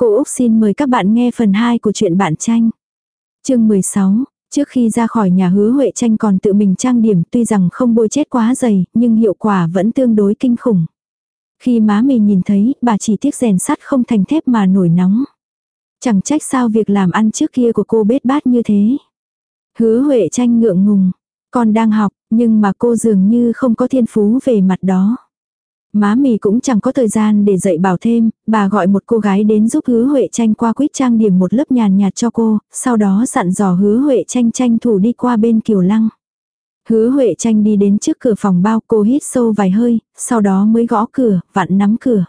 Cô Úc xin mời các bạn nghe phần 2 của truyện bạn tranh. chương 16, trước khi ra khỏi nhà hứa Huệ tranh còn tự mình trang điểm tuy rằng không bôi chết quá dày, nhưng hiệu quả vẫn tương đối kinh khủng. Khi má mì nhìn thấy, bà chỉ tiếc rèn sắt không thành thép mà nổi nóng. Chẳng trách sao việc làm ăn trước kia của cô bết bát như thế. Hứa Huệ tranh ngượng ngùng, con đang học, nhưng mà cô dường như không có thiên phú về mặt đó. Má mì cũng chẳng có thời gian để dạy bảo thêm, bà gọi một cô gái đến giúp hứa Huệ tranh qua quýt trang điểm một lớp nhàn nhạt cho cô, sau đó dặn dò hứa Huệ tranh tranh thủ đi qua bên kiều lăng. Hứa Huệ tranh đi đến trước cửa phòng bao cô hít sâu vài hơi, sau đó mới gõ cửa, vặn nắm cửa.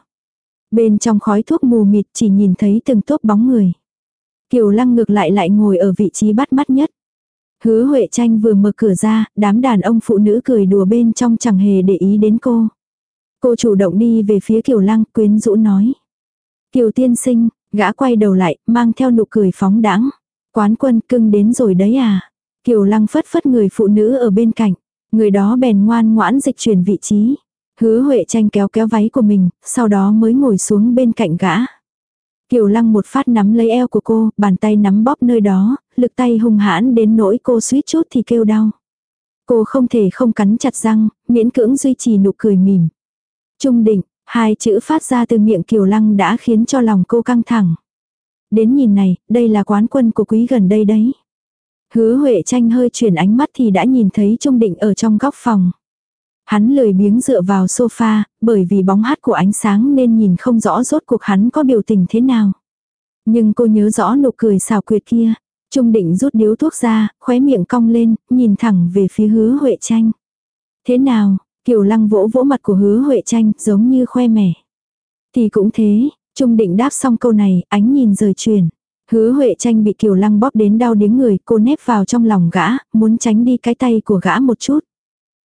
Bên trong khói thuốc mù mịt chỉ nhìn thấy từng tốp bóng người. Kiều lăng ngược lại lại ngồi ở vị trí bắt mắt nhất. Hứa Huệ tranh vừa mở cửa ra, đám đàn ông phụ nữ cười đùa bên trong chẳng hề để ý đến cô. Cô chủ động đi về phía Kiều Lăng, quyến rũ nói. Kiều tiên sinh, gã quay đầu lại, mang theo nụ cười phóng đãng. Quán quân cưng đến rồi đấy à. Kiều Lăng phất phất người phụ nữ ở bên cạnh. Người đó bèn ngoan ngoãn dịch chuyển vị trí. Hứa Huệ tranh kéo kéo váy của mình, sau đó mới ngồi xuống bên cạnh gã. Kiều Lăng một phát nắm lấy eo của cô, bàn tay nắm bóp nơi đó, lực tay hung hãn đến nỗi cô suýt chút thì kêu đau. Cô không thể không cắn chặt răng, miễn cưỡng duy trì nụ cười mỉm. Trung định, hai chữ phát ra từ miệng Kiều Lăng đã khiến cho lòng cô căng thẳng. Đến nhìn này, đây là quán quân của quý gần đây đấy. Hứa Huệ tranh hơi chuyển ánh mắt thì đã nhìn thấy Trung Định ở trong góc phòng. Hắn lười biếng dựa vào sofa, bởi vì bóng hát của ánh sáng nên nhìn không rõ rốt cuộc hắn có biểu tình thế nào. Nhưng cô nhớ rõ nụ cười xào quyệt kia. Trung định rút điếu thuốc ra, khóe miệng cong lên, nhìn thẳng về phía hứa Huệ tranh. Thế nào, Kiều lăng vỗ vỗ mặt của hứa Huệ tranh, giống như khoe mẻ. Thì cũng thế, Trung định đáp xong câu này, ánh nhìn rời chuyển. Hứa Huệ tranh bị Kiều lăng bóp đến đau điếng người, cô nép vào trong lòng gã, muốn tránh đi cái tay của gã một chút.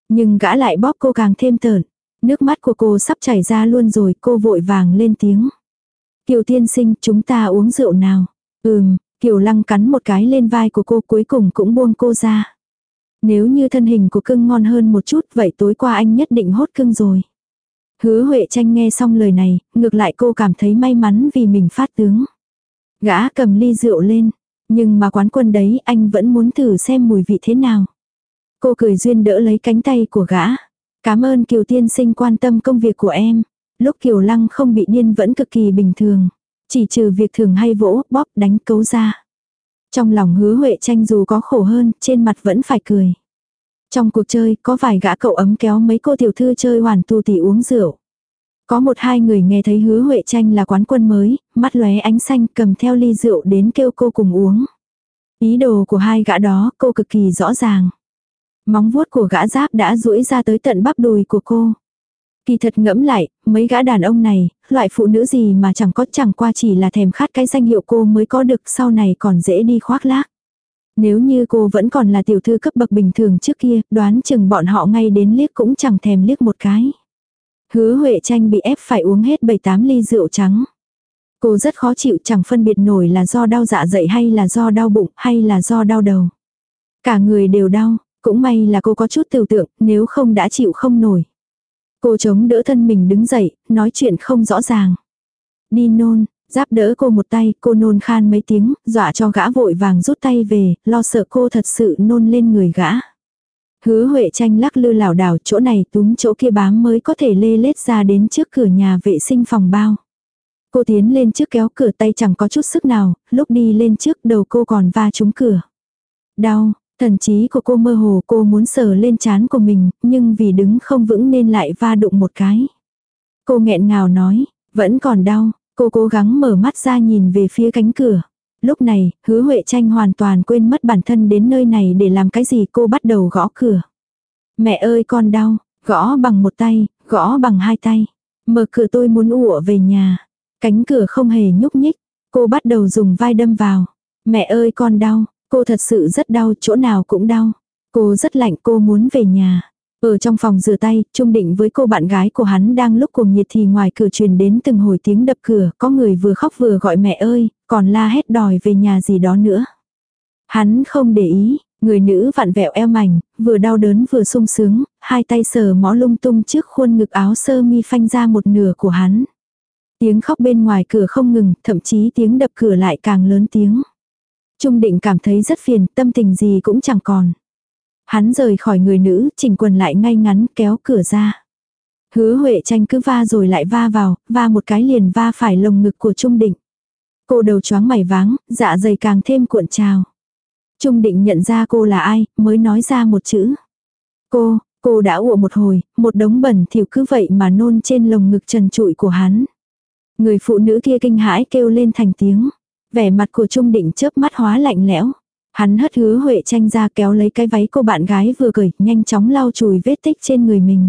Nhưng gã lại bóp cô càng thêm tợn. Nước mắt của cô sắp chảy ra luôn rồi, cô vội vàng lên tiếng. Kiều tiên sinh, chúng ta uống rượu nào? Ừm, Kiều lăng cắn một cái lên vai của cô cuối cùng cũng buông cô ra. Nếu như thân hình của cưng ngon hơn một chút vậy tối qua anh nhất định hốt cưng rồi. Hứa Huệ tranh nghe xong lời này, ngược lại cô cảm thấy may mắn vì mình phát tướng. Gã cầm ly rượu lên, nhưng mà quán quân đấy anh vẫn muốn thử xem mùi vị thế nào. Cô cười duyên đỡ lấy cánh tay của gã. Cảm ơn Kiều Tiên sinh quan tâm công việc của em. Lúc Kiều Lăng không bị điên vẫn cực kỳ bình thường. Chỉ trừ việc thường hay vỗ, bóp, đánh cấu ra. Trong lòng hứa Huệ tranh dù có khổ hơn, trên mặt vẫn phải cười. Trong cuộc chơi, có vài gã cậu ấm kéo mấy cô tiểu thư chơi hoàn tu tỷ uống rượu. Có một hai người nghe thấy hứa Huệ tranh là quán quân mới, mắt lóe ánh xanh cầm theo ly rượu đến kêu cô cùng uống. Ý đồ của hai gã đó cô cực kỳ rõ ràng. Móng vuốt của gã giáp đã duỗi ra tới tận bắp đùi của cô. Kỳ thật ngẫm lại, mấy gã đàn ông này, loại phụ nữ gì mà chẳng có chẳng qua chỉ là thèm khát cái danh hiệu cô mới có được sau này còn dễ đi khoác lác. Nếu như cô vẫn còn là tiểu thư cấp bậc bình thường trước kia, đoán chừng bọn họ ngay đến liếc cũng chẳng thèm liếc một cái. Hứa Huệ tranh bị ép phải uống hết 7-8 ly rượu trắng. Cô rất khó chịu chẳng phân biệt nổi là do đau dạ dày hay là do đau bụng hay là do đau đầu. Cả người đều đau, cũng may là cô có chút tưởng tượng, nếu không đã chịu không nổi. Cô chống đỡ thân mình đứng dậy, nói chuyện không rõ ràng. Đi nôn, giáp đỡ cô một tay, cô nôn khan mấy tiếng, dọa cho gã vội vàng rút tay về, lo sợ cô thật sự nôn lên người gã. Hứa Huệ tranh lắc lư lảo đảo chỗ này túm chỗ kia bám mới có thể lê lết ra đến trước cửa nhà vệ sinh phòng bao. Cô tiến lên trước kéo cửa tay chẳng có chút sức nào, lúc đi lên trước đầu cô còn va trúng cửa. Đau, Thần trí của cô mơ hồ cô muốn sờ lên chán của mình, nhưng vì đứng không vững nên lại va đụng một cái. Cô nghẹn ngào nói, vẫn còn đau, cô cố gắng mở mắt ra nhìn về phía cánh cửa. Lúc này, hứa Huệ tranh hoàn toàn quên mất bản thân đến nơi này để làm cái gì cô bắt đầu gõ cửa. Mẹ ơi con đau, gõ bằng một tay, gõ bằng hai tay. Mở cửa tôi muốn ủa về nhà. Cánh cửa không hề nhúc nhích. Cô bắt đầu dùng vai đâm vào. Mẹ ơi con đau, Cô thật sự rất đau, chỗ nào cũng đau. Cô rất lạnh, cô muốn về nhà. Ở trong phòng rửa tay, Trung Định với cô bạn gái của hắn đang lúc cùng nhiệt thì ngoài cửa truyền đến từng hồi tiếng đập cửa, có người vừa khóc vừa gọi mẹ ơi, còn la hét đòi về nhà gì đó nữa. Hắn không để ý, người nữ vặn vẹo eo mảnh, vừa đau đớn vừa sung sướng, hai tay sờ mó lung tung trước khuôn ngực áo sơ mi phanh ra một nửa của hắn. Tiếng khóc bên ngoài cửa không ngừng, thậm chí tiếng đập cửa lại càng lớn tiếng. Trung định cảm thấy rất phiền, tâm tình gì cũng chẳng còn. Hắn rời khỏi người nữ, chỉnh quần lại ngay ngắn, kéo cửa ra. Hứa Huệ tranh cứ va rồi lại va vào, va một cái liền va phải lồng ngực của Trung định. Cô đầu choáng mày váng, dạ dày càng thêm cuộn trào. Trung định nhận ra cô là ai, mới nói ra một chữ. Cô, cô đã ụa một hồi, một đống bẩn thỉu cứ vậy mà nôn trên lồng ngực trần trụi của hắn. Người phụ nữ kia kinh hãi kêu lên thành tiếng. Vẻ mặt của Trung định chớp mắt hóa lạnh lẽo. Hắn hất hứa Huệ tranh ra kéo lấy cái váy cô bạn gái vừa cởi, nhanh chóng lau chùi vết tích trên người mình.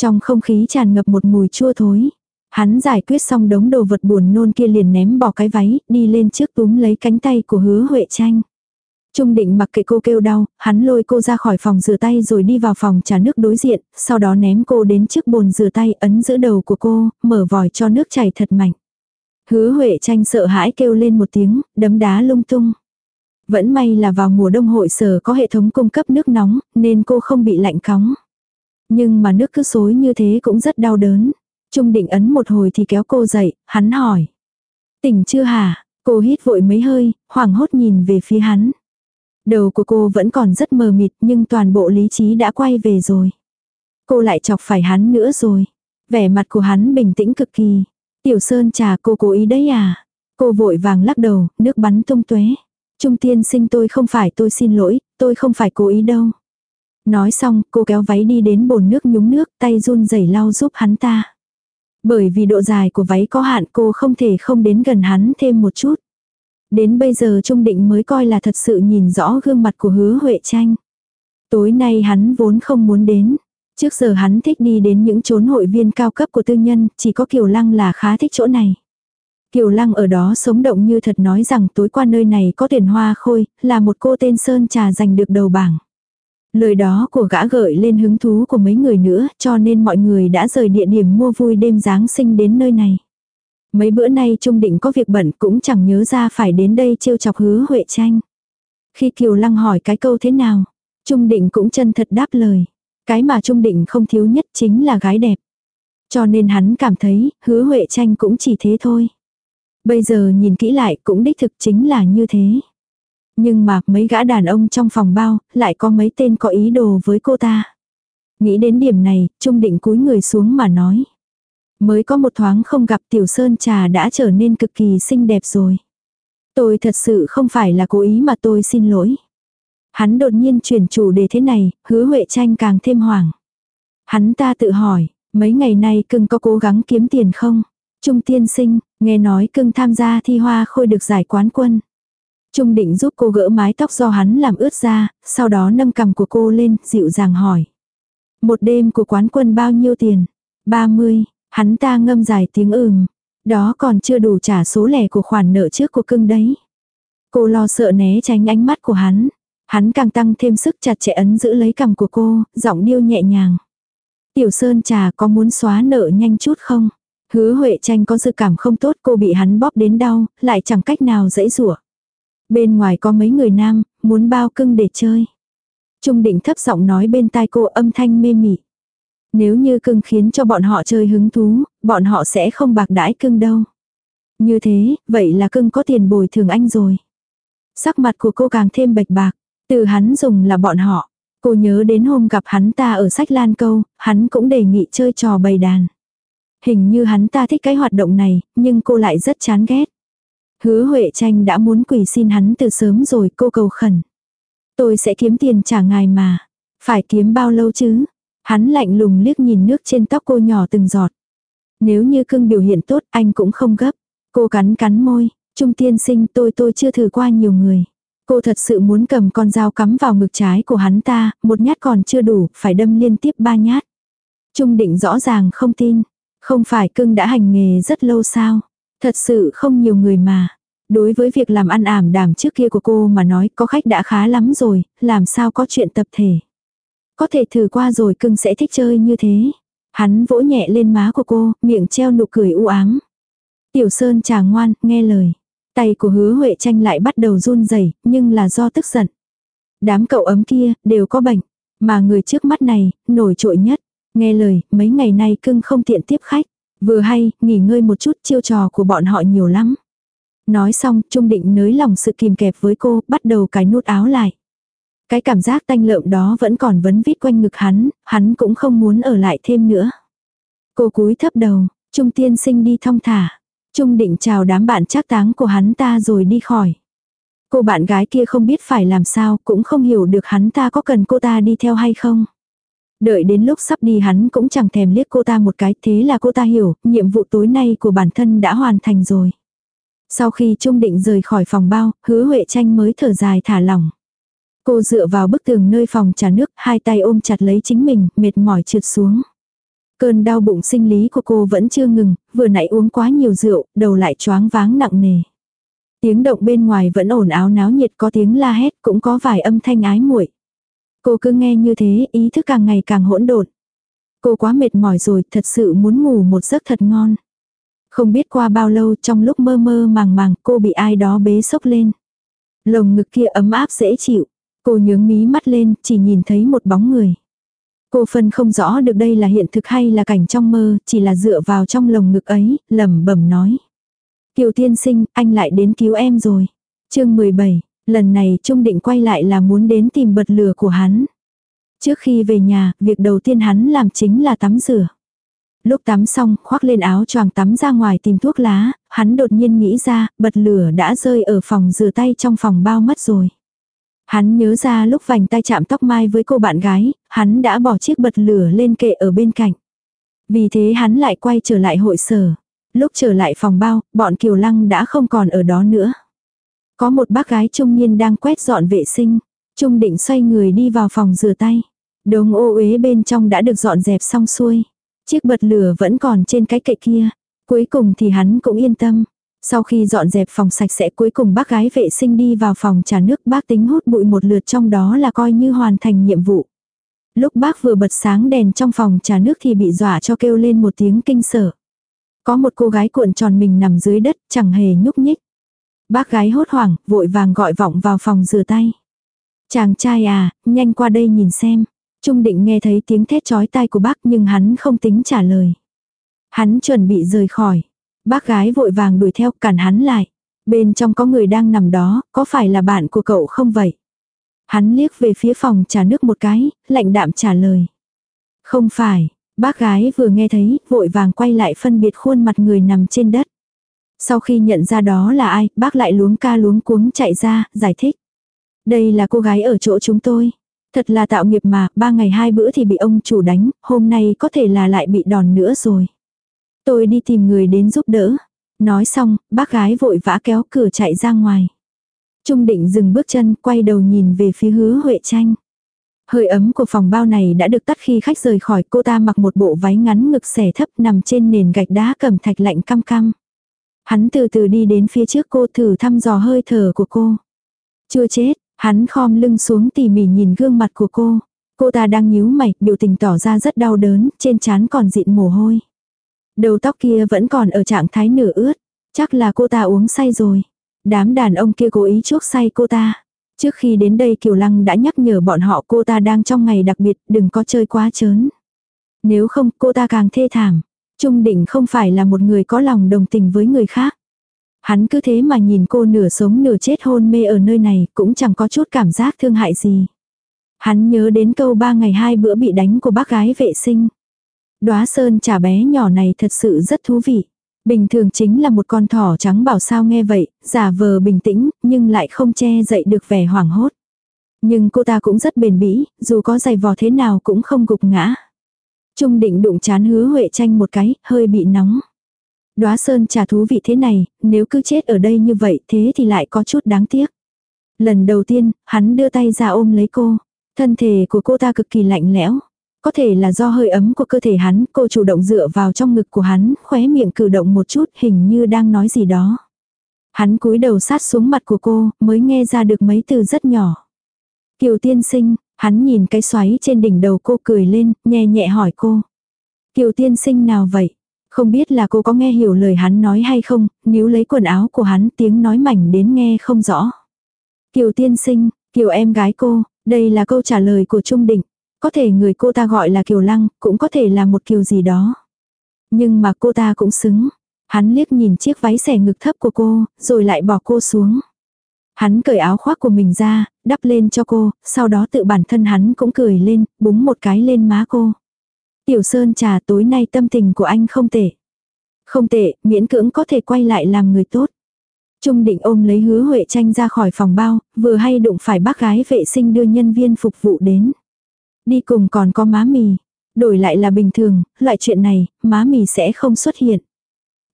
Trong không khí tràn ngập một mùi chua thối. Hắn giải quyết xong đống đồ vật buồn nôn kia liền ném bỏ cái váy, đi lên trước túm lấy cánh tay của hứa Huệ tranh. Trung định mặc kệ cô kêu đau, hắn lôi cô ra khỏi phòng rửa tay rồi đi vào phòng trà nước đối diện, sau đó ném cô đến trước bồn rửa tay ấn giữ đầu của cô, mở vòi cho nước chảy thật mạnh. Hứa Huệ tranh sợ hãi kêu lên một tiếng, đấm đá lung tung. Vẫn may là vào mùa đông hội sở có hệ thống cung cấp nước nóng, nên cô không bị lạnh cóng. Nhưng mà nước cứ xối như thế cũng rất đau đớn. Trung định ấn một hồi thì kéo cô dậy, hắn hỏi. Tỉnh chưa hả? Cô hít vội mấy hơi, hoảng hốt nhìn về phía hắn. Đầu của cô vẫn còn rất mờ mịt nhưng toàn bộ lý trí đã quay về rồi. Cô lại chọc phải hắn nữa rồi. Vẻ mặt của hắn bình tĩnh cực kỳ. Tiểu Sơn trà cô cố ý đấy à? Cô vội vàng lắc đầu, nước bắn tung tóe. Trung tiên sinh tôi không phải tôi xin lỗi, tôi không phải cố ý đâu. Nói xong, cô kéo váy đi đến bồn nước nhúng nước, tay run rẩy lau giúp hắn ta. Bởi vì độ dài của váy có hạn cô không thể không đến gần hắn thêm một chút. Đến bây giờ Trung Định mới coi là thật sự nhìn rõ gương mặt của hứa Huệ Tranh. Tối nay hắn vốn không muốn đến. Trước giờ hắn thích đi đến những chốn hội viên cao cấp của tư nhân, chỉ có Kiều Lăng là khá thích chỗ này. Kiều Lăng ở đó sống động như thật nói rằng tối qua nơi này có tiền hoa khôi, là một cô tên Sơn Trà giành được đầu bảng. Lời đó của gã gợi lên hứng thú của mấy người nữa cho nên mọi người đã rời địa điểm mua vui đêm Giáng sinh đến nơi này. Mấy bữa nay Trung Định có việc bận cũng chẳng nhớ ra phải đến đây trêu chọc hứa Huệ tranh. Khi Kiều Lăng hỏi cái câu thế nào, Trung Định cũng chân thật đáp lời. Cái mà Trung Định không thiếu nhất chính là gái đẹp. Cho nên hắn cảm thấy hứa Huệ tranh cũng chỉ thế thôi. Bây giờ nhìn kỹ lại cũng đích thực chính là như thế. Nhưng mà mấy gã đàn ông trong phòng bao lại có mấy tên có ý đồ với cô ta. Nghĩ đến điểm này, Trung Định cúi người xuống mà nói. Mới có một thoáng không gặp tiểu sơn trà đã trở nên cực kỳ xinh đẹp rồi. Tôi thật sự không phải là cố ý mà tôi xin lỗi. Hắn đột nhiên chuyển chủ đề thế này, hứa Huệ tranh càng thêm hoảng. Hắn ta tự hỏi, mấy ngày nay cưng có cố gắng kiếm tiền không? Trung tiên sinh, nghe nói cưng tham gia thi hoa khôi được giải quán quân. Trung định giúp cô gỡ mái tóc do hắn làm ướt ra, sau đó nâng cầm của cô lên, dịu dàng hỏi. Một đêm của quán quân bao nhiêu tiền? 30, Hắn ta ngâm dài tiếng ừm. Đó còn chưa đủ trả số lẻ của khoản nợ trước của cưng đấy. Cô lo sợ né tránh ánh mắt của hắn. Hắn càng tăng thêm sức chặt chẽ ấn giữ lấy cằm của cô, giọng điêu nhẹ nhàng. Tiểu Sơn trà có muốn xóa nợ nhanh chút không? Hứa Huệ tranh có dự cảm không tốt cô bị hắn bóp đến đau, lại chẳng cách nào dễ rủa. Bên ngoài có mấy người nam, muốn bao cưng để chơi. Trung định thấp giọng nói bên tai cô âm thanh mê mị. Nếu như cưng khiến cho bọn họ chơi hứng thú, bọn họ sẽ không bạc đãi cưng đâu. Như thế, vậy là cưng có tiền bồi thường anh rồi. Sắc mặt của cô càng thêm bạch bạc, từ hắn dùng là bọn họ. Cô nhớ đến hôm gặp hắn ta ở sách lan câu, hắn cũng đề nghị chơi trò bày đàn. Hình như hắn ta thích cái hoạt động này, nhưng cô lại rất chán ghét. Hứa Huệ Tranh đã muốn quỳ xin hắn từ sớm rồi cô cầu khẩn. Tôi sẽ kiếm tiền trả ngài mà. Phải kiếm bao lâu chứ? Hắn lạnh lùng liếc nhìn nước trên tóc cô nhỏ từng giọt. Nếu như cưng biểu hiện tốt anh cũng không gấp. Cô cắn cắn môi, trung tiên sinh tôi tôi chưa thử qua nhiều người. Cô thật sự muốn cầm con dao cắm vào ngực trái của hắn ta, một nhát còn chưa đủ, phải đâm liên tiếp ba nhát. Trung định rõ ràng không tin. Không phải cưng đã hành nghề rất lâu sao? Thật sự không nhiều người mà. Đối với việc làm ăn ảm đàm trước kia của cô mà nói có khách đã khá lắm rồi, làm sao có chuyện tập thể. Có thể thử qua rồi cưng sẽ thích chơi như thế. Hắn vỗ nhẹ lên má của cô, miệng treo nụ cười u ám. Tiểu Sơn trà ngoan, nghe lời. Tay của hứa Huệ tranh lại bắt đầu run rẩy nhưng là do tức giận. Đám cậu ấm kia, đều có bệnh. Mà người trước mắt này, nổi trội nhất. Nghe lời, mấy ngày nay cưng không tiện tiếp khách. Vừa hay, nghỉ ngơi một chút chiêu trò của bọn họ nhiều lắm. Nói xong, Trung Định nới lòng sự kìm kẹp với cô, bắt đầu cái nút áo lại. Cái cảm giác tanh lợm đó vẫn còn vấn vít quanh ngực hắn, hắn cũng không muốn ở lại thêm nữa. Cô cúi thấp đầu, Trung tiên sinh đi thong thả. Trung định chào đám bạn trác táng của hắn ta rồi đi khỏi. Cô bạn gái kia không biết phải làm sao, cũng không hiểu được hắn ta có cần cô ta đi theo hay không. Đợi đến lúc sắp đi hắn cũng chẳng thèm liếc cô ta một cái, thế là cô ta hiểu, nhiệm vụ tối nay của bản thân đã hoàn thành rồi. Sau khi Trung Định rời khỏi phòng bao, hứa Huệ Tranh mới thở dài thả lỏng. Cô dựa vào bức tường nơi phòng trà nước, hai tay ôm chặt lấy chính mình, mệt mỏi trượt xuống. Cơn đau bụng sinh lý của cô vẫn chưa ngừng, vừa nãy uống quá nhiều rượu, đầu lại choáng váng nặng nề. Tiếng động bên ngoài vẫn ồn áo náo nhiệt có tiếng la hét cũng có vài âm thanh ái muội. Cô cứ nghe như thế, ý thức càng ngày càng hỗn độn. Cô quá mệt mỏi rồi, thật sự muốn ngủ một giấc thật ngon. Không biết qua bao lâu trong lúc mơ mơ màng màng cô bị ai đó bế sốc lên. Lồng ngực kia ấm áp dễ chịu. Cô nhướng mí mắt lên, chỉ nhìn thấy một bóng người. Cô phân không rõ được đây là hiện thực hay là cảnh trong mơ, chỉ là dựa vào trong lồng ngực ấy, lẩm bẩm nói. Kiều tiên sinh, anh lại đến cứu em rồi. chương 17, lần này Trung định quay lại là muốn đến tìm bật lửa của hắn. Trước khi về nhà, việc đầu tiên hắn làm chính là tắm rửa. Lúc tắm xong, khoác lên áo choàng tắm ra ngoài tìm thuốc lá, hắn đột nhiên nghĩ ra, bật lửa đã rơi ở phòng rửa tay trong phòng bao mất rồi. Hắn nhớ ra lúc vành tay chạm tóc mai với cô bạn gái, hắn đã bỏ chiếc bật lửa lên kệ ở bên cạnh. Vì thế hắn lại quay trở lại hội sở. Lúc trở lại phòng bao, bọn Kiều Lăng đã không còn ở đó nữa. Có một bác gái trung niên đang quét dọn vệ sinh. Trung định xoay người đi vào phòng rửa tay. Đống ô uế bên trong đã được dọn dẹp xong xuôi. Chiếc bật lửa vẫn còn trên cái kệ kia. Cuối cùng thì hắn cũng yên tâm. Sau khi dọn dẹp phòng sạch sẽ cuối cùng bác gái vệ sinh đi vào phòng trà nước bác tính hút bụi một lượt trong đó là coi như hoàn thành nhiệm vụ. Lúc bác vừa bật sáng đèn trong phòng trà nước thì bị dọa cho kêu lên một tiếng kinh sợ. Có một cô gái cuộn tròn mình nằm dưới đất chẳng hề nhúc nhích. Bác gái hốt hoảng, vội vàng gọi vọng vào phòng rửa tay. Chàng trai à, nhanh qua đây nhìn xem. Trung định nghe thấy tiếng thét chói tai của bác nhưng hắn không tính trả lời. Hắn chuẩn bị rời khỏi. Bác gái vội vàng đuổi theo cản hắn lại. Bên trong có người đang nằm đó, có phải là bạn của cậu không vậy? Hắn liếc về phía phòng trà nước một cái, lạnh đạm trả lời. Không phải, bác gái vừa nghe thấy, vội vàng quay lại phân biệt khuôn mặt người nằm trên đất. Sau khi nhận ra đó là ai, bác lại luống ca luống cuống chạy ra, giải thích. Đây là cô gái ở chỗ chúng tôi. Thật là tạo nghiệp mà, ba ngày hai bữa thì bị ông chủ đánh, hôm nay có thể là lại bị đòn nữa rồi. Tôi đi tìm người đến giúp đỡ. Nói xong, bác gái vội vã kéo cửa chạy ra ngoài. Trung định dừng bước chân, quay đầu nhìn về phía hứa Huệ tranh. Hơi ấm của phòng bao này đã được tắt khi khách rời khỏi cô ta mặc một bộ váy ngắn ngực xẻ thấp nằm trên nền gạch đá cầm thạch lạnh căm căm. Hắn từ từ đi đến phía trước cô thử thăm dò hơi thở của cô. Chưa chết, hắn khom lưng xuống tỉ mỉ nhìn gương mặt của cô. Cô ta đang nhíu mày, biểu tình tỏ ra rất đau đớn, trên trán còn dịn mồ hôi. Đầu tóc kia vẫn còn ở trạng thái nửa ướt. Chắc là cô ta uống say rồi. Đám đàn ông kia cố ý chuốc say cô ta. Trước khi đến đây Kiều Lăng đã nhắc nhở bọn họ cô ta đang trong ngày đặc biệt, đừng có chơi quá chớn. Nếu không, cô ta càng thê thảm. Trung định không phải là một người có lòng đồng tình với người khác. Hắn cứ thế mà nhìn cô nửa sống nửa chết hôn mê ở nơi này, cũng chẳng có chút cảm giác thương hại gì. Hắn nhớ đến câu ba ngày hai bữa bị đánh của bác gái vệ sinh. Đóa sơn trà bé nhỏ này thật sự rất thú vị. Bình thường chính là một con thỏ trắng bảo sao nghe vậy, giả vờ bình tĩnh, nhưng lại không che dậy được vẻ hoảng hốt. Nhưng cô ta cũng rất bền bỉ, dù có giày vò thế nào cũng không gục ngã. Trung định đụng chán hứa Huệ tranh một cái, hơi bị nóng. Đóa sơn trà thú vị thế này, nếu cứ chết ở đây như vậy thế thì lại có chút đáng tiếc. Lần đầu tiên, hắn đưa tay ra ôm lấy cô. Thân thể của cô ta cực kỳ lạnh lẽo. Có thể là do hơi ấm của cơ thể hắn, cô chủ động dựa vào trong ngực của hắn, khóe miệng cử động một chút hình như đang nói gì đó. Hắn cúi đầu sát xuống mặt của cô, mới nghe ra được mấy từ rất nhỏ. Kiều tiên sinh, hắn nhìn cái xoáy trên đỉnh đầu cô cười lên, nhẹ nhẹ hỏi cô. Kiều tiên sinh nào vậy? Không biết là cô có nghe hiểu lời hắn nói hay không, nếu lấy quần áo của hắn tiếng nói mảnh đến nghe không rõ. Kiều tiên sinh, Kiều em gái cô, đây là câu trả lời của Trung Định. Có thể người cô ta gọi là Kiều Lăng, cũng có thể là một kiều gì đó. Nhưng mà cô ta cũng xứng. Hắn liếc nhìn chiếc váy xẻ ngực thấp của cô, rồi lại bỏ cô xuống. Hắn cởi áo khoác của mình ra, đắp lên cho cô, sau đó tự bản thân hắn cũng cười lên, búng một cái lên má cô. Tiểu Sơn trà tối nay tâm tình của anh không tệ. Không tệ, miễn cưỡng có thể quay lại làm người tốt. Trung định ôm lấy hứa Huệ tranh ra khỏi phòng bao, vừa hay đụng phải bác gái vệ sinh đưa nhân viên phục vụ đến. Đi cùng còn có má mì. Đổi lại là bình thường, loại chuyện này, má mì sẽ không xuất hiện.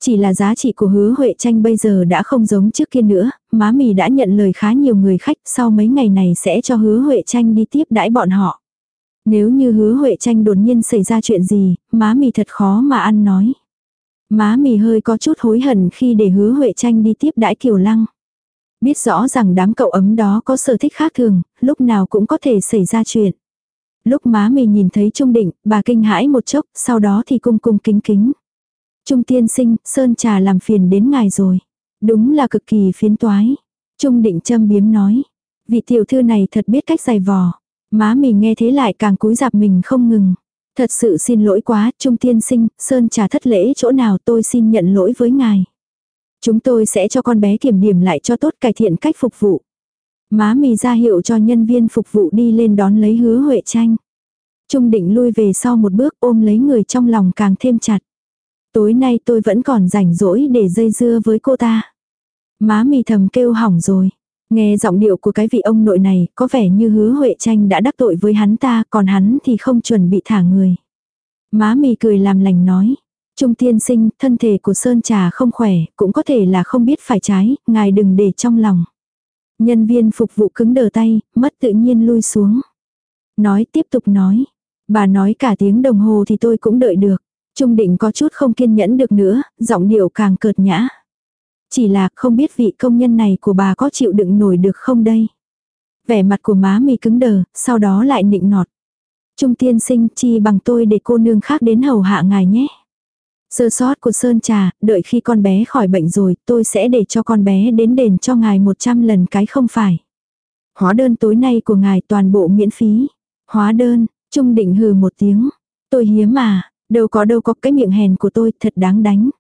Chỉ là giá trị của hứa Huệ tranh bây giờ đã không giống trước kia nữa, má mì đã nhận lời khá nhiều người khách, sau mấy ngày này sẽ cho hứa Huệ tranh đi tiếp đãi bọn họ. Nếu như hứa Huệ tranh đột nhiên xảy ra chuyện gì, má mì thật khó mà ăn nói. Má mì hơi có chút hối hận khi để hứa Huệ tranh đi tiếp đãi Kiều Lăng. Biết rõ rằng đám cậu ấm đó có sở thích khác thường, lúc nào cũng có thể xảy ra chuyện. Lúc má mì nhìn thấy Trung Định, bà kinh hãi một chốc, sau đó thì cung cung kính kính. Trung tiên sinh, Sơn trà làm phiền đến ngài rồi. Đúng là cực kỳ phiến toái. Trung Định châm biếm nói. Vị tiểu thư này thật biết cách giày vò. Má mì nghe thế lại càng cúi dạp mình không ngừng. Thật sự xin lỗi quá, Trung tiên sinh, Sơn trà thất lễ chỗ nào tôi xin nhận lỗi với ngài. Chúng tôi sẽ cho con bé kiểm điểm lại cho tốt cải thiện cách phục vụ. Má mì ra hiệu cho nhân viên phục vụ đi lên đón lấy hứa Huệ tranh. Trung định lui về sau một bước ôm lấy người trong lòng càng thêm chặt. Tối nay tôi vẫn còn rảnh rỗi để dây dưa với cô ta. Má mì thầm kêu hỏng rồi. Nghe giọng điệu của cái vị ông nội này, có vẻ như hứa Huệ tranh đã đắc tội với hắn ta, còn hắn thì không chuẩn bị thả người. Má mì cười làm lành nói. Trung tiên sinh, thân thể của Sơn Trà không khỏe, cũng có thể là không biết phải trái, ngài đừng để trong lòng. Nhân viên phục vụ cứng đờ tay, mất tự nhiên lui xuống. Nói tiếp tục nói. Bà nói cả tiếng đồng hồ thì tôi cũng đợi được. Trung định có chút không kiên nhẫn được nữa, giọng điệu càng cợt nhã. Chỉ là không biết vị công nhân này của bà có chịu đựng nổi được không đây. Vẻ mặt của má mì cứng đờ, sau đó lại nịnh nọt. Trung tiên sinh chi bằng tôi để cô nương khác đến hầu hạ ngài nhé. Sơ sót của Sơn Trà, đợi khi con bé khỏi bệnh rồi, tôi sẽ để cho con bé đến đền cho ngài 100 lần cái không phải. Hóa đơn tối nay của ngài toàn bộ miễn phí. Hóa đơn, Trung định hừ một tiếng. Tôi hiếm mà, đâu có đâu có cái miệng hèn của tôi thật đáng đánh.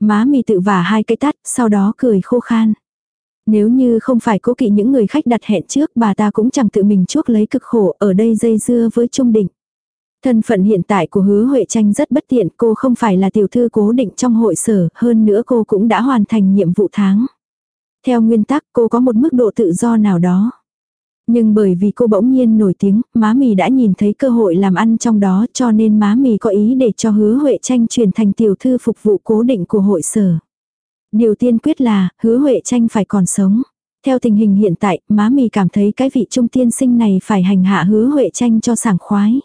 Má mì tự vả hai cái tắt, sau đó cười khô khan. Nếu như không phải cố kỵ những người khách đặt hẹn trước bà ta cũng chẳng tự mình chuốc lấy cực khổ ở đây dây dưa với Trung Định. Thân phận hiện tại của hứa Huệ Tranh rất bất tiện, cô không phải là tiểu thư cố định trong hội sở, hơn nữa cô cũng đã hoàn thành nhiệm vụ tháng. Theo nguyên tắc cô có một mức độ tự do nào đó. Nhưng bởi vì cô bỗng nhiên nổi tiếng, má mì đã nhìn thấy cơ hội làm ăn trong đó cho nên má mì có ý để cho hứa Huệ Tranh chuyển thành tiểu thư phục vụ cố định của hội sở. Điều tiên quyết là, hứa Huệ Tranh phải còn sống. Theo tình hình hiện tại, má mì cảm thấy cái vị trung tiên sinh này phải hành hạ hứa Huệ Tranh cho sảng khoái.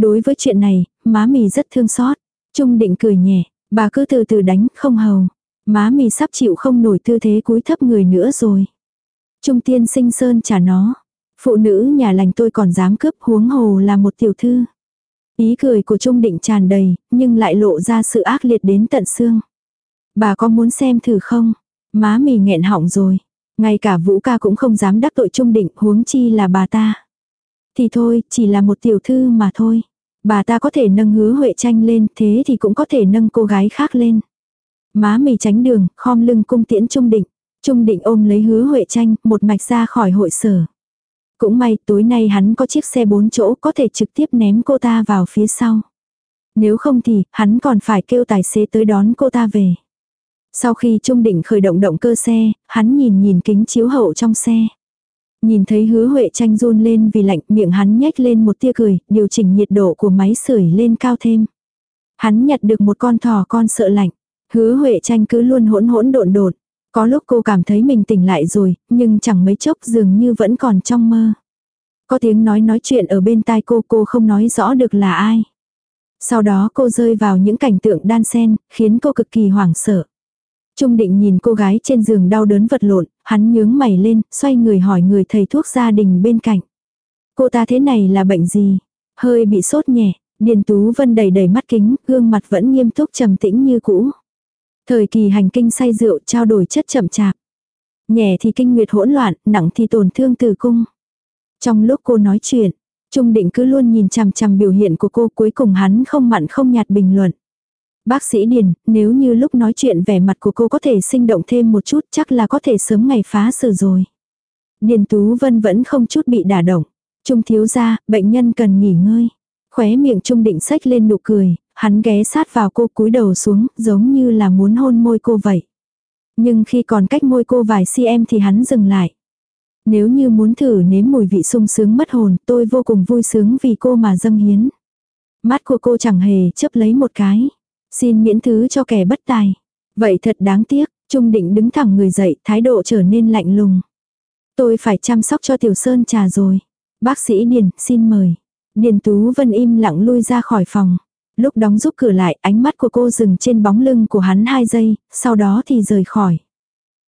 Đối với chuyện này, má mì rất thương xót. Trung định cười nhẹ, bà cứ từ từ đánh, không hầu. Má mì sắp chịu không nổi tư thế cúi thấp người nữa rồi. Trung tiên sinh sơn trả nó. Phụ nữ nhà lành tôi còn dám cướp huống hồ là một tiểu thư. Ý cười của Trung định tràn đầy, nhưng lại lộ ra sự ác liệt đến tận xương. Bà có muốn xem thử không? Má mì nghẹn họng rồi. Ngay cả Vũ ca cũng không dám đắc tội Trung định huống chi là bà ta. Thì thôi, chỉ là một tiểu thư mà thôi. Bà ta có thể nâng hứa Huệ tranh lên, thế thì cũng có thể nâng cô gái khác lên. Má mì tránh đường, khom lưng cung tiễn Trung Định. Trung Định ôm lấy hứa Huệ tranh, một mạch ra khỏi hội sở. Cũng may tối nay hắn có chiếc xe bốn chỗ có thể trực tiếp ném cô ta vào phía sau. Nếu không thì, hắn còn phải kêu tài xế tới đón cô ta về. Sau khi Trung Định khởi động động cơ xe, hắn nhìn nhìn kính chiếu hậu trong xe. Nhìn thấy hứa Huệ tranh run lên vì lạnh miệng hắn nhếch lên một tia cười, điều chỉnh nhiệt độ của máy sưởi lên cao thêm. Hắn nhặt được một con thỏ con sợ lạnh. Hứa Huệ tranh cứ luôn hỗn hỗn độn đột. Có lúc cô cảm thấy mình tỉnh lại rồi, nhưng chẳng mấy chốc dường như vẫn còn trong mơ. Có tiếng nói nói chuyện ở bên tai cô cô không nói rõ được là ai. Sau đó cô rơi vào những cảnh tượng đan sen khiến cô cực kỳ hoảng sợ. Trung định nhìn cô gái trên giường đau đớn vật lộn, hắn nhướng mày lên, xoay người hỏi người thầy thuốc gia đình bên cạnh. Cô ta thế này là bệnh gì? Hơi bị sốt nhẹ, Điền Tú Vân đầy đầy mắt kính, gương mặt vẫn nghiêm túc trầm tĩnh như cũ. Thời kỳ hành kinh say rượu trao đổi chất chậm chạp. Nhẹ thì kinh nguyệt hỗn loạn, nặng thì tổn thương tử cung. Trong lúc cô nói chuyện, Trung định cứ luôn nhìn chằm chằm biểu hiện của cô cuối cùng hắn không mặn không nhạt bình luận. Bác sĩ Điền, nếu như lúc nói chuyện vẻ mặt của cô có thể sinh động thêm một chút chắc là có thể sớm ngày phá xử rồi. Điền Tú Vân vẫn không chút bị đả động. Trung thiếu ra, bệnh nhân cần nghỉ ngơi. Khóe miệng Trung định sách lên nụ cười, hắn ghé sát vào cô cúi đầu xuống, giống như là muốn hôn môi cô vậy. Nhưng khi còn cách môi cô vài cm thì hắn dừng lại. Nếu như muốn thử nếm mùi vị sung sướng mất hồn, tôi vô cùng vui sướng vì cô mà dâng hiến. Mắt của cô chẳng hề chấp lấy một cái. Xin miễn thứ cho kẻ bất tài. Vậy thật đáng tiếc, Trung định đứng thẳng người dậy, thái độ trở nên lạnh lùng. Tôi phải chăm sóc cho Tiểu Sơn trà rồi. Bác sĩ Điền, xin mời. Điền Tú Vân im lặng lui ra khỏi phòng. Lúc đóng giúp cửa lại, ánh mắt của cô dừng trên bóng lưng của hắn hai giây, sau đó thì rời khỏi.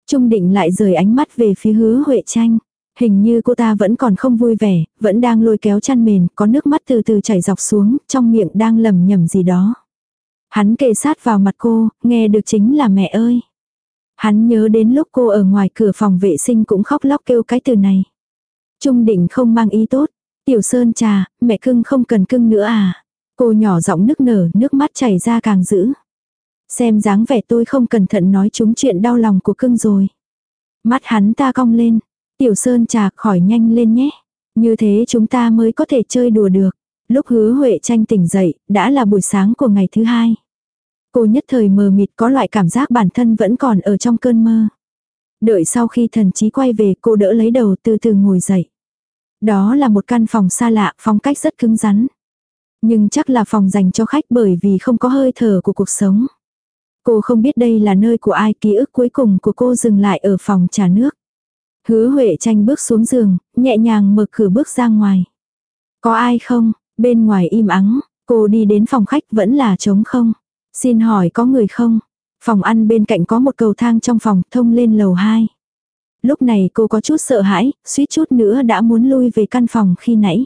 Trung định lại rời ánh mắt về phía hứa Huệ Tranh. Hình như cô ta vẫn còn không vui vẻ, vẫn đang lôi kéo chăn mền, có nước mắt từ từ chảy dọc xuống, trong miệng đang lầm nhầm gì đó. Hắn kề sát vào mặt cô, nghe được chính là mẹ ơi. Hắn nhớ đến lúc cô ở ngoài cửa phòng vệ sinh cũng khóc lóc kêu cái từ này. Trung định không mang ý tốt. Tiểu Sơn trà, mẹ cưng không cần cưng nữa à. Cô nhỏ giọng nức nở, nước mắt chảy ra càng dữ. Xem dáng vẻ tôi không cẩn thận nói chúng chuyện đau lòng của cưng rồi. Mắt hắn ta cong lên. Tiểu Sơn trà khỏi nhanh lên nhé. Như thế chúng ta mới có thể chơi đùa được. Lúc hứa Huệ tranh tỉnh dậy, đã là buổi sáng của ngày thứ hai. Cô nhất thời mờ mịt có loại cảm giác bản thân vẫn còn ở trong cơn mơ. Đợi sau khi thần trí quay về cô đỡ lấy đầu từ từ ngồi dậy. Đó là một căn phòng xa lạ, phong cách rất cứng rắn. Nhưng chắc là phòng dành cho khách bởi vì không có hơi thở của cuộc sống. Cô không biết đây là nơi của ai, ký ức cuối cùng của cô dừng lại ở phòng trà nước. Hứa Huệ tranh bước xuống giường, nhẹ nhàng mở cửa bước ra ngoài. Có ai không? Bên ngoài im ắng, cô đi đến phòng khách vẫn là trống không. Xin hỏi có người không? Phòng ăn bên cạnh có một cầu thang trong phòng thông lên lầu 2. Lúc này cô có chút sợ hãi, suýt chút nữa đã muốn lui về căn phòng khi nãy.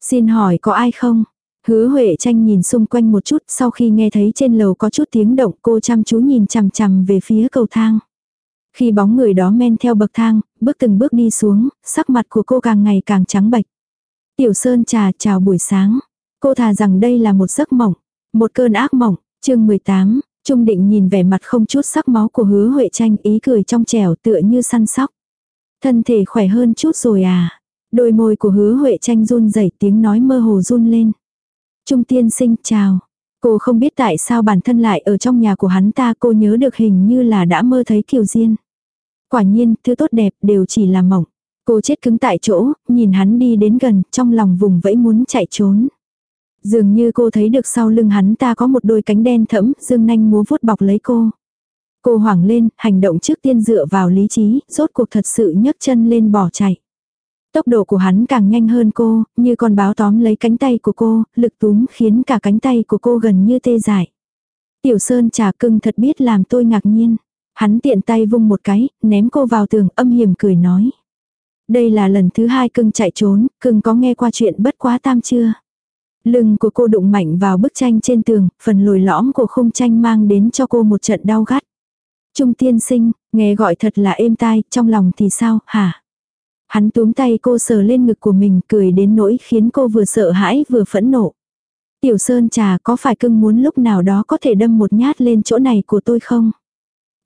Xin hỏi có ai không? Hứa Huệ tranh nhìn xung quanh một chút sau khi nghe thấy trên lầu có chút tiếng động cô chăm chú nhìn chằm chằm về phía cầu thang. Khi bóng người đó men theo bậc thang, bước từng bước đi xuống, sắc mặt của cô càng ngày càng trắng bệch. Tiểu Sơn trà chào buổi sáng. Cô thà rằng đây là một giấc mộng, một cơn ác mộng, chương 18, Trung định nhìn vẻ mặt không chút sắc máu của hứa Huệ tranh ý cười trong trẻo tựa như săn sóc. Thân thể khỏe hơn chút rồi à. Đôi môi của hứa Huệ tranh run rẩy tiếng nói mơ hồ run lên. Trung tiên sinh chào. Cô không biết tại sao bản thân lại ở trong nhà của hắn ta cô nhớ được hình như là đã mơ thấy kiều diên. Quả nhiên, thứ tốt đẹp đều chỉ là mộng. Cô chết cứng tại chỗ, nhìn hắn đi đến gần, trong lòng vùng vẫy muốn chạy trốn. Dường như cô thấy được sau lưng hắn ta có một đôi cánh đen thẫm, dương nanh múa vuốt bọc lấy cô. Cô hoảng lên, hành động trước tiên dựa vào lý trí, rốt cuộc thật sự nhấc chân lên bỏ chạy. Tốc độ của hắn càng nhanh hơn cô, như con báo tóm lấy cánh tay của cô, lực túm khiến cả cánh tay của cô gần như tê dại. Tiểu Sơn trà cưng thật biết làm tôi ngạc nhiên. Hắn tiện tay vung một cái, ném cô vào tường âm hiểm cười nói. Đây là lần thứ hai cưng chạy trốn, cưng có nghe qua chuyện bất quá tam chưa? Lưng của cô đụng mạnh vào bức tranh trên tường, phần lồi lõm của khung tranh mang đến cho cô một trận đau gắt. Trung tiên sinh, nghe gọi thật là êm tai, trong lòng thì sao, hả? Hắn túm tay cô sờ lên ngực của mình cười đến nỗi khiến cô vừa sợ hãi vừa phẫn nộ. Tiểu Sơn trà có phải cưng muốn lúc nào đó có thể đâm một nhát lên chỗ này của tôi không?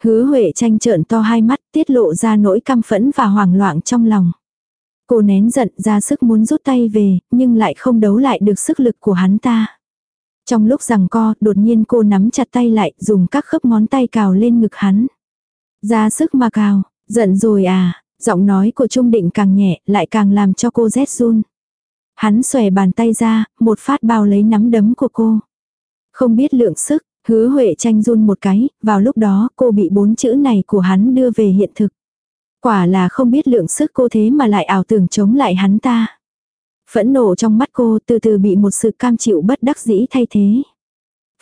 Hứa Huệ tranh trợn to hai mắt tiết lộ ra nỗi căm phẫn và hoảng loạn trong lòng. Cô nén giận ra sức muốn rút tay về, nhưng lại không đấu lại được sức lực của hắn ta. Trong lúc rằng co, đột nhiên cô nắm chặt tay lại, dùng các khớp ngón tay cào lên ngực hắn. Ra sức mà cào, giận rồi à, giọng nói của Trung Định càng nhẹ, lại càng làm cho cô rét run. Hắn xòe bàn tay ra, một phát bao lấy nắm đấm của cô. Không biết lượng sức, hứa Huệ tranh run một cái, vào lúc đó cô bị bốn chữ này của hắn đưa về hiện thực. Quả là không biết lượng sức cô thế mà lại ảo tưởng chống lại hắn ta. Phẫn nộ trong mắt cô từ từ bị một sự cam chịu bất đắc dĩ thay thế.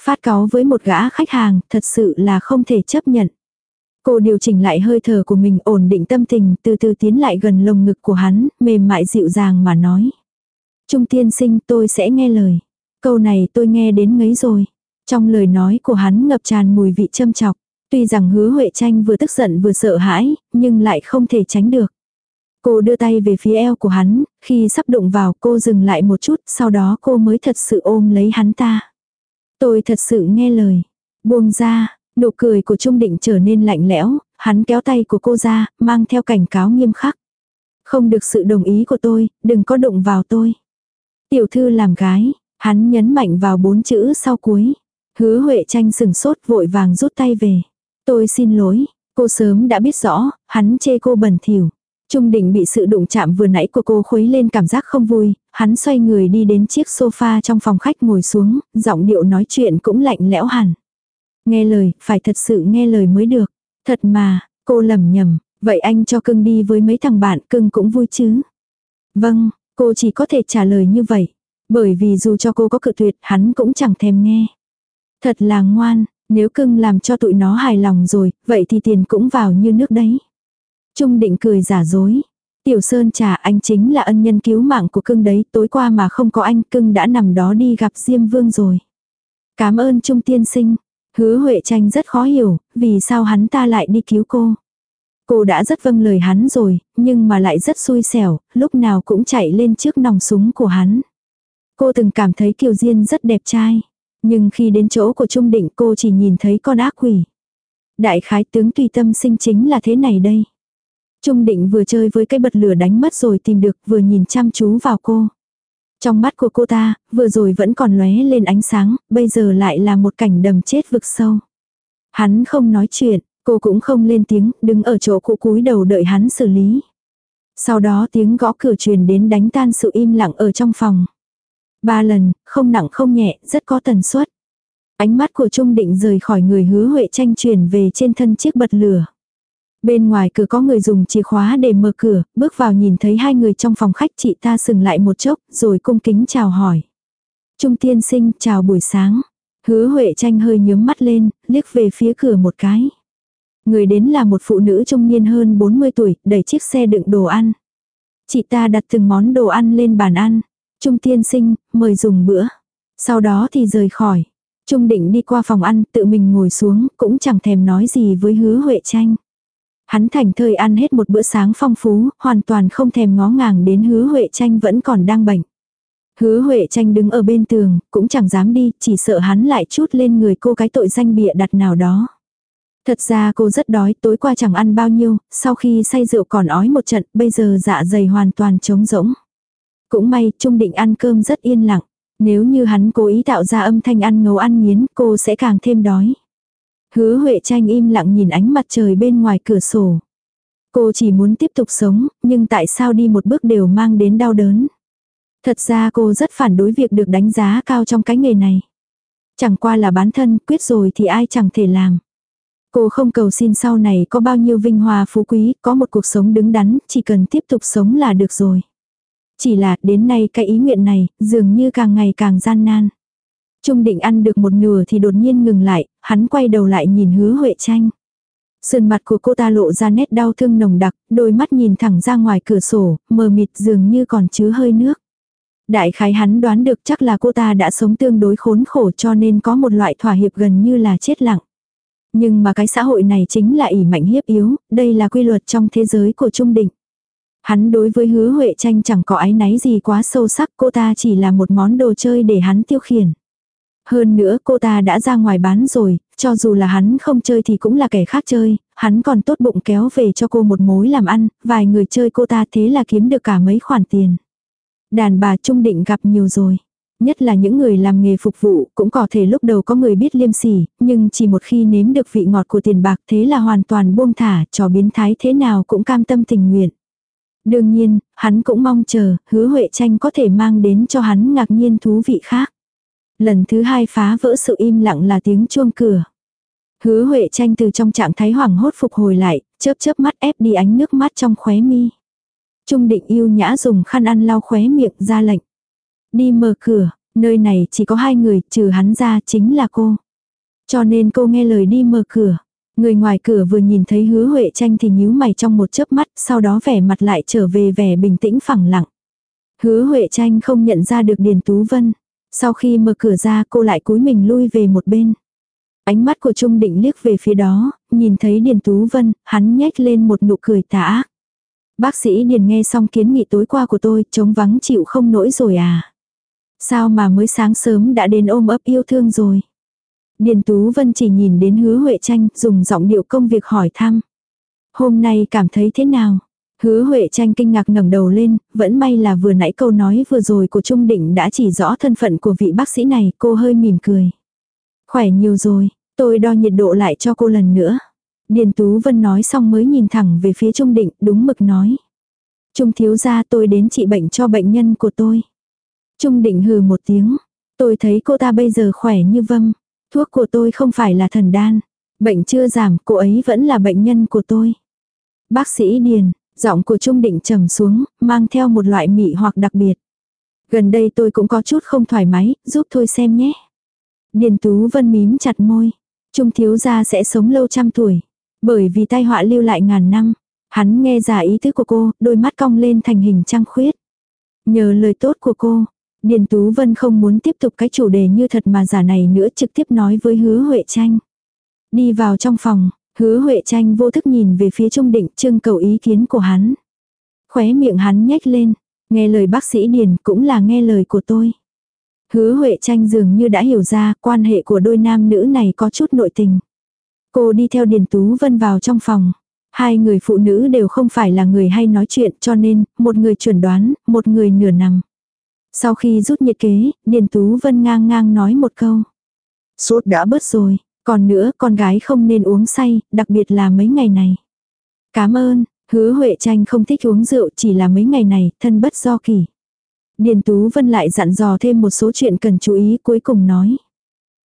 Phát cáo với một gã khách hàng thật sự là không thể chấp nhận. Cô điều chỉnh lại hơi thở của mình ổn định tâm tình từ từ tiến lại gần lồng ngực của hắn, mềm mại dịu dàng mà nói. Trung tiên sinh tôi sẽ nghe lời. Câu này tôi nghe đến ngấy rồi. Trong lời nói của hắn ngập tràn mùi vị châm chọc. Tuy rằng hứa Huệ tranh vừa tức giận vừa sợ hãi, nhưng lại không thể tránh được. Cô đưa tay về phía eo của hắn, khi sắp đụng vào cô dừng lại một chút, sau đó cô mới thật sự ôm lấy hắn ta. Tôi thật sự nghe lời. Buông ra, nụ cười của Trung Định trở nên lạnh lẽo, hắn kéo tay của cô ra, mang theo cảnh cáo nghiêm khắc. Không được sự đồng ý của tôi, đừng có đụng vào tôi. Tiểu thư làm gái, hắn nhấn mạnh vào bốn chữ sau cuối. Hứa Huệ tranh sừng sốt vội vàng rút tay về. Tôi xin lỗi, cô sớm đã biết rõ, hắn chê cô bẩn thỉu. Trung định bị sự đụng chạm vừa nãy của cô khuấy lên cảm giác không vui, hắn xoay người đi đến chiếc sofa trong phòng khách ngồi xuống, giọng điệu nói chuyện cũng lạnh lẽo hẳn. Nghe lời, phải thật sự nghe lời mới được. Thật mà, cô lầm nhầm, vậy anh cho cưng đi với mấy thằng bạn cưng cũng vui chứ. Vâng, cô chỉ có thể trả lời như vậy. Bởi vì dù cho cô có cự tuyệt hắn cũng chẳng thèm nghe. Thật là ngoan, nếu cưng làm cho tụi nó hài lòng rồi, vậy thì tiền cũng vào như nước đấy. Trung định cười giả dối. Tiểu Sơn trả anh chính là ân nhân cứu mạng của cưng đấy, tối qua mà không có anh cưng đã nằm đó đi gặp Diêm Vương rồi. Cảm ơn Trung tiên sinh. Hứa Huệ tranh rất khó hiểu, vì sao hắn ta lại đi cứu cô. Cô đã rất vâng lời hắn rồi, nhưng mà lại rất xui xẻo, lúc nào cũng chạy lên trước nòng súng của hắn. Cô từng cảm thấy Kiều Diên rất đẹp trai. Nhưng khi đến chỗ của Trung Định cô chỉ nhìn thấy con ác quỷ. Đại khái tướng tùy tâm sinh chính là thế này đây. Trung Định vừa chơi với cái bật lửa đánh mất rồi tìm được vừa nhìn chăm chú vào cô. Trong mắt của cô ta, vừa rồi vẫn còn lóe lên ánh sáng, bây giờ lại là một cảnh đầm chết vực sâu. Hắn không nói chuyện, cô cũng không lên tiếng, đứng ở chỗ cũ cúi đầu đợi hắn xử lý. Sau đó tiếng gõ cửa truyền đến đánh tan sự im lặng ở trong phòng. Ba lần, không nặng không nhẹ, rất có tần suất. Ánh mắt của Trung Định rời khỏi người hứa Huệ tranh chuyển về trên thân chiếc bật lửa. Bên ngoài cửa có người dùng chìa khóa để mở cửa, bước vào nhìn thấy hai người trong phòng khách chị ta sừng lại một chốc, rồi cung kính chào hỏi. Trung tiên sinh, chào buổi sáng. Hứa Huệ tranh hơi nhướng mắt lên, liếc về phía cửa một cái. Người đến là một phụ nữ trung niên hơn 40 tuổi, đẩy chiếc xe đựng đồ ăn. Chị ta đặt từng món đồ ăn lên bàn ăn. Trung tiên sinh, mời dùng bữa. Sau đó thì rời khỏi. Trung định đi qua phòng ăn, tự mình ngồi xuống, cũng chẳng thèm nói gì với hứa Huệ tranh. Hắn thành thơi ăn hết một bữa sáng phong phú, hoàn toàn không thèm ngó ngàng đến hứa Huệ tranh vẫn còn đang bệnh. Hứa Huệ tranh đứng ở bên tường, cũng chẳng dám đi, chỉ sợ hắn lại chút lên người cô cái tội danh bịa đặt nào đó. Thật ra cô rất đói, tối qua chẳng ăn bao nhiêu, sau khi say rượu còn ói một trận, bây giờ dạ dày hoàn toàn trống rỗng. Cũng may, Trung Định ăn cơm rất yên lặng. Nếu như hắn cố ý tạo ra âm thanh ăn ngấu ăn miến, cô sẽ càng thêm đói. Hứa Huệ tranh im lặng nhìn ánh mặt trời bên ngoài cửa sổ. Cô chỉ muốn tiếp tục sống, nhưng tại sao đi một bước đều mang đến đau đớn. Thật ra cô rất phản đối việc được đánh giá cao trong cái nghề này. Chẳng qua là bán thân, quyết rồi thì ai chẳng thể làm. Cô không cầu xin sau này có bao nhiêu vinh hoa phú quý, có một cuộc sống đứng đắn, chỉ cần tiếp tục sống là được rồi. Chỉ là đến nay cái ý nguyện này, dường như càng ngày càng gian nan. Trung định ăn được một nửa thì đột nhiên ngừng lại, hắn quay đầu lại nhìn hứa Huệ tranh. Sườn mặt của cô ta lộ ra nét đau thương nồng đặc, đôi mắt nhìn thẳng ra ngoài cửa sổ, mờ mịt dường như còn chứa hơi nước. Đại khái hắn đoán được chắc là cô ta đã sống tương đối khốn khổ cho nên có một loại thỏa hiệp gần như là chết lặng. Nhưng mà cái xã hội này chính là ỉ mạnh hiếp yếu, đây là quy luật trong thế giới của Trung Định. Hắn đối với hứa Huệ tranh chẳng có ái náy gì quá sâu sắc, cô ta chỉ là một món đồ chơi để hắn tiêu khiển. Hơn nữa cô ta đã ra ngoài bán rồi, cho dù là hắn không chơi thì cũng là kẻ khác chơi, hắn còn tốt bụng kéo về cho cô một mối làm ăn, vài người chơi cô ta thế là kiếm được cả mấy khoản tiền. Đàn bà trung định gặp nhiều rồi. Nhất là những người làm nghề phục vụ, cũng có thể lúc đầu có người biết liêm sỉ, nhưng chỉ một khi nếm được vị ngọt của tiền bạc thế là hoàn toàn buông thả, trò biến thái thế nào cũng cam tâm tình nguyện. Đương nhiên, hắn cũng mong chờ, hứa Huệ tranh có thể mang đến cho hắn ngạc nhiên thú vị khác. Lần thứ hai phá vỡ sự im lặng là tiếng chuông cửa. Hứa Huệ tranh từ trong trạng thái hoảng hốt phục hồi lại, chớp chớp mắt ép đi ánh nước mắt trong khóe mi. Trung định yêu nhã dùng khăn ăn lau khóe miệng ra lệnh. Đi mở cửa, nơi này chỉ có hai người, trừ hắn ra chính là cô. Cho nên cô nghe lời đi mở cửa. Người ngoài cửa vừa nhìn thấy hứa Huệ tranh thì nhíu mày trong một chớp mắt, sau đó vẻ mặt lại trở về vẻ bình tĩnh phẳng lặng. Hứa Huệ tranh không nhận ra được Điền Tú Vân. Sau khi mở cửa ra cô lại cúi mình lui về một bên. Ánh mắt của Trung Định liếc về phía đó, nhìn thấy Điền Tú Vân, hắn nhếch lên một nụ cười tà ác. Bác sĩ Điền nghe xong kiến nghị tối qua của tôi, chống vắng chịu không nổi rồi à. Sao mà mới sáng sớm đã đến ôm ấp yêu thương rồi. Điền Tú Vân chỉ nhìn đến hứa Huệ tranh, dùng giọng điệu công việc hỏi thăm. Hôm nay cảm thấy thế nào? Hứa Huệ tranh kinh ngạc ngẩng đầu lên, vẫn may là vừa nãy câu nói vừa rồi của Trung Định đã chỉ rõ thân phận của vị bác sĩ này, cô hơi mỉm cười. Khỏe nhiều rồi, tôi đo nhiệt độ lại cho cô lần nữa. Điền Tú Vân nói xong mới nhìn thẳng về phía Trung Định, đúng mực nói. Trung thiếu gia tôi đến trị bệnh cho bệnh nhân của tôi. Trung Định hừ một tiếng. Tôi thấy cô ta bây giờ khỏe như vâm. Thuốc của tôi không phải là thần đan. Bệnh chưa giảm, cô ấy vẫn là bệnh nhân của tôi. Bác sĩ Điền, giọng của Trung Định trầm xuống, mang theo một loại mị hoặc đặc biệt. Gần đây tôi cũng có chút không thoải mái, giúp tôi xem nhé. Điền Tú Vân mím chặt môi. Trung thiếu gia sẽ sống lâu trăm tuổi. Bởi vì tai họa lưu lại ngàn năm. Hắn nghe giả ý tứ của cô, đôi mắt cong lên thành hình trăng khuyết. Nhờ lời tốt của cô, Điền Tú Vân không muốn tiếp tục cái chủ đề như thật mà giả này nữa trực tiếp nói với hứa Huệ Tranh. Đi vào trong phòng, hứa Huệ Tranh vô thức nhìn về phía Trung Định trưng cầu ý kiến của hắn. Khóe miệng hắn nhếch lên, nghe lời bác sĩ Điền cũng là nghe lời của tôi. Hứa Huệ Tranh dường như đã hiểu ra quan hệ của đôi nam nữ này có chút nội tình. Cô đi theo Điền Tú Vân vào trong phòng. Hai người phụ nữ đều không phải là người hay nói chuyện cho nên, một người chuẩn đoán, một người nửa nằm. Sau khi rút nhiệt kế, Điền Tú Vân ngang ngang nói một câu. Sốt đã bớt rồi, còn nữa con gái không nên uống say, đặc biệt là mấy ngày này. Cảm ơn, hứa Huệ Tranh không thích uống rượu chỉ là mấy ngày này, thân bất do kỳ. Điền Tú Vân lại dặn dò thêm một số chuyện cần chú ý cuối cùng nói.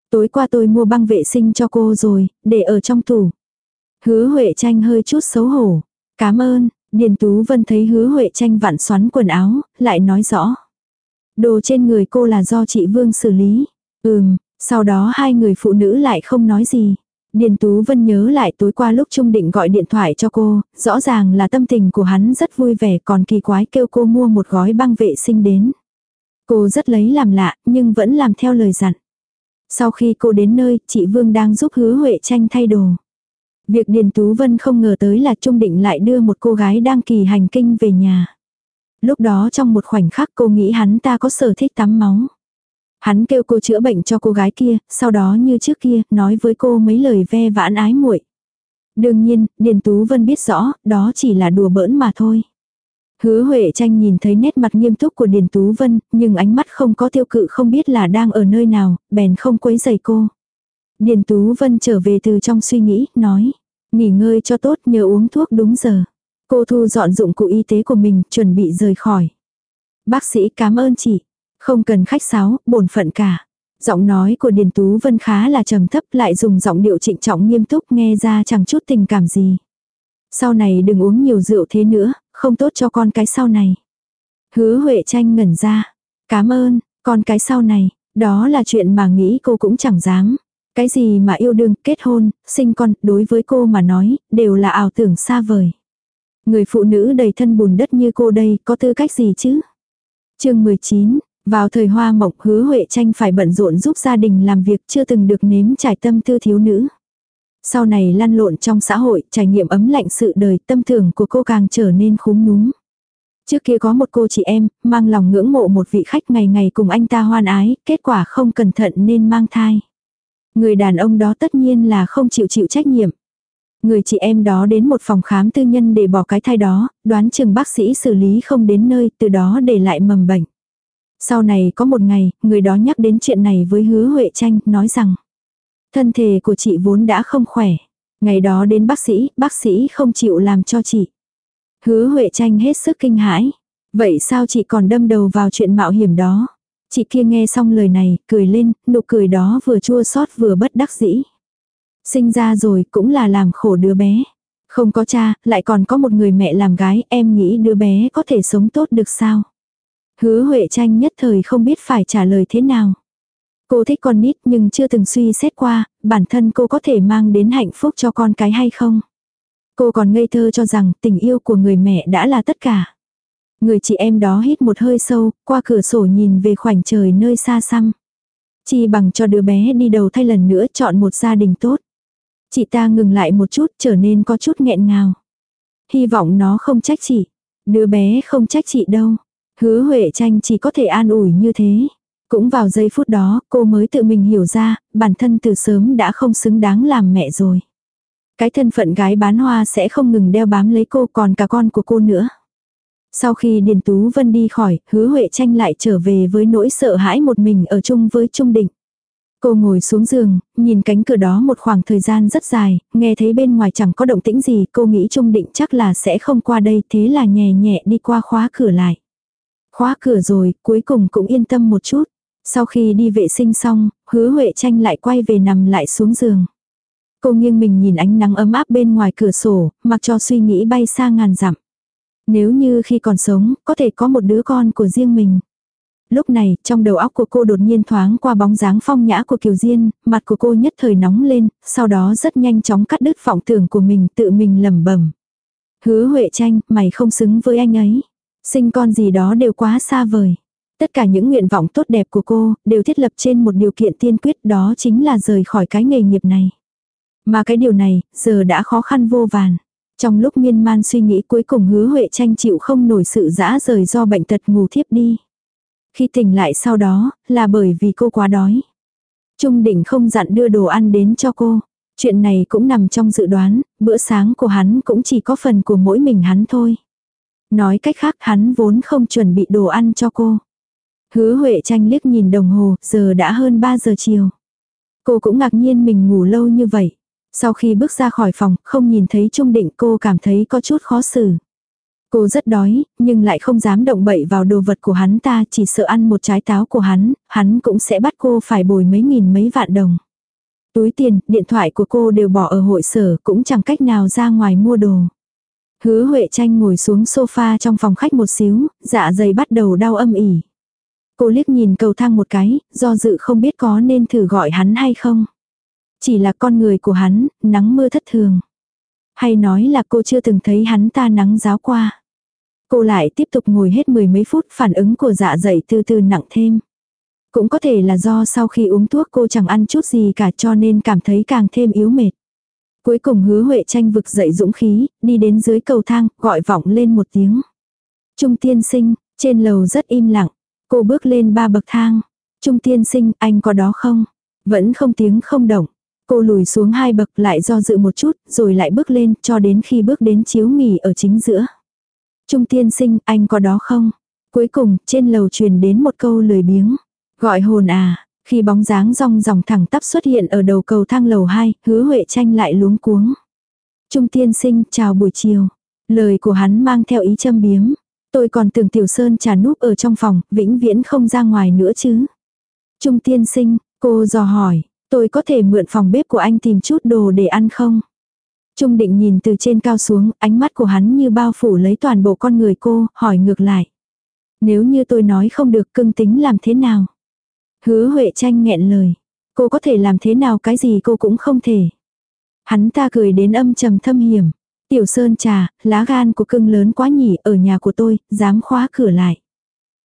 Tối qua tôi mua băng vệ sinh cho cô rồi, để ở trong tủ. Hứa Huệ Tranh hơi chút xấu hổ. Cảm ơn, Điền Tú Vân thấy hứa Huệ Tranh vặn xoắn quần áo, lại nói rõ. Đồ trên người cô là do chị Vương xử lý. Ừm, sau đó hai người phụ nữ lại không nói gì. Điền Tú Vân nhớ lại tối qua lúc Trung Định gọi điện thoại cho cô, rõ ràng là tâm tình của hắn rất vui vẻ còn kỳ quái kêu cô mua một gói băng vệ sinh đến. Cô rất lấy làm lạ, nhưng vẫn làm theo lời dặn. Sau khi cô đến nơi, chị Vương đang giúp hứa Huệ tranh thay đồ. Việc Điền Tú Vân không ngờ tới là Trung Định lại đưa một cô gái đang kỳ hành kinh về nhà. Lúc đó trong một khoảnh khắc cô nghĩ hắn ta có sở thích tắm máu. Hắn kêu cô chữa bệnh cho cô gái kia, sau đó như trước kia, nói với cô mấy lời ve vãn ái muội. Đương nhiên, Điền Tú Vân biết rõ, đó chỉ là đùa bỡn mà thôi. Hứa Huệ tranh nhìn thấy nét mặt nghiêm túc của Điền Tú Vân, nhưng ánh mắt không có tiêu cự không biết là đang ở nơi nào, bèn không quấy giày cô. Điền Tú Vân trở về từ trong suy nghĩ, nói, nghỉ ngơi cho tốt nhớ uống thuốc đúng giờ. Cô thu dọn dụng cụ y tế của mình, chuẩn bị rời khỏi. Bác sĩ cảm ơn chị. Không cần khách sáo, bổn phận cả. Giọng nói của Điền Tú Vân khá là trầm thấp lại dùng giọng điệu trịnh trọng nghiêm túc nghe ra chẳng chút tình cảm gì. Sau này đừng uống nhiều rượu thế nữa, không tốt cho con cái sau này. Hứa Huệ tranh ngẩn ra. Cảm ơn, con cái sau này, đó là chuyện mà nghĩ cô cũng chẳng dám. Cái gì mà yêu đương, kết hôn, sinh con, đối với cô mà nói, đều là ảo tưởng xa vời. Người phụ nữ đầy thân bùn đất như cô đây, có tư cách gì chứ? chương 19, vào thời hoa mộng hứa Huệ tranh phải bận rộn giúp gia đình làm việc chưa từng được nếm trải tâm tư thiếu nữ. Sau này lăn lộn trong xã hội, trải nghiệm ấm lạnh sự đời, tâm thường của cô càng trở nên khúm núm. Trước kia có một cô chị em, mang lòng ngưỡng mộ một vị khách ngày ngày cùng anh ta hoan ái, kết quả không cẩn thận nên mang thai. Người đàn ông đó tất nhiên là không chịu chịu trách nhiệm. Người chị em đó đến một phòng khám tư nhân để bỏ cái thai đó, đoán chừng bác sĩ xử lý không đến nơi, từ đó để lại mầm bệnh. Sau này có một ngày, người đó nhắc đến chuyện này với hứa Huệ Tranh, nói rằng Thân thể của chị vốn đã không khỏe. Ngày đó đến bác sĩ, bác sĩ không chịu làm cho chị. Hứa Huệ Tranh hết sức kinh hãi. Vậy sao chị còn đâm đầu vào chuyện mạo hiểm đó? Chị kia nghe xong lời này, cười lên, nụ cười đó vừa chua xót vừa bất đắc dĩ. Sinh ra rồi cũng là làm khổ đứa bé. Không có cha, lại còn có một người mẹ làm gái, em nghĩ đứa bé có thể sống tốt được sao? Hứa Huệ Tranh nhất thời không biết phải trả lời thế nào. Cô thích con nít nhưng chưa từng suy xét qua, bản thân cô có thể mang đến hạnh phúc cho con cái hay không. Cô còn ngây thơ cho rằng tình yêu của người mẹ đã là tất cả. Người chị em đó hít một hơi sâu, qua cửa sổ nhìn về khoảnh trời nơi xa xăm. Chỉ bằng cho đứa bé đi đầu thay lần nữa chọn một gia đình tốt. Chị ta ngừng lại một chút trở nên có chút nghẹn ngào. Hy vọng nó không trách chị. Đứa bé không trách chị đâu. Hứa Huệ tranh chỉ có thể an ủi như thế. Cũng vào giây phút đó, cô mới tự mình hiểu ra, bản thân từ sớm đã không xứng đáng làm mẹ rồi. Cái thân phận gái bán hoa sẽ không ngừng đeo bám lấy cô còn cả con của cô nữa. Sau khi Điền Tú Vân đi khỏi, hứa Huệ tranh lại trở về với nỗi sợ hãi một mình ở chung với Trung Định. Cô ngồi xuống giường, nhìn cánh cửa đó một khoảng thời gian rất dài, nghe thấy bên ngoài chẳng có động tĩnh gì, cô nghĩ Trung Định chắc là sẽ không qua đây, thế là nhẹ nhẹ đi qua khóa cửa lại. Khóa cửa rồi, cuối cùng cũng yên tâm một chút. Sau khi đi vệ sinh xong, hứa Huệ tranh lại quay về nằm lại xuống giường. Cô nghiêng mình nhìn ánh nắng ấm áp bên ngoài cửa sổ, mặc cho suy nghĩ bay xa ngàn dặm. Nếu như khi còn sống, có thể có một đứa con của riêng mình. Lúc này, trong đầu óc của cô đột nhiên thoáng qua bóng dáng phong nhã của Kiều Diên, mặt của cô nhất thời nóng lên, sau đó rất nhanh chóng cắt đứt vọng tưởng của mình tự mình lẩm bẩm. Hứa Huệ tranh, mày không xứng với anh ấy. Sinh con gì đó đều quá xa vời. Tất cả những nguyện vọng tốt đẹp của cô, đều thiết lập trên một điều kiện tiên quyết đó chính là rời khỏi cái nghề nghiệp này. Mà cái điều này, giờ đã khó khăn vô vàn. Trong lúc miên man suy nghĩ cuối cùng hứa Huệ tranh chịu không nổi sự dã rời do bệnh tật ngủ thiếp đi. Khi tỉnh lại sau đó, là bởi vì cô quá đói. Trung định không dặn đưa đồ ăn đến cho cô. Chuyện này cũng nằm trong dự đoán, bữa sáng của hắn cũng chỉ có phần của mỗi mình hắn thôi. Nói cách khác hắn vốn không chuẩn bị đồ ăn cho cô. Hứa Huệ tranh liếc nhìn đồng hồ, giờ đã hơn 3 giờ chiều. Cô cũng ngạc nhiên mình ngủ lâu như vậy. Sau khi bước ra khỏi phòng, không nhìn thấy Trung Định cô cảm thấy có chút khó xử. Cô rất đói, nhưng lại không dám động bậy vào đồ vật của hắn ta, chỉ sợ ăn một trái táo của hắn, hắn cũng sẽ bắt cô phải bồi mấy nghìn mấy vạn đồng. Túi tiền, điện thoại của cô đều bỏ ở hội sở, cũng chẳng cách nào ra ngoài mua đồ. Hứa Huệ tranh ngồi xuống sofa trong phòng khách một xíu, dạ dày bắt đầu đau âm ỉ. Cô liếc nhìn cầu thang một cái, do dự không biết có nên thử gọi hắn hay không. Chỉ là con người của hắn, nắng mưa thất thường. Hay nói là cô chưa từng thấy hắn ta nắng giáo qua. Cô lại tiếp tục ngồi hết mười mấy phút phản ứng của dạ dày từ từ nặng thêm. Cũng có thể là do sau khi uống thuốc cô chẳng ăn chút gì cả cho nên cảm thấy càng thêm yếu mệt. Cuối cùng hứa Huệ tranh vực dậy dũng khí, đi đến dưới cầu thang, gọi vọng lên một tiếng. Trung tiên sinh, trên lầu rất im lặng. Cô bước lên ba bậc thang. Trung tiên sinh, anh có đó không? Vẫn không tiếng không động. Cô lùi xuống hai bậc lại do dự một chút, rồi lại bước lên cho đến khi bước đến chiếu nghỉ ở chính giữa. Trung tiên sinh, anh có đó không? Cuối cùng, trên lầu truyền đến một câu lười biếng. Gọi hồn à, khi bóng dáng rong ròng thẳng tắp xuất hiện ở đầu cầu thang lầu 2, hứa Huệ tranh lại luống cuống. Trung tiên sinh, chào buổi chiều. Lời của hắn mang theo ý châm biếm. Tôi còn tưởng Tiểu Sơn trà núp ở trong phòng, vĩnh viễn không ra ngoài nữa chứ. Trung tiên sinh, cô dò hỏi, tôi có thể mượn phòng bếp của anh tìm chút đồ để ăn không? Trung định nhìn từ trên cao xuống, ánh mắt của hắn như bao phủ lấy toàn bộ con người cô, hỏi ngược lại. Nếu như tôi nói không được cưng tính làm thế nào? Hứa Huệ tranh nghẹn lời. Cô có thể làm thế nào cái gì cô cũng không thể. Hắn ta cười đến âm trầm thâm hiểm. Tiểu Sơn trà, lá gan của cưng lớn quá nhỉ, ở nhà của tôi, dám khóa cửa lại.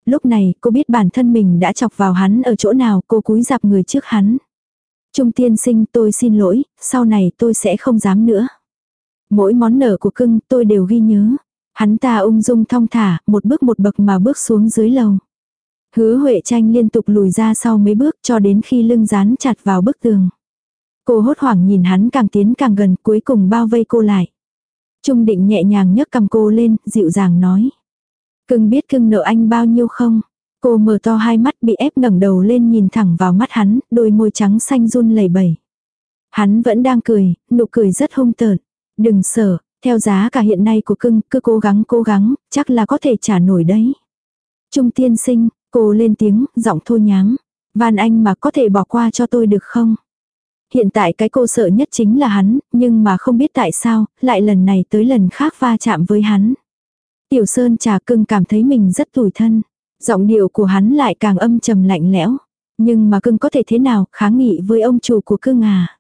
Lúc này, cô biết bản thân mình đã chọc vào hắn ở chỗ nào, cô cúi dạp người trước hắn. Trung tiên sinh tôi xin lỗi, sau này tôi sẽ không dám nữa. Mỗi món nở của cưng tôi đều ghi nhớ. Hắn ta ung dung thong thả, một bước một bậc mà bước xuống dưới lầu. Hứa Huệ tranh liên tục lùi ra sau mấy bước cho đến khi lưng dán chặt vào bức tường. Cô hốt hoảng nhìn hắn càng tiến càng gần cuối cùng bao vây cô lại. Trung định nhẹ nhàng nhấc cầm cô lên, dịu dàng nói. Cưng biết cưng nợ anh bao nhiêu không? Cô mở to hai mắt bị ép ngẩng đầu lên nhìn thẳng vào mắt hắn, đôi môi trắng xanh run lẩy bẩy. Hắn vẫn đang cười, nụ cười rất hung tợn. Đừng sợ, theo giá cả hiện nay của cưng, cứ cố gắng cố gắng, chắc là có thể trả nổi đấy. Trung tiên sinh, cô lên tiếng, giọng thô nhám. Van anh mà có thể bỏ qua cho tôi được không? Hiện tại cái cô sợ nhất chính là hắn, nhưng mà không biết tại sao, lại lần này tới lần khác va chạm với hắn. Tiểu Sơn trà cưng cảm thấy mình rất tủi thân. Giọng điệu của hắn lại càng âm trầm lạnh lẽo. Nhưng mà cưng có thể thế nào kháng nghị với ông chủ của cưng à?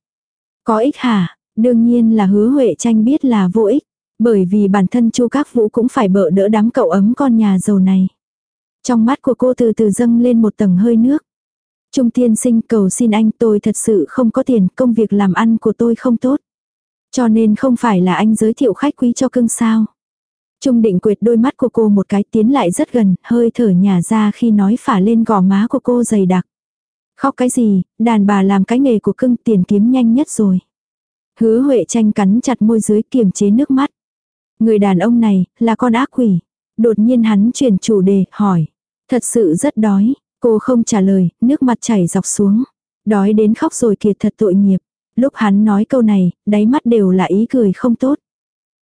Có ích hả? Đương nhiên là hứa Huệ tranh biết là vô ích. Bởi vì bản thân chu các vũ cũng phải bợ đỡ đám cậu ấm con nhà giàu này. Trong mắt của cô từ từ dâng lên một tầng hơi nước. Trung tiên sinh cầu xin anh tôi thật sự không có tiền, công việc làm ăn của tôi không tốt. Cho nên không phải là anh giới thiệu khách quý cho cưng sao. Trung định quệt đôi mắt của cô một cái tiến lại rất gần, hơi thở nhà ra khi nói phả lên gò má của cô dày đặc. Khóc cái gì, đàn bà làm cái nghề của cưng tiền kiếm nhanh nhất rồi. Hứa Huệ tranh cắn chặt môi dưới kiềm chế nước mắt. Người đàn ông này, là con ác quỷ. Đột nhiên hắn chuyển chủ đề, hỏi. Thật sự rất đói, cô không trả lời, nước mặt chảy dọc xuống. Đói đến khóc rồi kiệt thật tội nghiệp. Lúc hắn nói câu này, đáy mắt đều là ý cười không tốt.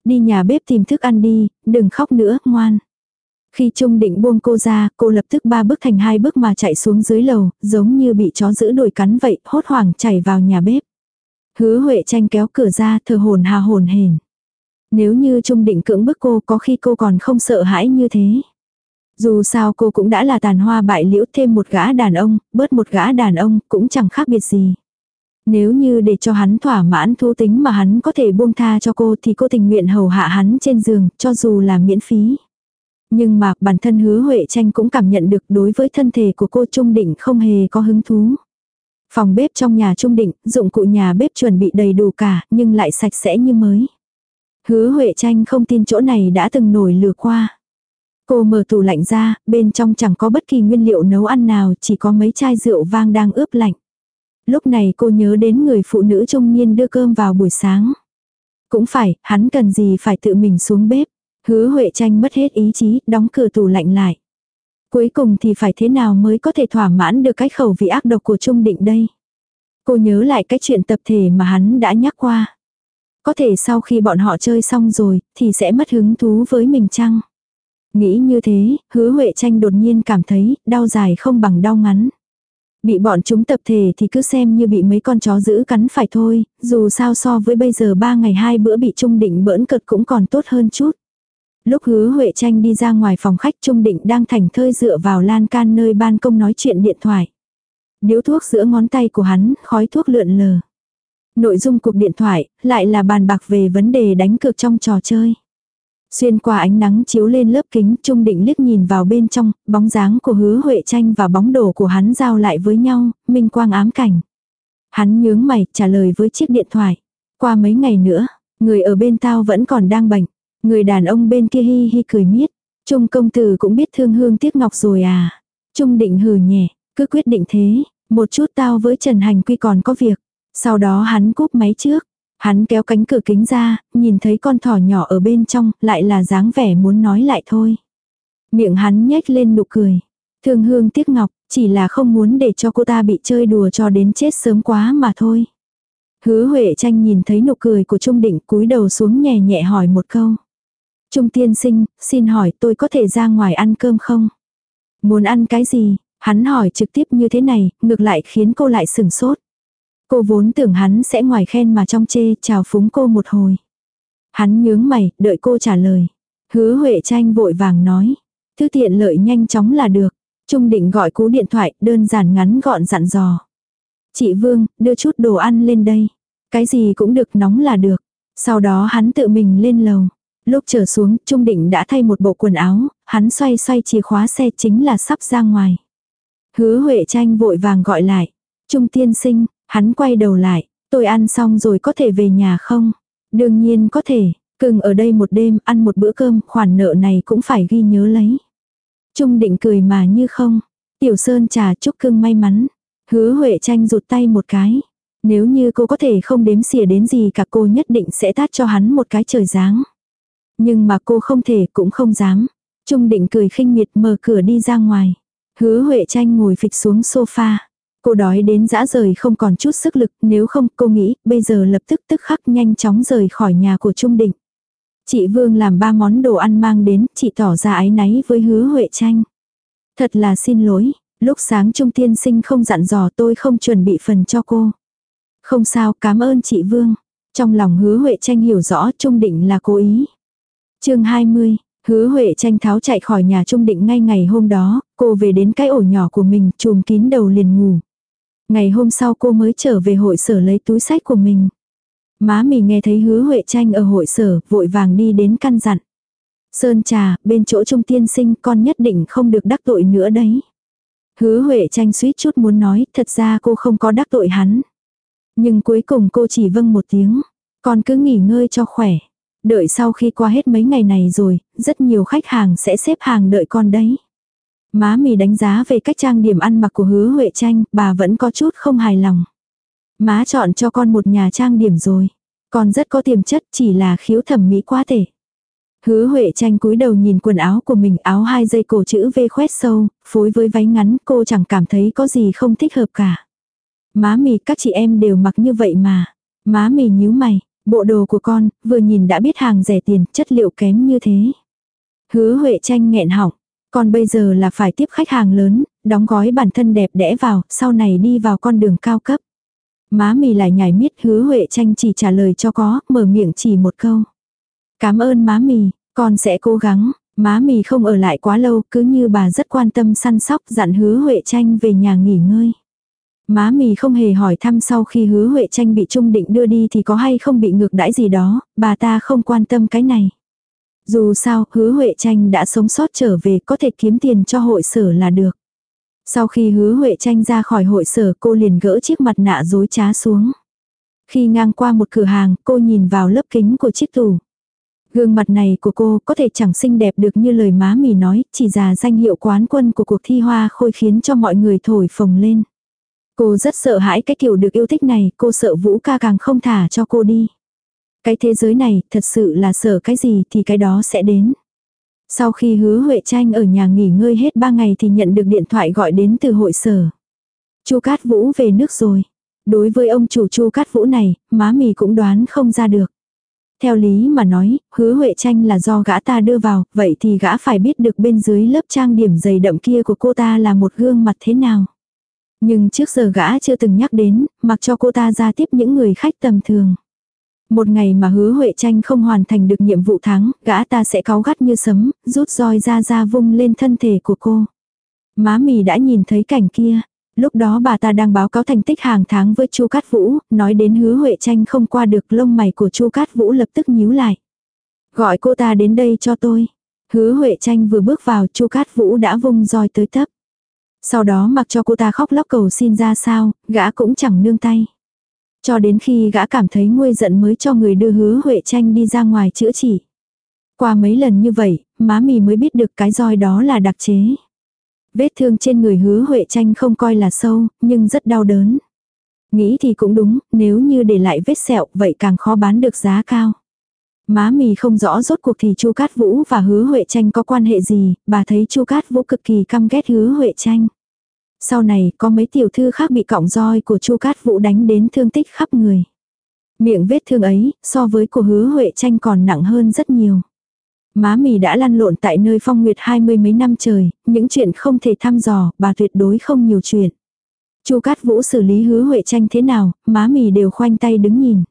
Đi nhà bếp tìm thức ăn đi, đừng khóc nữa, ngoan. Khi Trung định buông cô ra, cô lập tức ba bước thành hai bước mà chạy xuống dưới lầu, giống như bị chó giữ đuổi cắn vậy, hốt hoảng chạy vào nhà bếp. Hứa Huệ tranh kéo cửa ra, thờ hồn hà hồn hền. Nếu như Trung định cưỡng bức cô có khi cô còn không sợ hãi như thế. Dù sao cô cũng đã là tàn hoa bại liễu thêm một gã đàn ông, bớt một gã đàn ông cũng chẳng khác biệt gì. Nếu như để cho hắn thỏa mãn thú tính mà hắn có thể buông tha cho cô thì cô tình nguyện hầu hạ hắn trên giường, cho dù là miễn phí. Nhưng mà bản thân hứa Huệ tranh cũng cảm nhận được đối với thân thể của cô Trung Định không hề có hứng thú. Phòng bếp trong nhà Trung Định, dụng cụ nhà bếp chuẩn bị đầy đủ cả, nhưng lại sạch sẽ như mới. Hứa Huệ tranh không tin chỗ này đã từng nổi lừa qua. Cô mở tủ lạnh ra, bên trong chẳng có bất kỳ nguyên liệu nấu ăn nào, chỉ có mấy chai rượu vang đang ướp lạnh. Lúc này cô nhớ đến người phụ nữ trung niên đưa cơm vào buổi sáng. Cũng phải, hắn cần gì phải tự mình xuống bếp. Hứa Huệ tranh mất hết ý chí, đóng cửa tủ lạnh lại. Cuối cùng thì phải thế nào mới có thể thỏa mãn được cái khẩu vị ác độc của Trung Định đây. Cô nhớ lại cái chuyện tập thể mà hắn đã nhắc qua. Có thể sau khi bọn họ chơi xong rồi, thì sẽ mất hứng thú với mình chăng? Nghĩ như thế, hứa Huệ tranh đột nhiên cảm thấy, đau dài không bằng đau ngắn. Bị bọn chúng tập thể thì cứ xem như bị mấy con chó giữ cắn phải thôi, dù sao so với bây giờ ba ngày hai bữa bị trung định bỡn cợt cũng còn tốt hơn chút. Lúc hứa Huệ tranh đi ra ngoài phòng khách trung định đang thành thơi dựa vào lan can nơi ban công nói chuyện điện thoại. Điếu thuốc giữa ngón tay của hắn, khói thuốc lượn lờ. Nội dung cuộc điện thoại, lại là bàn bạc về vấn đề đánh cược trong trò chơi. Xuyên qua ánh nắng chiếu lên lớp kính, Trung Định liếc nhìn vào bên trong, bóng dáng của hứa Huệ tranh và bóng đổ của hắn giao lại với nhau, minh quang ám cảnh. Hắn nhướng mày, trả lời với chiếc điện thoại. Qua mấy ngày nữa, người ở bên tao vẫn còn đang bệnh. Người đàn ông bên kia hi hi cười miết. Trung công tử cũng biết thương hương tiếc ngọc rồi à. Trung định hừ nhẹ, cứ quyết định thế, một chút tao với Trần Hành Quy còn có việc. Sau đó hắn cúp máy trước. Hắn kéo cánh cửa kính ra, nhìn thấy con thỏ nhỏ ở bên trong, lại là dáng vẻ muốn nói lại thôi. Miệng hắn nhếch lên nụ cười. Thương hương tiếc ngọc, chỉ là không muốn để cho cô ta bị chơi đùa cho đến chết sớm quá mà thôi. Hứa Huệ tranh nhìn thấy nụ cười của Trung Định cúi đầu xuống nhẹ nhẹ hỏi một câu. Trung tiên sinh, xin hỏi tôi có thể ra ngoài ăn cơm không? Muốn ăn cái gì? Hắn hỏi trực tiếp như thế này, ngược lại khiến cô lại sừng sốt. Cô vốn tưởng hắn sẽ ngoài khen mà trong chê, chào phúng cô một hồi. Hắn nhướng mày, đợi cô trả lời. Hứa Huệ tranh vội vàng nói. Thứ tiện lợi nhanh chóng là được. Trung định gọi cú điện thoại, đơn giản ngắn gọn dặn dò. Chị Vương, đưa chút đồ ăn lên đây. Cái gì cũng được nóng là được. Sau đó hắn tự mình lên lầu. Lúc trở xuống, Trung Định đã thay một bộ quần áo, hắn xoay xoay chìa khóa xe chính là sắp ra ngoài. Hứa Huệ tranh vội vàng gọi lại. Trung tiên sinh, hắn quay đầu lại. Tôi ăn xong rồi có thể về nhà không? Đương nhiên có thể, cưng ở đây một đêm ăn một bữa cơm, khoản nợ này cũng phải ghi nhớ lấy. Trung định cười mà như không. Tiểu Sơn trà chúc cưng may mắn. Hứa Huệ tranh rụt tay một cái. Nếu như cô có thể không đếm xỉa đến gì cả cô nhất định sẽ tát cho hắn một cái trời giáng. Nhưng mà cô không thể cũng không dám. Trung định cười khinh miệt mở cửa đi ra ngoài. Hứa Huệ tranh ngồi phịch xuống sofa. Cô đói đến dã rời không còn chút sức lực, nếu không cô nghĩ bây giờ lập tức tức khắc nhanh chóng rời khỏi nhà của Trung Định. Chị Vương làm ba món đồ ăn mang đến, chị tỏ ra ái náy với hứa Huệ tranh. Thật là xin lỗi, lúc sáng Trung Tiên Sinh không dặn dò tôi không chuẩn bị phần cho cô. Không sao, cảm ơn chị Vương. Trong lòng hứa Huệ tranh hiểu rõ Trung Định là cố ý. chương 20, hứa Huệ tranh tháo chạy khỏi nhà Trung Định ngay ngày hôm đó, cô về đến cái ổ nhỏ của mình, chùm kín đầu liền ngủ. Ngày hôm sau cô mới trở về hội sở lấy túi sách của mình. Má mì nghe thấy hứa Huệ tranh ở hội sở, vội vàng đi đến căn dặn. Sơn trà, bên chỗ trung tiên sinh con nhất định không được đắc tội nữa đấy. Hứa Huệ tranh suýt chút muốn nói, thật ra cô không có đắc tội hắn. Nhưng cuối cùng cô chỉ vâng một tiếng. Con cứ nghỉ ngơi cho khỏe. Đợi sau khi qua hết mấy ngày này rồi, rất nhiều khách hàng sẽ xếp hàng đợi con đấy. Má mì đánh giá về cách trang điểm ăn mặc của hứa Huệ Tranh, bà vẫn có chút không hài lòng. Má chọn cho con một nhà trang điểm rồi. Con rất có tiềm chất chỉ là khiếu thẩm mỹ quá thể. Hứa Huệ tranh cúi đầu nhìn quần áo của mình áo hai dây cổ chữ V khoét sâu, phối với váy ngắn cô chẳng cảm thấy có gì không thích hợp cả. Má mì các chị em đều mặc như vậy mà. Má mì nhíu mày, bộ đồ của con, vừa nhìn đã biết hàng rẻ tiền, chất liệu kém như thế. Hứa Huệ tranh nghẹn họng, con bây giờ là phải tiếp khách hàng lớn, đóng gói bản thân đẹp đẽ vào, sau này đi vào con đường cao cấp. Má mì lại nhảy miết hứa Huệ tranh chỉ trả lời cho có, mở miệng chỉ một câu. Cảm ơn má mì, con sẽ cố gắng. Má mì không ở lại quá lâu, cứ như bà rất quan tâm săn sóc dặn hứa Huệ tranh về nhà nghỉ ngơi. Má mì không hề hỏi thăm sau khi hứa Huệ tranh bị Trung Định đưa đi thì có hay không bị ngược đãi gì đó, bà ta không quan tâm cái này. Dù sao, hứa Huệ tranh đã sống sót trở về có thể kiếm tiền cho hội sở là được. Sau khi hứa Huệ tranh ra khỏi hội sở cô liền gỡ chiếc mặt nạ dối trá xuống. Khi ngang qua một cửa hàng, cô nhìn vào lớp kính của chiếc tủ. Gương mặt này của cô có thể chẳng xinh đẹp được như lời má mì nói, chỉ già danh hiệu quán quân của cuộc thi hoa khôi khiến cho mọi người thổi phồng lên. Cô rất sợ hãi cái kiểu được yêu thích này, cô sợ Vũ ca càng không thả cho cô đi. Cái thế giới này, thật sự là sợ cái gì thì cái đó sẽ đến. Sau khi hứa Huệ Tranh ở nhà nghỉ ngơi hết 3 ngày thì nhận được điện thoại gọi đến từ hội sở. Chu Cát Vũ về nước rồi. Đối với ông chủ Chu Cát Vũ này, má mì cũng đoán không ra được. Theo lý mà nói, hứa Huệ Tranh là do gã ta đưa vào, vậy thì gã phải biết được bên dưới lớp trang điểm dày đậm kia của cô ta là một gương mặt thế nào. Nhưng trước giờ gã chưa từng nhắc đến, mặc cho cô ta ra tiếp những người khách tầm thường. Một ngày mà hứa Huệ Tranh không hoàn thành được nhiệm vụ thắng, gã ta sẽ cáu gắt như sấm, rút roi ra ra vung lên thân thể của cô. Má mì đã nhìn thấy cảnh kia. Lúc đó bà ta đang báo cáo thành tích hàng tháng với Chu Cát Vũ, nói đến hứa Huệ Tranh không qua được lông mày của Chu Cát Vũ lập tức nhíu lại. Gọi cô ta đến đây cho tôi. Hứa Huệ Tranh vừa bước vào Chu Cát Vũ đã vung roi tới tấp. Sau đó mặc cho cô ta khóc lóc cầu xin ra sao, gã cũng chẳng nương tay. Cho đến khi gã cảm thấy nguôi giận mới cho người đưa hứa Huệ Tranh đi ra ngoài chữa trị. Qua mấy lần như vậy, má mì mới biết được cái roi đó là đặc chế. Vết thương trên người hứa Huệ Tranh không coi là sâu, nhưng rất đau đớn. Nghĩ thì cũng đúng, nếu như để lại vết sẹo vậy càng khó bán được giá cao. Má mì không rõ rốt cuộc thì Chu Cát Vũ và Hứa Huệ Tranh có quan hệ gì, bà thấy Chu Cát Vũ cực kỳ căm ghét Hứa Huệ Tranh. Sau này có mấy tiểu thư khác bị cọng roi của Chu Cát Vũ đánh đến thương tích khắp người. Miệng vết thương ấy, so với của Hứa Huệ Tranh còn nặng hơn rất nhiều. Má mì đã lăn lộn tại nơi phong nguyệt hai mươi mấy năm trời, những chuyện không thể thăm dò, bà tuyệt đối không nhiều chuyện. Chu Cát Vũ xử lý hứa Huệ Tranh thế nào, má mì đều khoanh tay đứng nhìn.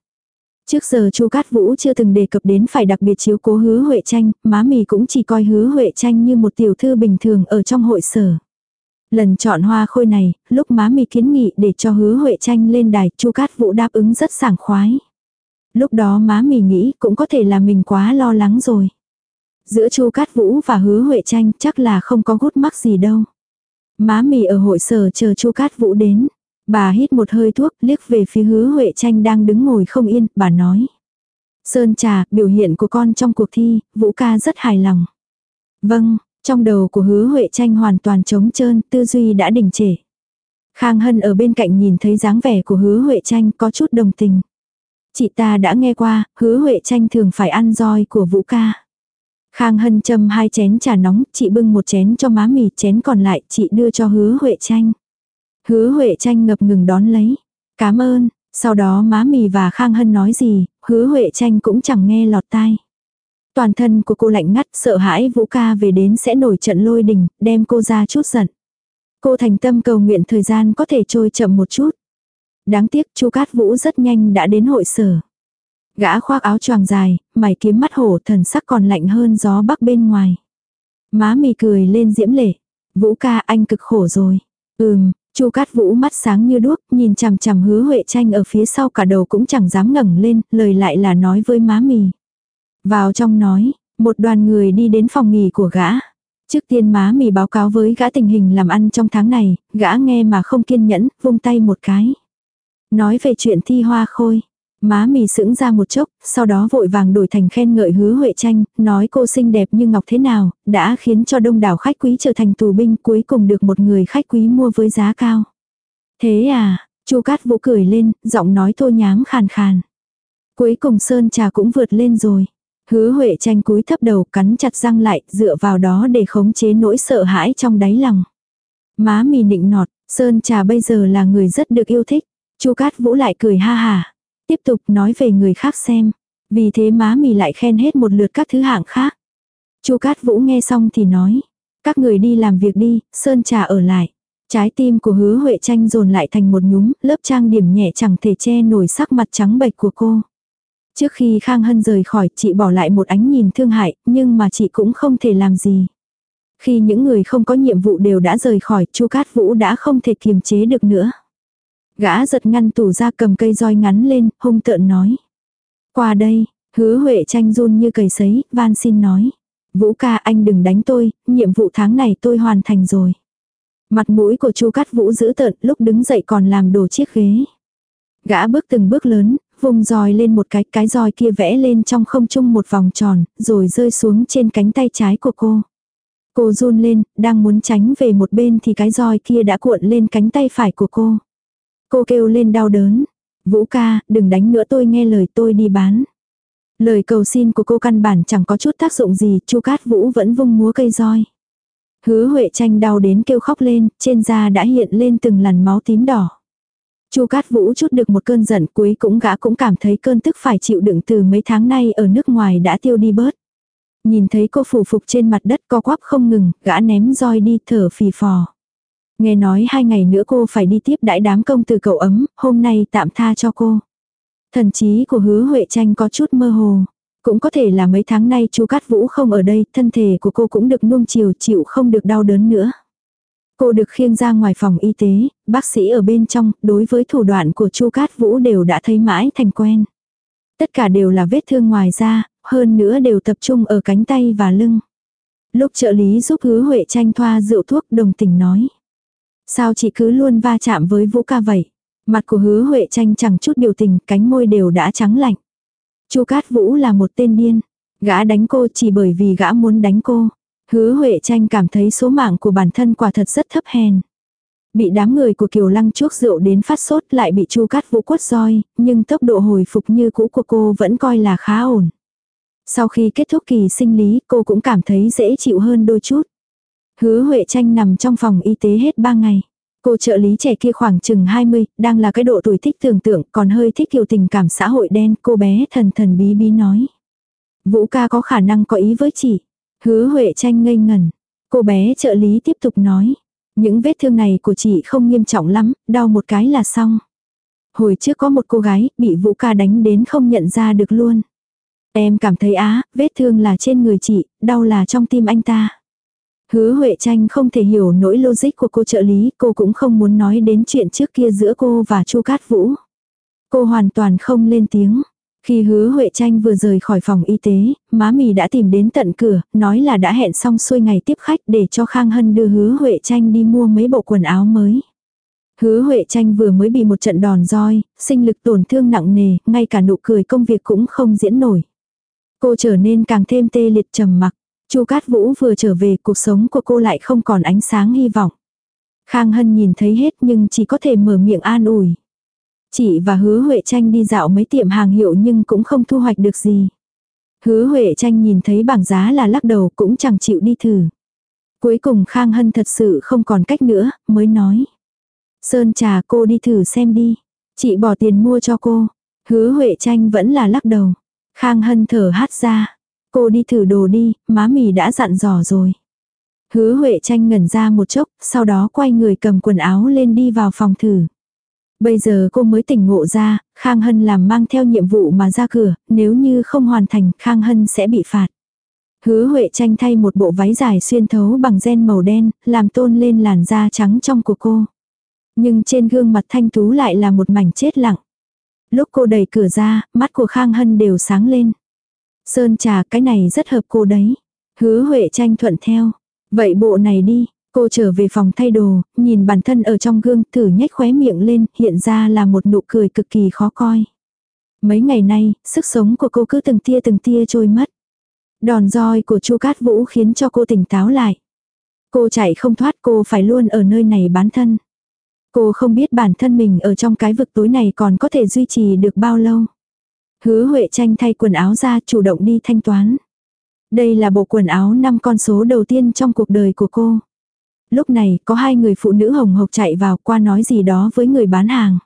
Trước giờ Chu Cát Vũ chưa từng đề cập đến phải đặc biệt chiếu cố hứa Huệ Tranh, má mì cũng chỉ coi hứa Huệ Tranh như một tiểu thư bình thường ở trong hội sở. Lần chọn hoa khôi này, lúc má mì kiến nghị để cho hứa Huệ Tranh lên đài, Chu Cát Vũ đáp ứng rất sảng khoái. Lúc đó má mì nghĩ cũng có thể là mình quá lo lắng rồi. Giữa Chu Cát Vũ và Hứa Huệ Tranh chắc là không có gút mắc gì đâu. Má mì ở hội sở chờ Chu Cát Vũ đến. Bà hít một hơi thuốc, liếc về phía Hứa Huệ Tranh đang đứng ngồi không yên, bà nói. Sơn trà, biểu hiện của con trong cuộc thi, Vũ ca rất hài lòng. Vâng, trong đầu của Hứa Huệ Tranh hoàn toàn trống trơn, tư duy đã đình trệ. Khang Hân ở bên cạnh nhìn thấy dáng vẻ của Hứa Huệ Tranh có chút đồng tình. Chị ta đã nghe qua, Hứa Huệ Tranh thường phải ăn roi của Vũ ca. Khang Hân châm hai chén trà nóng, chị bưng một chén cho má mì, chén còn lại chị đưa cho hứa Huệ Tranh. Hứa Huệ Tranh ngập ngừng đón lấy. Cảm ơn, sau đó má mì và Khang Hân nói gì, hứa Huệ Tranh cũng chẳng nghe lọt tai. Toàn thân của cô lạnh ngắt sợ hãi Vũ ca về đến sẽ nổi trận lôi đình, đem cô ra chút giận. Cô thành tâm cầu nguyện thời gian có thể trôi chậm một chút. Đáng tiếc chu Cát Vũ rất nhanh đã đến hội sở. Gã khoác áo choàng dài, mày kiếm mắt hổ thần sắc còn lạnh hơn gió bắc bên ngoài. Má mì cười lên diễm lệ. Vũ ca anh cực khổ rồi. Ừm, Chu Cát Vũ mắt sáng như đuốc, nhìn chằm chằm Hứa Huệ Tranh ở phía sau cả đầu cũng chẳng dám ngẩng lên, lời lại là nói với má mì. Vào trong nói, một đoàn người đi đến phòng nghỉ của gã. Trước tiên má mì báo cáo với gã tình hình làm ăn trong tháng này, gã nghe mà không kiên nhẫn, vung tay một cái. Nói về chuyện thi hoa khôi. Má mì sững ra một chốc, sau đó vội vàng đổi thành khen ngợi hứa Huệ tranh, nói cô xinh đẹp như ngọc thế nào, đã khiến cho đông đảo khách quý trở thành tù binh cuối cùng được một người khách quý mua với giá cao. Thế à, chu Cát Vũ cười lên, giọng nói thô nhám khàn khàn. Cuối cùng sơn trà cũng vượt lên rồi. Hứa Huệ tranh cúi thấp đầu cắn chặt răng lại, dựa vào đó để khống chế nỗi sợ hãi trong đáy lòng. Má mì nịnh nọt, Sơn Trà bây giờ là người rất được yêu thích. Chu Cát Vũ lại cười ha hà. Tiếp tục nói về người khác xem. Vì thế má mì lại khen hết một lượt các thứ hạng khác. Chu Cát Vũ nghe xong thì nói. Các người đi làm việc đi, Sơn Trà ở lại. Trái tim của hứa Huệ tranh dồn lại thành một nhúm, lớp trang điểm nhẹ chẳng thể che nổi sắc mặt trắng bệch của cô. Trước khi Khang Hân rời khỏi, chị bỏ lại một ánh nhìn thương hại, nhưng mà chị cũng không thể làm gì. Khi những người không có nhiệm vụ đều đã rời khỏi, Chu Cát Vũ đã không thể kiềm chế được nữa. Gã giật ngăn tủ ra cầm cây roi ngắn lên, hung tợn nói. Qua đây, hứa Huệ tranh run như cầy sấy, van xin nói. Vũ ca anh đừng đánh tôi, nhiệm vụ tháng này tôi hoàn thành rồi. Mặt mũi của Chu Cát Vũ giữ tợn, lúc đứng dậy còn làm đổ chiếc ghế. Gã bước từng bước lớn, vùng roi lên một cái, cái roi kia vẽ lên trong không trung một vòng tròn, rồi rơi xuống trên cánh tay trái của cô. Cô run lên, đang muốn tránh về một bên thì cái roi kia đã cuộn lên cánh tay phải của cô. Cô kêu lên đau đớn. Vũ ca, đừng đánh nữa tôi nghe lời tôi đi bán. Lời cầu xin của cô căn bản chẳng có chút tác dụng gì, Chu Cát Vũ vẫn vung múa cây roi. Hứa Huệ tranh đau đến kêu khóc lên, trên da đã hiện lên từng làn máu tím đỏ. Chu Cát Vũ chút được một cơn giận cuối cũng gã cũng cảm thấy cơn tức phải chịu đựng từ mấy tháng nay ở nước ngoài đã tiêu đi bớt. Nhìn thấy cô phủ phục trên mặt đất co quắp không ngừng, gã ném roi đi thở phì phò. Nghe nói hai ngày nữa cô phải đi tiếp đãi đám công từ cậu ấm, hôm nay tạm tha cho cô. Thần trí của hứa Huệ tranh có chút mơ hồ. Cũng có thể là mấy tháng nay chú Cát Vũ không ở đây, thân thể của cô cũng được nuông chiều chịu không được đau đớn nữa. Cô được khiêng ra ngoài phòng y tế, bác sĩ ở bên trong, đối với thủ đoạn của Chu Cát Vũ đều đã thấy mãi thành quen. Tất cả đều là vết thương ngoài da, hơn nữa đều tập trung ở cánh tay và lưng. Lúc trợ lý giúp hứa Huệ tranh thoa rượu thuốc đồng tình nói. Sao chị cứ luôn va chạm với Vũ ca vậy? Mặt của hứa Huệ tranh chẳng chút biểu tình, cánh môi đều đã trắng lạnh. Chu Cát Vũ là một tên điên. Gã đánh cô chỉ bởi vì gã muốn đánh cô. Hứa Huệ tranh cảm thấy số mạng của bản thân quả thật rất thấp hèn. Bị đám người của Kiều Lăng chuốc rượu đến phát sốt lại bị Chu Cát Vũ quất roi, nhưng tốc độ hồi phục như cũ của cô vẫn coi là khá ổn. Sau khi kết thúc kỳ sinh lý, cô cũng cảm thấy dễ chịu hơn đôi chút. Hứa Huệ Tranh nằm trong phòng y tế hết 3 ngày. Cô trợ lý trẻ kia khoảng chừng 20, đang là cái độ tuổi thích tưởng tượng, còn hơi thích kiểu tình cảm xã hội đen, cô bé thần thần bí bí nói. Vũ ca có khả năng có ý với chị. Hứa Huệ Tranh ngây ngẩn. Cô bé trợ lý tiếp tục nói. Những vết thương này của chị không nghiêm trọng lắm, đau một cái là xong. Hồi trước có một cô gái, bị Vũ ca đánh đến không nhận ra được luôn. Em cảm thấy á, vết thương là trên người chị, đau là trong tim anh ta. Hứa Huệ Tranh không thể hiểu nỗi logic của cô trợ lý, cô cũng không muốn nói đến chuyện trước kia giữa cô và Chu Cát Vũ. Cô hoàn toàn không lên tiếng. Khi hứa Huệ Tranh vừa rời khỏi phòng y tế, má mì đã tìm đến tận cửa, nói là đã hẹn xong xuôi ngày tiếp khách để cho Khang Hân đưa hứa Huệ Tranh đi mua mấy bộ quần áo mới. Hứa Huệ Tranh vừa mới bị một trận đòn roi, sinh lực tổn thương nặng nề, ngay cả nụ cười công việc cũng không diễn nổi. Cô trở nên càng thêm tê liệt trầm mặc. Chu Cát Vũ vừa trở về, cuộc sống của cô lại không còn ánh sáng hy vọng. Khang Hân nhìn thấy hết nhưng chỉ có thể mở miệng an ủi. Chị và hứa Huệ Tranh đi dạo mấy tiệm hàng hiệu nhưng cũng không thu hoạch được gì. Hứa Huệ Tranh nhìn thấy bảng giá là lắc đầu cũng chẳng chịu đi thử. Cuối cùng Khang Hân thật sự không còn cách nữa, mới nói. Sơn trà cô đi thử xem đi. Chị bỏ tiền mua cho cô. Hứa Huệ Tranh vẫn là lắc đầu. Khang Hân thở hát ra. Cô đi thử đồ đi, má mì đã dặn dò rồi. Hứa Huệ tranh ngẩn ra một chốc, sau đó quay người cầm quần áo lên đi vào phòng thử. Bây giờ cô mới tỉnh ngộ ra, Khang Hân làm mang theo nhiệm vụ mà ra cửa, nếu như không hoàn thành Khang Hân sẽ bị phạt. Hứa Huệ tranh thay một bộ váy dài xuyên thấu bằng gen màu đen, làm tôn lên làn da trắng trong của cô. Nhưng trên gương mặt thanh tú lại là một mảnh chết lặng. Lúc cô đẩy cửa ra, mắt của Khang Hân đều sáng lên. Sơn trà cái này rất hợp cô đấy. Hứa Huệ tranh thuận theo. Vậy bộ này đi, cô trở về phòng thay đồ, nhìn bản thân ở trong gương thử nhếch khóe miệng lên, hiện ra là một nụ cười cực kỳ khó coi. Mấy ngày nay, sức sống của cô cứ từng tia từng tia trôi mất. Đòn roi của Chu Cát Vũ khiến cho cô tỉnh táo lại. Cô chạy không thoát cô phải luôn ở nơi này bán thân. Cô không biết bản thân mình ở trong cái vực tối này còn có thể duy trì được bao lâu. Hứa Huệ tranh thay quần áo ra chủ động đi thanh toán. Đây là bộ quần áo 5 con số đầu tiên trong cuộc đời của cô. Lúc này có hai người phụ nữ hồng hộc chạy vào qua nói gì đó với người bán hàng.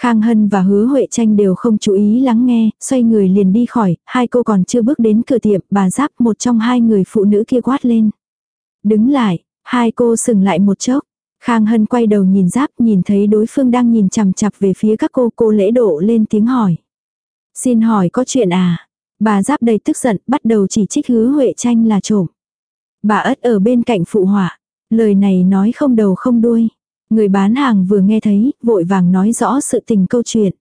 Khang Hân và Hứa Huệ Tranh đều không chú ý lắng nghe, xoay người liền đi khỏi, hai cô còn chưa bước đến cửa tiệm, bà Giáp một trong hai người phụ nữ kia quát lên. Đứng lại, hai cô sừng lại một chốc. Khang Hân quay đầu nhìn Giáp nhìn thấy đối phương đang nhìn chằm chặp về phía các cô, cô lễ độ lên tiếng hỏi. Xin hỏi có chuyện à? Bà Giáp đầy tức giận, bắt đầu chỉ trích Hứa Huệ Tranh là trộm. Bà ất ở bên cạnh phụ họa, lời này nói không đầu không đuôi. Người bán hàng vừa nghe thấy, vội vàng nói rõ sự tình câu chuyện.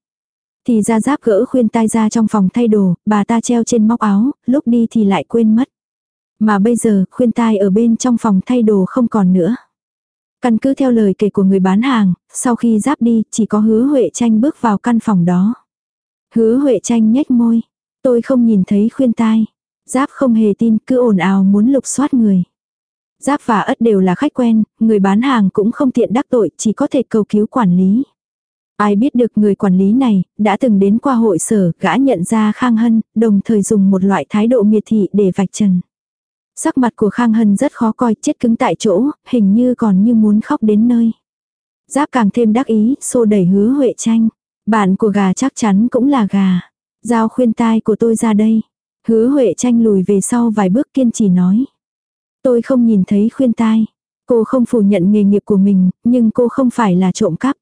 Thì ra giáp gỡ khuyên tai ra trong phòng thay đồ, bà ta treo trên móc áo, lúc đi thì lại quên mất. Mà bây giờ, khuyên tai ở bên trong phòng thay đồ không còn nữa. Căn cứ theo lời kể của người bán hàng, sau khi giáp đi, chỉ có hứa Huệ tranh bước vào căn phòng đó. Hứa Huệ tranh nhếch môi. Tôi không nhìn thấy khuyên tai. Giáp không hề tin, cứ ồn ào muốn lục soát người. Giáp và ất đều là khách quen, người bán hàng cũng không tiện đắc tội, chỉ có thể cầu cứu quản lý. Ai biết được người quản lý này, đã từng đến qua hội sở, gã nhận ra Khang Hân, đồng thời dùng một loại thái độ miệt thị để vạch trần. Sắc mặt của Khang Hân rất khó coi, chết cứng tại chỗ, hình như còn như muốn khóc đến nơi. Giáp càng thêm đắc ý, xô đẩy hứa Huệ tranh. Bạn của gà chắc chắn cũng là gà. Giao khuyên tai của tôi ra đây. Hứa Huệ tranh lùi về sau vài bước kiên trì nói. Tôi không nhìn thấy khuyên tai. Cô không phủ nhận nghề nghiệp của mình, nhưng cô không phải là trộm cắp.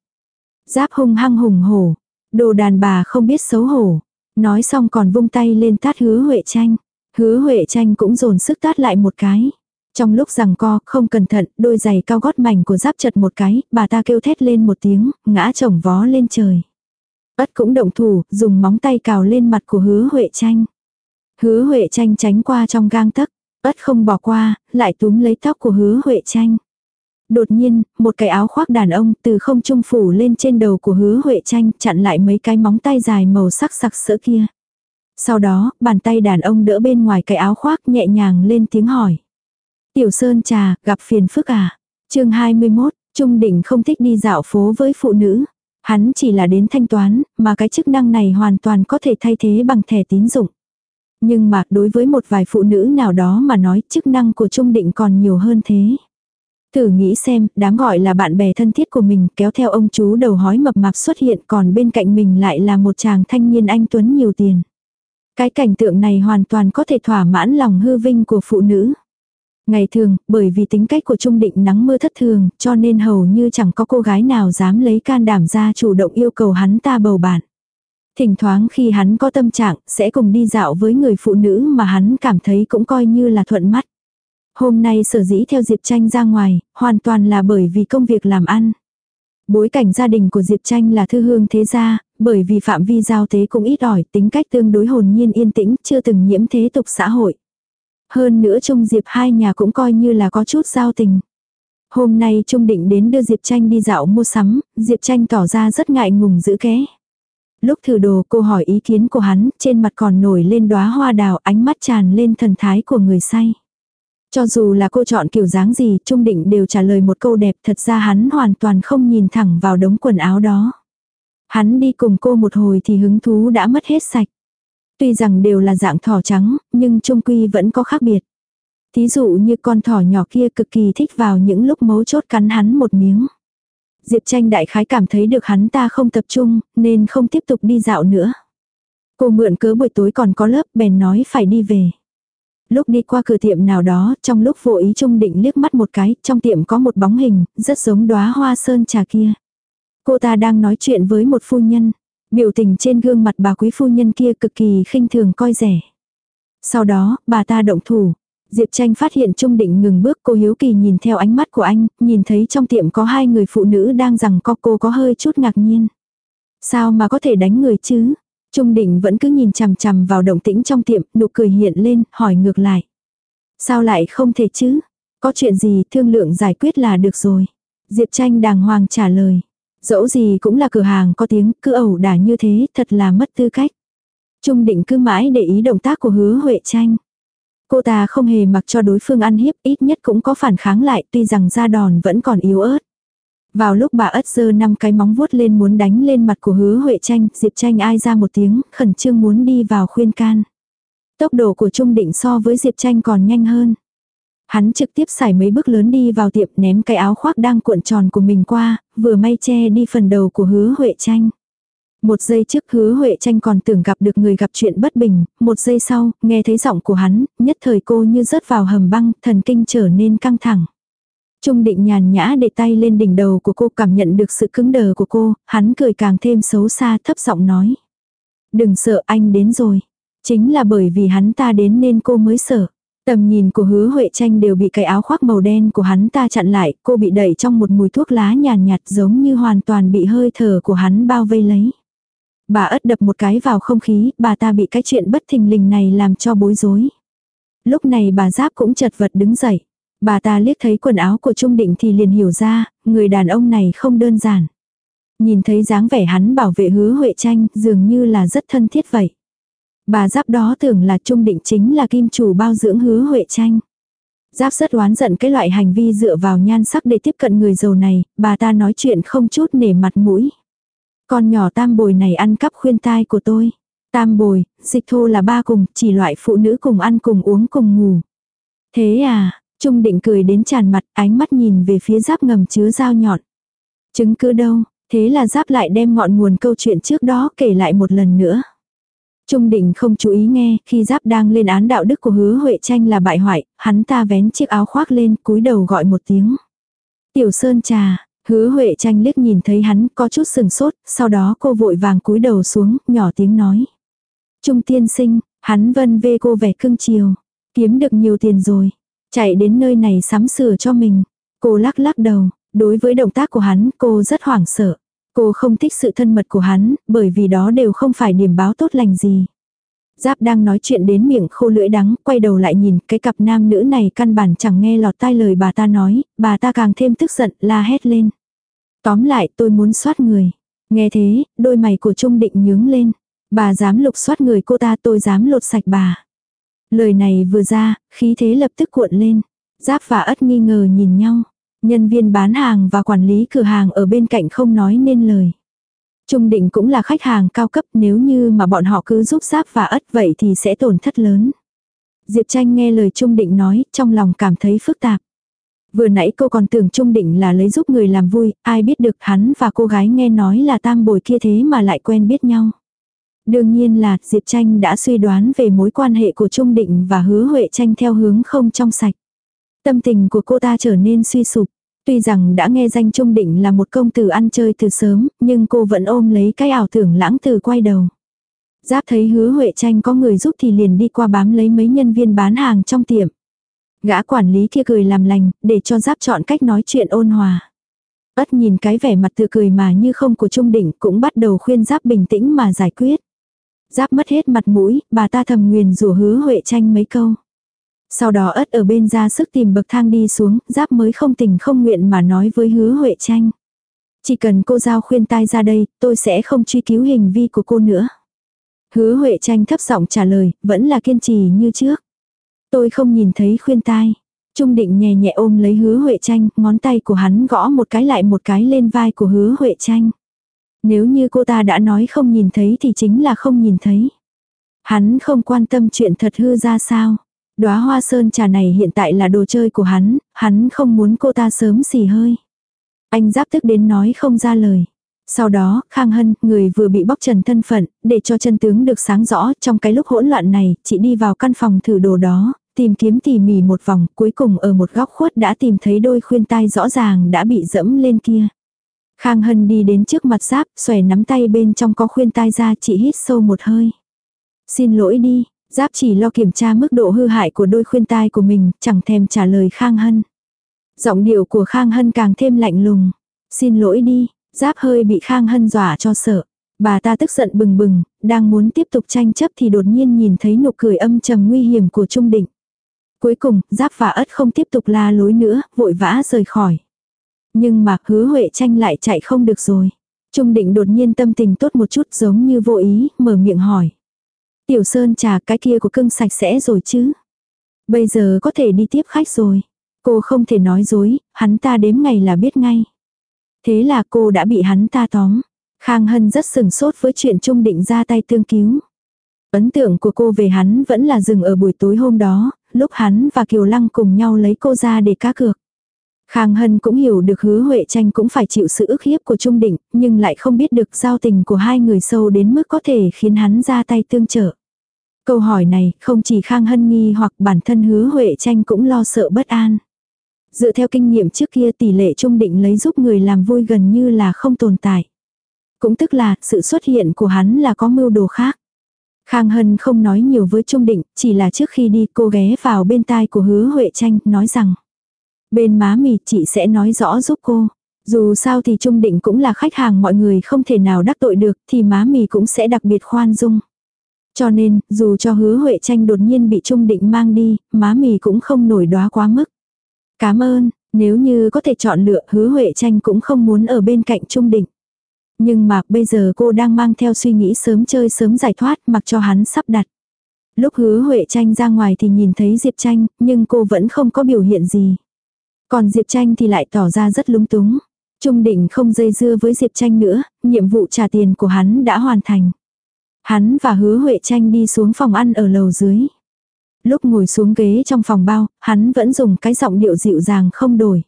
Giáp hung hăng hùng hổ. Đồ đàn bà không biết xấu hổ. Nói xong còn vung tay lên tát hứa Huệ tranh. Hứa Huệ tranh cũng dồn sức tát lại một cái. Trong lúc rằng co, không cẩn thận, đôi giày cao gót mảnh của giáp chật một cái, bà ta kêu thét lên một tiếng, ngã chồng vó lên trời. Ất cũng động thủ, dùng móng tay cào lên mặt của hứa Huệ tranh. Hứa Huệ tranh tránh qua trong gang tấc, Ất không bỏ qua, lại túm lấy tóc của hứa Huệ tranh. Đột nhiên, một cái áo khoác đàn ông từ không trung phủ lên trên đầu của hứa Huệ tranh chặn lại mấy cái móng tay dài màu sắc sặc sỡ kia. Sau đó, bàn tay đàn ông đỡ bên ngoài cái áo khoác nhẹ nhàng lên tiếng hỏi. Tiểu Sơn trà, gặp phiền phức à? chương 21, Trung Định không thích đi dạo phố với phụ nữ. Hắn chỉ là đến thanh toán, mà cái chức năng này hoàn toàn có thể thay thế bằng thẻ tín dụng. Nhưng mà đối với một vài phụ nữ nào đó mà nói chức năng của Trung Định còn nhiều hơn thế. Thử nghĩ xem, đám gọi là bạn bè thân thiết của mình kéo theo ông chú đầu hói mập mạp xuất hiện còn bên cạnh mình lại là một chàng thanh niên anh Tuấn nhiều tiền. Cái cảnh tượng này hoàn toàn có thể thỏa mãn lòng hư vinh của phụ nữ. Ngày thường, bởi vì tính cách của Trung Định nắng mưa thất thường, cho nên hầu như chẳng có cô gái nào dám lấy can đảm ra chủ động yêu cầu hắn ta bầu bạn. Thỉnh thoảng khi hắn có tâm trạng, sẽ cùng đi dạo với người phụ nữ mà hắn cảm thấy cũng coi như là thuận mắt. Hôm nay sở dĩ theo Diệp Tranh ra ngoài, hoàn toàn là bởi vì công việc làm ăn. Bối cảnh gia đình của Diệp Tranh là thư hương thế gia, bởi vì phạm vi giao tế cũng ít ỏi, tính cách tương đối hồn nhiên yên tĩnh, chưa từng nhiễm thế tục xã hội. Hơn nữa Trung Diệp hai nhà cũng coi như là có chút giao tình. Hôm nay Trung định đến đưa Diệp Tranh đi dạo mua sắm, Diệp Tranh tỏ ra rất ngại ngùng giữ ké. Lúc thử đồ cô hỏi ý kiến của hắn, trên mặt còn nổi lên đóa hoa đào ánh mắt tràn lên thần thái của người say. Cho dù là cô chọn kiểu dáng gì, Trung Định đều trả lời một câu đẹp, thật ra hắn hoàn toàn không nhìn thẳng vào đống quần áo đó. Hắn đi cùng cô một hồi thì hứng thú đã mất hết sạch. Tuy rằng đều là dạng thỏ trắng, nhưng trung quy vẫn có khác biệt. Thí dụ như con thỏ nhỏ kia cực kỳ thích vào những lúc mấu chốt cắn hắn một miếng. Diệp tranh đại khái cảm thấy được hắn ta không tập trung, nên không tiếp tục đi dạo nữa. Cô mượn cớ buổi tối còn có lớp bèn nói phải đi về. Lúc đi qua cửa tiệm nào đó, trong lúc vô ý trung định liếc mắt một cái, trong tiệm có một bóng hình, rất giống đóa hoa sơn trà kia. Cô ta đang nói chuyện với một phu nhân. Biểu tình trên gương mặt bà quý phu nhân kia cực kỳ khinh thường coi rẻ. Sau đó, bà ta động thủ. Diệp tranh phát hiện Trung Định ngừng bước cô hiếu kỳ nhìn theo ánh mắt của anh, nhìn thấy trong tiệm có hai người phụ nữ đang rằng co cô có hơi chút ngạc nhiên. Sao mà có thể đánh người chứ? Trung Định vẫn cứ nhìn chằm chằm vào động tĩnh trong tiệm, nụ cười hiện lên, hỏi ngược lại. Sao lại không thể chứ? Có chuyện gì thương lượng giải quyết là được rồi. Diệp tranh đàng hoàng trả lời. Dẫu gì cũng là cửa hàng có tiếng, cứ ẩu đả như thế, thật là mất tư cách. Trung định cứ mãi để ý động tác của hứa Huệ tranh. Cô ta không hề mặc cho đối phương ăn hiếp, ít nhất cũng có phản kháng lại, tuy rằng da đòn vẫn còn yếu ớt. Vào lúc bà ất giơ năm cái móng vuốt lên muốn đánh lên mặt của hứa Huệ tranh, Diệp tranh ai ra một tiếng, khẩn trương muốn đi vào khuyên can. Tốc độ của Trung Định so với Diệp tranh còn nhanh hơn. Hắn trực tiếp xài mấy bước lớn đi vào tiệm ném cái áo khoác đang cuộn tròn của mình qua, vừa may che đi phần đầu của hứa Huệ tranh. Một giây trước hứa Huệ tranh còn tưởng gặp được người gặp chuyện bất bình, một giây sau, nghe thấy giọng của hắn, nhất thời cô như rớt vào hầm băng, thần kinh trở nên căng thẳng. Trung định nhàn nhã để tay lên đỉnh đầu của cô cảm nhận được sự cứng đờ của cô, hắn cười càng thêm xấu xa thấp giọng nói. Đừng sợ anh đến rồi. Chính là bởi vì hắn ta đến nên cô mới sợ. Tầm nhìn của hứa Huệ tranh đều bị cái áo khoác màu đen của hắn ta chặn lại, cô bị đẩy trong một mùi thuốc lá nhàn nhạt giống như hoàn toàn bị hơi thở của hắn bao vây lấy. Bà ất đập một cái vào không khí, bà ta bị cái chuyện bất thình lình này làm cho bối rối. Lúc này bà Giáp cũng chật vật đứng dậy. Bà ta liếc thấy quần áo của Trung Định thì liền hiểu ra, người đàn ông này không đơn giản. Nhìn thấy dáng vẻ hắn bảo vệ hứa Huệ tranh dường như là rất thân thiết vậy. Bà Giáp đó tưởng là Trung Định chính là kim chủ bao dưỡng hứa Huệ tranh. Giáp rất oán giận cái loại hành vi dựa vào nhan sắc để tiếp cận người giàu này, bà ta nói chuyện không chút nể mặt mũi. Con nhỏ tam bồi này ăn cắp khuyên tai của tôi. Tam bồi, dịch thô là ba cùng, chỉ loại phụ nữ cùng ăn cùng uống cùng ngủ. Thế à, Trung định cười đến tràn mặt, ánh mắt nhìn về phía giáp ngầm chứa dao nhọn. Chứng cứ đâu, thế là giáp lại đem ngọn nguồn câu chuyện trước đó kể lại một lần nữa. Trung định không chú ý nghe, khi giáp đang lên án đạo đức của hứa Huệ tranh là bại hoại, hắn ta vén chiếc áo khoác lên, cúi đầu gọi một tiếng. Tiểu Sơn trà, hứa Huệ tranh liếc nhìn thấy hắn có chút sừng sốt, sau đó cô vội vàng cúi đầu xuống, nhỏ tiếng nói. Trung tiên sinh, hắn vân vê cô vẻ cưng chiều, kiếm được nhiều tiền rồi, chạy đến nơi này sắm sửa cho mình. Cô lắc lắc đầu, đối với động tác của hắn cô rất hoảng sợ. Cô không thích sự thân mật của hắn, bởi vì đó đều không phải điểm báo tốt lành gì. Giáp đang nói chuyện đến miệng khô lưỡi đắng, quay đầu lại nhìn, cái cặp nam nữ này căn bản chẳng nghe lọt tai lời bà ta nói, bà ta càng thêm tức giận, la hét lên. Tóm lại tôi muốn soát người. Nghe thế, đôi mày của Trung Định nhướng lên. Bà dám lục soát người cô ta tôi dám lột sạch bà. Lời này vừa ra, khí thế lập tức cuộn lên. Giáp và ất nghi ngờ nhìn nhau. Nhân viên bán hàng và quản lý cửa hàng ở bên cạnh không nói nên lời. Trung định cũng là khách hàng cao cấp nếu như mà bọn họ cứ giúp giáp và ất vậy thì sẽ tổn thất lớn. Diệp tranh nghe lời Trung định nói, trong lòng cảm thấy phức tạp. Vừa nãy cô còn tưởng Trung định là lấy giúp người làm vui, ai biết được hắn và cô gái nghe nói là tam bồi kia thế mà lại quen biết nhau. Đương nhiên là Diệp Tranh đã suy đoán về mối quan hệ của Trung Định và hứa Huệ Tranh theo hướng không trong sạch. Tâm tình của cô ta trở nên suy sụp. Tuy rằng đã nghe danh Trung Định là một công tử ăn chơi từ sớm, nhưng cô vẫn ôm lấy cái ảo tưởng lãng từ quay đầu. Giáp thấy hứa Huệ Tranh có người giúp thì liền đi qua bám lấy mấy nhân viên bán hàng trong tiệm. Gã quản lý kia cười làm lành, để cho Giáp chọn cách nói chuyện ôn hòa. Ất nhìn cái vẻ mặt tự cười mà như không của Trung Định cũng bắt đầu khuyên Giáp bình tĩnh mà giải quyết. Giáp mất hết mặt mũi, bà ta thầm nguyền rủa hứa Huệ tranh mấy câu. Sau đó ất ở bên ra sức tìm bậc thang đi xuống, giáp mới không tình không nguyện mà nói với hứa Huệ tranh. Chỉ cần cô giao khuyên tai ra đây, tôi sẽ không truy cứu hình vi của cô nữa. Hứa Huệ tranh thấp giọng trả lời, vẫn là kiên trì như trước. Tôi không nhìn thấy khuyên tai. Trung định nhẹ nhẹ ôm lấy hứa Huệ tranh, ngón tay của hắn gõ một cái lại một cái lên vai của hứa Huệ tranh. Nếu như cô ta đã nói không nhìn thấy thì chính là không nhìn thấy. Hắn không quan tâm chuyện thật hư ra sao. Đóa hoa sơn trà này hiện tại là đồ chơi của hắn, hắn không muốn cô ta sớm xì hơi. Anh giáp tức đến nói không ra lời. Sau đó, Khang Hân, người vừa bị bóc trần thân phận, để cho chân tướng được sáng rõ trong cái lúc hỗn loạn này, chị đi vào căn phòng thử đồ đó, tìm kiếm tỉ mỉ một vòng, cuối cùng ở một góc khuất đã tìm thấy đôi khuyên tai rõ ràng đã bị dẫm lên kia. Khang Hân đi đến trước mặt giáp, xòe nắm tay bên trong có khuyên tai ra chị hít sâu một hơi. Xin lỗi đi, giáp chỉ lo kiểm tra mức độ hư hại của đôi khuyên tai của mình, chẳng thèm trả lời Khang Hân. Giọng điệu của Khang Hân càng thêm lạnh lùng. Xin lỗi đi, giáp hơi bị Khang Hân dọa cho sợ. Bà ta tức giận bừng bừng, đang muốn tiếp tục tranh chấp thì đột nhiên nhìn thấy nụ cười âm trầm nguy hiểm của Trung Định. Cuối cùng, giáp và ất không tiếp tục la lối nữa, vội vã rời khỏi. Nhưng mà hứa Huệ tranh lại chạy không được rồi. Trung định đột nhiên tâm tình tốt một chút giống như vô ý, mở miệng hỏi. Tiểu Sơn trà cái kia của cưng sạch sẽ rồi chứ. Bây giờ có thể đi tiếp khách rồi. Cô không thể nói dối, hắn ta đếm ngày là biết ngay. Thế là cô đã bị hắn ta tóm. Khang Hân rất sừng sốt với chuyện Trung định ra tay tương cứu. Ấn tượng của cô về hắn vẫn là dừng ở buổi tối hôm đó, lúc hắn và Kiều Lăng cùng nhau lấy cô ra để cá cược. Khang Hân cũng hiểu được hứa Huệ Tranh cũng phải chịu sự ức hiếp của Trung Định, nhưng lại không biết được giao tình của hai người sâu đến mức có thể khiến hắn ra tay tương trợ. Câu hỏi này không chỉ Khang Hân nghi hoặc bản thân hứa Huệ Tranh cũng lo sợ bất an. Dựa theo kinh nghiệm trước kia tỷ lệ Trung Định lấy giúp người làm vui gần như là không tồn tại. Cũng tức là sự xuất hiện của hắn là có mưu đồ khác. Khang Hân không nói nhiều với Trung Định, chỉ là trước khi đi cô ghé vào bên tai của hứa Huệ Tranh, nói rằng. Bên má mì chị sẽ nói rõ giúp cô. Dù sao thì Trung Định cũng là khách hàng mọi người không thể nào đắc tội được thì má mì cũng sẽ đặc biệt khoan dung. Cho nên, dù cho hứa Huệ Tranh đột nhiên bị Trung Định mang đi, má mì cũng không nổi đóa quá mức. Cảm ơn, nếu như có thể chọn lựa hứa Huệ Tranh cũng không muốn ở bên cạnh Trung Định. Nhưng mà bây giờ cô đang mang theo suy nghĩ sớm chơi sớm giải thoát mặc cho hắn sắp đặt. Lúc hứa Huệ Tranh ra ngoài thì nhìn thấy Diệp Tranh, nhưng cô vẫn không có biểu hiện gì. Còn Diệp Tranh thì lại tỏ ra rất lúng túng. Trung định không dây dưa với Diệp Tranh nữa, nhiệm vụ trả tiền của hắn đã hoàn thành. Hắn và hứa Huệ Tranh đi xuống phòng ăn ở lầu dưới. Lúc ngồi xuống ghế trong phòng bao, hắn vẫn dùng cái giọng điệu dịu dàng không đổi.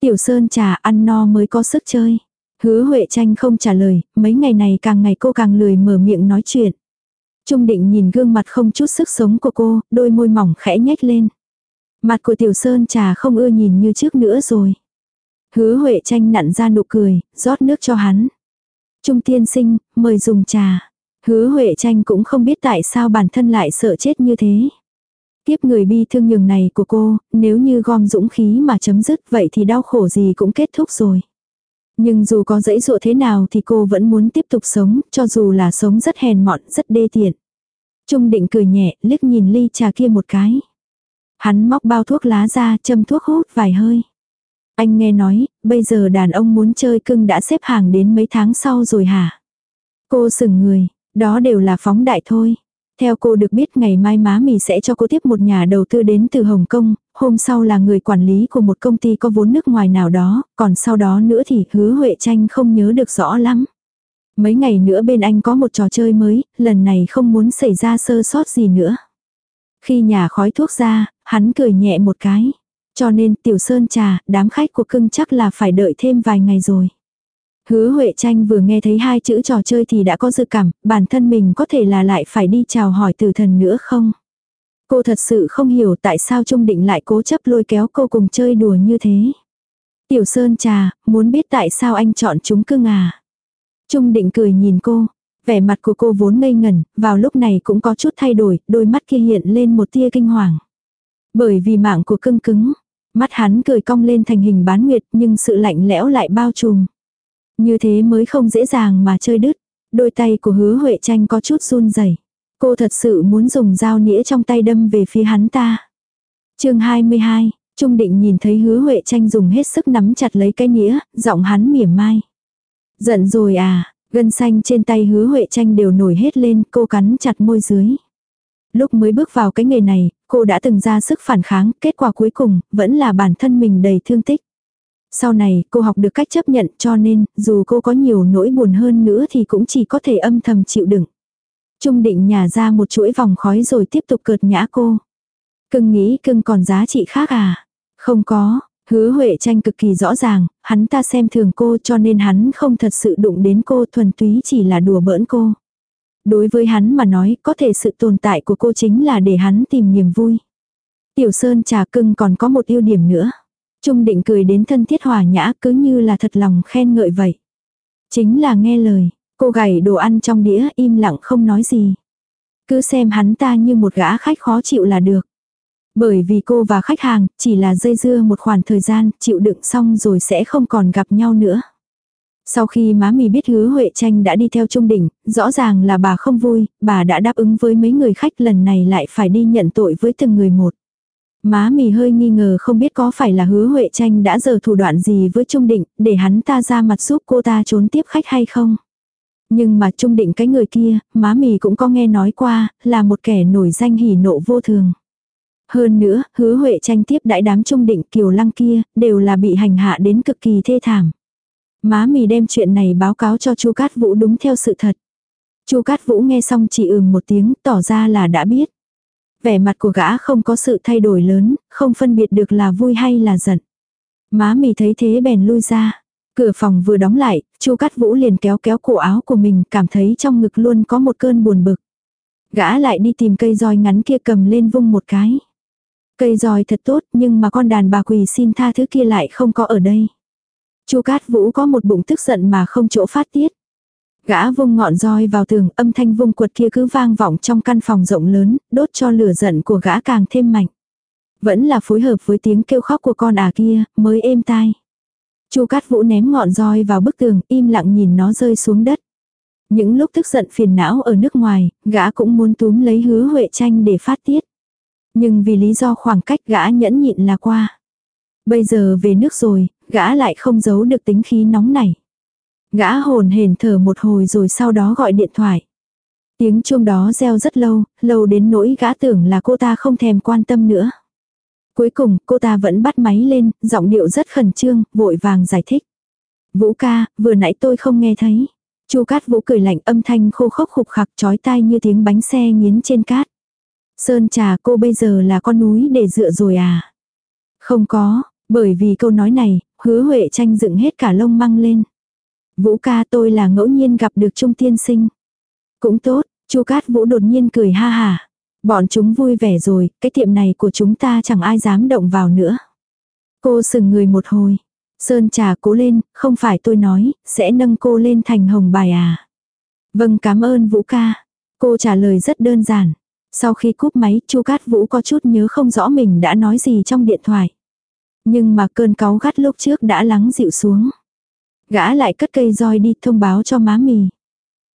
Tiểu Sơn trà ăn no mới có sức chơi. Hứa Huệ Tranh không trả lời, mấy ngày này càng ngày cô càng lười mở miệng nói chuyện. Trung định nhìn gương mặt không chút sức sống của cô, đôi môi mỏng khẽ nhếch lên. Mặt của Tiểu Sơn trà không ưa nhìn như trước nữa rồi. Hứa Huệ Tranh nặn ra nụ cười, rót nước cho hắn. Trung tiên sinh, mời dùng trà. Hứa Huệ Tranh cũng không biết tại sao bản thân lại sợ chết như thế. Tiếp người bi thương nhường này của cô, nếu như gom dũng khí mà chấm dứt vậy thì đau khổ gì cũng kết thúc rồi. Nhưng dù có dãy dụa thế nào thì cô vẫn muốn tiếp tục sống, cho dù là sống rất hèn mọn, rất đê tiện. Trung định cười nhẹ, liếc nhìn ly trà kia một cái. Hắn móc bao thuốc lá ra, châm thuốc hút vài hơi. Anh nghe nói, bây giờ đàn ông muốn chơi cưng đã xếp hàng đến mấy tháng sau rồi hả? Cô sừng người, đó đều là phóng đại thôi. Theo cô được biết ngày mai má mì sẽ cho cô tiếp một nhà đầu tư đến từ Hồng Kông, hôm sau là người quản lý của một công ty có vốn nước ngoài nào đó, còn sau đó nữa thì hứa Huệ Tranh không nhớ được rõ lắm. Mấy ngày nữa bên anh có một trò chơi mới, lần này không muốn xảy ra sơ sót gì nữa. Khi nhà khói thuốc ra, hắn cười nhẹ một cái. Cho nên tiểu sơn trà, đám khách của cưng chắc là phải đợi thêm vài ngày rồi. Hứa Huệ Tranh vừa nghe thấy hai chữ trò chơi thì đã có dự cảm, bản thân mình có thể là lại phải đi chào hỏi tử thần nữa không? Cô thật sự không hiểu tại sao Trung Định lại cố chấp lôi kéo cô cùng chơi đùa như thế. Tiểu Sơn trà, muốn biết tại sao anh chọn chúng cưng à? Trung Định cười nhìn cô, vẻ mặt của cô vốn ngây ngẩn, vào lúc này cũng có chút thay đổi, đôi mắt kia hiện lên một tia kinh hoàng. Bởi vì mạng của cưng cứng, mắt hắn cười cong lên thành hình bán nguyệt nhưng sự lạnh lẽo lại bao trùm. Như thế mới không dễ dàng mà chơi đứt. Đôi tay của hứa Huệ tranh có chút run rẩy Cô thật sự muốn dùng dao nĩa trong tay đâm về phía hắn ta. chương 22, Trung định nhìn thấy hứa Huệ tranh dùng hết sức nắm chặt lấy cái nĩa, giọng hắn mỉa mai. Giận rồi à, gân xanh trên tay hứa Huệ tranh đều nổi hết lên, cô cắn chặt môi dưới. Lúc mới bước vào cái nghề này, cô đã từng ra sức phản kháng, kết quả cuối cùng, vẫn là bản thân mình đầy thương tích. Sau này, cô học được cách chấp nhận cho nên, dù cô có nhiều nỗi buồn hơn nữa thì cũng chỉ có thể âm thầm chịu đựng. Trung định nhả ra một chuỗi vòng khói rồi tiếp tục cợt nhã cô. Cưng nghĩ cưng còn giá trị khác à? Không có, hứa Huệ tranh cực kỳ rõ ràng, hắn ta xem thường cô cho nên hắn không thật sự đụng đến cô thuần túy chỉ là đùa bỡn cô. Đối với hắn mà nói có thể sự tồn tại của cô chính là để hắn tìm niềm vui. Tiểu Sơn trà cưng còn có một ưu điểm nữa. Trung định cười đến thân thiết hòa nhã cứ như là thật lòng khen ngợi vậy. Chính là nghe lời, cô gầy đồ ăn trong đĩa im lặng không nói gì. Cứ xem hắn ta như một gã khách khó chịu là được. Bởi vì cô và khách hàng chỉ là dây dưa một khoảng thời gian chịu đựng xong rồi sẽ không còn gặp nhau nữa. Sau khi má mì biết hứa Huệ Tranh đã đi theo Trung Đỉnh, rõ ràng là bà không vui, bà đã đáp ứng với mấy người khách lần này lại phải đi nhận tội với từng người một. Má mì hơi nghi ngờ không biết có phải là hứa Huệ Tranh đã giờ thủ đoạn gì với Trung Định để hắn ta ra mặt giúp cô ta trốn tiếp khách hay không. Nhưng mà Trung Định cái người kia, má mì cũng có nghe nói qua, là một kẻ nổi danh hỉ nộ vô thường. Hơn nữa, hứa Huệ Tranh tiếp đãi đám Trung Định Kiều Lăng kia, đều là bị hành hạ đến cực kỳ thê thảm. Má mì đem chuyện này báo cáo cho Chu Cát Vũ đúng theo sự thật. Chu Cát Vũ nghe xong chỉ ừm một tiếng, tỏ ra là đã biết. Vẻ mặt của gã không có sự thay đổi lớn, không phân biệt được là vui hay là giận. Má mì thấy thế bèn lui ra. Cửa phòng vừa đóng lại, Chu Cát Vũ liền kéo kéo cổ áo của mình, cảm thấy trong ngực luôn có một cơn buồn bực. Gã lại đi tìm cây roi ngắn kia cầm lên vung một cái. Cây roi thật tốt, nhưng mà con đàn bà quỳ xin tha thứ kia lại không có ở đây. Chu Cát Vũ có một bụng tức giận mà không chỗ phát tiết. Gã vung ngọn roi vào tường, âm thanh vung quật kia cứ vang vọng trong căn phòng rộng lớn, đốt cho lửa giận của gã càng thêm mạnh. Vẫn là phối hợp với tiếng kêu khóc của con à kia, mới êm tai. Chu Cát Vũ ném ngọn roi vào bức tường, im lặng nhìn nó rơi xuống đất. Những lúc tức giận phiền não ở nước ngoài, gã cũng muốn túm lấy hứa Huệ tranh để phát tiết. Nhưng vì lý do khoảng cách gã nhẫn nhịn là qua. Bây giờ về nước rồi, gã lại không giấu được tính khí nóng này. Gã hồn hển thở một hồi rồi sau đó gọi điện thoại. Tiếng chuông đó reo rất lâu, lâu đến nỗi gã tưởng là cô ta không thèm quan tâm nữa. Cuối cùng, cô ta vẫn bắt máy lên, giọng điệu rất khẩn trương, vội vàng giải thích. Vũ ca, vừa nãy tôi không nghe thấy. Chu Cát Vũ cười lạnh âm thanh khô khốc khục khặc chói tai như tiếng bánh xe nghiến trên cát. Sơn trà cô bây giờ là con núi để dựa rồi à? Không có, bởi vì câu nói này, hứa Huệ tranh dựng hết cả lông măng lên. Vũ ca tôi là ngẫu nhiên gặp được Trung Tiên Sinh. Cũng tốt, Chu Cát Vũ đột nhiên cười ha hà. Bọn chúng vui vẻ rồi, cái tiệm này của chúng ta chẳng ai dám động vào nữa. Cô sừng người một hồi. Sơn trà cố lên, không phải tôi nói, sẽ nâng cô lên thành hồng bài à. Vâng cảm ơn Vũ ca. Cô trả lời rất đơn giản. Sau khi cúp máy, Chu Cát Vũ có chút nhớ không rõ mình đã nói gì trong điện thoại. Nhưng mà cơn cáu gắt lúc trước đã lắng dịu xuống. Gã lại cất cây roi đi thông báo cho má mì.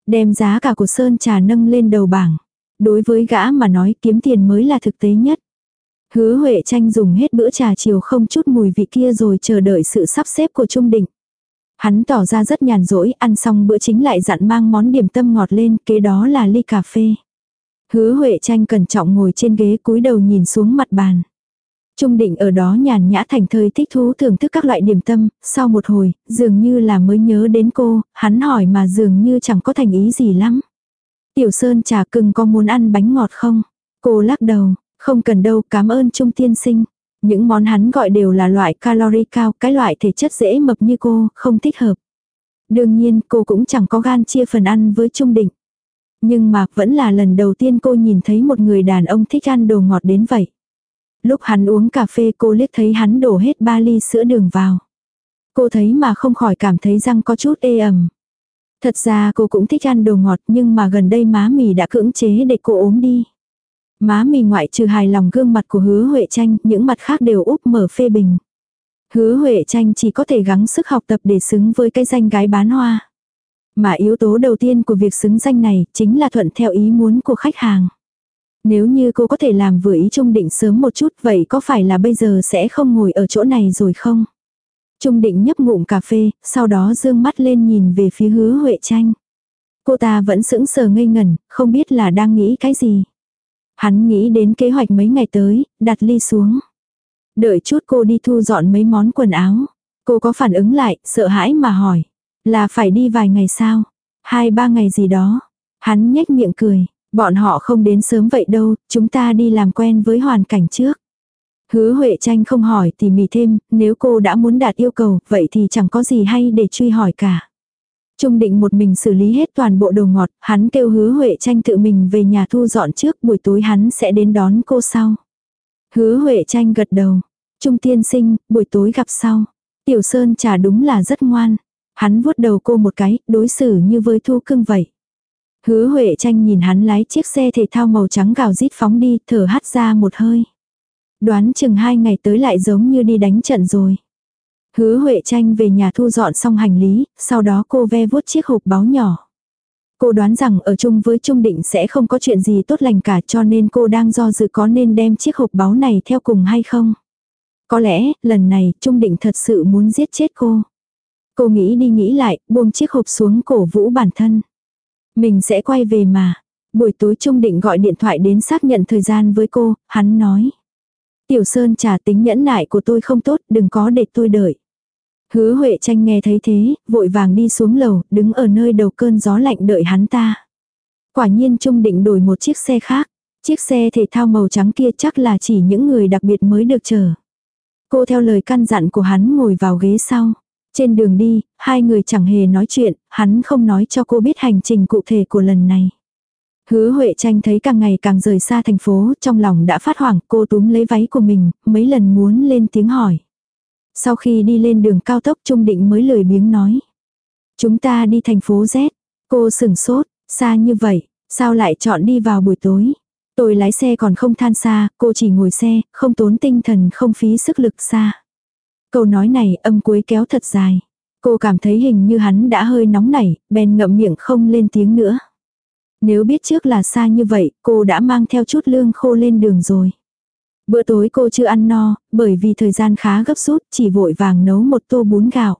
Đem giá cả của sơn trà nâng lên đầu bảng. Đối với gã mà nói kiếm tiền mới là thực tế nhất. Hứa Huệ tranh dùng hết bữa trà chiều không chút mùi vị kia rồi chờ đợi sự sắp xếp của Trung Định. Hắn tỏ ra rất nhàn rỗi, ăn xong bữa chính lại dặn mang món điểm tâm ngọt lên, kế đó là ly cà phê. Hứa Huệ tranh cẩn trọng ngồi trên ghế cúi đầu nhìn xuống mặt bàn. Trung định ở đó nhàn nhã thành thời thích thú thưởng thức các loại điểm tâm, sau một hồi, dường như là mới nhớ đến cô, hắn hỏi mà dường như chẳng có thành ý gì lắm. Tiểu Sơn trà cưng có muốn ăn bánh ngọt không? Cô lắc đầu, không cần đâu, cảm ơn Trung tiên sinh. Những món hắn gọi đều là loại calorie cao, cái loại thể chất dễ mập như cô, không thích hợp. Đương nhiên, cô cũng chẳng có gan chia phần ăn với Trung Định. Nhưng mà vẫn là lần đầu tiên cô nhìn thấy một người đàn ông thích ăn đồ ngọt đến vậy. Lúc hắn uống cà phê cô liếc thấy hắn đổ hết ba ly sữa đường vào. Cô thấy mà không khỏi cảm thấy răng có chút ê ẩm. Thật ra cô cũng thích ăn đồ ngọt nhưng mà gần đây má mì đã cưỡng chế để cô ốm đi. Má mì ngoại trừ hài lòng gương mặt của hứa Huệ tranh, những mặt khác đều úp mở phê bình. Hứa Huệ tranh chỉ có thể gắng sức học tập để xứng với cái danh gái bán hoa. Mà yếu tố đầu tiên của việc xứng danh này chính là thuận theo ý muốn của khách hàng. Nếu như cô có thể làm vừa ý Trung Định sớm một chút vậy có phải là bây giờ sẽ không ngồi ở chỗ này rồi không? Trung Định nhấp ngụm cà phê, sau đó dương mắt lên nhìn về phía hứa Huệ tranh. Cô ta vẫn sững sờ ngây ngẩn, không biết là đang nghĩ cái gì. Hắn nghĩ đến kế hoạch mấy ngày tới, đặt ly xuống. Đợi chút cô đi thu dọn mấy món quần áo. Cô có phản ứng lại, sợ hãi mà hỏi. Là phải đi vài ngày sao? Hai ba ngày gì đó. Hắn nhếch miệng cười. Bọn họ không đến sớm vậy đâu, chúng ta đi làm quen với hoàn cảnh trước. Hứa Huệ tranh không hỏi tỉ mỉ thêm, nếu cô đã muốn đạt yêu cầu, vậy thì chẳng có gì hay để truy hỏi cả. Trung định một mình xử lý hết toàn bộ đồ ngọt, hắn kêu hứa Huệ tranh tự mình về nhà thu dọn trước, buổi tối hắn sẽ đến đón cô sau. Hứa Huệ tranh gật đầu. Trung tiên sinh, buổi tối gặp sau. Tiểu Sơn trả đúng là rất ngoan. Hắn vuốt đầu cô một cái, đối xử như với thu cưng vậy. Hứa Huệ tranh nhìn hắn lái chiếc xe thể thao màu trắng gào rít phóng đi, thở hắt ra một hơi. Đoán chừng hai ngày tới lại giống như đi đánh trận rồi. Hứa Huệ tranh về nhà thu dọn xong hành lý, sau đó cô ve vuốt chiếc hộp báo nhỏ. Cô đoán rằng ở chung với Trung Định sẽ không có chuyện gì tốt lành cả cho nên cô đang do dự có nên đem chiếc hộp báo này theo cùng hay không. Có lẽ, lần này, Trung Định thật sự muốn giết chết cô. Cô nghĩ đi nghĩ lại, buông chiếc hộp xuống cổ vũ bản thân. Mình sẽ quay về mà. Buổi tối Trung Định gọi điện thoại đến xác nhận thời gian với cô, hắn nói. Tiểu Sơn trả tính nhẫn nại của tôi không tốt, đừng có để tôi đợi. Hứa Huệ tranh nghe thấy thế, vội vàng đi xuống lầu, đứng ở nơi đầu cơn gió lạnh đợi hắn ta. Quả nhiên Trung Định đổi một chiếc xe khác. Chiếc xe thể thao màu trắng kia chắc là chỉ những người đặc biệt mới được chờ. Cô theo lời căn dặn của hắn ngồi vào ghế sau. Trên đường đi, hai người chẳng hề nói chuyện, hắn không nói cho cô biết hành trình cụ thể của lần này. Hứa Huệ tranh thấy càng ngày càng rời xa thành phố, trong lòng đã phát hoảng, cô túm lấy váy của mình, mấy lần muốn lên tiếng hỏi. Sau khi đi lên đường cao tốc Trung Định mới lười biếng nói. Chúng ta đi thành phố Z. Cô sửng sốt, xa như vậy, sao lại chọn đi vào buổi tối. Tôi lái xe còn không than xa, cô chỉ ngồi xe, không tốn tinh thần không phí sức lực xa. Câu nói này âm cuối kéo thật dài. Cô cảm thấy hình như hắn đã hơi nóng nảy, bèn ngậm miệng không lên tiếng nữa. Nếu biết trước là xa như vậy, cô đã mang theo chút lương khô lên đường rồi. Bữa tối cô chưa ăn no, bởi vì thời gian khá gấp rút, chỉ vội vàng nấu một tô bún gạo.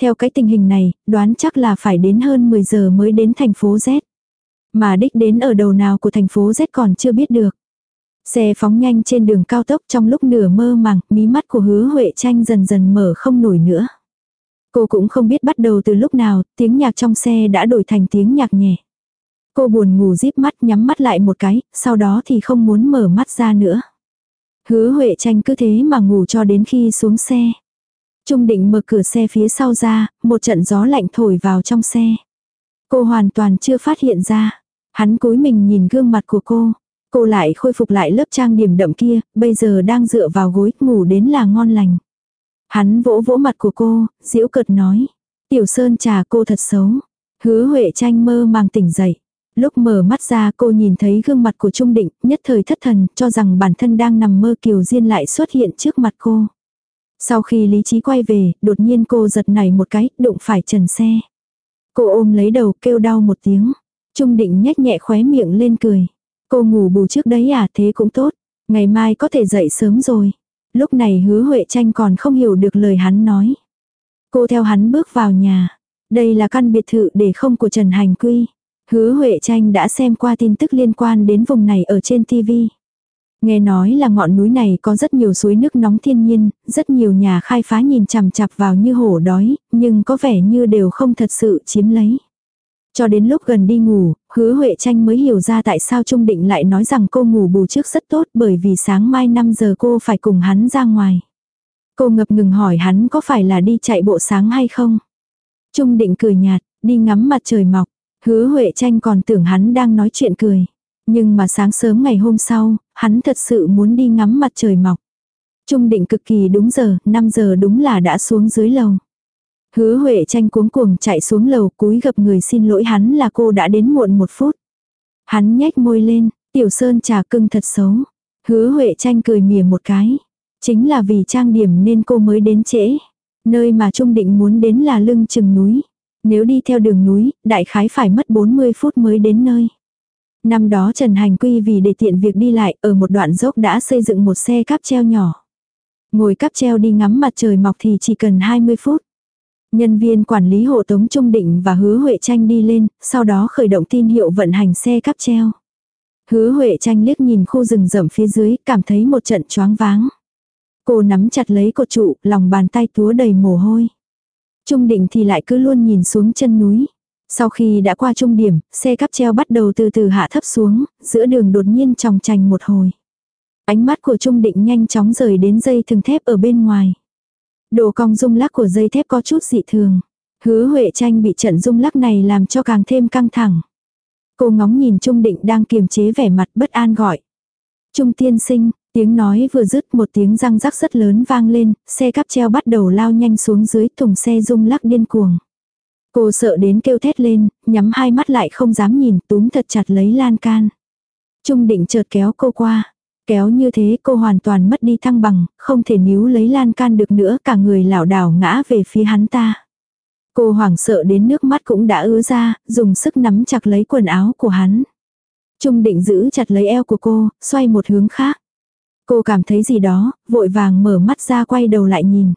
Theo cái tình hình này, đoán chắc là phải đến hơn 10 giờ mới đến thành phố Z. Mà đích đến ở đầu nào của thành phố Z còn chưa biết được. Xe phóng nhanh trên đường cao tốc trong lúc nửa mơ màng, mí mắt của hứa Huệ tranh dần dần mở không nổi nữa. Cô cũng không biết bắt đầu từ lúc nào, tiếng nhạc trong xe đã đổi thành tiếng nhạc nhẹ. Cô buồn ngủ díp mắt nhắm mắt lại một cái, sau đó thì không muốn mở mắt ra nữa. Hứa Huệ tranh cứ thế mà ngủ cho đến khi xuống xe. Trung định mở cửa xe phía sau ra, một trận gió lạnh thổi vào trong xe. Cô hoàn toàn chưa phát hiện ra. Hắn cúi mình nhìn gương mặt của cô. Cô lại khôi phục lại lớp trang điểm đậm kia, bây giờ đang dựa vào gối, ngủ đến là ngon lành. Hắn vỗ vỗ mặt của cô, diễu cợt nói. Tiểu Sơn trà cô thật xấu. Hứa Huệ tranh mơ màng tỉnh dậy. Lúc mở mắt ra cô nhìn thấy gương mặt của Trung Định, nhất thời thất thần, cho rằng bản thân đang nằm mơ Kiều Diên lại xuất hiện trước mặt cô. Sau khi lý trí quay về, đột nhiên cô giật nảy một cái, đụng phải trần xe. Cô ôm lấy đầu kêu đau một tiếng. Trung Định nhếch nhẹ khóe miệng lên cười. Cô ngủ bù trước đấy à thế cũng tốt. Ngày mai có thể dậy sớm rồi. Lúc này hứa Huệ tranh còn không hiểu được lời hắn nói. Cô theo hắn bước vào nhà. Đây là căn biệt thự để không của Trần Hành Quy. Hứa Huệ Tranh đã xem qua tin tức liên quan đến vùng này ở trên TV. Nghe nói là ngọn núi này có rất nhiều suối nước nóng thiên nhiên, rất nhiều nhà khai phá nhìn chằm chặp vào như hổ đói, nhưng có vẻ như đều không thật sự chiếm lấy. Cho đến lúc gần đi ngủ, hứa Huệ Tranh mới hiểu ra tại sao Trung Định lại nói rằng cô ngủ bù trước rất tốt bởi vì sáng mai 5 giờ cô phải cùng hắn ra ngoài. Cô ngập ngừng hỏi hắn có phải là đi chạy bộ sáng hay không. Trung Định cười nhạt, đi ngắm mặt trời mọc. Hứa Huệ tranh còn tưởng hắn đang nói chuyện cười. Nhưng mà sáng sớm ngày hôm sau, hắn thật sự muốn đi ngắm mặt trời mọc. Trung định cực kỳ đúng giờ, 5 giờ đúng là đã xuống dưới lầu. Hứa Huệ tranh cuống cuồng chạy xuống lầu cúi gặp người xin lỗi hắn là cô đã đến muộn một phút. Hắn nhếch môi lên, tiểu sơn trà cưng thật xấu. Hứa Huệ tranh cười mỉa một cái. Chính là vì trang điểm nên cô mới đến trễ. Nơi mà Trung định muốn đến là lưng chừng núi. Nếu đi theo đường núi, đại khái phải mất 40 phút mới đến nơi. Năm đó Trần Hành Quy vì để tiện việc đi lại ở một đoạn dốc đã xây dựng một xe cáp treo nhỏ. Ngồi cáp treo đi ngắm mặt trời mọc thì chỉ cần 20 phút. Nhân viên quản lý hộ tống Trung Định và Hứa Huệ Tranh đi lên, sau đó khởi động tin hiệu vận hành xe cáp treo. Hứa Huệ Tranh liếc nhìn khu rừng rậm phía dưới, cảm thấy một trận choáng váng. Cô nắm chặt lấy cột trụ, lòng bàn tay túa đầy mồ hôi. Trung định thì lại cứ luôn nhìn xuống chân núi. Sau khi đã qua trung điểm, xe cắp treo bắt đầu từ từ hạ thấp xuống, giữa đường đột nhiên tròng trành một hồi. Ánh mắt của Trung định nhanh chóng rời đến dây thừng thép ở bên ngoài đồ cong rung lắc của dây thép có chút dị thường. Hứa Huệ tranh bị trận rung lắc này làm cho càng thêm căng thẳng. Cô ngóng nhìn Trung định đang kiềm chế vẻ mặt bất an gọi. Trung tiên sinh, Tiếng nói vừa dứt một tiếng răng rắc rất lớn vang lên, xe cắp treo bắt đầu lao nhanh xuống dưới thùng xe rung lắc điên cuồng. Cô sợ đến kêu thét lên, nhắm hai mắt lại không dám nhìn, túm thật chặt lấy lan can. Trung định chợt kéo cô qua. Kéo như thế cô hoàn toàn mất đi thăng bằng, không thể níu lấy lan can được nữa, cả người lảo đảo ngã về phía hắn ta. Cô hoảng sợ đến nước mắt cũng đã ứa ra, dùng sức nắm chặt lấy quần áo của hắn. Trung định giữ chặt lấy eo của cô, xoay một hướng khác. Cô cảm thấy gì đó, vội vàng mở mắt ra quay đầu lại nhìn.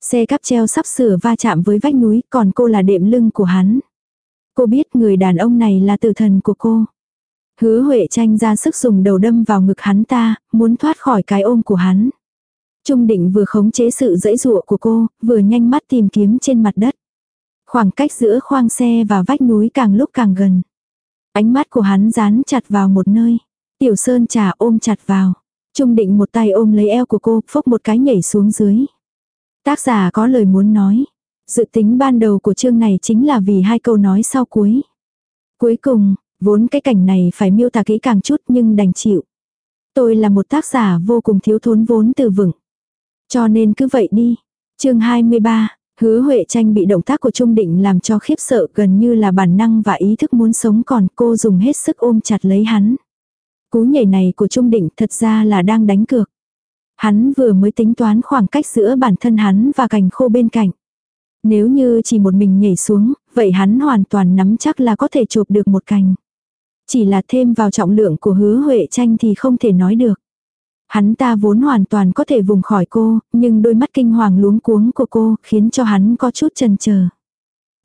Xe cắp treo sắp sửa va chạm với vách núi, còn cô là đệm lưng của hắn. Cô biết người đàn ông này là tử thần của cô. Hứa Huệ tranh ra sức dùng đầu đâm vào ngực hắn ta, muốn thoát khỏi cái ôm của hắn. Trung định vừa khống chế sự dãy dụa của cô, vừa nhanh mắt tìm kiếm trên mặt đất. Khoảng cách giữa khoang xe và vách núi càng lúc càng gần. Ánh mắt của hắn dán chặt vào một nơi. Tiểu Sơn trà ôm chặt vào. Trung định một tay ôm lấy eo của cô, phốc một cái nhảy xuống dưới. Tác giả có lời muốn nói. Dự tính ban đầu của chương này chính là vì hai câu nói sau cuối. Cuối cùng, vốn cái cảnh này phải miêu tả kỹ càng chút nhưng đành chịu. Tôi là một tác giả vô cùng thiếu thốn vốn từ vựng. Cho nên cứ vậy đi. chương 23, hứa Huệ tranh bị động tác của Trung Định làm cho khiếp sợ gần như là bản năng và ý thức muốn sống còn cô dùng hết sức ôm chặt lấy hắn. Cú nhảy này của Trung Định thật ra là đang đánh cược. Hắn vừa mới tính toán khoảng cách giữa bản thân hắn và cành khô bên cạnh. Nếu như chỉ một mình nhảy xuống, vậy hắn hoàn toàn nắm chắc là có thể chụp được một cành. Chỉ là thêm vào trọng lượng của hứa Huệ tranh thì không thể nói được. Hắn ta vốn hoàn toàn có thể vùng khỏi cô, nhưng đôi mắt kinh hoàng luống cuống của cô khiến cho hắn có chút chần chờ.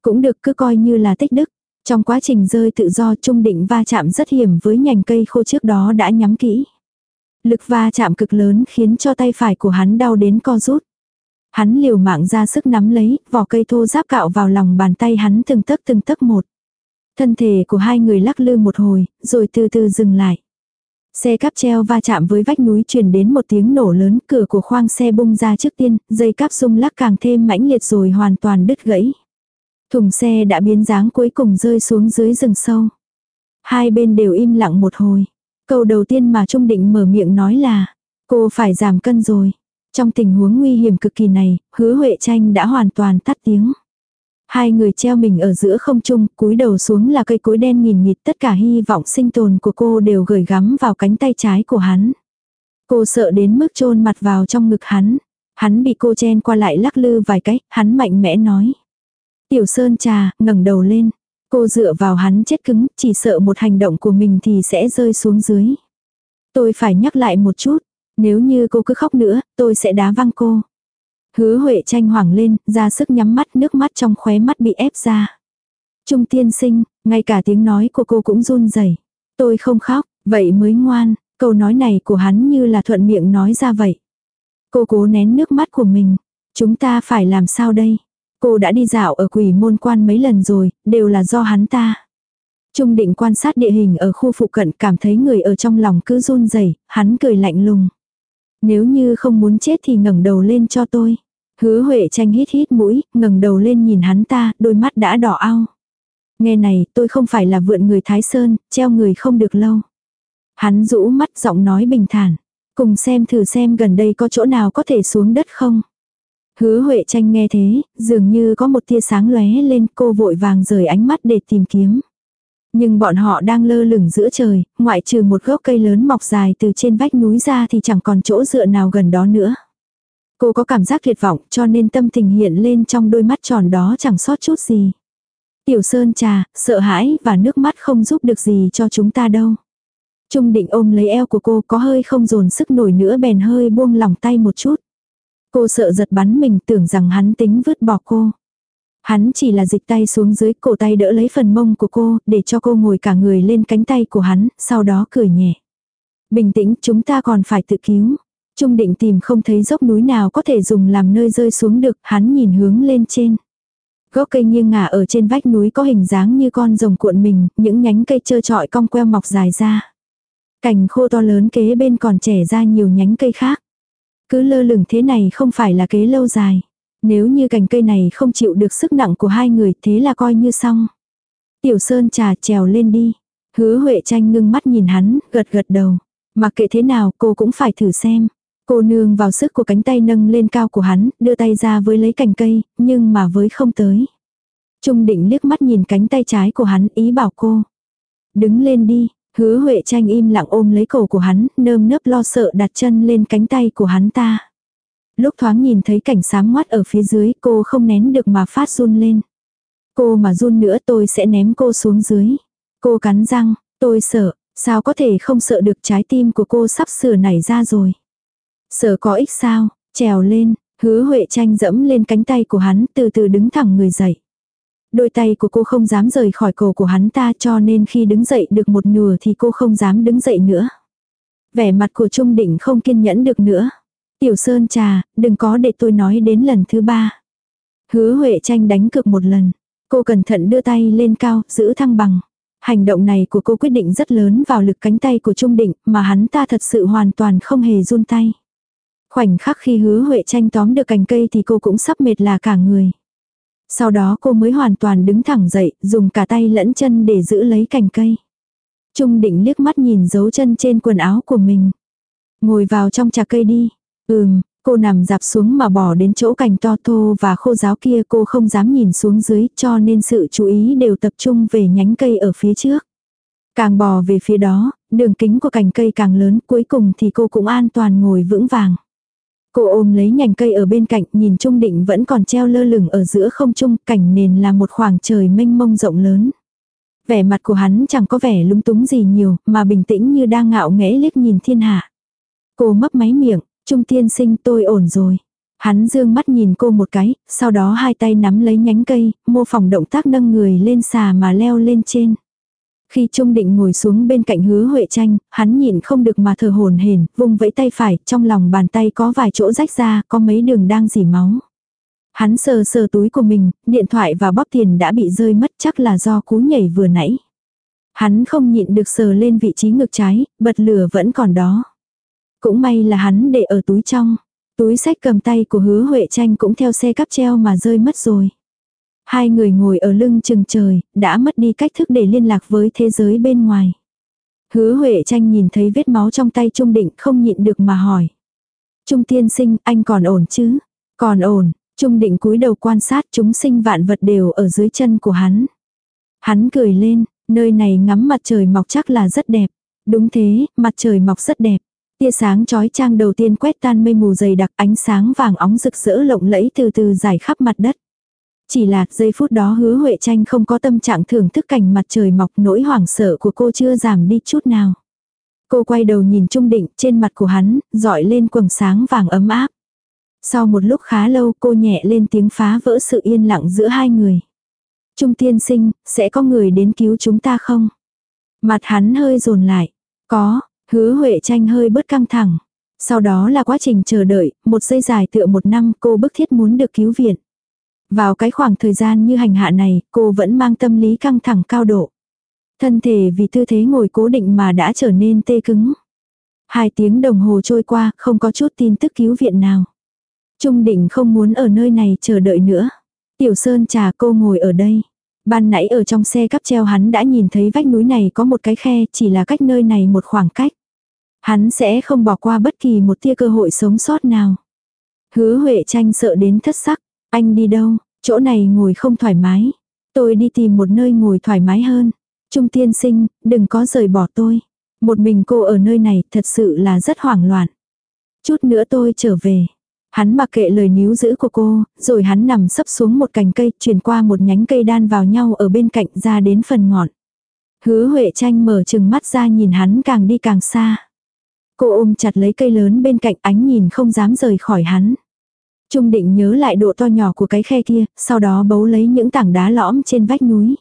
Cũng được cứ coi như là tích đức. Trong quá trình rơi tự do trung định va chạm rất hiểm với nhành cây khô trước đó đã nhắm kỹ. Lực va chạm cực lớn khiến cho tay phải của hắn đau đến co rút. Hắn liều mạng ra sức nắm lấy, vỏ cây thô giáp cạo vào lòng bàn tay hắn từng tấc từng tấc một. Thân thể của hai người lắc lư một hồi, rồi từ từ dừng lại. Xe cáp treo va chạm với vách núi truyền đến một tiếng nổ lớn, cửa của khoang xe bung ra trước tiên, dây cáp rung lắc càng thêm mãnh liệt rồi hoàn toàn đứt gãy. Thùng xe đã biến dáng cuối cùng rơi xuống dưới rừng sâu. Hai bên đều im lặng một hồi. Câu đầu tiên mà Trung Định mở miệng nói là, cô phải giảm cân rồi. Trong tình huống nguy hiểm cực kỳ này, hứa Huệ tranh đã hoàn toàn tắt tiếng. Hai người treo mình ở giữa không trung, cúi đầu xuống là cây cối đen nghìn nghịt tất cả hy vọng sinh tồn của cô đều gửi gắm vào cánh tay trái của hắn. Cô sợ đến mức chôn mặt vào trong ngực hắn. Hắn bị cô chen qua lại lắc lư vài cái, hắn mạnh mẽ nói. Tiểu Sơn trà, ngẩng đầu lên. Cô dựa vào hắn chết cứng, chỉ sợ một hành động của mình thì sẽ rơi xuống dưới. Tôi phải nhắc lại một chút, nếu như cô cứ khóc nữa, tôi sẽ đá văng cô. Hứa Huệ tranh hoảng lên, ra sức nhắm mắt nước mắt trong khóe mắt bị ép ra. Trung tiên sinh, ngay cả tiếng nói của cô cũng run rẩy. Tôi không khóc, vậy mới ngoan, câu nói này của hắn như là thuận miệng nói ra vậy. Cô cố nén nước mắt của mình. Chúng ta phải làm sao đây? Cô đã đi dạo ở quỷ môn quan mấy lần rồi, đều là do hắn ta. Trung định quan sát địa hình ở khu phụ cận cảm thấy người ở trong lòng cứ run rẩy, hắn cười lạnh lùng. Nếu như không muốn chết thì ngẩng đầu lên cho tôi. Hứa Huệ tranh hít hít mũi, ngẩng đầu lên nhìn hắn ta, đôi mắt đã đỏ ao. Nghe này, tôi không phải là vượn người Thái Sơn, treo người không được lâu. Hắn rũ mắt giọng nói bình thản. Cùng xem thử xem gần đây có chỗ nào có thể xuống đất không. Hứa Huệ tranh nghe thế, dường như có một tia sáng lóe lên cô vội vàng rời ánh mắt để tìm kiếm. Nhưng bọn họ đang lơ lửng giữa trời, ngoại trừ một gốc cây lớn mọc dài từ trên vách núi ra thì chẳng còn chỗ dựa nào gần đó nữa. Cô có cảm giác tuyệt vọng cho nên tâm tình hiện lên trong đôi mắt tròn đó chẳng sót chút gì. Tiểu Sơn trà, sợ hãi và nước mắt không giúp được gì cho chúng ta đâu. Trung định ôm lấy eo của cô có hơi không dồn sức nổi nữa bèn hơi buông lỏng tay một chút. Cô sợ giật bắn mình tưởng rằng hắn tính vứt bỏ cô. Hắn chỉ là dịch tay xuống dưới cổ tay đỡ lấy phần mông của cô, để cho cô ngồi cả người lên cánh tay của hắn, sau đó cười nhẹ. Bình tĩnh, chúng ta còn phải tự cứu. Trung định tìm không thấy dốc núi nào có thể dùng làm nơi rơi xuống được, hắn nhìn hướng lên trên. Gốc cây nghiêng ngả ở trên vách núi có hình dáng như con rồng cuộn mình, những nhánh cây trơ trọi cong queo mọc dài ra. Cành khô to lớn kế bên còn trẻ ra nhiều nhánh cây khác. Cứ lơ lửng thế này không phải là kế lâu dài. Nếu như cành cây này không chịu được sức nặng của hai người thế là coi như xong. Tiểu Sơn trà trèo lên đi. Hứa Huệ tranh ngưng mắt nhìn hắn, gật gật đầu. mà kệ thế nào cô cũng phải thử xem. Cô nương vào sức của cánh tay nâng lên cao của hắn, đưa tay ra với lấy cành cây, nhưng mà với không tới. Trung định liếc mắt nhìn cánh tay trái của hắn ý bảo cô. Đứng lên đi, hứa Huệ tranh im lặng ôm lấy cổ của hắn, nơm nớp lo sợ đặt chân lên cánh tay của hắn ta. Lúc thoáng nhìn thấy cảnh sám ngoát ở phía dưới cô không nén được mà phát run lên. Cô mà run nữa tôi sẽ ném cô xuống dưới. Cô cắn răng, tôi sợ, sao có thể không sợ được trái tim của cô sắp sửa nảy ra rồi. Sợ có ích sao, trèo lên, hứa Huệ tranh dẫm lên cánh tay của hắn từ từ đứng thẳng người dậy. Đôi tay của cô không dám rời khỏi cổ của hắn ta cho nên khi đứng dậy được một nửa thì cô không dám đứng dậy nữa. Vẻ mặt của Trung Định không kiên nhẫn được nữa. Tiểu Sơn trà, đừng có để tôi nói đến lần thứ ba. Hứa Huệ tranh đánh cực một lần. Cô cẩn thận đưa tay lên cao, giữ thăng bằng. Hành động này của cô quyết định rất lớn vào lực cánh tay của Trung Định, mà hắn ta thật sự hoàn toàn không hề run tay. Khoảnh khắc khi hứa Huệ tranh tóm được cành cây thì cô cũng sắp mệt là cả người. Sau đó cô mới hoàn toàn đứng thẳng dậy, dùng cả tay lẫn chân để giữ lấy cành cây. Trung định liếc mắt nhìn dấu chân trên quần áo của mình. Ngồi vào trong trà cây đi. Ừm, cô nằm dạp xuống mà bỏ đến chỗ cành to thô và khô giáo kia cô không dám nhìn xuống dưới cho nên sự chú ý đều tập trung về nhánh cây ở phía trước. Càng bò về phía đó, đường kính của cành cây càng lớn cuối cùng thì cô cũng an toàn ngồi vững vàng. Cô ôm lấy nhành cây ở bên cạnh nhìn Trung Định vẫn còn treo lơ lửng ở giữa không trung cảnh nền là một khoảng trời mênh mông rộng lớn. Vẻ mặt của hắn chẳng có vẻ lúng túng gì nhiều mà bình tĩnh như đang ngạo nghễ liếc nhìn thiên hạ. Cô mấp máy miệng, Trung tiên sinh tôi ổn rồi. Hắn dương mắt nhìn cô một cái, sau đó hai tay nắm lấy nhánh cây, mô phỏng động tác nâng người lên xà mà leo lên trên. Khi Trung Định ngồi xuống bên cạnh hứa Huệ Tranh, hắn nhìn không được mà thở hồn hển, vùng vẫy tay phải, trong lòng bàn tay có vài chỗ rách ra, có mấy đường đang dỉ máu. Hắn sờ sờ túi của mình, điện thoại và bóp tiền đã bị rơi mất chắc là do cú nhảy vừa nãy. Hắn không nhịn được sờ lên vị trí ngực trái, bật lửa vẫn còn đó. Cũng may là hắn để ở túi trong. Túi sách cầm tay của hứa Huệ Tranh cũng theo xe cắp treo mà rơi mất rồi. Hai người ngồi ở lưng chừng trời, đã mất đi cách thức để liên lạc với thế giới bên ngoài. Hứa Huệ tranh nhìn thấy vết máu trong tay Trung Định không nhịn được mà hỏi. Trung tiên sinh, anh còn ổn chứ? Còn ổn, Trung Định cúi đầu quan sát chúng sinh vạn vật đều ở dưới chân của hắn. Hắn cười lên, nơi này ngắm mặt trời mọc chắc là rất đẹp. Đúng thế, mặt trời mọc rất đẹp. Tia sáng chói chang đầu tiên quét tan mây mù dày đặc ánh sáng vàng óng rực rỡ lộng lẫy từ từ dài khắp mặt đất. Chỉ là giây phút đó hứa Huệ tranh không có tâm trạng thưởng thức cảnh mặt trời mọc nỗi hoảng sợ của cô chưa giảm đi chút nào. Cô quay đầu nhìn Trung Định trên mặt của hắn, dọi lên quầng sáng vàng ấm áp. Sau một lúc khá lâu cô nhẹ lên tiếng phá vỡ sự yên lặng giữa hai người. Trung tiên sinh, sẽ có người đến cứu chúng ta không? Mặt hắn hơi dồn lại. Có, hứa Huệ tranh hơi bớt căng thẳng. Sau đó là quá trình chờ đợi, một giây dài tựa một năm cô bức thiết muốn được cứu viện. Vào cái khoảng thời gian như hành hạ này, cô vẫn mang tâm lý căng thẳng cao độ. Thân thể vì tư thế ngồi cố định mà đã trở nên tê cứng. Hai tiếng đồng hồ trôi qua, không có chút tin tức cứu viện nào. Trung định không muốn ở nơi này chờ đợi nữa. Tiểu Sơn trà cô ngồi ở đây. Ban nãy ở trong xe cắp treo hắn đã nhìn thấy vách núi này có một cái khe chỉ là cách nơi này một khoảng cách. Hắn sẽ không bỏ qua bất kỳ một tia cơ hội sống sót nào. Hứa Huệ tranh sợ đến thất sắc. Anh đi đâu? Chỗ này ngồi không thoải mái. Tôi đi tìm một nơi ngồi thoải mái hơn. Trung tiên sinh, đừng có rời bỏ tôi. Một mình cô ở nơi này thật sự là rất hoảng loạn. Chút nữa tôi trở về. Hắn mặc kệ lời níu giữ của cô, rồi hắn nằm sấp xuống một cành cây, chuyển qua một nhánh cây đan vào nhau ở bên cạnh ra đến phần ngọn. Hứa Huệ tranh mở chừng mắt ra nhìn hắn càng đi càng xa. Cô ôm chặt lấy cây lớn bên cạnh ánh nhìn không dám rời khỏi hắn. Trung định nhớ lại độ to nhỏ của cái khe kia, sau đó bấu lấy những tảng đá lõm trên vách núi.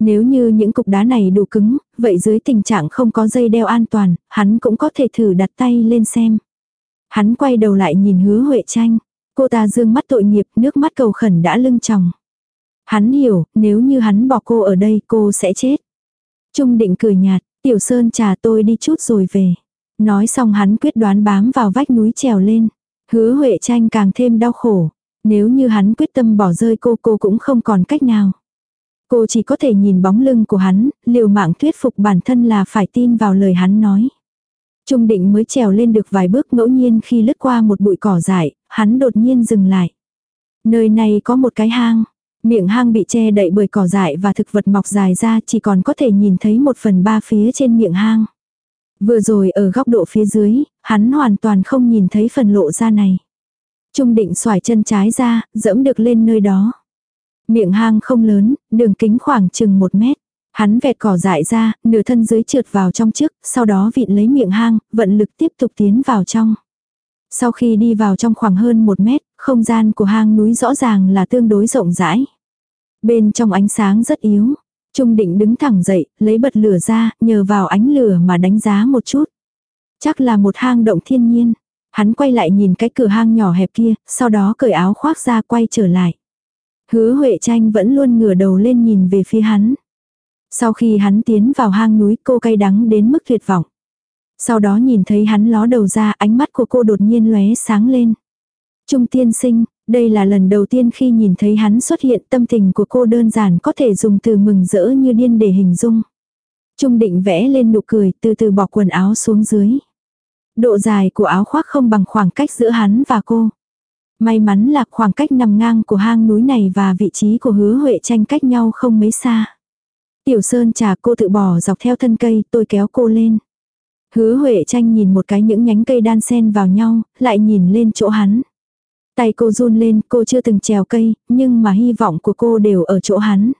Nếu như những cục đá này đủ cứng, vậy dưới tình trạng không có dây đeo an toàn, hắn cũng có thể thử đặt tay lên xem. Hắn quay đầu lại nhìn hứa Huệ tranh. Cô ta dương mắt tội nghiệp, nước mắt cầu khẩn đã lưng tròng. Hắn hiểu, nếu như hắn bỏ cô ở đây cô sẽ chết. Trung định cười nhạt, tiểu sơn trà tôi đi chút rồi về. Nói xong hắn quyết đoán bám vào vách núi trèo lên. Hứa Huệ tranh càng thêm đau khổ. Nếu như hắn quyết tâm bỏ rơi cô cô cũng không còn cách nào. Cô chỉ có thể nhìn bóng lưng của hắn, liều mạng thuyết phục bản thân là phải tin vào lời hắn nói. Trung định mới trèo lên được vài bước ngẫu nhiên khi lướt qua một bụi cỏ dại, hắn đột nhiên dừng lại. Nơi này có một cái hang. Miệng hang bị che đậy bởi cỏ dại và thực vật mọc dài ra chỉ còn có thể nhìn thấy một phần ba phía trên miệng hang. Vừa rồi ở góc độ phía dưới, hắn hoàn toàn không nhìn thấy phần lộ ra này. Trung định xoài chân trái ra, dẫm được lên nơi đó. Miệng hang không lớn, đường kính khoảng chừng một mét. Hắn vẹt cỏ dại ra, nửa thân dưới trượt vào trong trước, sau đó vịn lấy miệng hang, vận lực tiếp tục tiến vào trong. Sau khi đi vào trong khoảng hơn một mét, không gian của hang núi rõ ràng là tương đối rộng rãi. Bên trong ánh sáng rất yếu. Trung định đứng thẳng dậy, lấy bật lửa ra, nhờ vào ánh lửa mà đánh giá một chút. Chắc là một hang động thiên nhiên. Hắn quay lại nhìn cái cửa hang nhỏ hẹp kia, sau đó cởi áo khoác ra quay trở lại. Hứa Huệ Tranh vẫn luôn ngửa đầu lên nhìn về phía hắn. Sau khi hắn tiến vào hang núi cô cay đắng đến mức tuyệt vọng. Sau đó nhìn thấy hắn ló đầu ra ánh mắt của cô đột nhiên lóe sáng lên. Trung tiên sinh, đây là lần đầu tiên khi nhìn thấy hắn xuất hiện tâm tình của cô đơn giản có thể dùng từ mừng rỡ như điên để hình dung. Trung định vẽ lên nụ cười từ từ bỏ quần áo xuống dưới. Độ dài của áo khoác không bằng khoảng cách giữa hắn và cô. May mắn là khoảng cách nằm ngang của hang núi này và vị trí của hứa Huệ tranh cách nhau không mấy xa. Tiểu Sơn trà cô tự bỏ dọc theo thân cây, tôi kéo cô lên. Hứa Huệ tranh nhìn một cái những nhánh cây đan xen vào nhau, lại nhìn lên chỗ hắn. Tay cô run lên, cô chưa từng trèo cây, nhưng mà hy vọng của cô đều ở chỗ hắn.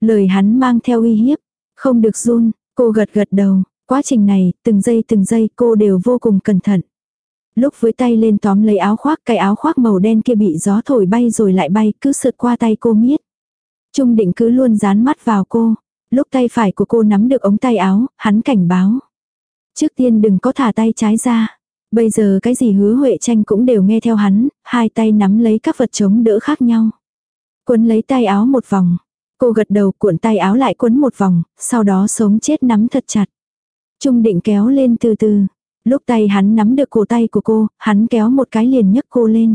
Lời hắn mang theo uy hiếp, không được run, cô gật gật đầu, quá trình này, từng giây từng giây cô đều vô cùng cẩn thận. Lúc với tay lên tóm lấy áo khoác, cái áo khoác màu đen kia bị gió thổi bay rồi lại bay, cứ sượt qua tay cô miết. Trung định cứ luôn dán mắt vào cô. Lúc tay phải của cô nắm được ống tay áo, hắn cảnh báo. Trước tiên đừng có thả tay trái ra. Bây giờ cái gì hứa Huệ tranh cũng đều nghe theo hắn, hai tay nắm lấy các vật chống đỡ khác nhau. Quấn lấy tay áo một vòng. Cô gật đầu cuộn tay áo lại quấn một vòng, sau đó sống chết nắm thật chặt. Trung định kéo lên từ từ. Lúc tay hắn nắm được cổ tay của cô, hắn kéo một cái liền nhấc cô lên.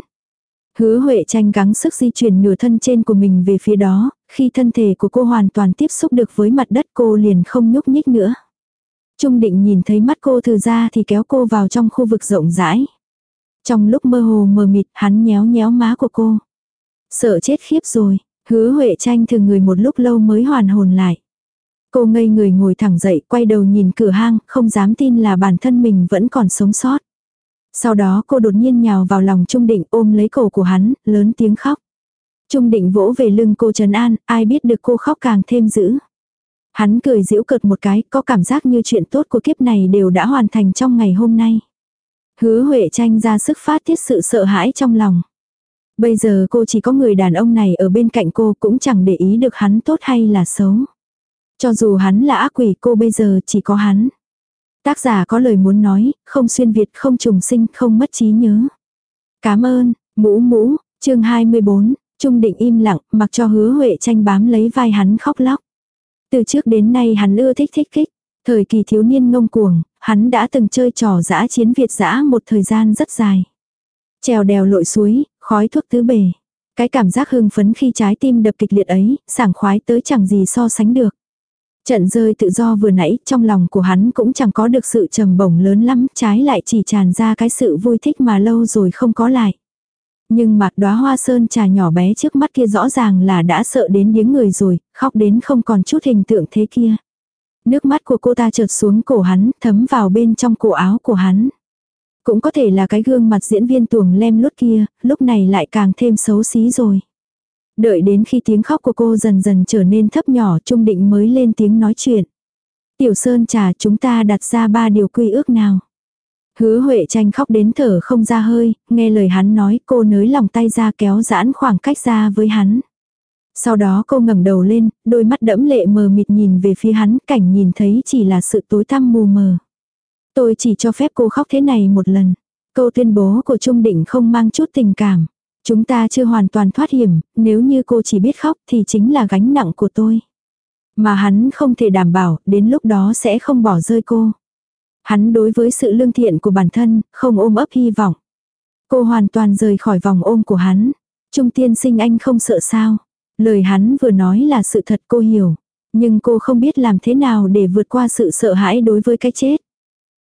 Hứa Huệ tranh gắng sức di chuyển nửa thân trên của mình về phía đó, khi thân thể của cô hoàn toàn tiếp xúc được với mặt đất cô liền không nhúc nhích nữa. Trung định nhìn thấy mắt cô từ ra thì kéo cô vào trong khu vực rộng rãi. Trong lúc mơ hồ mờ mịt hắn nhéo nhéo má của cô. Sợ chết khiếp rồi, hứa Huệ tranh thường người một lúc lâu mới hoàn hồn lại. Cô ngây người ngồi thẳng dậy, quay đầu nhìn cửa hang, không dám tin là bản thân mình vẫn còn sống sót. Sau đó cô đột nhiên nhào vào lòng Trung Định ôm lấy cổ của hắn, lớn tiếng khóc. Trung Định vỗ về lưng cô Trần An, ai biết được cô khóc càng thêm dữ. Hắn cười giễu cợt một cái, có cảm giác như chuyện tốt của kiếp này đều đã hoàn thành trong ngày hôm nay. Hứa Huệ tranh ra sức phát tiết sự sợ hãi trong lòng. Bây giờ cô chỉ có người đàn ông này ở bên cạnh cô cũng chẳng để ý được hắn tốt hay là xấu. Cho dù hắn là ác quỷ cô bây giờ chỉ có hắn. Tác giả có lời muốn nói, không xuyên Việt, không trùng sinh, không mất trí nhớ. Cảm ơn, mũ mũ, chương 24, Trung định im lặng, mặc cho hứa Huệ tranh bám lấy vai hắn khóc lóc. Từ trước đến nay hắn ưa thích thích kích Thời kỳ thiếu niên ngông cuồng, hắn đã từng chơi trò giã chiến Việt giã một thời gian rất dài. Trèo đèo lội suối, khói thuốc tứ bề. Cái cảm giác hưng phấn khi trái tim đập kịch liệt ấy, sảng khoái tới chẳng gì so sánh được. Trận rơi tự do vừa nãy, trong lòng của hắn cũng chẳng có được sự trầm bổng lớn lắm, trái lại chỉ tràn ra cái sự vui thích mà lâu rồi không có lại. Nhưng mặt đóa hoa sơn trà nhỏ bé trước mắt kia rõ ràng là đã sợ đến điếng người rồi, khóc đến không còn chút hình tượng thế kia. Nước mắt của cô ta trượt xuống cổ hắn, thấm vào bên trong cổ áo của hắn. Cũng có thể là cái gương mặt diễn viên tuồng lem lút kia, lúc này lại càng thêm xấu xí rồi. Đợi đến khi tiếng khóc của cô dần dần trở nên thấp nhỏ trung định mới lên tiếng nói chuyện. Tiểu Sơn trà chúng ta đặt ra ba điều quy ước nào. Hứa Huệ tranh khóc đến thở không ra hơi, nghe lời hắn nói cô nới lòng tay ra kéo giãn khoảng cách ra với hắn. Sau đó cô ngẩng đầu lên, đôi mắt đẫm lệ mờ mịt nhìn về phía hắn, cảnh nhìn thấy chỉ là sự tối tăm mù mờ. Tôi chỉ cho phép cô khóc thế này một lần. Câu tuyên bố của Trung Định không mang chút tình cảm. Chúng ta chưa hoàn toàn thoát hiểm, nếu như cô chỉ biết khóc thì chính là gánh nặng của tôi. Mà hắn không thể đảm bảo, đến lúc đó sẽ không bỏ rơi cô. Hắn đối với sự lương thiện của bản thân, không ôm ấp hy vọng. Cô hoàn toàn rời khỏi vòng ôm của hắn. Trung tiên sinh anh không sợ sao. Lời hắn vừa nói là sự thật cô hiểu. Nhưng cô không biết làm thế nào để vượt qua sự sợ hãi đối với cái chết.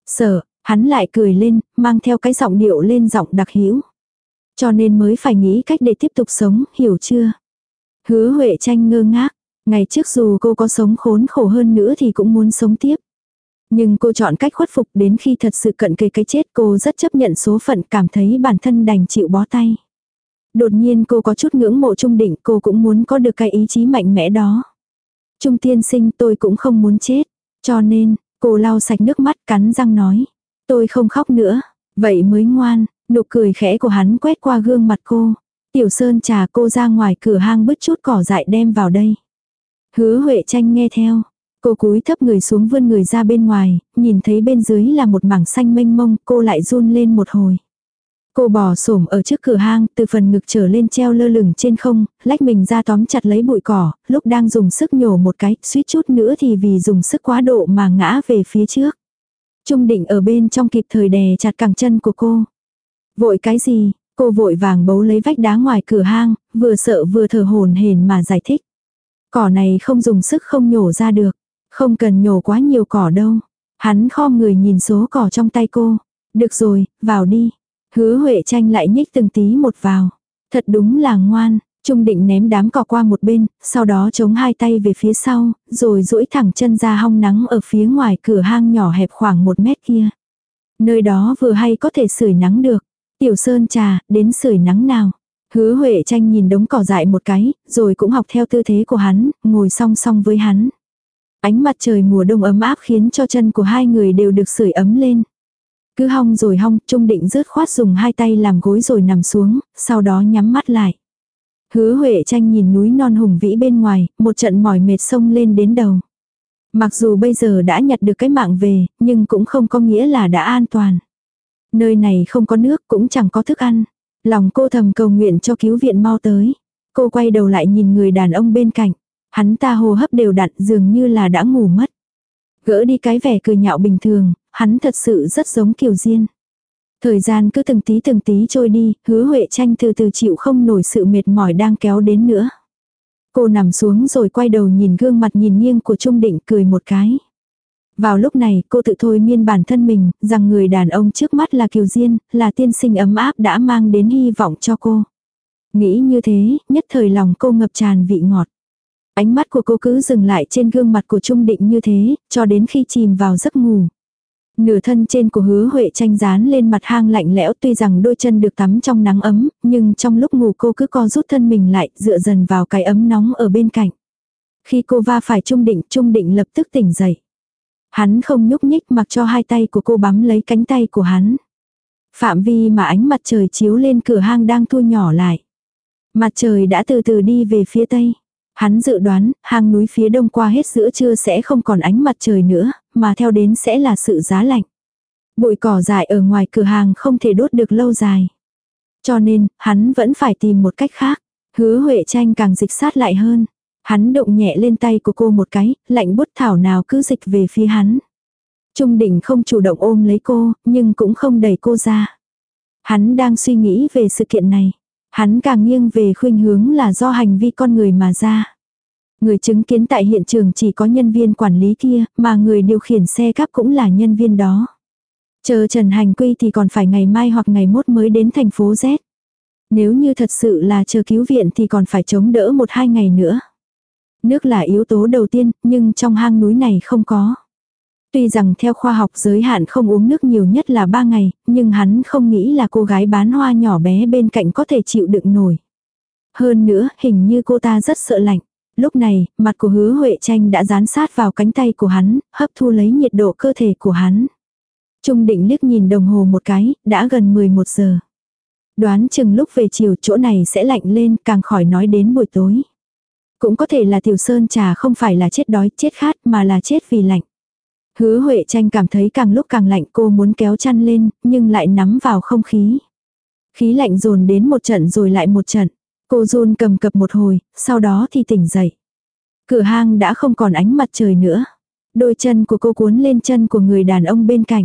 Sợ, hắn lại cười lên, mang theo cái giọng điệu lên giọng đặc hữu Cho nên mới phải nghĩ cách để tiếp tục sống, hiểu chưa? Hứa Huệ tranh ngơ ngác. Ngày trước dù cô có sống khốn khổ hơn nữa thì cũng muốn sống tiếp. Nhưng cô chọn cách khuất phục đến khi thật sự cận kề cái chết cô rất chấp nhận số phận cảm thấy bản thân đành chịu bó tay. Đột nhiên cô có chút ngưỡng mộ Trung Định, cô cũng muốn có được cái ý chí mạnh mẽ đó. Trung tiên sinh tôi cũng không muốn chết. Cho nên, cô lau sạch nước mắt cắn răng nói. Tôi không khóc nữa. Vậy mới ngoan, nụ cười khẽ của hắn quét qua gương mặt cô. Tiểu Sơn trà cô ra ngoài cửa hang bứt chút cỏ dại đem vào đây. Hứa Huệ tranh nghe theo. Cô cúi thấp người xuống vươn người ra bên ngoài, nhìn thấy bên dưới là một mảng xanh mênh mông, cô lại run lên một hồi. Cô bò xổm ở trước cửa hang, từ phần ngực trở lên treo lơ lửng trên không, lách mình ra tóm chặt lấy bụi cỏ, lúc đang dùng sức nhổ một cái, suýt chút nữa thì vì dùng sức quá độ mà ngã về phía trước. Trung định ở bên trong kịp thời đè chặt cẳng chân của cô. Vội cái gì, cô vội vàng bấu lấy vách đá ngoài cửa hang, vừa sợ vừa thở hồn hển mà giải thích. Cỏ này không dùng sức không nhổ ra được, không cần nhổ quá nhiều cỏ đâu. Hắn kho người nhìn số cỏ trong tay cô. Được rồi, vào đi. Hứa Huệ tranh lại nhích từng tí một vào. Thật đúng là ngoan, Trung định ném đám cỏ qua một bên, sau đó chống hai tay về phía sau, rồi duỗi thẳng chân ra hong nắng ở phía ngoài cửa hang nhỏ hẹp khoảng một mét kia. Nơi đó vừa hay có thể sưởi nắng được. Tiểu Sơn trà, đến sưởi nắng nào. Hứa Huệ tranh nhìn đống cỏ dại một cái, rồi cũng học theo tư thế của hắn, ngồi song song với hắn. Ánh mặt trời mùa đông ấm áp khiến cho chân của hai người đều được sưởi ấm lên. Cứ hong rồi hong, Trung định rớt khoát dùng hai tay làm gối rồi nằm xuống, sau đó nhắm mắt lại. Hứa Huệ tranh nhìn núi non hùng vĩ bên ngoài, một trận mỏi mệt sông lên đến đầu. Mặc dù bây giờ đã nhặt được cái mạng về, nhưng cũng không có nghĩa là đã an toàn. Nơi này không có nước cũng chẳng có thức ăn. Lòng cô thầm cầu nguyện cho cứu viện mau tới. Cô quay đầu lại nhìn người đàn ông bên cạnh. Hắn ta hô hấp đều đặn dường như là đã ngủ mất. Gỡ đi cái vẻ cười nhạo bình thường, hắn thật sự rất giống Kiều Diên. Thời gian cứ từng tí từng tí trôi đi, hứa Huệ tranh từ từ chịu không nổi sự mệt mỏi đang kéo đến nữa. Cô nằm xuống rồi quay đầu nhìn gương mặt nhìn nghiêng của Trung Định cười một cái. Vào lúc này cô tự thôi miên bản thân mình, rằng người đàn ông trước mắt là Kiều Diên, là tiên sinh ấm áp đã mang đến hy vọng cho cô. Nghĩ như thế, nhất thời lòng cô ngập tràn vị ngọt. Ánh mắt của cô cứ dừng lại trên gương mặt của Trung Định như thế, cho đến khi chìm vào giấc ngủ. Nửa thân trên của hứa Huệ tranh dán lên mặt hang lạnh lẽo tuy rằng đôi chân được tắm trong nắng ấm, nhưng trong lúc ngủ cô cứ co rút thân mình lại, dựa dần vào cái ấm nóng ở bên cạnh. Khi cô va phải Trung Định, Trung Định lập tức tỉnh dậy. Hắn không nhúc nhích mặc cho hai tay của cô bám lấy cánh tay của hắn. Phạm vi mà ánh mặt trời chiếu lên cửa hang đang thu nhỏ lại. Mặt trời đã từ từ đi về phía tây. Hắn dự đoán, hang núi phía đông qua hết giữa trưa sẽ không còn ánh mặt trời nữa, mà theo đến sẽ là sự giá lạnh. Bụi cỏ dại ở ngoài cửa hàng không thể đốt được lâu dài. Cho nên, hắn vẫn phải tìm một cách khác. Hứa Huệ tranh càng dịch sát lại hơn. Hắn động nhẹ lên tay của cô một cái, lạnh bút thảo nào cứ dịch về phía hắn. Trung đỉnh không chủ động ôm lấy cô, nhưng cũng không đẩy cô ra. Hắn đang suy nghĩ về sự kiện này. Hắn càng nghiêng về khuynh hướng là do hành vi con người mà ra. Người chứng kiến tại hiện trường chỉ có nhân viên quản lý kia, mà người điều khiển xe cắp cũng là nhân viên đó. Chờ Trần Hành Quy thì còn phải ngày mai hoặc ngày mốt mới đến thành phố Z. Nếu như thật sự là chờ cứu viện thì còn phải chống đỡ một hai ngày nữa. Nước là yếu tố đầu tiên, nhưng trong hang núi này không có. Tuy rằng theo khoa học giới hạn không uống nước nhiều nhất là 3 ngày, nhưng hắn không nghĩ là cô gái bán hoa nhỏ bé bên cạnh có thể chịu đựng nổi. Hơn nữa, hình như cô ta rất sợ lạnh. Lúc này, mặt của hứa Huệ tranh đã dán sát vào cánh tay của hắn, hấp thu lấy nhiệt độ cơ thể của hắn. Trung định liếc nhìn đồng hồ một cái, đã gần 11 giờ. Đoán chừng lúc về chiều chỗ này sẽ lạnh lên, càng khỏi nói đến buổi tối. Cũng có thể là tiểu sơn trà không phải là chết đói, chết khát mà là chết vì lạnh. Hứa Huệ tranh cảm thấy càng lúc càng lạnh cô muốn kéo chăn lên, nhưng lại nắm vào không khí. Khí lạnh dồn đến một trận rồi lại một trận. Cô run cầm cập một hồi, sau đó thì tỉnh dậy. Cửa hang đã không còn ánh mặt trời nữa. Đôi chân của cô cuốn lên chân của người đàn ông bên cạnh.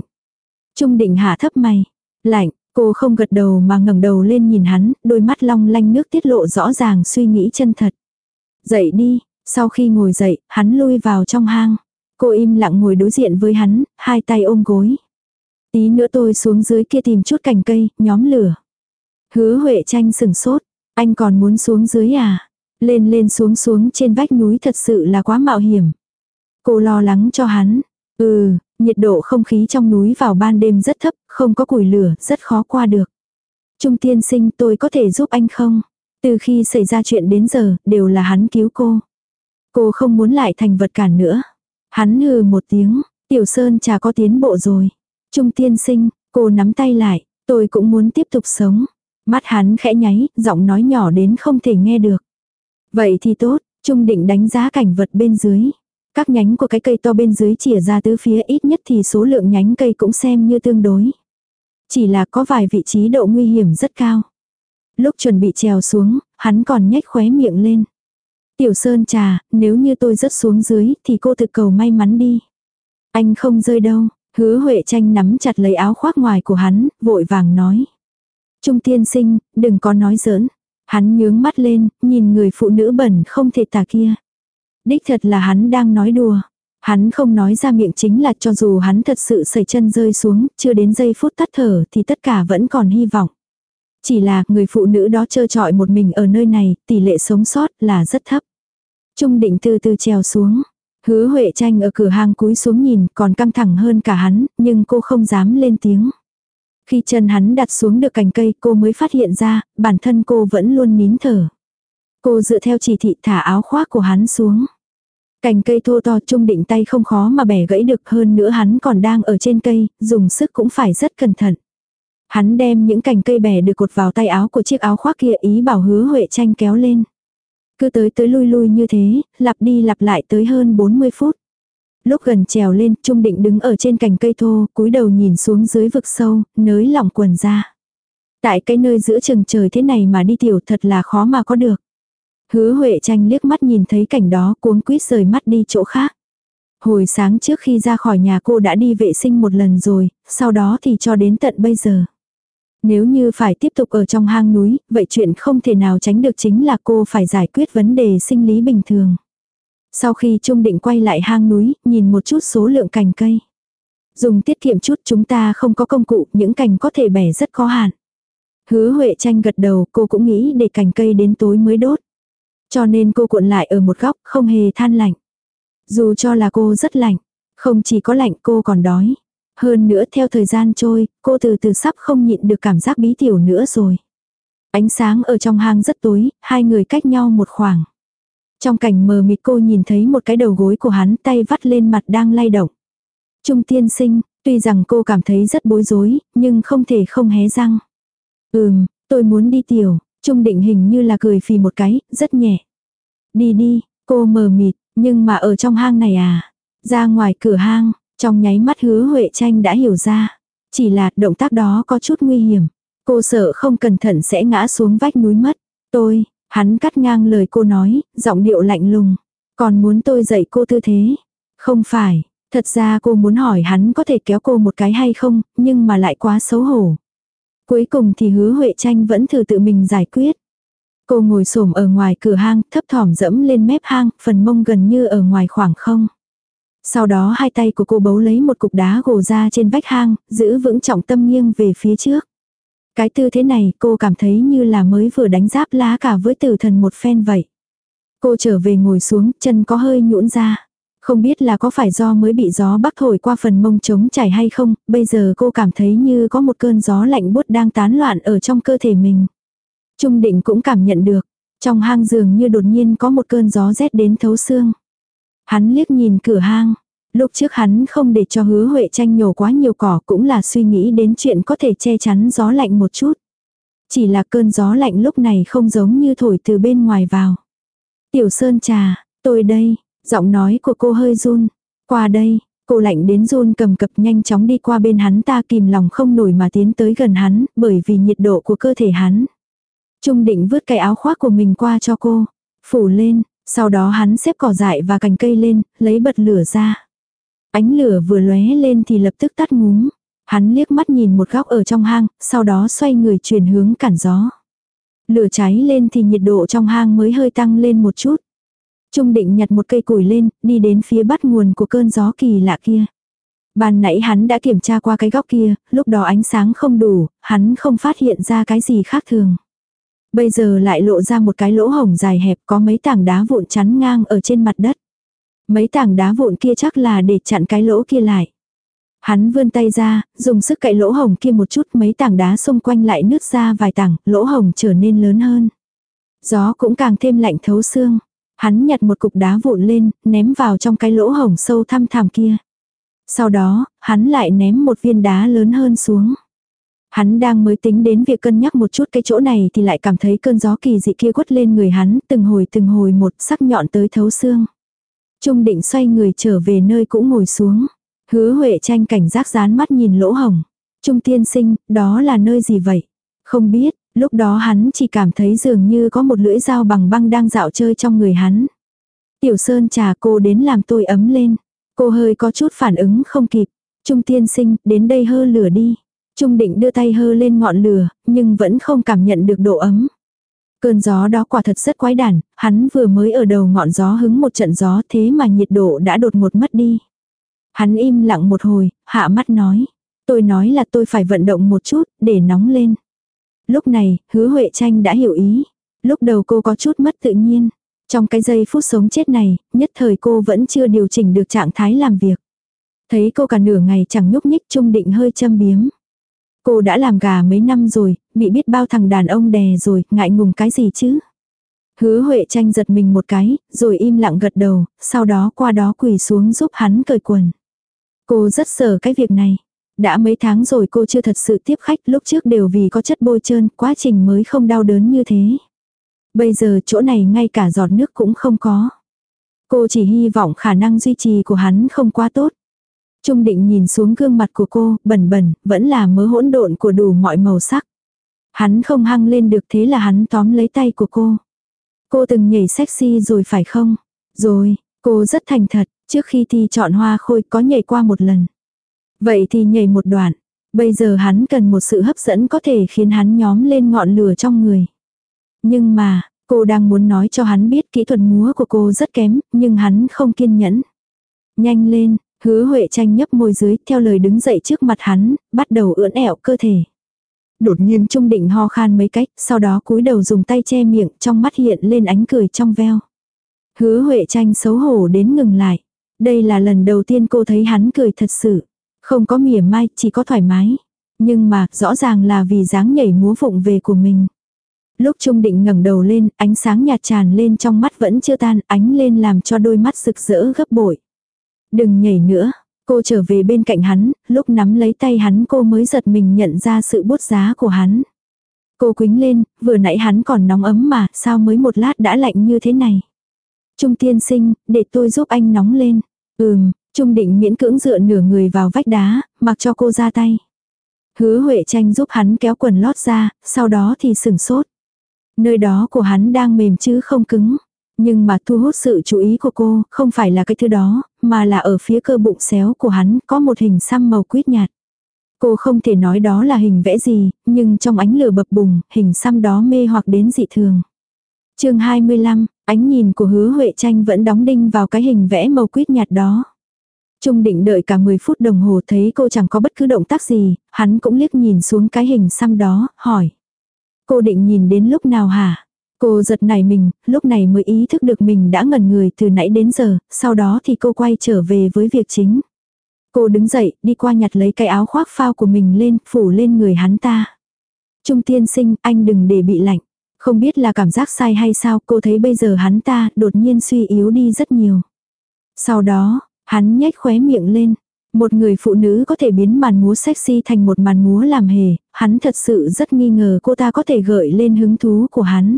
Trung định hạ thấp mày. Lạnh, cô không gật đầu mà ngẩng đầu lên nhìn hắn, đôi mắt long lanh nước tiết lộ rõ ràng suy nghĩ chân thật. Dậy đi, sau khi ngồi dậy, hắn lui vào trong hang. Cô im lặng ngồi đối diện với hắn, hai tay ôm gối. Tí nữa tôi xuống dưới kia tìm chút cành cây, nhóm lửa. Hứa Huệ tranh sừng sốt. Anh còn muốn xuống dưới à? Lên lên xuống xuống trên vách núi thật sự là quá mạo hiểm. Cô lo lắng cho hắn. Ừ, nhiệt độ không khí trong núi vào ban đêm rất thấp, không có củi lửa, rất khó qua được. Trung tiên sinh tôi có thể giúp anh không? Từ khi xảy ra chuyện đến giờ, đều là hắn cứu cô. Cô không muốn lại thành vật cản nữa. Hắn hừ một tiếng, tiểu sơn chả có tiến bộ rồi. Trung tiên sinh, cô nắm tay lại, tôi cũng muốn tiếp tục sống. Mắt hắn khẽ nháy, giọng nói nhỏ đến không thể nghe được. Vậy thì tốt, Trung định đánh giá cảnh vật bên dưới. Các nhánh của cái cây to bên dưới chìa ra tứ phía ít nhất thì số lượng nhánh cây cũng xem như tương đối. Chỉ là có vài vị trí độ nguy hiểm rất cao. Lúc chuẩn bị trèo xuống, hắn còn nhếch khóe miệng lên. Tiểu Sơn trà, nếu như tôi rớt xuống dưới thì cô thực cầu may mắn đi. Anh không rơi đâu, hứa Huệ tranh nắm chặt lấy áo khoác ngoài của hắn, vội vàng nói. Trung tiên sinh, đừng có nói giỡn. Hắn nhướng mắt lên, nhìn người phụ nữ bẩn không thể tả kia. Đích thật là hắn đang nói đùa. Hắn không nói ra miệng chính là cho dù hắn thật sự sẩy chân rơi xuống, chưa đến giây phút tắt thở thì tất cả vẫn còn hy vọng. Chỉ là người phụ nữ đó trơ trọi một mình ở nơi này, tỷ lệ sống sót là rất thấp. Trung định từ từ trèo xuống. Hứa Huệ tranh ở cửa hang cúi xuống nhìn còn căng thẳng hơn cả hắn, nhưng cô không dám lên tiếng. Khi chân hắn đặt xuống được cành cây cô mới phát hiện ra, bản thân cô vẫn luôn nín thở. Cô dựa theo chỉ thị thả áo khoác của hắn xuống. Cành cây thô to trung định tay không khó mà bẻ gãy được hơn nữa hắn còn đang ở trên cây, dùng sức cũng phải rất cẩn thận. Hắn đem những cành cây bẻ được cột vào tay áo của chiếc áo khoác kia ý bảo hứa Huệ tranh kéo lên. Cứ tới tới lui lui như thế, lặp đi lặp lại tới hơn 40 phút. Lúc gần trèo lên, Trung Định đứng ở trên cành cây thô, cúi đầu nhìn xuống dưới vực sâu, nới lỏng quần ra. Tại cái nơi giữa chừng trời thế này mà đi tiểu thật là khó mà có được. Hứa Huệ tranh liếc mắt nhìn thấy cảnh đó cuống quýt rời mắt đi chỗ khác. Hồi sáng trước khi ra khỏi nhà cô đã đi vệ sinh một lần rồi, sau đó thì cho đến tận bây giờ. Nếu như phải tiếp tục ở trong hang núi, vậy chuyện không thể nào tránh được chính là cô phải giải quyết vấn đề sinh lý bình thường. Sau khi Trung Định quay lại hang núi, nhìn một chút số lượng cành cây. Dùng tiết kiệm chút chúng ta không có công cụ, những cành có thể bẻ rất khó hạn. Hứa Huệ tranh gật đầu, cô cũng nghĩ để cành cây đến tối mới đốt. Cho nên cô cuộn lại ở một góc, không hề than lạnh. Dù cho là cô rất lạnh, không chỉ có lạnh cô còn đói. Hơn nữa theo thời gian trôi, cô từ từ sắp không nhịn được cảm giác bí tiểu nữa rồi. Ánh sáng ở trong hang rất tối, hai người cách nhau một khoảng. Trong cảnh mờ mịt cô nhìn thấy một cái đầu gối của hắn tay vắt lên mặt đang lay động. Trung tiên sinh, tuy rằng cô cảm thấy rất bối rối, nhưng không thể không hé răng. Ừm, tôi muốn đi tiểu, Trung định hình như là cười phì một cái, rất nhẹ. Đi đi, cô mờ mịt, nhưng mà ở trong hang này à. Ra ngoài cửa hang, trong nháy mắt hứa Huệ tranh đã hiểu ra. Chỉ là động tác đó có chút nguy hiểm. Cô sợ không cẩn thận sẽ ngã xuống vách núi mất. Tôi, hắn cắt ngang lời cô nói, giọng điệu lạnh lùng. Còn muốn tôi dạy cô tư thế. Không phải, thật ra cô muốn hỏi hắn có thể kéo cô một cái hay không, nhưng mà lại quá xấu hổ. Cuối cùng thì hứa Huệ tranh vẫn thử tự mình giải quyết. Cô ngồi xổm ở ngoài cửa hang, thấp thỏm dẫm lên mép hang, phần mông gần như ở ngoài khoảng không. Sau đó hai tay của cô bấu lấy một cục đá gồ ra trên vách hang, giữ vững trọng tâm nghiêng về phía trước. Cái tư thế này cô cảm thấy như là mới vừa đánh giáp lá cả với tử thần một phen vậy. Cô trở về ngồi xuống, chân có hơi nhũn ra. Không biết là có phải do mới bị gió bắc thổi qua phần mông trống chảy hay không, bây giờ cô cảm thấy như có một cơn gió lạnh bút đang tán loạn ở trong cơ thể mình. Trung định cũng cảm nhận được, trong hang giường như đột nhiên có một cơn gió rét đến thấu xương. Hắn liếc nhìn cửa hang. Lúc trước hắn không để cho hứa Huệ tranh nhổ quá nhiều cỏ cũng là suy nghĩ đến chuyện có thể che chắn gió lạnh một chút. Chỉ là cơn gió lạnh lúc này không giống như thổi từ bên ngoài vào. Tiểu Sơn trà, tôi đây, giọng nói của cô hơi run. Qua đây, cô lạnh đến run cầm cập nhanh chóng đi qua bên hắn ta kìm lòng không nổi mà tiến tới gần hắn, bởi vì nhiệt độ của cơ thể hắn. Trung định vứt cái áo khoác của mình qua cho cô, phủ lên, sau đó hắn xếp cỏ dại và cành cây lên, lấy bật lửa ra. Ánh lửa vừa lóe lên thì lập tức tắt ngúm. Hắn liếc mắt nhìn một góc ở trong hang, sau đó xoay người chuyển hướng cản gió. Lửa cháy lên thì nhiệt độ trong hang mới hơi tăng lên một chút. Trung định nhặt một cây củi lên, đi đến phía bắt nguồn của cơn gió kỳ lạ kia. Ban nãy hắn đã kiểm tra qua cái góc kia, lúc đó ánh sáng không đủ, hắn không phát hiện ra cái gì khác thường. Bây giờ lại lộ ra một cái lỗ hổng dài hẹp có mấy tảng đá vụn chắn ngang ở trên mặt đất. Mấy tảng đá vụn kia chắc là để chặn cái lỗ kia lại. Hắn vươn tay ra, dùng sức cậy lỗ hồng kia một chút mấy tảng đá xung quanh lại nứt ra vài tảng, lỗ hồng trở nên lớn hơn. Gió cũng càng thêm lạnh thấu xương. Hắn nhặt một cục đá vụn lên, ném vào trong cái lỗ hồng sâu thăm thẳm kia. Sau đó, hắn lại ném một viên đá lớn hơn xuống. Hắn đang mới tính đến việc cân nhắc một chút cái chỗ này thì lại cảm thấy cơn gió kỳ dị kia quất lên người hắn, từng hồi từng hồi một sắc nhọn tới thấu xương. Trung định xoay người trở về nơi cũ ngồi xuống. Hứa Huệ tranh cảnh giác dán mắt nhìn lỗ hồng. Trung tiên sinh, đó là nơi gì vậy? Không biết, lúc đó hắn chỉ cảm thấy dường như có một lưỡi dao bằng băng đang dạo chơi trong người hắn. Tiểu Sơn trà cô đến làm tôi ấm lên. Cô hơi có chút phản ứng không kịp. Trung tiên sinh, đến đây hơ lửa đi. Trung định đưa tay hơ lên ngọn lửa, nhưng vẫn không cảm nhận được độ ấm. Cơn gió đó quả thật rất quái đản, hắn vừa mới ở đầu ngọn gió hứng một trận gió thế mà nhiệt độ đã đột ngột mất đi. Hắn im lặng một hồi, hạ mắt nói. Tôi nói là tôi phải vận động một chút, để nóng lên. Lúc này, hứa Huệ Tranh đã hiểu ý. Lúc đầu cô có chút mất tự nhiên. Trong cái giây phút sống chết này, nhất thời cô vẫn chưa điều chỉnh được trạng thái làm việc. Thấy cô cả nửa ngày chẳng nhúc nhích trung định hơi châm biếm. Cô đã làm gà mấy năm rồi, bị biết bao thằng đàn ông đè rồi, ngại ngùng cái gì chứ. Hứa Huệ tranh giật mình một cái, rồi im lặng gật đầu, sau đó qua đó quỳ xuống giúp hắn cởi quần. Cô rất sợ cái việc này. Đã mấy tháng rồi cô chưa thật sự tiếp khách lúc trước đều vì có chất bôi trơn, quá trình mới không đau đớn như thế. Bây giờ chỗ này ngay cả giọt nước cũng không có. Cô chỉ hy vọng khả năng duy trì của hắn không quá tốt. Trung định nhìn xuống gương mặt của cô, bẩn bẩn, vẫn là mớ hỗn độn của đủ mọi màu sắc. Hắn không hăng lên được thế là hắn tóm lấy tay của cô. Cô từng nhảy sexy rồi phải không? Rồi, cô rất thành thật, trước khi thi chọn hoa khôi có nhảy qua một lần. Vậy thì nhảy một đoạn. Bây giờ hắn cần một sự hấp dẫn có thể khiến hắn nhóm lên ngọn lửa trong người. Nhưng mà, cô đang muốn nói cho hắn biết kỹ thuật múa của cô rất kém, nhưng hắn không kiên nhẫn. Nhanh lên, hứa Huệ tranh nhấp môi dưới theo lời đứng dậy trước mặt hắn, bắt đầu ưỡn ẹo cơ thể. Đột nhiên Trung Định ho khan mấy cách, sau đó cúi đầu dùng tay che miệng, trong mắt hiện lên ánh cười trong veo. Hứa Huệ tranh xấu hổ đến ngừng lại. Đây là lần đầu tiên cô thấy hắn cười thật sự. Không có mỉa mai, chỉ có thoải mái. Nhưng mà, rõ ràng là vì dáng nhảy múa phụng về của mình. Lúc Trung Định ngẩng đầu lên, ánh sáng nhạt tràn lên trong mắt vẫn chưa tan, ánh lên làm cho đôi mắt rực rỡ gấp bội. Đừng nhảy nữa, cô trở về bên cạnh hắn, lúc nắm lấy tay hắn cô mới giật mình nhận ra sự bút giá của hắn. Cô quính lên, vừa nãy hắn còn nóng ấm mà, sao mới một lát đã lạnh như thế này. Trung tiên sinh, để tôi giúp anh nóng lên. Ừm, Trung định miễn cưỡng dựa nửa người vào vách đá, mặc cho cô ra tay. Hứa Huệ tranh giúp hắn kéo quần lót ra, sau đó thì sừng sốt. Nơi đó của hắn đang mềm chứ không cứng. Nhưng mà thu hút sự chú ý của cô, không phải là cái thứ đó, mà là ở phía cơ bụng xéo của hắn có một hình xăm màu quýt nhạt. Cô không thể nói đó là hình vẽ gì, nhưng trong ánh lửa bập bùng, hình xăm đó mê hoặc đến dị thường. chương 25, ánh nhìn của hứa Huệ tranh vẫn đóng đinh vào cái hình vẽ màu quýt nhạt đó. Trung định đợi cả 10 phút đồng hồ thấy cô chẳng có bất cứ động tác gì, hắn cũng liếc nhìn xuống cái hình xăm đó, hỏi. Cô định nhìn đến lúc nào hả? Cô giật nảy mình, lúc này mới ý thức được mình đã ngẩn người từ nãy đến giờ, sau đó thì cô quay trở về với việc chính. Cô đứng dậy, đi qua nhặt lấy cái áo khoác phao của mình lên, phủ lên người hắn ta. Trung tiên sinh, anh đừng để bị lạnh. Không biết là cảm giác sai hay sao, cô thấy bây giờ hắn ta đột nhiên suy yếu đi rất nhiều. Sau đó, hắn nhếch khóe miệng lên. Một người phụ nữ có thể biến màn múa sexy thành một màn múa làm hề, hắn thật sự rất nghi ngờ cô ta có thể gợi lên hứng thú của hắn.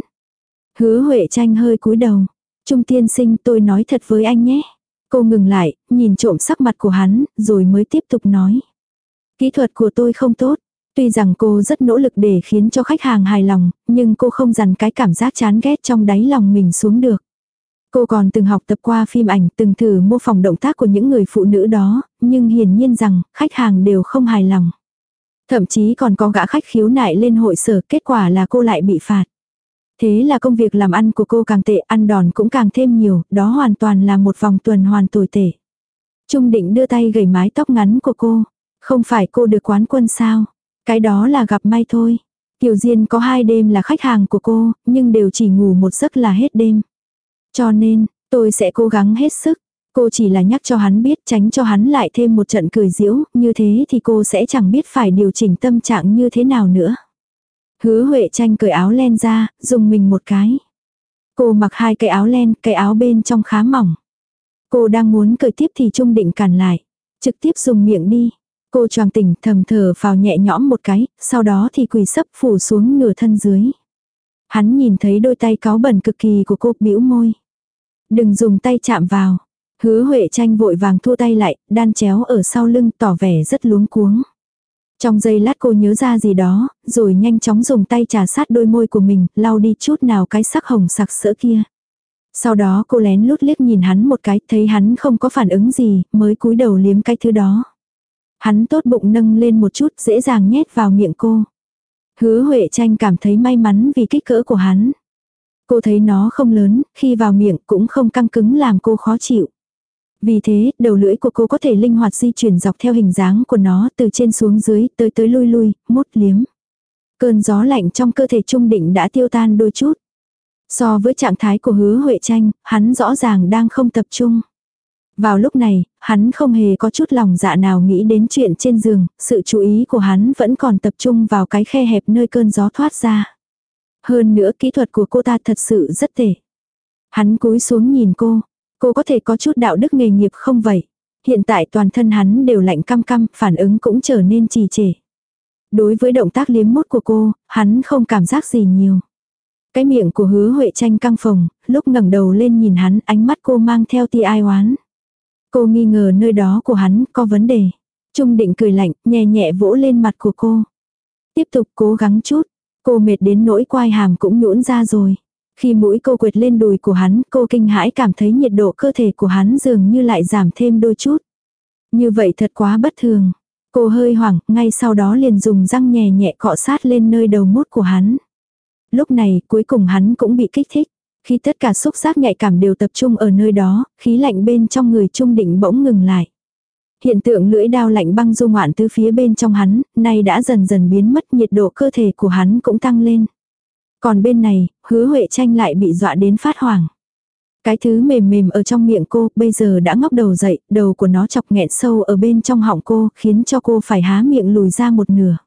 Hứa Huệ tranh hơi cúi đầu. Trung tiên sinh tôi nói thật với anh nhé. Cô ngừng lại, nhìn trộm sắc mặt của hắn, rồi mới tiếp tục nói. Kỹ thuật của tôi không tốt. Tuy rằng cô rất nỗ lực để khiến cho khách hàng hài lòng, nhưng cô không dằn cái cảm giác chán ghét trong đáy lòng mình xuống được. Cô còn từng học tập qua phim ảnh, từng thử mô phỏng động tác của những người phụ nữ đó, nhưng hiển nhiên rằng khách hàng đều không hài lòng. Thậm chí còn có gã khách khiếu nại lên hội sở, kết quả là cô lại bị phạt. Thế là công việc làm ăn của cô càng tệ, ăn đòn cũng càng thêm nhiều, đó hoàn toàn là một vòng tuần hoàn tồi tệ. Trung định đưa tay gầy mái tóc ngắn của cô. Không phải cô được quán quân sao? Cái đó là gặp may thôi. Kiều Diên có hai đêm là khách hàng của cô, nhưng đều chỉ ngủ một giấc là hết đêm. Cho nên, tôi sẽ cố gắng hết sức. Cô chỉ là nhắc cho hắn biết tránh cho hắn lại thêm một trận cười giễu, như thế thì cô sẽ chẳng biết phải điều chỉnh tâm trạng như thế nào nữa. Hứa Huệ tranh cởi áo len ra, dùng mình một cái. Cô mặc hai cái áo len, cái áo bên trong khá mỏng. Cô đang muốn cởi tiếp thì Trung Định cản lại. Trực tiếp dùng miệng đi. Cô choàng tỉnh thầm thở vào nhẹ nhõm một cái, sau đó thì quỳ sấp phủ xuống nửa thân dưới. Hắn nhìn thấy đôi tay cáo bẩn cực kỳ của cô bĩu môi. Đừng dùng tay chạm vào. Hứa Huệ tranh vội vàng thua tay lại, đan chéo ở sau lưng tỏ vẻ rất luống cuống. Trong giây lát cô nhớ ra gì đó, rồi nhanh chóng dùng tay trà sát đôi môi của mình, lau đi chút nào cái sắc hồng sặc sỡ kia. Sau đó cô lén lút liếc nhìn hắn một cái, thấy hắn không có phản ứng gì, mới cúi đầu liếm cái thứ đó. Hắn tốt bụng nâng lên một chút, dễ dàng nhét vào miệng cô. Hứa Huệ tranh cảm thấy may mắn vì kích cỡ của hắn. Cô thấy nó không lớn, khi vào miệng cũng không căng cứng làm cô khó chịu. Vì thế, đầu lưỡi của cô có thể linh hoạt di chuyển dọc theo hình dáng của nó từ trên xuống dưới, tới tới lui lui, mút liếm. Cơn gió lạnh trong cơ thể trung định đã tiêu tan đôi chút. So với trạng thái của hứa Huệ tranh, hắn rõ ràng đang không tập trung. Vào lúc này, hắn không hề có chút lòng dạ nào nghĩ đến chuyện trên giường, sự chú ý của hắn vẫn còn tập trung vào cái khe hẹp nơi cơn gió thoát ra. Hơn nữa kỹ thuật của cô ta thật sự rất tệ. Hắn cúi xuống nhìn cô, cô có thể có chút đạo đức nghề nghiệp không vậy? Hiện tại toàn thân hắn đều lạnh căm căm, phản ứng cũng trở nên trì trệ. Đối với động tác liếm mốt của cô, hắn không cảm giác gì nhiều. Cái miệng của hứa Huệ tranh căng phồng, lúc ngẩng đầu lên nhìn hắn ánh mắt cô mang theo tia ai oán. Cô nghi ngờ nơi đó của hắn có vấn đề. Trung định cười lạnh, nhẹ nhẹ vỗ lên mặt của cô. Tiếp tục cố gắng chút. Cô mệt đến nỗi quai hàm cũng nhũn ra rồi. Khi mũi cô quệt lên đùi của hắn, cô kinh hãi cảm thấy nhiệt độ cơ thể của hắn dường như lại giảm thêm đôi chút. Như vậy thật quá bất thường. Cô hơi hoảng, ngay sau đó liền dùng răng nhẹ nhẹ cọ sát lên nơi đầu mút của hắn. Lúc này, cuối cùng hắn cũng bị kích thích. Khi tất cả xúc giác nhạy cảm đều tập trung ở nơi đó, khí lạnh bên trong người trung định bỗng ngừng lại. Hiện tượng lưỡi đao lạnh băng du ngoạn từ phía bên trong hắn, nay đã dần dần biến mất nhiệt độ cơ thể của hắn cũng tăng lên. Còn bên này, hứa Huệ tranh lại bị dọa đến phát hoảng. Cái thứ mềm mềm ở trong miệng cô bây giờ đã ngóc đầu dậy, đầu của nó chọc nghẹn sâu ở bên trong họng cô, khiến cho cô phải há miệng lùi ra một nửa.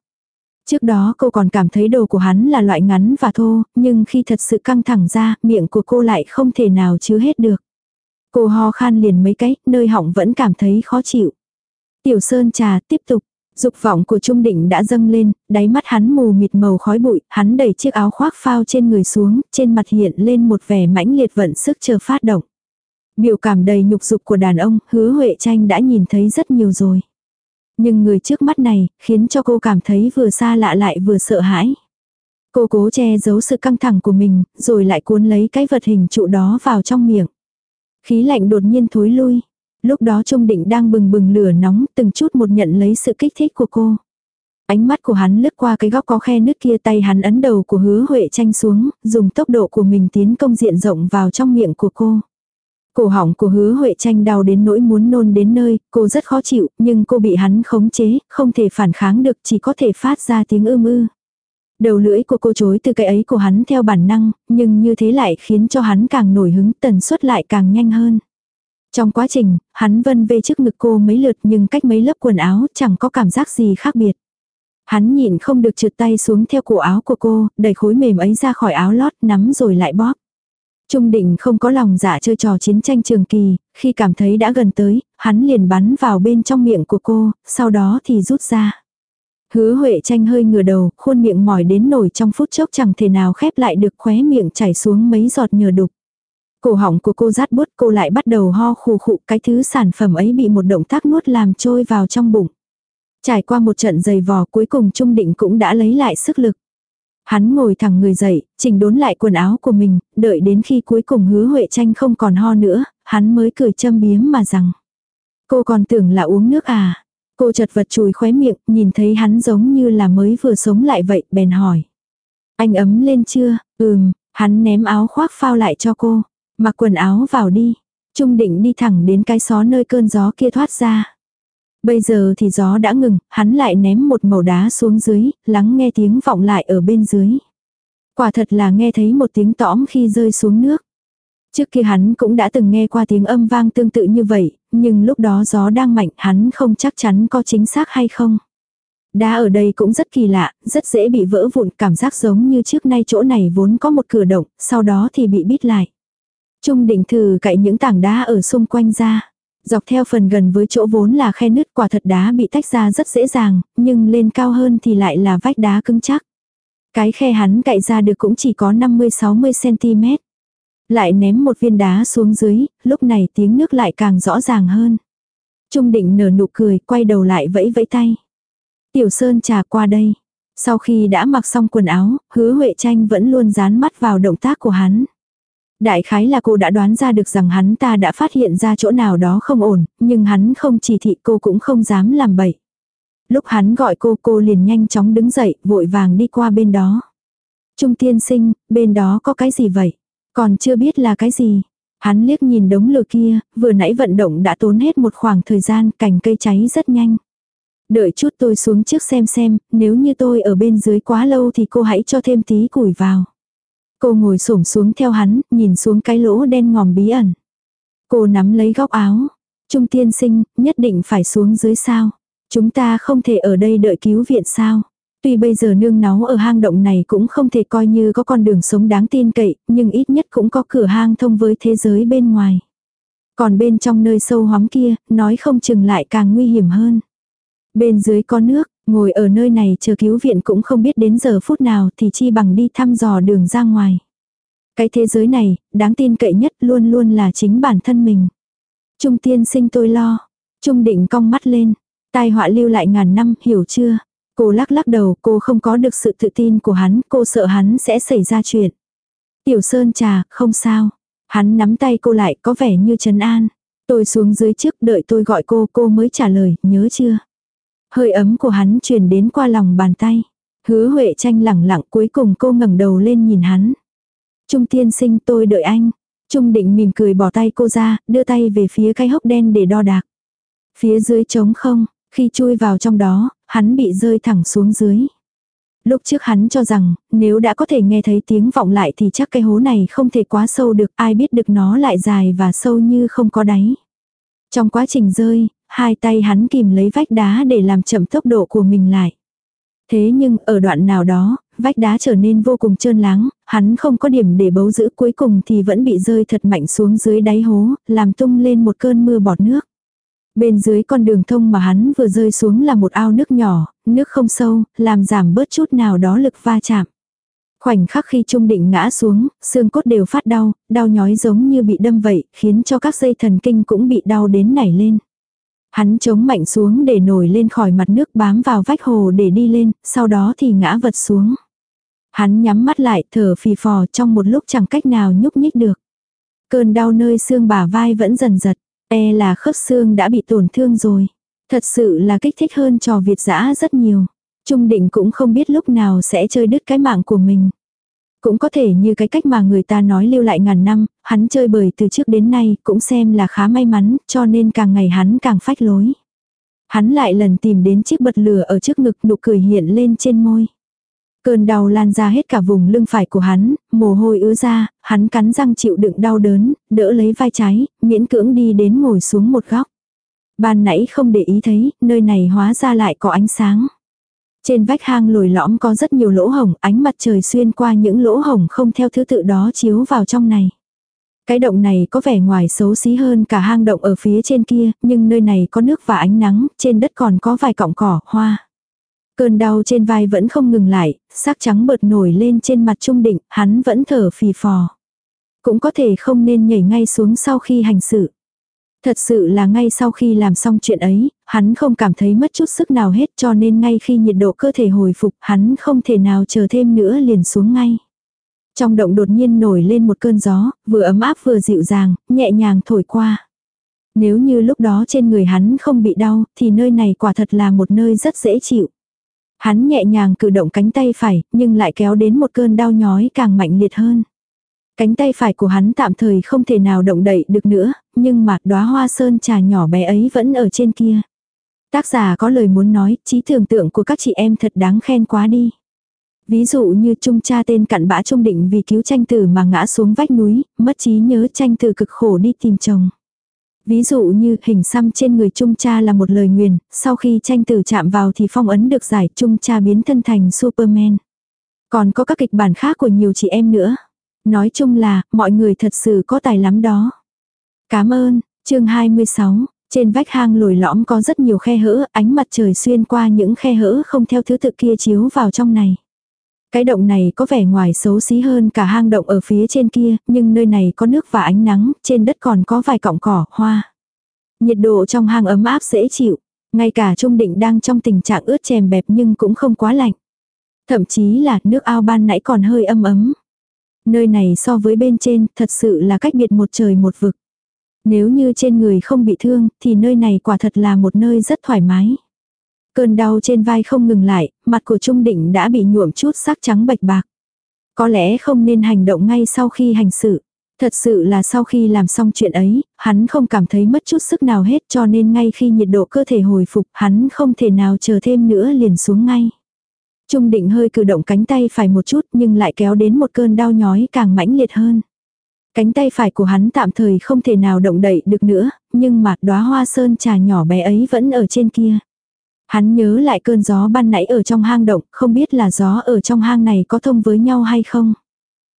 Trước đó cô còn cảm thấy đầu của hắn là loại ngắn và thô, nhưng khi thật sự căng thẳng ra, miệng của cô lại không thể nào chứa hết được. Cô ho khan liền mấy cái, nơi họng vẫn cảm thấy khó chịu. Tiểu Sơn trà tiếp tục. Dục vọng của Trung Định đã dâng lên, đáy mắt hắn mù mịt màu khói bụi, hắn đẩy chiếc áo khoác phao trên người xuống, trên mặt hiện lên một vẻ mãnh liệt vận sức chờ phát động. Biểu cảm đầy nhục dục của đàn ông, hứa Huệ tranh đã nhìn thấy rất nhiều rồi. Nhưng người trước mắt này, khiến cho cô cảm thấy vừa xa lạ lại vừa sợ hãi. Cô cố che giấu sự căng thẳng của mình, rồi lại cuốn lấy cái vật hình trụ đó vào trong miệng. Khí lạnh đột nhiên thối lui. Lúc đó Trung Định đang bừng bừng lửa nóng, từng chút một nhận lấy sự kích thích của cô. Ánh mắt của hắn lướt qua cái góc có khe nước kia tay hắn ấn đầu của hứa Huệ tranh xuống, dùng tốc độ của mình tiến công diện rộng vào trong miệng của cô. Cổ họng của hứa Huệ tranh đau đến nỗi muốn nôn đến nơi, cô rất khó chịu, nhưng cô bị hắn khống chế, không thể phản kháng được, chỉ có thể phát ra tiếng ưm ư. Đầu lưỡi của cô chối từ cái ấy của hắn theo bản năng, nhưng như thế lại khiến cho hắn càng nổi hứng, tần suất lại càng nhanh hơn. Trong quá trình, hắn vân vê trước ngực cô mấy lượt nhưng cách mấy lớp quần áo chẳng có cảm giác gì khác biệt. Hắn nhịn không được trượt tay xuống theo cổ áo của cô, đẩy khối mềm ấy ra khỏi áo lót nắm rồi lại bóp. Trung định không có lòng giả chơi trò chiến tranh trường kỳ, khi cảm thấy đã gần tới, hắn liền bắn vào bên trong miệng của cô, sau đó thì rút ra. Hứa Huệ tranh hơi ngửa đầu, khuôn miệng mỏi đến nổi trong phút chốc chẳng thể nào khép lại được khóe miệng chảy xuống mấy giọt nhờ đục. Cổ họng của cô rát bút cô lại bắt đầu ho khù khụ cái thứ sản phẩm ấy bị một động tác nuốt làm trôi vào trong bụng. Trải qua một trận giày vò cuối cùng Trung Định cũng đã lấy lại sức lực. Hắn ngồi thẳng người dậy, chỉnh đốn lại quần áo của mình, đợi đến khi cuối cùng hứa Huệ tranh không còn ho nữa, hắn mới cười châm biếm mà rằng. Cô còn tưởng là uống nước à. Cô chật vật chùi khóe miệng, nhìn thấy hắn giống như là mới vừa sống lại vậy, bèn hỏi. Anh ấm lên chưa? Ừm, hắn ném áo khoác phao lại cho cô. Mặc quần áo vào đi. Trung định đi thẳng đến cái xó nơi cơn gió kia thoát ra. Bây giờ thì gió đã ngừng, hắn lại ném một mẩu đá xuống dưới, lắng nghe tiếng vọng lại ở bên dưới. Quả thật là nghe thấy một tiếng tõm khi rơi xuống nước. Trước kia hắn cũng đã từng nghe qua tiếng âm vang tương tự như vậy, nhưng lúc đó gió đang mạnh hắn không chắc chắn có chính xác hay không. Đá ở đây cũng rất kỳ lạ, rất dễ bị vỡ vụn, cảm giác giống như trước nay chỗ này vốn có một cửa động, sau đó thì bị bít lại. Trung định thử cậy những tảng đá ở xung quanh ra. Dọc theo phần gần với chỗ vốn là khe nứt quả thật đá bị tách ra rất dễ dàng, nhưng lên cao hơn thì lại là vách đá cứng chắc. Cái khe hắn cậy ra được cũng chỉ có 50-60cm. Lại ném một viên đá xuống dưới, lúc này tiếng nước lại càng rõ ràng hơn. Trung định nở nụ cười, quay đầu lại vẫy vẫy tay. Tiểu Sơn trà qua đây. Sau khi đã mặc xong quần áo, hứa Huệ Tranh vẫn luôn dán mắt vào động tác của hắn. Đại khái là cô đã đoán ra được rằng hắn ta đã phát hiện ra chỗ nào đó không ổn, nhưng hắn không chỉ thị cô cũng không dám làm bậy. Lúc hắn gọi cô cô liền nhanh chóng đứng dậy, vội vàng đi qua bên đó. Trung tiên sinh, bên đó có cái gì vậy? Còn chưa biết là cái gì. Hắn liếc nhìn đống lửa kia, vừa nãy vận động đã tốn hết một khoảng thời gian, cành cây cháy rất nhanh. Đợi chút tôi xuống trước xem xem, nếu như tôi ở bên dưới quá lâu thì cô hãy cho thêm tí củi vào. Cô ngồi xổm xuống theo hắn, nhìn xuống cái lỗ đen ngòm bí ẩn. Cô nắm lấy góc áo. Trung tiên sinh, nhất định phải xuống dưới sao. Chúng ta không thể ở đây đợi cứu viện sao. Tuy bây giờ nương náu ở hang động này cũng không thể coi như có con đường sống đáng tin cậy, nhưng ít nhất cũng có cửa hang thông với thế giới bên ngoài. Còn bên trong nơi sâu hóm kia, nói không chừng lại càng nguy hiểm hơn. Bên dưới có nước, ngồi ở nơi này chờ cứu viện cũng không biết đến giờ phút nào thì chi bằng đi thăm dò đường ra ngoài. Cái thế giới này, đáng tin cậy nhất luôn luôn là chính bản thân mình. Trung tiên sinh tôi lo. Trung định cong mắt lên. Tai họa lưu lại ngàn năm, hiểu chưa? Cô lắc lắc đầu, cô không có được sự tự tin của hắn, cô sợ hắn sẽ xảy ra chuyện. Tiểu Sơn trà, không sao. Hắn nắm tay cô lại, có vẻ như trấn an. Tôi xuống dưới trước, đợi tôi gọi cô, cô mới trả lời, nhớ chưa? Hơi ấm của hắn truyền đến qua lòng bàn tay. Hứa Huệ tranh lẳng lặng cuối cùng cô ngẩng đầu lên nhìn hắn. Trung tiên sinh tôi đợi anh. Trung định mỉm cười bỏ tay cô ra, đưa tay về phía cái hốc đen để đo đạc. Phía dưới trống không, khi chui vào trong đó, hắn bị rơi thẳng xuống dưới. Lúc trước hắn cho rằng, nếu đã có thể nghe thấy tiếng vọng lại thì chắc cái hố này không thể quá sâu được, ai biết được nó lại dài và sâu như không có đáy. Trong quá trình rơi, hai tay hắn kìm lấy vách đá để làm chậm tốc độ của mình lại. Thế nhưng ở đoạn nào đó, vách đá trở nên vô cùng trơn láng, hắn không có điểm để bấu giữ cuối cùng thì vẫn bị rơi thật mạnh xuống dưới đáy hố, làm tung lên một cơn mưa bọt nước. Bên dưới con đường thông mà hắn vừa rơi xuống là một ao nước nhỏ, nước không sâu, làm giảm bớt chút nào đó lực va chạm. Khoảnh khắc khi trung định ngã xuống, xương cốt đều phát đau, đau nhói giống như bị đâm vậy, khiến cho các dây thần kinh cũng bị đau đến nảy lên. Hắn chống mạnh xuống để nổi lên khỏi mặt nước bám vào vách hồ để đi lên, sau đó thì ngã vật xuống. Hắn nhắm mắt lại thở phì phò trong một lúc chẳng cách nào nhúc nhích được. Cơn đau nơi xương bả vai vẫn dần giật, e là khớp xương đã bị tổn thương rồi. Thật sự là kích thích hơn trò Việt dã rất nhiều. Trung định cũng không biết lúc nào sẽ chơi đứt cái mạng của mình. Cũng có thể như cái cách mà người ta nói lưu lại ngàn năm, hắn chơi bời từ trước đến nay cũng xem là khá may mắn, cho nên càng ngày hắn càng phách lối. Hắn lại lần tìm đến chiếc bật lửa ở trước ngực nụ cười hiện lên trên môi. Cơn đau lan ra hết cả vùng lưng phải của hắn, mồ hôi ứa ra, hắn cắn răng chịu đựng đau đớn, đỡ lấy vai trái, miễn cưỡng đi đến ngồi xuống một góc. Ban nãy không để ý thấy, nơi này hóa ra lại có ánh sáng. Trên vách hang lồi lõm có rất nhiều lỗ hổng, ánh mặt trời xuyên qua những lỗ hổng không theo thứ tự đó chiếu vào trong này. Cái động này có vẻ ngoài xấu xí hơn cả hang động ở phía trên kia, nhưng nơi này có nước và ánh nắng, trên đất còn có vài cọng cỏ, hoa. Cơn đau trên vai vẫn không ngừng lại, sắc trắng bợt nổi lên trên mặt trung định, hắn vẫn thở phì phò. Cũng có thể không nên nhảy ngay xuống sau khi hành sự. Thật sự là ngay sau khi làm xong chuyện ấy, hắn không cảm thấy mất chút sức nào hết cho nên ngay khi nhiệt độ cơ thể hồi phục hắn không thể nào chờ thêm nữa liền xuống ngay. Trong động đột nhiên nổi lên một cơn gió, vừa ấm áp vừa dịu dàng, nhẹ nhàng thổi qua. Nếu như lúc đó trên người hắn không bị đau, thì nơi này quả thật là một nơi rất dễ chịu. Hắn nhẹ nhàng cử động cánh tay phải, nhưng lại kéo đến một cơn đau nhói càng mạnh liệt hơn. Cánh tay phải của hắn tạm thời không thể nào động đậy được nữa, nhưng mà đóa hoa sơn trà nhỏ bé ấy vẫn ở trên kia. Tác giả có lời muốn nói, trí tưởng tượng của các chị em thật đáng khen quá đi. Ví dụ như trung cha tên cặn bã trung định vì cứu tranh tử mà ngã xuống vách núi, mất trí nhớ tranh tử cực khổ đi tìm chồng. Ví dụ như hình xăm trên người trung cha là một lời nguyền, sau khi tranh tử chạm vào thì phong ấn được giải trung cha biến thân thành Superman. Còn có các kịch bản khác của nhiều chị em nữa. Nói chung là, mọi người thật sự có tài lắm đó. Cảm ơn, chương 26, trên vách hang lồi lõm có rất nhiều khe hỡ, ánh mặt trời xuyên qua những khe hỡ không theo thứ tự kia chiếu vào trong này. Cái động này có vẻ ngoài xấu xí hơn cả hang động ở phía trên kia, nhưng nơi này có nước và ánh nắng, trên đất còn có vài cọng cỏ, hoa. Nhiệt độ trong hang ấm áp dễ chịu, ngay cả Trung Định đang trong tình trạng ướt chèm bẹp nhưng cũng không quá lạnh. Thậm chí là nước ao ban nãy còn hơi âm ấm. Nơi này so với bên trên thật sự là cách biệt một trời một vực. Nếu như trên người không bị thương thì nơi này quả thật là một nơi rất thoải mái. Cơn đau trên vai không ngừng lại, mặt của Trung Định đã bị nhuộm chút sắc trắng bạch bạc. Có lẽ không nên hành động ngay sau khi hành sự. Thật sự là sau khi làm xong chuyện ấy, hắn không cảm thấy mất chút sức nào hết cho nên ngay khi nhiệt độ cơ thể hồi phục hắn không thể nào chờ thêm nữa liền xuống ngay. Trung định hơi cử động cánh tay phải một chút nhưng lại kéo đến một cơn đau nhói càng mãnh liệt hơn. Cánh tay phải của hắn tạm thời không thể nào động đậy được nữa, nhưng mà đóa hoa sơn trà nhỏ bé ấy vẫn ở trên kia. Hắn nhớ lại cơn gió ban nãy ở trong hang động, không biết là gió ở trong hang này có thông với nhau hay không.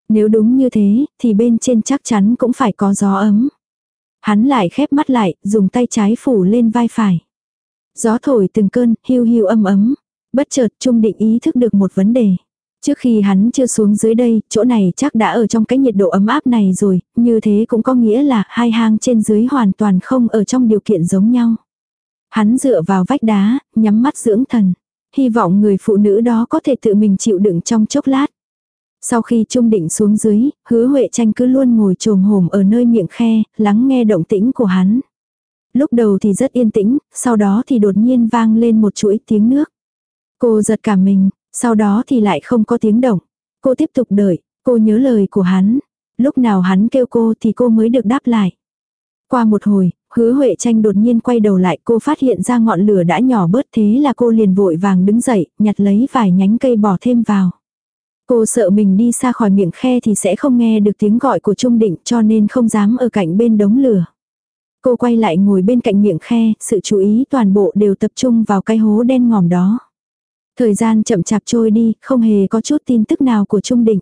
Nếu đúng như thế, thì bên trên chắc chắn cũng phải có gió ấm. Hắn lại khép mắt lại, dùng tay trái phủ lên vai phải. Gió thổi từng cơn, hiu hiu âm ấm. Bất chợt Trung Định ý thức được một vấn đề. Trước khi hắn chưa xuống dưới đây, chỗ này chắc đã ở trong cái nhiệt độ ấm áp này rồi, như thế cũng có nghĩa là hai hang trên dưới hoàn toàn không ở trong điều kiện giống nhau. Hắn dựa vào vách đá, nhắm mắt dưỡng thần. Hy vọng người phụ nữ đó có thể tự mình chịu đựng trong chốc lát. Sau khi trung định xuống dưới, hứa Huệ tranh cứ luôn ngồi trồm hổm ở nơi miệng khe, lắng nghe động tĩnh của hắn. Lúc đầu thì rất yên tĩnh, sau đó thì đột nhiên vang lên một chuỗi tiếng nước. Cô giật cả mình, sau đó thì lại không có tiếng động. Cô tiếp tục đợi, cô nhớ lời của hắn. Lúc nào hắn kêu cô thì cô mới được đáp lại. Qua một hồi, hứa Huệ tranh đột nhiên quay đầu lại cô phát hiện ra ngọn lửa đã nhỏ bớt thế là cô liền vội vàng đứng dậy, nhặt lấy vài nhánh cây bỏ thêm vào. Cô sợ mình đi xa khỏi miệng khe thì sẽ không nghe được tiếng gọi của Trung Định cho nên không dám ở cạnh bên đống lửa. Cô quay lại ngồi bên cạnh miệng khe, sự chú ý toàn bộ đều tập trung vào cái hố đen ngòm đó. Thời gian chậm chạp trôi đi, không hề có chút tin tức nào của Trung Định.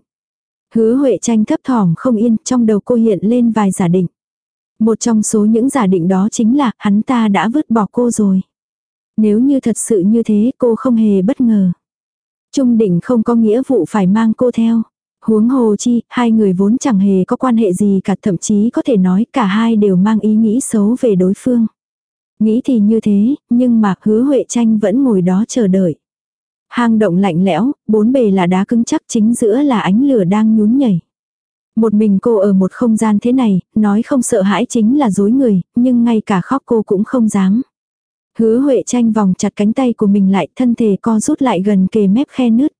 Hứa Huệ tranh thấp thỏm không yên, trong đầu cô hiện lên vài giả định. Một trong số những giả định đó chính là hắn ta đã vứt bỏ cô rồi. Nếu như thật sự như thế cô không hề bất ngờ. Trung định không có nghĩa vụ phải mang cô theo. Huống hồ chi, hai người vốn chẳng hề có quan hệ gì cả thậm chí có thể nói cả hai đều mang ý nghĩ xấu về đối phương. Nghĩ thì như thế, nhưng mà hứa Huệ tranh vẫn ngồi đó chờ đợi. Hang động lạnh lẽo, bốn bề là đá cứng chắc chính giữa là ánh lửa đang nhún nhảy. Một mình cô ở một không gian thế này, nói không sợ hãi chính là dối người, nhưng ngay cả khóc cô cũng không dám. Hứa Huệ tranh vòng chặt cánh tay của mình lại, thân thể co rút lại gần kề mép khe nứt.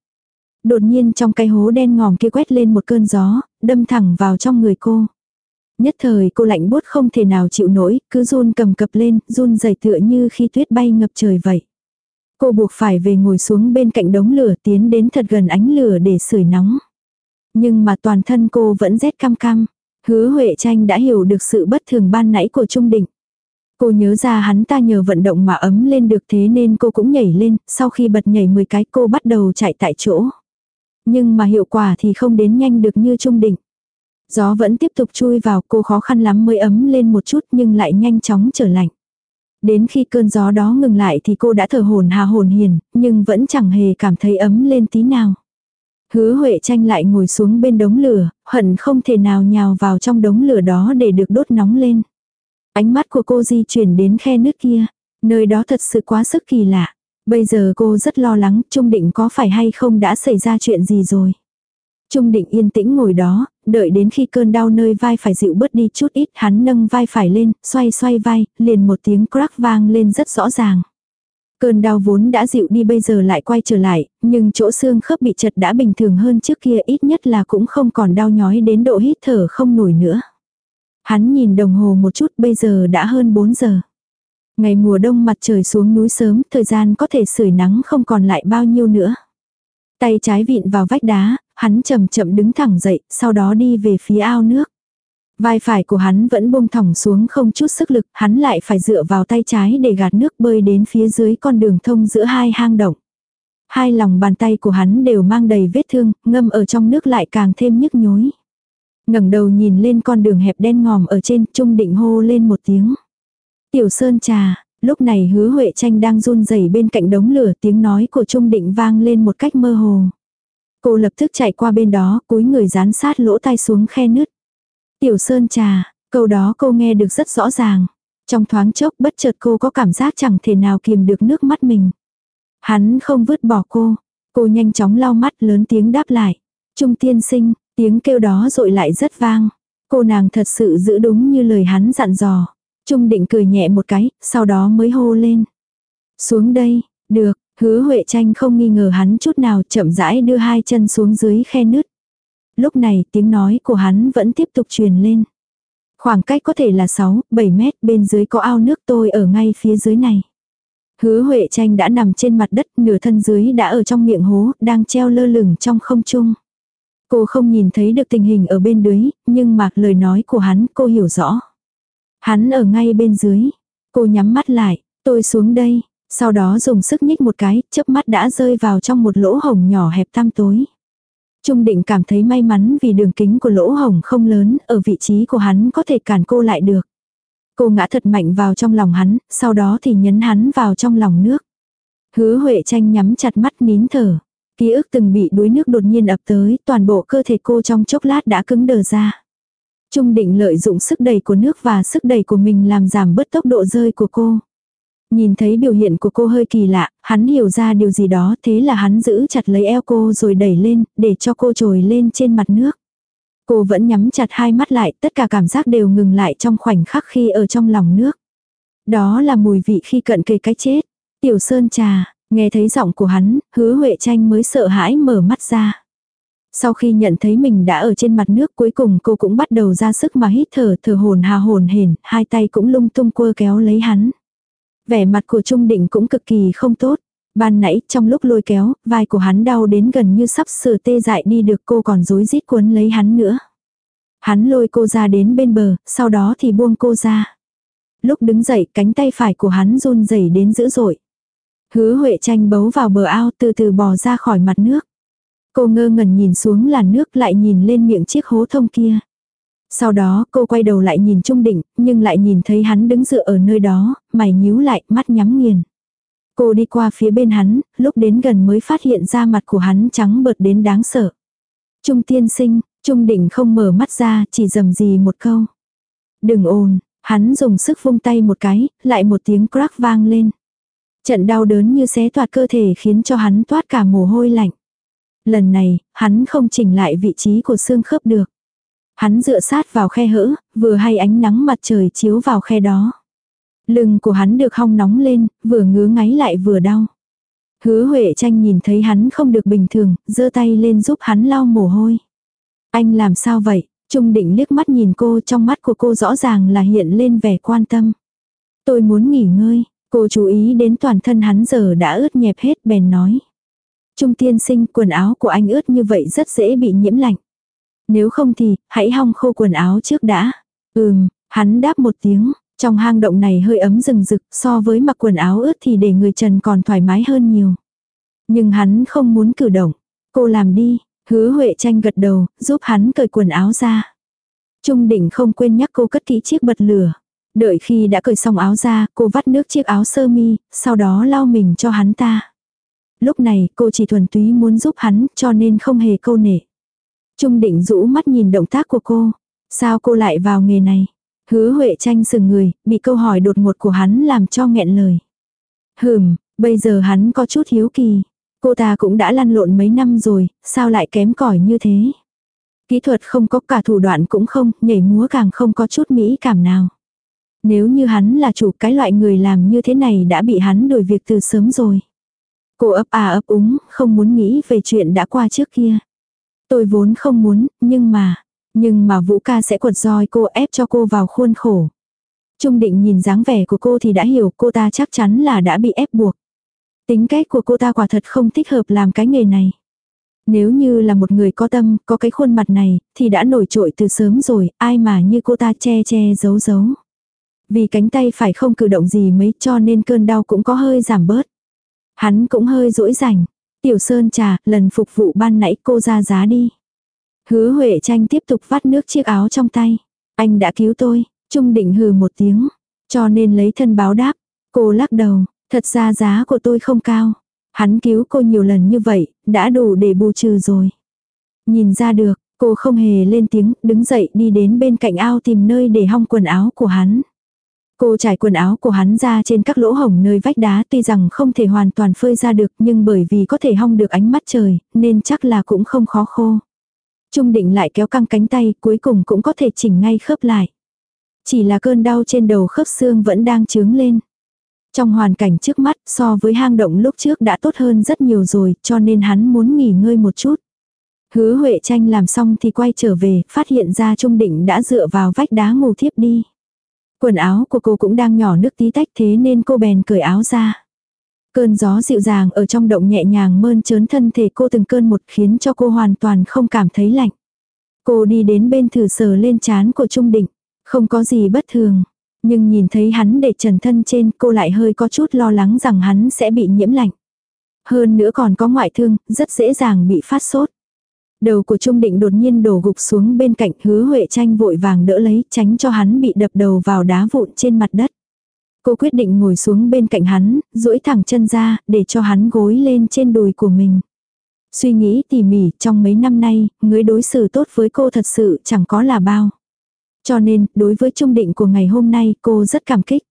Đột nhiên trong cái hố đen ngòm kia quét lên một cơn gió, đâm thẳng vào trong người cô. Nhất thời cô lạnh buốt không thể nào chịu nổi, cứ run cầm cập lên, run dày tựa như khi tuyết bay ngập trời vậy. Cô buộc phải về ngồi xuống bên cạnh đống lửa tiến đến thật gần ánh lửa để sưởi nóng. Nhưng mà toàn thân cô vẫn rét cam cam. Hứa Huệ tranh đã hiểu được sự bất thường ban nãy của Trung Định. Cô nhớ ra hắn ta nhờ vận động mà ấm lên được thế nên cô cũng nhảy lên, sau khi bật nhảy 10 cái cô bắt đầu chạy tại chỗ. Nhưng mà hiệu quả thì không đến nhanh được như trung định. Gió vẫn tiếp tục chui vào cô khó khăn lắm mới ấm lên một chút nhưng lại nhanh chóng trở lạnh. Đến khi cơn gió đó ngừng lại thì cô đã thở hồn hà hồn hiền, nhưng vẫn chẳng hề cảm thấy ấm lên tí nào. Hứa Huệ tranh lại ngồi xuống bên đống lửa, hận không thể nào nhào vào trong đống lửa đó để được đốt nóng lên. Ánh mắt của cô di chuyển đến khe nước kia. Nơi đó thật sự quá sức kỳ lạ. Bây giờ cô rất lo lắng Trung Định có phải hay không đã xảy ra chuyện gì rồi. Trung Định yên tĩnh ngồi đó, đợi đến khi cơn đau nơi vai phải dịu bớt đi chút ít hắn nâng vai phải lên, xoay xoay vai, liền một tiếng crack vang lên rất rõ ràng. Cơn đau vốn đã dịu đi bây giờ lại quay trở lại, nhưng chỗ xương khớp bị chật đã bình thường hơn trước kia ít nhất là cũng không còn đau nhói đến độ hít thở không nổi nữa. Hắn nhìn đồng hồ một chút bây giờ đã hơn 4 giờ. Ngày mùa đông mặt trời xuống núi sớm, thời gian có thể sưởi nắng không còn lại bao nhiêu nữa. Tay trái vịn vào vách đá, hắn chậm chậm đứng thẳng dậy, sau đó đi về phía ao nước. Vai phải của hắn vẫn buông thỏng xuống không chút sức lực, hắn lại phải dựa vào tay trái để gạt nước bơi đến phía dưới con đường thông giữa hai hang động. Hai lòng bàn tay của hắn đều mang đầy vết thương, ngâm ở trong nước lại càng thêm nhức nhối. ngẩng đầu nhìn lên con đường hẹp đen ngòm ở trên, trung định hô lên một tiếng. Tiểu Sơn trà, lúc này hứa Huệ tranh đang run rẩy bên cạnh đống lửa tiếng nói của Trung Định vang lên một cách mơ hồ. Cô lập tức chạy qua bên đó, cúi người dán sát lỗ tai xuống khe nứt. Tiểu Sơn trà, câu đó cô nghe được rất rõ ràng. Trong thoáng chốc bất chợt cô có cảm giác chẳng thể nào kiềm được nước mắt mình. Hắn không vứt bỏ cô. Cô nhanh chóng lau mắt lớn tiếng đáp lại. Trung tiên sinh, tiếng kêu đó rội lại rất vang. Cô nàng thật sự giữ đúng như lời hắn dặn dò. Trung định cười nhẹ một cái, sau đó mới hô lên. Xuống đây, được, hứa Huệ tranh không nghi ngờ hắn chút nào chậm rãi đưa hai chân xuống dưới khe nứt. Lúc này tiếng nói của hắn vẫn tiếp tục truyền lên. Khoảng cách có thể là 6, 7 mét bên dưới có ao nước tôi ở ngay phía dưới này. Hứa Huệ tranh đã nằm trên mặt đất, nửa thân dưới đã ở trong miệng hố, đang treo lơ lửng trong không trung. Cô không nhìn thấy được tình hình ở bên dưới, nhưng mạc lời nói của hắn cô hiểu rõ. Hắn ở ngay bên dưới. Cô nhắm mắt lại, tôi xuống đây, sau đó dùng sức nhích một cái, chớp mắt đã rơi vào trong một lỗ hổng nhỏ hẹp tăm tối. Trung định cảm thấy may mắn vì đường kính của lỗ hổng không lớn, ở vị trí của hắn có thể cản cô lại được. Cô ngã thật mạnh vào trong lòng hắn, sau đó thì nhấn hắn vào trong lòng nước. Hứa Huệ tranh nhắm chặt mắt nín thở. Ký ức từng bị đuối nước đột nhiên ập tới, toàn bộ cơ thể cô trong chốc lát đã cứng đờ ra. Trung định lợi dụng sức đẩy của nước và sức đẩy của mình làm giảm bớt tốc độ rơi của cô. Nhìn thấy biểu hiện của cô hơi kỳ lạ, hắn hiểu ra điều gì đó thế là hắn giữ chặt lấy eo cô rồi đẩy lên, để cho cô trồi lên trên mặt nước. Cô vẫn nhắm chặt hai mắt lại, tất cả cảm giác đều ngừng lại trong khoảnh khắc khi ở trong lòng nước. Đó là mùi vị khi cận kề cái chết. Tiểu Sơn trà, nghe thấy giọng của hắn, hứa Huệ tranh mới sợ hãi mở mắt ra. Sau khi nhận thấy mình đã ở trên mặt nước cuối cùng cô cũng bắt đầu ra sức mà hít thở thở hồn hà hồn hển, hai tay cũng lung tung quơ kéo lấy hắn. Vẻ mặt của Trung Định cũng cực kỳ không tốt. Ban nãy trong lúc lôi kéo, vai của hắn đau đến gần như sắp sửa tê dại đi được cô còn dối rít cuốn lấy hắn nữa. Hắn lôi cô ra đến bên bờ, sau đó thì buông cô ra. Lúc đứng dậy cánh tay phải của hắn run rẩy đến dữ dội. Hứa Huệ tranh bấu vào bờ ao từ từ bò ra khỏi mặt nước. Cô ngơ ngẩn nhìn xuống làn nước lại nhìn lên miệng chiếc hố thông kia. Sau đó cô quay đầu lại nhìn Trung Định, nhưng lại nhìn thấy hắn đứng dựa ở nơi đó, mày nhíu lại, mắt nhắm nghiền. Cô đi qua phía bên hắn, lúc đến gần mới phát hiện ra mặt của hắn trắng bợt đến đáng sợ. Trung tiên sinh, Trung Định không mở mắt ra, chỉ dầm gì một câu. Đừng ồn, hắn dùng sức vung tay một cái, lại một tiếng crack vang lên. Trận đau đớn như xé toạt cơ thể khiến cho hắn toát cả mồ hôi lạnh. Lần này, hắn không chỉnh lại vị trí của xương khớp được. Hắn dựa sát vào khe hỡ, vừa hay ánh nắng mặt trời chiếu vào khe đó. Lưng của hắn được hong nóng lên, vừa ngứa ngáy lại vừa đau. Hứa Huệ tranh nhìn thấy hắn không được bình thường, giơ tay lên giúp hắn lau mồ hôi. Anh làm sao vậy? Trung định liếc mắt nhìn cô trong mắt của cô rõ ràng là hiện lên vẻ quan tâm. Tôi muốn nghỉ ngơi, cô chú ý đến toàn thân hắn giờ đã ướt nhẹp hết bèn nói. Trung tiên sinh quần áo của anh ướt như vậy rất dễ bị nhiễm lạnh. Nếu không thì, hãy hong khô quần áo trước đã. Ừm, hắn đáp một tiếng, trong hang động này hơi ấm rừng rực so với mặc quần áo ướt thì để người trần còn thoải mái hơn nhiều. Nhưng hắn không muốn cử động. Cô làm đi, hứa Huệ tranh gật đầu, giúp hắn cởi quần áo ra. Trung định không quên nhắc cô cất kỹ chiếc bật lửa. Đợi khi đã cởi xong áo ra, cô vắt nước chiếc áo sơ mi, sau đó lau mình cho hắn ta. Lúc này cô chỉ thuần túy muốn giúp hắn cho nên không hề câu nể. Trung định rũ mắt nhìn động tác của cô. Sao cô lại vào nghề này? Hứa Huệ tranh sừng người, bị câu hỏi đột ngột của hắn làm cho nghẹn lời. Hừm, bây giờ hắn có chút hiếu kỳ. Cô ta cũng đã lăn lộn mấy năm rồi, sao lại kém cỏi như thế? Kỹ thuật không có cả thủ đoạn cũng không, nhảy múa càng không có chút mỹ cảm nào. Nếu như hắn là chủ cái loại người làm như thế này đã bị hắn đuổi việc từ sớm rồi. Cô ấp à ấp úng, không muốn nghĩ về chuyện đã qua trước kia. Tôi vốn không muốn, nhưng mà, nhưng mà Vũ ca sẽ quật roi cô ép cho cô vào khuôn khổ. Trung định nhìn dáng vẻ của cô thì đã hiểu cô ta chắc chắn là đã bị ép buộc. Tính cách của cô ta quả thật không thích hợp làm cái nghề này. Nếu như là một người có tâm, có cái khuôn mặt này, thì đã nổi trội từ sớm rồi, ai mà như cô ta che che giấu giấu. Vì cánh tay phải không cử động gì mấy cho nên cơn đau cũng có hơi giảm bớt. Hắn cũng hơi rỗi rảnh. Tiểu Sơn trà, lần phục vụ ban nãy cô ra giá đi. Hứa Huệ tranh tiếp tục vắt nước chiếc áo trong tay. Anh đã cứu tôi, Trung định hừ một tiếng. Cho nên lấy thân báo đáp. Cô lắc đầu, thật ra giá của tôi không cao. Hắn cứu cô nhiều lần như vậy, đã đủ để bù trừ rồi. Nhìn ra được, cô không hề lên tiếng, đứng dậy đi đến bên cạnh ao tìm nơi để hong quần áo của hắn. Cô trải quần áo của hắn ra trên các lỗ hổng nơi vách đá tuy rằng không thể hoàn toàn phơi ra được nhưng bởi vì có thể hong được ánh mắt trời nên chắc là cũng không khó khô. Trung định lại kéo căng cánh tay cuối cùng cũng có thể chỉnh ngay khớp lại. Chỉ là cơn đau trên đầu khớp xương vẫn đang trướng lên. Trong hoàn cảnh trước mắt so với hang động lúc trước đã tốt hơn rất nhiều rồi cho nên hắn muốn nghỉ ngơi một chút. Hứa Huệ tranh làm xong thì quay trở về, phát hiện ra Trung Định đã dựa vào vách đá ngủ thiếp đi. Quần áo của cô cũng đang nhỏ nước tí tách thế nên cô bèn cởi áo ra. Cơn gió dịu dàng ở trong động nhẹ nhàng mơn trớn thân thể cô từng cơn một khiến cho cô hoàn toàn không cảm thấy lạnh. Cô đi đến bên thử sờ lên chán của Trung Định. Không có gì bất thường. Nhưng nhìn thấy hắn để trần thân trên cô lại hơi có chút lo lắng rằng hắn sẽ bị nhiễm lạnh. Hơn nữa còn có ngoại thương, rất dễ dàng bị phát sốt. Đầu của Trung Định đột nhiên đổ gục xuống bên cạnh hứa Huệ tranh vội vàng đỡ lấy tránh cho hắn bị đập đầu vào đá vụn trên mặt đất. Cô quyết định ngồi xuống bên cạnh hắn, duỗi thẳng chân ra để cho hắn gối lên trên đùi của mình. Suy nghĩ tỉ mỉ trong mấy năm nay, người đối xử tốt với cô thật sự chẳng có là bao. Cho nên, đối với trung định của ngày hôm nay cô rất cảm kích.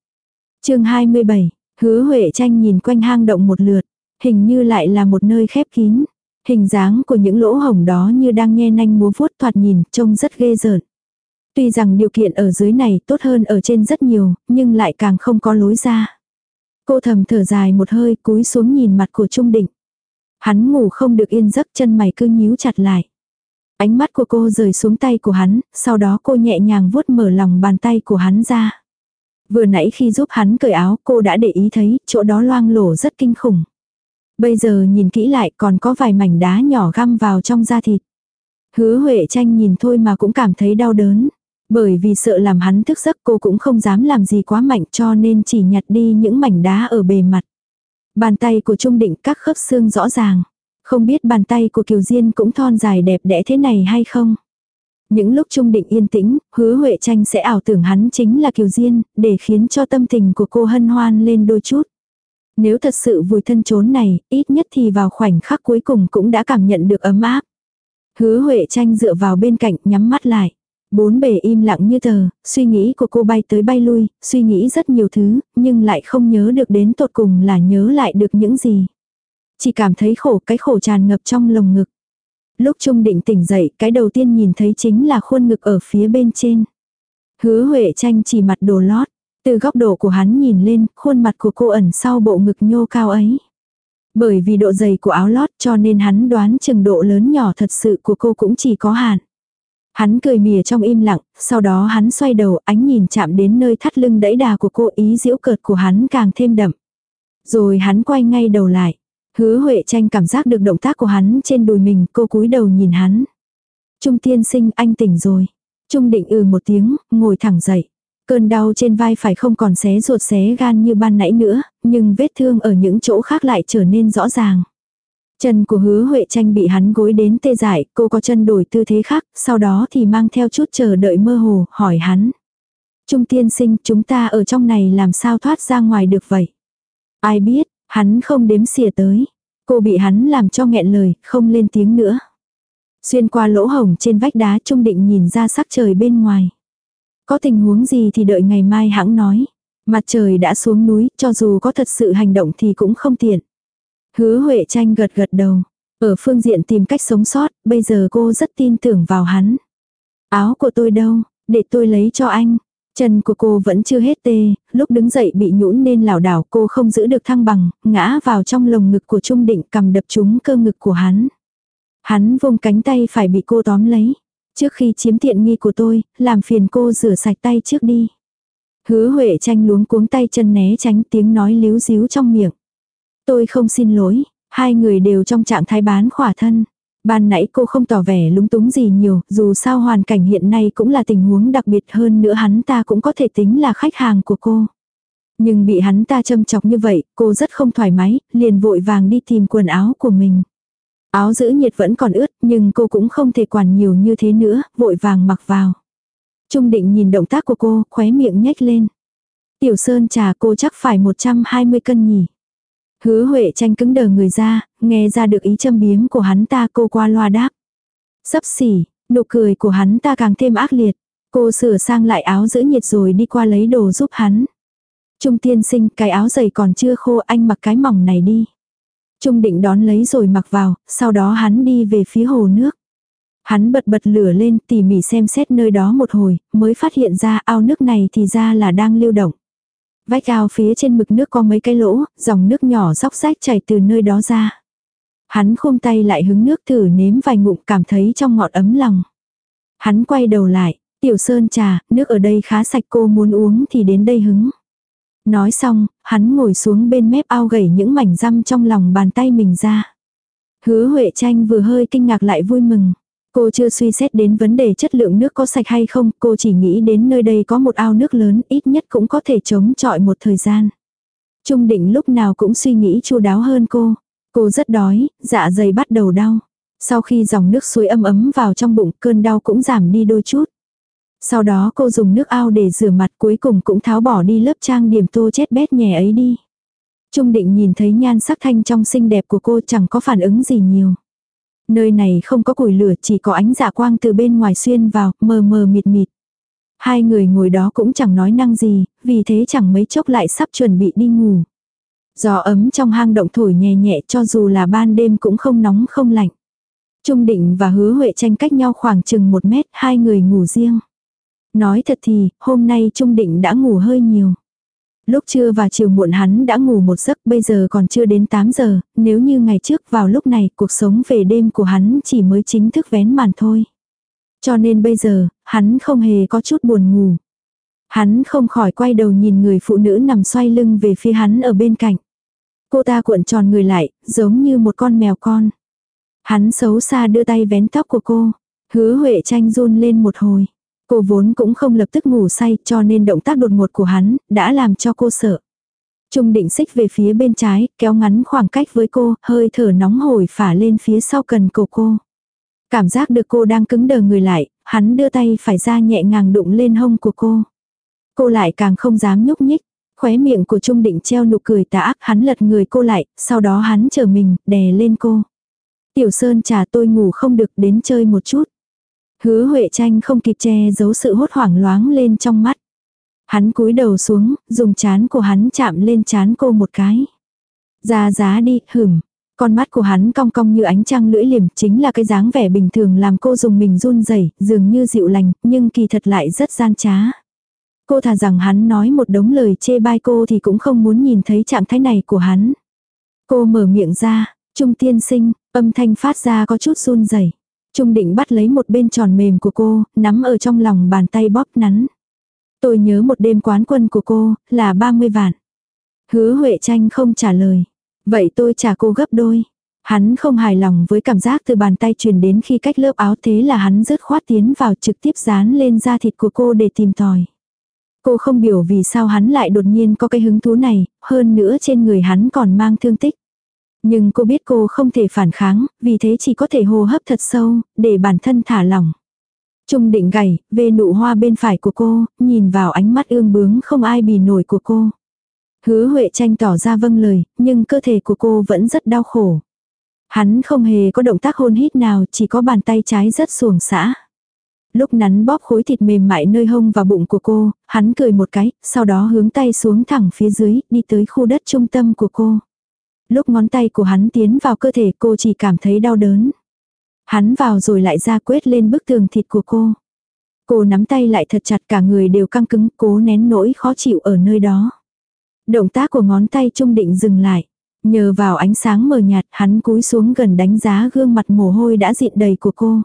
chương 27, hứa Huệ tranh nhìn quanh hang động một lượt, hình như lại là một nơi khép kín. Hình dáng của những lỗ hổng đó như đang nhe nanh múa vuốt thoạt nhìn, trông rất ghê rợn. Tuy rằng điều kiện ở dưới này tốt hơn ở trên rất nhiều, nhưng lại càng không có lối ra. Cô thầm thở dài một hơi cúi xuống nhìn mặt của Trung Định. Hắn ngủ không được yên giấc chân mày cứ nhíu chặt lại. Ánh mắt của cô rời xuống tay của hắn, sau đó cô nhẹ nhàng vuốt mở lòng bàn tay của hắn ra. Vừa nãy khi giúp hắn cởi áo cô đã để ý thấy chỗ đó loang lổ rất kinh khủng. Bây giờ nhìn kỹ lại còn có vài mảnh đá nhỏ găm vào trong da thịt. Hứa Huệ tranh nhìn thôi mà cũng cảm thấy đau đớn. Bởi vì sợ làm hắn thức giấc cô cũng không dám làm gì quá mạnh cho nên chỉ nhặt đi những mảnh đá ở bề mặt. Bàn tay của Trung Định các khớp xương rõ ràng. Không biết bàn tay của Kiều Diên cũng thon dài đẹp đẽ thế này hay không? Những lúc Trung Định yên tĩnh, hứa Huệ tranh sẽ ảo tưởng hắn chính là Kiều Diên, để khiến cho tâm tình của cô hân hoan lên đôi chút. Nếu thật sự vùi thân trốn này, ít nhất thì vào khoảnh khắc cuối cùng cũng đã cảm nhận được ấm áp. Hứa Huệ tranh dựa vào bên cạnh nhắm mắt lại. Bốn bề im lặng như tờ, suy nghĩ của cô bay tới bay lui, suy nghĩ rất nhiều thứ, nhưng lại không nhớ được đến tột cùng là nhớ lại được những gì. Chỉ cảm thấy khổ, cái khổ tràn ngập trong lồng ngực. Lúc Trung Định tỉnh dậy, cái đầu tiên nhìn thấy chính là khuôn ngực ở phía bên trên. Hứa Huệ tranh chỉ mặt đồ lót. Từ góc độ của hắn nhìn lên, khuôn mặt của cô ẩn sau bộ ngực nhô cao ấy. Bởi vì độ dày của áo lót cho nên hắn đoán chừng độ lớn nhỏ thật sự của cô cũng chỉ có hạn. Hắn cười mỉa trong im lặng, sau đó hắn xoay đầu ánh nhìn chạm đến nơi thắt lưng đẫy đà của cô ý diễu cợt của hắn càng thêm đậm. Rồi hắn quay ngay đầu lại. Hứa Huệ tranh cảm giác được động tác của hắn trên đùi mình, cô cúi đầu nhìn hắn. Trung tiên sinh anh tỉnh rồi. Trung định ừ một tiếng, ngồi thẳng dậy. Cơn đau trên vai phải không còn xé ruột xé gan như ban nãy nữa, nhưng vết thương ở những chỗ khác lại trở nên rõ ràng. Chân của hứa Huệ tranh bị hắn gối đến tê dại, cô có chân đổi tư thế khác, sau đó thì mang theo chút chờ đợi mơ hồ, hỏi hắn. Trung tiên sinh chúng ta ở trong này làm sao thoát ra ngoài được vậy? Ai biết, hắn không đếm xỉa tới. Cô bị hắn làm cho nghẹn lời, không lên tiếng nữa. Xuyên qua lỗ hổng trên vách đá trung định nhìn ra sắc trời bên ngoài. Có tình huống gì thì đợi ngày mai hãng nói. Mặt trời đã xuống núi, cho dù có thật sự hành động thì cũng không tiện. Hứa Huệ tranh gật gật đầu. Ở phương diện tìm cách sống sót, bây giờ cô rất tin tưởng vào hắn. Áo của tôi đâu, để tôi lấy cho anh. Chân của cô vẫn chưa hết tê, lúc đứng dậy bị nhũn nên lảo đảo cô không giữ được thăng bằng, ngã vào trong lồng ngực của Trung Định cầm đập trúng cơ ngực của hắn. Hắn vùng cánh tay phải bị cô tóm lấy. Trước khi chiếm tiện nghi của tôi, làm phiền cô rửa sạch tay trước đi. Hứa Huệ tranh luống cuống tay chân né tránh tiếng nói líu díu trong miệng. Tôi không xin lỗi, hai người đều trong trạng thái bán khỏa thân. Ban nãy cô không tỏ vẻ lúng túng gì nhiều, dù sao hoàn cảnh hiện nay cũng là tình huống đặc biệt hơn nữa hắn ta cũng có thể tính là khách hàng của cô. Nhưng bị hắn ta châm chọc như vậy, cô rất không thoải mái, liền vội vàng đi tìm quần áo của mình. Áo giữ nhiệt vẫn còn ướt, nhưng cô cũng không thể quản nhiều như thế nữa, vội vàng mặc vào. Trung định nhìn động tác của cô, khóe miệng nhếch lên. Tiểu Sơn trà cô chắc phải 120 cân nhỉ. Hứa Huệ tranh cứng đờ người ra, nghe ra được ý châm biếm của hắn ta cô qua loa đáp. Sắp xỉ, nụ cười của hắn ta càng thêm ác liệt. Cô sửa sang lại áo giữ nhiệt rồi đi qua lấy đồ giúp hắn. Trung tiên sinh cái áo giày còn chưa khô anh mặc cái mỏng này đi. Trung định đón lấy rồi mặc vào, sau đó hắn đi về phía hồ nước. Hắn bật bật lửa lên tỉ mỉ xem xét nơi đó một hồi, mới phát hiện ra ao nước này thì ra là đang lưu động. Vách ao phía trên mực nước có mấy cái lỗ, dòng nước nhỏ róc rách chảy từ nơi đó ra. Hắn khôm tay lại hứng nước thử nếm vài ngụm cảm thấy trong ngọt ấm lòng. Hắn quay đầu lại, tiểu sơn trà, nước ở đây khá sạch cô muốn uống thì đến đây hứng. Nói xong, hắn ngồi xuống bên mép ao gẩy những mảnh răm trong lòng bàn tay mình ra. Hứa Huệ Tranh vừa hơi kinh ngạc lại vui mừng. Cô chưa suy xét đến vấn đề chất lượng nước có sạch hay không, cô chỉ nghĩ đến nơi đây có một ao nước lớn, ít nhất cũng có thể chống chọi một thời gian. Trung định lúc nào cũng suy nghĩ chu đáo hơn cô. Cô rất đói, dạ dày bắt đầu đau. Sau khi dòng nước suối ấm ấm vào trong bụng, cơn đau cũng giảm đi đôi chút. Sau đó cô dùng nước ao để rửa mặt cuối cùng cũng tháo bỏ đi lớp trang điểm tô chết bét nhẹ ấy đi. Trung định nhìn thấy nhan sắc thanh trong xinh đẹp của cô chẳng có phản ứng gì nhiều. Nơi này không có củi lửa chỉ có ánh dạ quang từ bên ngoài xuyên vào, mờ mờ mịt mịt. Hai người ngồi đó cũng chẳng nói năng gì, vì thế chẳng mấy chốc lại sắp chuẩn bị đi ngủ. Gió ấm trong hang động thổi nhẹ nhẹ cho dù là ban đêm cũng không nóng không lạnh. Trung định và hứa huệ tranh cách nhau khoảng chừng một mét, hai người ngủ riêng. Nói thật thì, hôm nay Trung định đã ngủ hơi nhiều. Lúc trưa và chiều muộn hắn đã ngủ một giấc bây giờ còn chưa đến 8 giờ, nếu như ngày trước vào lúc này cuộc sống về đêm của hắn chỉ mới chính thức vén màn thôi. Cho nên bây giờ, hắn không hề có chút buồn ngủ. Hắn không khỏi quay đầu nhìn người phụ nữ nằm xoay lưng về phía hắn ở bên cạnh. Cô ta cuộn tròn người lại, giống như một con mèo con. Hắn xấu xa đưa tay vén tóc của cô. Hứa Huệ tranh run lên một hồi. Cô vốn cũng không lập tức ngủ say cho nên động tác đột ngột của hắn đã làm cho cô sợ. Trung định xích về phía bên trái, kéo ngắn khoảng cách với cô, hơi thở nóng hổi phả lên phía sau cần cổ cô. Cảm giác được cô đang cứng đờ người lại, hắn đưa tay phải ra nhẹ ngàng đụng lên hông của cô. Cô lại càng không dám nhúc nhích. Khóe miệng của Trung định treo nụ cười tà ác, hắn lật người cô lại, sau đó hắn chờ mình, đè lên cô. Tiểu Sơn trà tôi ngủ không được đến chơi một chút. Hứa Huệ tranh không kịp che giấu sự hốt hoảng loáng lên trong mắt. Hắn cúi đầu xuống, dùng chán của hắn chạm lên chán cô một cái. Ra giá đi, hửm. Con mắt của hắn cong cong như ánh trăng lưỡi liềm chính là cái dáng vẻ bình thường làm cô dùng mình run rẩy dường như dịu lành, nhưng kỳ thật lại rất gian trá. Cô thà rằng hắn nói một đống lời chê bai cô thì cũng không muốn nhìn thấy trạng thái này của hắn. Cô mở miệng ra, trung tiên sinh, âm thanh phát ra có chút run rẩy Trung định bắt lấy một bên tròn mềm của cô, nắm ở trong lòng bàn tay bóp nắn. Tôi nhớ một đêm quán quân của cô, là 30 vạn. Hứa Huệ tranh không trả lời. Vậy tôi trả cô gấp đôi. Hắn không hài lòng với cảm giác từ bàn tay truyền đến khi cách lớp áo thế là hắn rớt khoát tiến vào trực tiếp dán lên da thịt của cô để tìm tòi. Cô không biểu vì sao hắn lại đột nhiên có cái hứng thú này, hơn nữa trên người hắn còn mang thương tích. Nhưng cô biết cô không thể phản kháng, vì thế chỉ có thể hô hấp thật sâu, để bản thân thả lỏng. Trung định gầy, về nụ hoa bên phải của cô, nhìn vào ánh mắt ương bướng không ai bì nổi của cô. Hứa Huệ tranh tỏ ra vâng lời, nhưng cơ thể của cô vẫn rất đau khổ. Hắn không hề có động tác hôn hít nào, chỉ có bàn tay trái rất xuồng xã. Lúc nắn bóp khối thịt mềm mại nơi hông và bụng của cô, hắn cười một cái, sau đó hướng tay xuống thẳng phía dưới, đi tới khu đất trung tâm của cô. Lúc ngón tay của hắn tiến vào cơ thể cô chỉ cảm thấy đau đớn. Hắn vào rồi lại ra quét lên bức tường thịt của cô. Cô nắm tay lại thật chặt cả người đều căng cứng, cố nén nỗi khó chịu ở nơi đó. Động tác của ngón tay trung định dừng lại. Nhờ vào ánh sáng mờ nhạt, hắn cúi xuống gần đánh giá gương mặt mồ hôi đã dịn đầy của cô.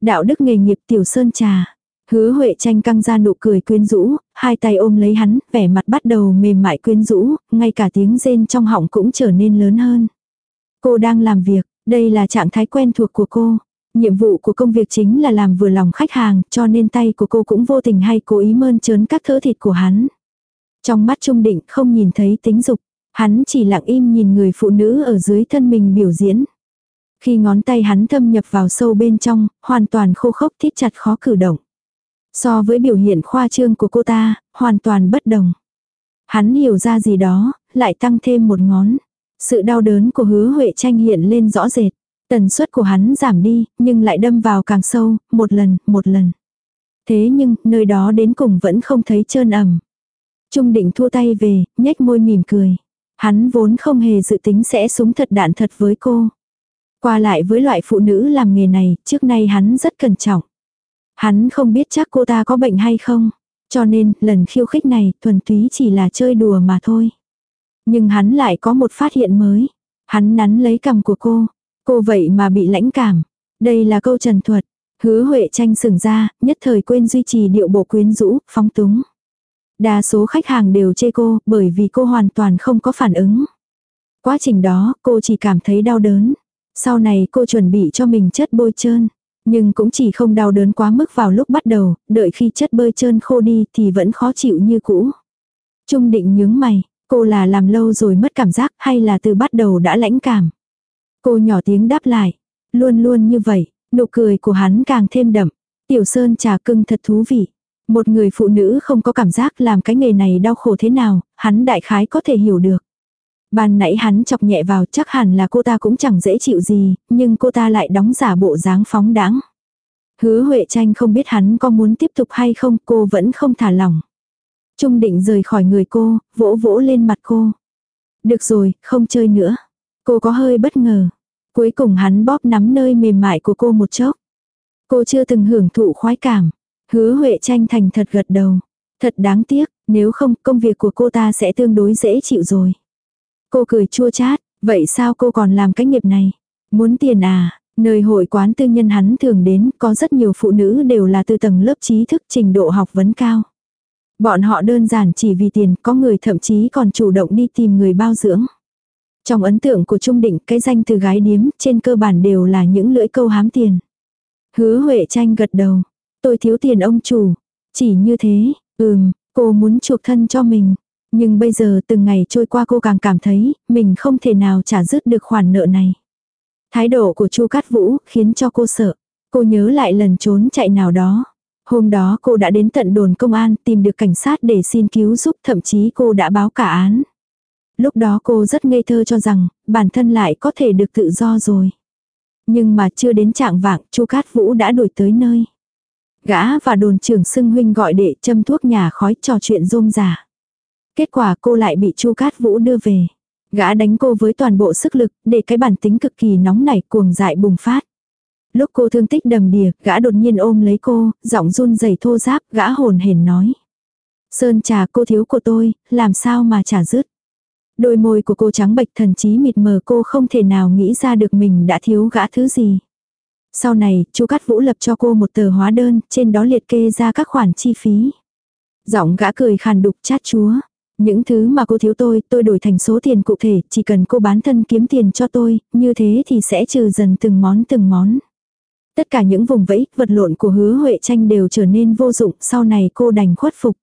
Đạo đức nghề nghiệp tiểu sơn trà. Hứa Huệ tranh căng ra nụ cười quyến rũ, hai tay ôm lấy hắn, vẻ mặt bắt đầu mềm mại quyến rũ, ngay cả tiếng rên trong họng cũng trở nên lớn hơn. Cô đang làm việc, Đây là trạng thái quen thuộc của cô. Nhiệm vụ của công việc chính là làm vừa lòng khách hàng, cho nên tay của cô cũng vô tình hay cố ý mơn trớn các thớ thịt của hắn. Trong mắt Trung Định không nhìn thấy tính dục, hắn chỉ lặng im nhìn người phụ nữ ở dưới thân mình biểu diễn. Khi ngón tay hắn thâm nhập vào sâu bên trong, hoàn toàn khô khốc thít chặt khó cử động. So với biểu hiện khoa trương của cô ta, hoàn toàn bất đồng. Hắn hiểu ra gì đó, lại tăng thêm một ngón. Sự đau đớn của hứa Huệ tranh hiện lên rõ rệt. Tần suất của hắn giảm đi, nhưng lại đâm vào càng sâu, một lần, một lần. Thế nhưng, nơi đó đến cùng vẫn không thấy trơn ẩm. Trung định thua tay về, nhếch môi mỉm cười. Hắn vốn không hề dự tính sẽ súng thật đạn thật với cô. Qua lại với loại phụ nữ làm nghề này, trước nay hắn rất cẩn trọng. Hắn không biết chắc cô ta có bệnh hay không. Cho nên, lần khiêu khích này, thuần túy chỉ là chơi đùa mà thôi. Nhưng hắn lại có một phát hiện mới. Hắn nắn lấy cầm của cô. Cô vậy mà bị lãnh cảm. Đây là câu trần thuật. Hứa Huệ tranh sừng ra, nhất thời quên duy trì điệu bộ quyến rũ, phóng túng. Đa số khách hàng đều chê cô, bởi vì cô hoàn toàn không có phản ứng. Quá trình đó, cô chỉ cảm thấy đau đớn. Sau này cô chuẩn bị cho mình chất bôi trơn. Nhưng cũng chỉ không đau đớn quá mức vào lúc bắt đầu, đợi khi chất bơi trơn khô đi thì vẫn khó chịu như cũ. Trung định nhướng mày, cô là làm lâu rồi mất cảm giác hay là từ bắt đầu đã lãnh cảm. Cô nhỏ tiếng đáp lại, luôn luôn như vậy, nụ cười của hắn càng thêm đậm. Tiểu Sơn trà cưng thật thú vị. Một người phụ nữ không có cảm giác làm cái nghề này đau khổ thế nào, hắn đại khái có thể hiểu được. Ban nãy hắn chọc nhẹ vào chắc hẳn là cô ta cũng chẳng dễ chịu gì, nhưng cô ta lại đóng giả bộ dáng phóng đáng. Hứa Huệ tranh không biết hắn có muốn tiếp tục hay không, cô vẫn không thả lỏng. Trung định rời khỏi người cô, vỗ vỗ lên mặt cô. Được rồi, không chơi nữa. Cô có hơi bất ngờ. Cuối cùng hắn bóp nắm nơi mềm mại của cô một chốc. Cô chưa từng hưởng thụ khoái cảm. Hứa Huệ tranh thành thật gật đầu. Thật đáng tiếc, nếu không công việc của cô ta sẽ tương đối dễ chịu rồi. Cô cười chua chát, vậy sao cô còn làm cái nghiệp này? Muốn tiền à? Nơi hội quán tư nhân hắn thường đến có rất nhiều phụ nữ đều là từ tầng lớp trí thức trình độ học vấn cao. Bọn họ đơn giản chỉ vì tiền, có người thậm chí còn chủ động đi tìm người bao dưỡng. Trong ấn tượng của Trung Định, cái danh từ gái điếm trên cơ bản đều là những lưỡi câu hám tiền. Hứa Huệ tranh gật đầu. Tôi thiếu tiền ông chủ. Chỉ như thế, ừm, cô muốn chuộc thân cho mình. Nhưng bây giờ từng ngày trôi qua cô càng cảm thấy mình không thể nào trả dứt được khoản nợ này. Thái độ của Chu Cát Vũ khiến cho cô sợ. Cô nhớ lại lần trốn chạy nào đó. Hôm đó cô đã đến tận đồn công an tìm được cảnh sát để xin cứu giúp, thậm chí cô đã báo cả án. Lúc đó cô rất ngây thơ cho rằng bản thân lại có thể được tự do rồi. Nhưng mà chưa đến trạng vạng, Chu Cát Vũ đã đuổi tới nơi. Gã và đồn trưởng xưng huynh gọi để châm thuốc nhà khói trò chuyện rôm rả Kết quả cô lại bị Chu Cát Vũ đưa về. Gã đánh cô với toàn bộ sức lực, để cái bản tính cực kỳ nóng nảy cuồng dại bùng phát. Lúc cô thương tích đầm đìa, gã đột nhiên ôm lấy cô, giọng run rẩy thô giáp, gã hồn hển nói. Sơn trà cô thiếu của tôi, làm sao mà trả dứt. Đôi môi của cô trắng bệch thần chí mịt mờ cô không thể nào nghĩ ra được mình đã thiếu gã thứ gì. Sau này, chú Cát Vũ lập cho cô một tờ hóa đơn, trên đó liệt kê ra các khoản chi phí. Giọng gã cười khàn đục chát chúa. Những thứ mà cô thiếu tôi, tôi đổi thành số tiền cụ thể, chỉ cần cô bán thân kiếm tiền cho tôi, như thế thì sẽ trừ dần từng món từng món. Tất cả những vùng vẫy, vật lộn của hứa Huệ tranh đều trở nên vô dụng, sau này cô đành khuất phục.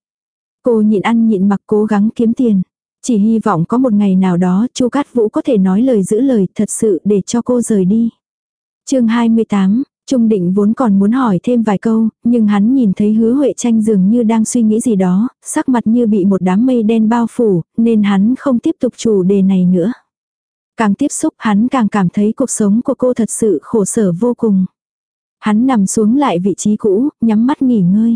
Cô nhịn ăn nhịn mặc cố gắng kiếm tiền. Chỉ hy vọng có một ngày nào đó Chu Cát Vũ có thể nói lời giữ lời thật sự để cho cô rời đi. chương 28, Trung định vốn còn muốn hỏi thêm vài câu, nhưng hắn nhìn thấy hứa Huệ tranh dường như đang suy nghĩ gì đó, sắc mặt như bị một đám mây đen bao phủ, nên hắn không tiếp tục chủ đề này nữa. Càng tiếp xúc hắn càng cảm thấy cuộc sống của cô thật sự khổ sở vô cùng. Hắn nằm xuống lại vị trí cũ, nhắm mắt nghỉ ngơi.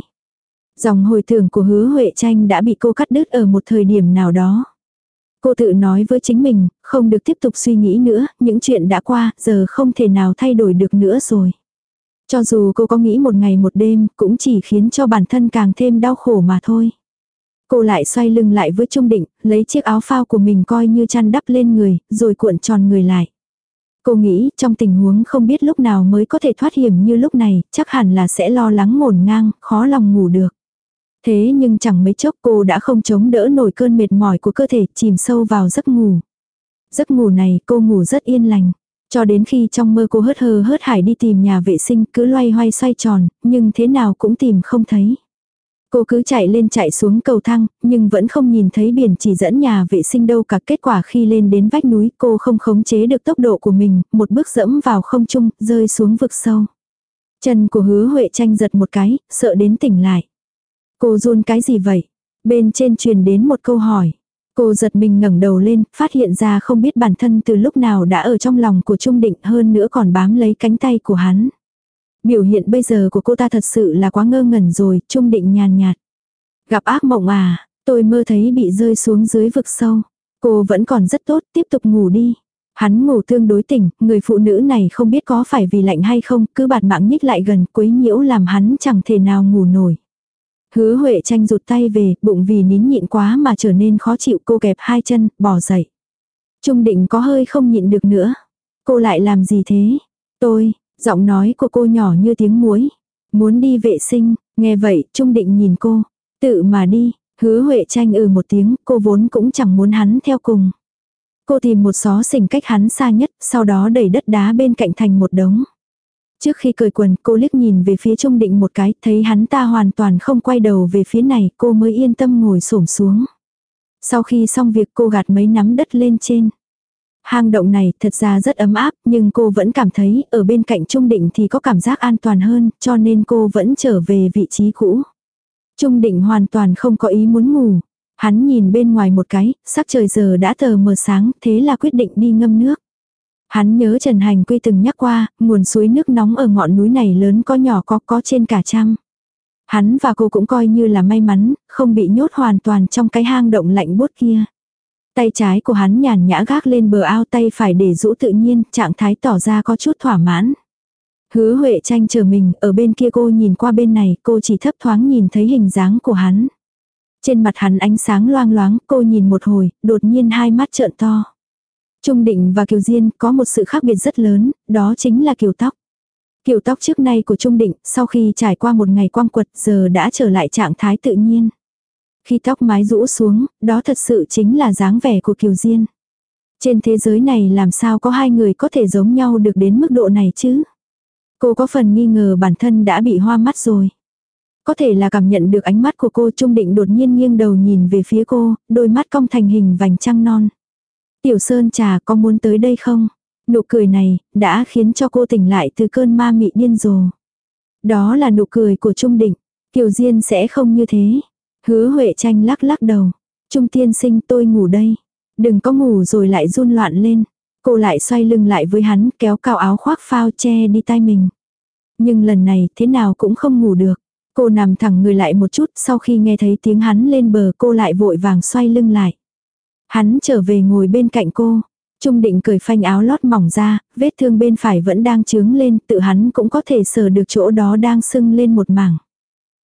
Dòng hồi tưởng của hứa Huệ tranh đã bị cô cắt đứt ở một thời điểm nào đó. Cô tự nói với chính mình, không được tiếp tục suy nghĩ nữa, những chuyện đã qua, giờ không thể nào thay đổi được nữa rồi. Cho dù cô có nghĩ một ngày một đêm, cũng chỉ khiến cho bản thân càng thêm đau khổ mà thôi. Cô lại xoay lưng lại với Trung Định, lấy chiếc áo phao của mình coi như chăn đắp lên người, rồi cuộn tròn người lại. Cô nghĩ trong tình huống không biết lúc nào mới có thể thoát hiểm như lúc này, chắc hẳn là sẽ lo lắng ngổn ngang, khó lòng ngủ được. Thế nhưng chẳng mấy chốc cô đã không chống đỡ nổi cơn mệt mỏi của cơ thể chìm sâu vào giấc ngủ. Giấc ngủ này cô ngủ rất yên lành. Cho đến khi trong mơ cô hớt hơ hớt hải đi tìm nhà vệ sinh cứ loay hoay xoay tròn, nhưng thế nào cũng tìm không thấy. Cô cứ chạy lên chạy xuống cầu thang, nhưng vẫn không nhìn thấy biển chỉ dẫn nhà vệ sinh đâu cả kết quả khi lên đến vách núi cô không khống chế được tốc độ của mình, một bước dẫm vào không trung, rơi xuống vực sâu. Chân của hứa Huệ tranh giật một cái, sợ đến tỉnh lại. Cô run cái gì vậy? Bên trên truyền đến một câu hỏi. Cô giật mình ngẩng đầu lên, phát hiện ra không biết bản thân từ lúc nào đã ở trong lòng của Trung Định hơn nữa còn bám lấy cánh tay của hắn. Biểu hiện bây giờ của cô ta thật sự là quá ngơ ngẩn rồi, Trung Định nhàn nhạt. Gặp ác mộng à, tôi mơ thấy bị rơi xuống dưới vực sâu. Cô vẫn còn rất tốt, tiếp tục ngủ đi. Hắn ngủ tương đối tỉnh, người phụ nữ này không biết có phải vì lạnh hay không, cứ bạt mạng nhích lại gần quấy nhiễu làm hắn chẳng thể nào ngủ nổi. Hứa Huệ tranh rụt tay về, bụng vì nín nhịn quá mà trở nên khó chịu cô kẹp hai chân, bỏ dậy. Trung định có hơi không nhịn được nữa. Cô lại làm gì thế? Tôi, giọng nói của cô nhỏ như tiếng muối. Muốn đi vệ sinh, nghe vậy, Trung định nhìn cô. Tự mà đi, hứa Huệ tranh ừ một tiếng, cô vốn cũng chẳng muốn hắn theo cùng. Cô tìm một xó xỉnh cách hắn xa nhất, sau đó đẩy đất đá bên cạnh thành một đống. Trước khi cởi quần, cô liếc nhìn về phía Trung Định một cái, thấy hắn ta hoàn toàn không quay đầu về phía này, cô mới yên tâm ngồi xổm xuống. Sau khi xong việc cô gạt mấy nắm đất lên trên. Hang động này thật ra rất ấm áp, nhưng cô vẫn cảm thấy ở bên cạnh Trung Định thì có cảm giác an toàn hơn, cho nên cô vẫn trở về vị trí cũ. Trung Định hoàn toàn không có ý muốn ngủ. Hắn nhìn bên ngoài một cái, sắc trời giờ đã tờ mờ sáng, thế là quyết định đi ngâm nước. Hắn nhớ Trần Hành Quy từng nhắc qua, nguồn suối nước nóng ở ngọn núi này lớn có nhỏ có có trên cả trăm. Hắn và cô cũng coi như là may mắn, không bị nhốt hoàn toàn trong cái hang động lạnh bốt kia. Tay trái của hắn nhàn nhã gác lên bờ ao tay phải để rũ tự nhiên, trạng thái tỏ ra có chút thỏa mãn. Hứa Huệ tranh chờ mình, ở bên kia cô nhìn qua bên này, cô chỉ thấp thoáng nhìn thấy hình dáng của hắn. Trên mặt hắn ánh sáng loang loáng, cô nhìn một hồi, đột nhiên hai mắt trợn to. Trung Định và Kiều Diên có một sự khác biệt rất lớn, đó chính là kiểu tóc. Kiểu tóc trước nay của Trung Định, sau khi trải qua một ngày quang quật giờ đã trở lại trạng thái tự nhiên. Khi tóc mái rũ xuống, đó thật sự chính là dáng vẻ của Kiều Diên. Trên thế giới này làm sao có hai người có thể giống nhau được đến mức độ này chứ? Cô có phần nghi ngờ bản thân đã bị hoa mắt rồi. Có thể là cảm nhận được ánh mắt của cô Trung Định đột nhiên nghiêng đầu nhìn về phía cô, đôi mắt cong thành hình vành trăng non. Tiểu Sơn trà có muốn tới đây không? Nụ cười này, đã khiến cho cô tỉnh lại từ cơn ma mị điên rồ. Đó là nụ cười của Trung Định. Kiều Diên sẽ không như thế. Hứa Huệ tranh lắc lắc đầu. Trung tiên sinh tôi ngủ đây. Đừng có ngủ rồi lại run loạn lên. Cô lại xoay lưng lại với hắn kéo cao áo khoác phao che đi tay mình. Nhưng lần này thế nào cũng không ngủ được. Cô nằm thẳng người lại một chút sau khi nghe thấy tiếng hắn lên bờ cô lại vội vàng xoay lưng lại. Hắn trở về ngồi bên cạnh cô. Trung định cởi phanh áo lót mỏng ra, vết thương bên phải vẫn đang trướng lên, tự hắn cũng có thể sờ được chỗ đó đang sưng lên một mảng.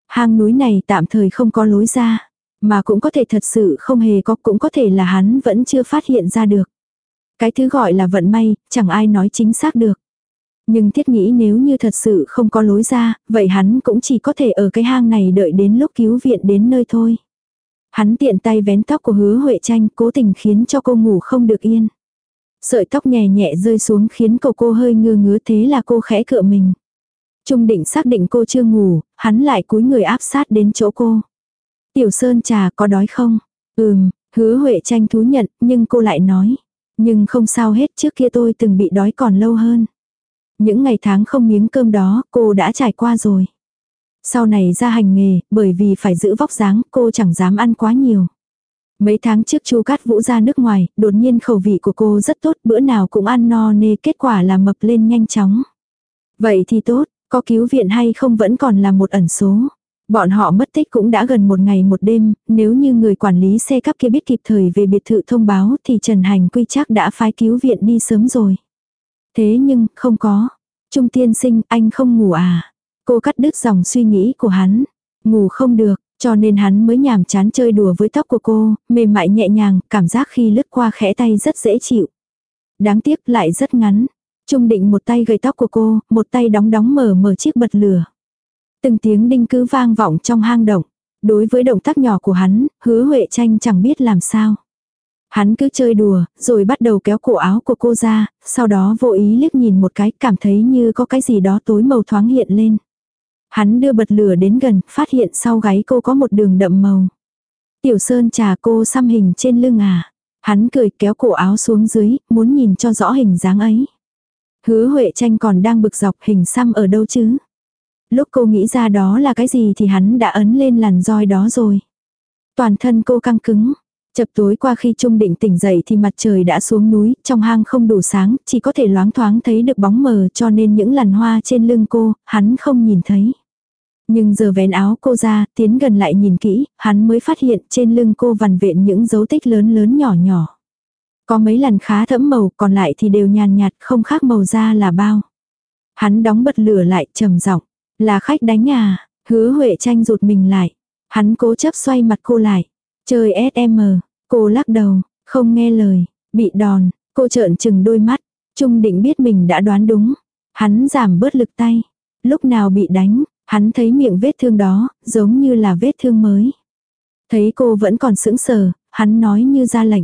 Hang núi này tạm thời không có lối ra, mà cũng có thể thật sự không hề có, cũng có thể là hắn vẫn chưa phát hiện ra được. Cái thứ gọi là vận may, chẳng ai nói chính xác được. Nhưng thiết nghĩ nếu như thật sự không có lối ra, vậy hắn cũng chỉ có thể ở cái hang này đợi đến lúc cứu viện đến nơi thôi. Hắn tiện tay vén tóc của hứa Huệ tranh cố tình khiến cho cô ngủ không được yên. Sợi tóc nhẹ nhẹ rơi xuống khiến cậu cô hơi ngơ ngứa thế là cô khẽ cựa mình. Trung định xác định cô chưa ngủ, hắn lại cúi người áp sát đến chỗ cô. Tiểu Sơn trà có đói không? Ừm, hứa Huệ tranh thú nhận, nhưng cô lại nói. Nhưng không sao hết trước kia tôi từng bị đói còn lâu hơn. Những ngày tháng không miếng cơm đó cô đã trải qua rồi. Sau này ra hành nghề, bởi vì phải giữ vóc dáng, cô chẳng dám ăn quá nhiều. Mấy tháng trước chu Cát Vũ ra nước ngoài, đột nhiên khẩu vị của cô rất tốt, bữa nào cũng ăn no nê, kết quả là mập lên nhanh chóng. Vậy thì tốt, có cứu viện hay không vẫn còn là một ẩn số. Bọn họ mất tích cũng đã gần một ngày một đêm, nếu như người quản lý xe cắp kia biết kịp thời về biệt thự thông báo thì Trần Hành Quy chắc đã phái cứu viện đi sớm rồi. Thế nhưng, không có. Trung tiên sinh, anh không ngủ à? Cô cắt đứt dòng suy nghĩ của hắn. Ngủ không được, cho nên hắn mới nhàm chán chơi đùa với tóc của cô, mềm mại nhẹ nhàng, cảm giác khi lướt qua khẽ tay rất dễ chịu. Đáng tiếc lại rất ngắn. Trung định một tay gầy tóc của cô, một tay đóng đóng mở mở chiếc bật lửa. Từng tiếng đinh cứ vang vọng trong hang động. Đối với động tác nhỏ của hắn, hứa Huệ tranh chẳng biết làm sao. Hắn cứ chơi đùa, rồi bắt đầu kéo cổ áo của cô ra, sau đó vô ý liếc nhìn một cái, cảm thấy như có cái gì đó tối màu thoáng hiện lên. Hắn đưa bật lửa đến gần, phát hiện sau gáy cô có một đường đậm màu. Tiểu Sơn trà cô xăm hình trên lưng à. Hắn cười kéo cổ áo xuống dưới, muốn nhìn cho rõ hình dáng ấy. Hứa Huệ tranh còn đang bực dọc hình xăm ở đâu chứ. Lúc cô nghĩ ra đó là cái gì thì hắn đã ấn lên làn roi đó rồi. Toàn thân cô căng cứng. Chập tối qua khi Trung Định tỉnh dậy thì mặt trời đã xuống núi, trong hang không đủ sáng, chỉ có thể loáng thoáng thấy được bóng mờ cho nên những làn hoa trên lưng cô, hắn không nhìn thấy. Nhưng giờ vén áo cô ra, tiến gần lại nhìn kỹ, hắn mới phát hiện trên lưng cô vằn vện những dấu tích lớn lớn nhỏ nhỏ. Có mấy lần khá thẫm màu, còn lại thì đều nhàn nhạt, không khác màu da là bao. Hắn đóng bật lửa lại, trầm giọng là khách đánh à, hứa Huệ tranh rụt mình lại. Hắn cố chấp xoay mặt cô lại. Trời SM, cô lắc đầu, không nghe lời, bị đòn, cô trợn chừng đôi mắt. Trung định biết mình đã đoán đúng. Hắn giảm bớt lực tay. Lúc nào bị đánh, hắn thấy miệng vết thương đó, giống như là vết thương mới. Thấy cô vẫn còn sững sờ, hắn nói như ra lệnh.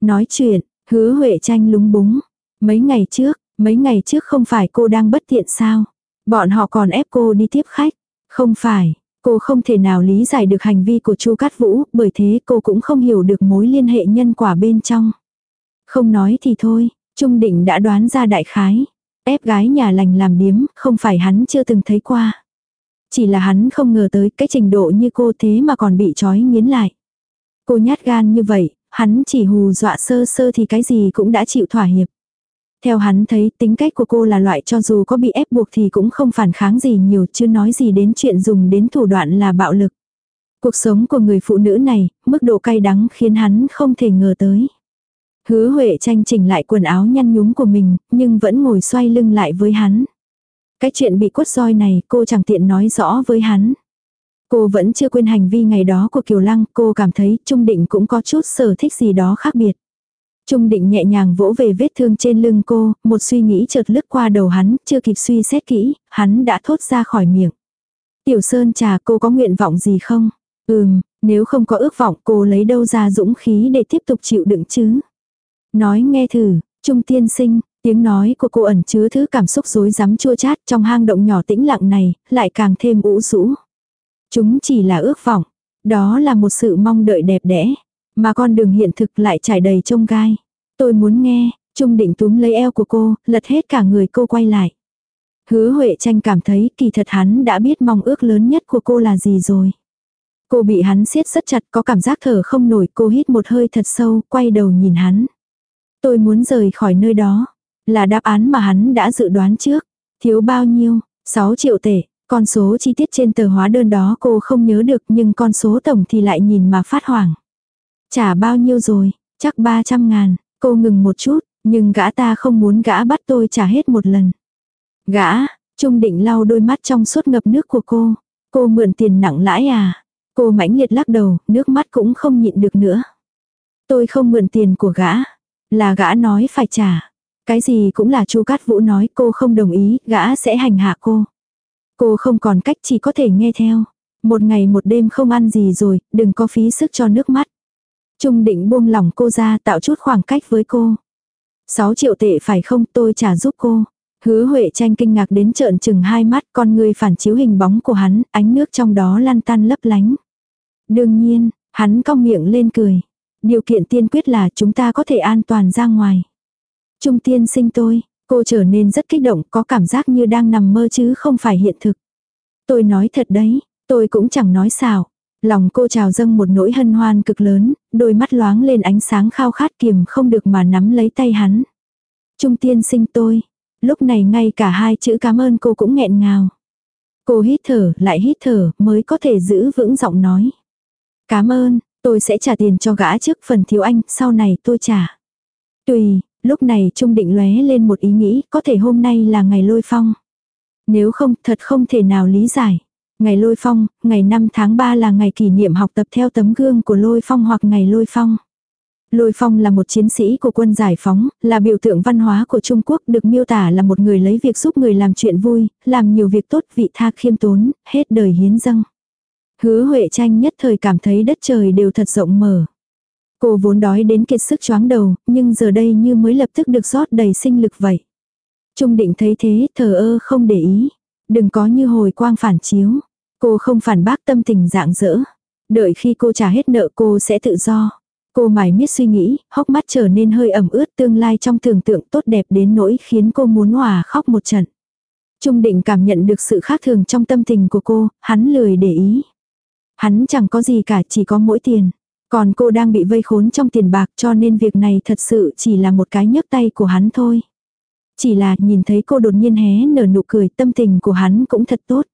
Nói chuyện, hứa Huệ tranh lúng búng. Mấy ngày trước, mấy ngày trước không phải cô đang bất tiện sao? Bọn họ còn ép cô đi tiếp khách. Không phải, cô không thể nào lý giải được hành vi của Chu Cát Vũ, bởi thế cô cũng không hiểu được mối liên hệ nhân quả bên trong. Không nói thì thôi, Trung Định đã đoán ra đại khái. Ép gái nhà lành làm điếm, không phải hắn chưa từng thấy qua. Chỉ là hắn không ngờ tới cái trình độ như cô thế mà còn bị trói nghiến lại. Cô nhát gan như vậy, hắn chỉ hù dọa sơ sơ thì cái gì cũng đã chịu thỏa hiệp. Theo hắn thấy tính cách của cô là loại cho dù có bị ép buộc thì cũng không phản kháng gì nhiều chứ nói gì đến chuyện dùng đến thủ đoạn là bạo lực. Cuộc sống của người phụ nữ này, mức độ cay đắng khiến hắn không thể ngờ tới. Hứa Huệ tranh chỉnh lại quần áo nhăn nhúm của mình, nhưng vẫn ngồi xoay lưng lại với hắn. Cái chuyện bị quất roi này cô chẳng tiện nói rõ với hắn. Cô vẫn chưa quên hành vi ngày đó của Kiều Lăng, cô cảm thấy Trung Định cũng có chút sở thích gì đó khác biệt. Trung định nhẹ nhàng vỗ về vết thương trên lưng cô, một suy nghĩ chợt lướt qua đầu hắn, chưa kịp suy xét kỹ, hắn đã thốt ra khỏi miệng. Tiểu Sơn trà cô có nguyện vọng gì không? Ừm, nếu không có ước vọng cô lấy đâu ra dũng khí để tiếp tục chịu đựng chứ? Nói nghe thử, Trung tiên sinh, tiếng nói của cô ẩn chứa thứ cảm xúc rối rắm chua chát trong hang động nhỏ tĩnh lặng này, lại càng thêm ủ rũ. Chúng chỉ là ước vọng, đó là một sự mong đợi đẹp đẽ. Mà con đường hiện thực lại trải đầy trông gai. Tôi muốn nghe, Trung định túm lấy eo của cô, lật hết cả người cô quay lại. Hứa Huệ tranh cảm thấy kỳ thật hắn đã biết mong ước lớn nhất của cô là gì rồi. Cô bị hắn siết rất chặt có cảm giác thở không nổi cô hít một hơi thật sâu quay đầu nhìn hắn. Tôi muốn rời khỏi nơi đó. Là đáp án mà hắn đã dự đoán trước. Thiếu bao nhiêu? 6 triệu tệ. Con số chi tiết trên tờ hóa đơn đó cô không nhớ được nhưng con số tổng thì lại nhìn mà phát hoảng. Trả bao nhiêu rồi, chắc 300 ngàn, cô ngừng một chút, nhưng gã ta không muốn gã bắt tôi trả hết một lần. Gã, Trung định lau đôi mắt trong suốt ngập nước của cô. Cô mượn tiền nặng lãi à? Cô mãnh liệt lắc đầu, nước mắt cũng không nhịn được nữa. Tôi không mượn tiền của gã. Là gã nói phải trả. Cái gì cũng là chu Cát Vũ nói cô không đồng ý, gã sẽ hành hạ cô. Cô không còn cách chỉ có thể nghe theo. Một ngày một đêm không ăn gì rồi, đừng có phí sức cho nước mắt. Trung định buông lỏng cô ra tạo chút khoảng cách với cô. 6 triệu tệ phải không tôi trả giúp cô. Hứa Huệ tranh kinh ngạc đến trợn chừng hai mắt con người phản chiếu hình bóng của hắn, ánh nước trong đó lan tan lấp lánh. Đương nhiên, hắn cong miệng lên cười. Điều kiện tiên quyết là chúng ta có thể an toàn ra ngoài. Trung tiên sinh tôi, cô trở nên rất kích động có cảm giác như đang nằm mơ chứ không phải hiện thực. Tôi nói thật đấy, tôi cũng chẳng nói xào. Lòng cô trào dâng một nỗi hân hoan cực lớn, đôi mắt loáng lên ánh sáng khao khát kiềm không được mà nắm lấy tay hắn. Trung tiên sinh tôi. Lúc này ngay cả hai chữ cảm ơn cô cũng nghẹn ngào. Cô hít thở, lại hít thở, mới có thể giữ vững giọng nói. Cảm ơn, tôi sẽ trả tiền cho gã trước phần thiếu anh, sau này tôi trả. Tùy, lúc này Trung định lóe lên một ý nghĩ, có thể hôm nay là ngày lôi phong. Nếu không, thật không thể nào lý giải. Ngày lôi phong, ngày 5 tháng 3 là ngày kỷ niệm học tập theo tấm gương của lôi phong hoặc ngày lôi phong. Lôi phong là một chiến sĩ của quân giải phóng, là biểu tượng văn hóa của Trung Quốc được miêu tả là một người lấy việc giúp người làm chuyện vui, làm nhiều việc tốt vị tha khiêm tốn, hết đời hiến dâng. Hứa Huệ tranh nhất thời cảm thấy đất trời đều thật rộng mở. Cô vốn đói đến kiệt sức choáng đầu, nhưng giờ đây như mới lập tức được rót đầy sinh lực vậy. Trung định thấy thế, thờ ơ không để ý. Đừng có như hồi quang phản chiếu. Cô không phản bác tâm tình dạng dỡ. Đợi khi cô trả hết nợ cô sẽ tự do. Cô mải miết suy nghĩ, hốc mắt trở nên hơi ẩm ướt tương lai trong tưởng tượng tốt đẹp đến nỗi khiến cô muốn hòa khóc một trận. Trung định cảm nhận được sự khác thường trong tâm tình của cô, hắn lười để ý. Hắn chẳng có gì cả chỉ có mỗi tiền. Còn cô đang bị vây khốn trong tiền bạc cho nên việc này thật sự chỉ là một cái nhấc tay của hắn thôi. Chỉ là nhìn thấy cô đột nhiên hé nở nụ cười tâm tình của hắn cũng thật tốt.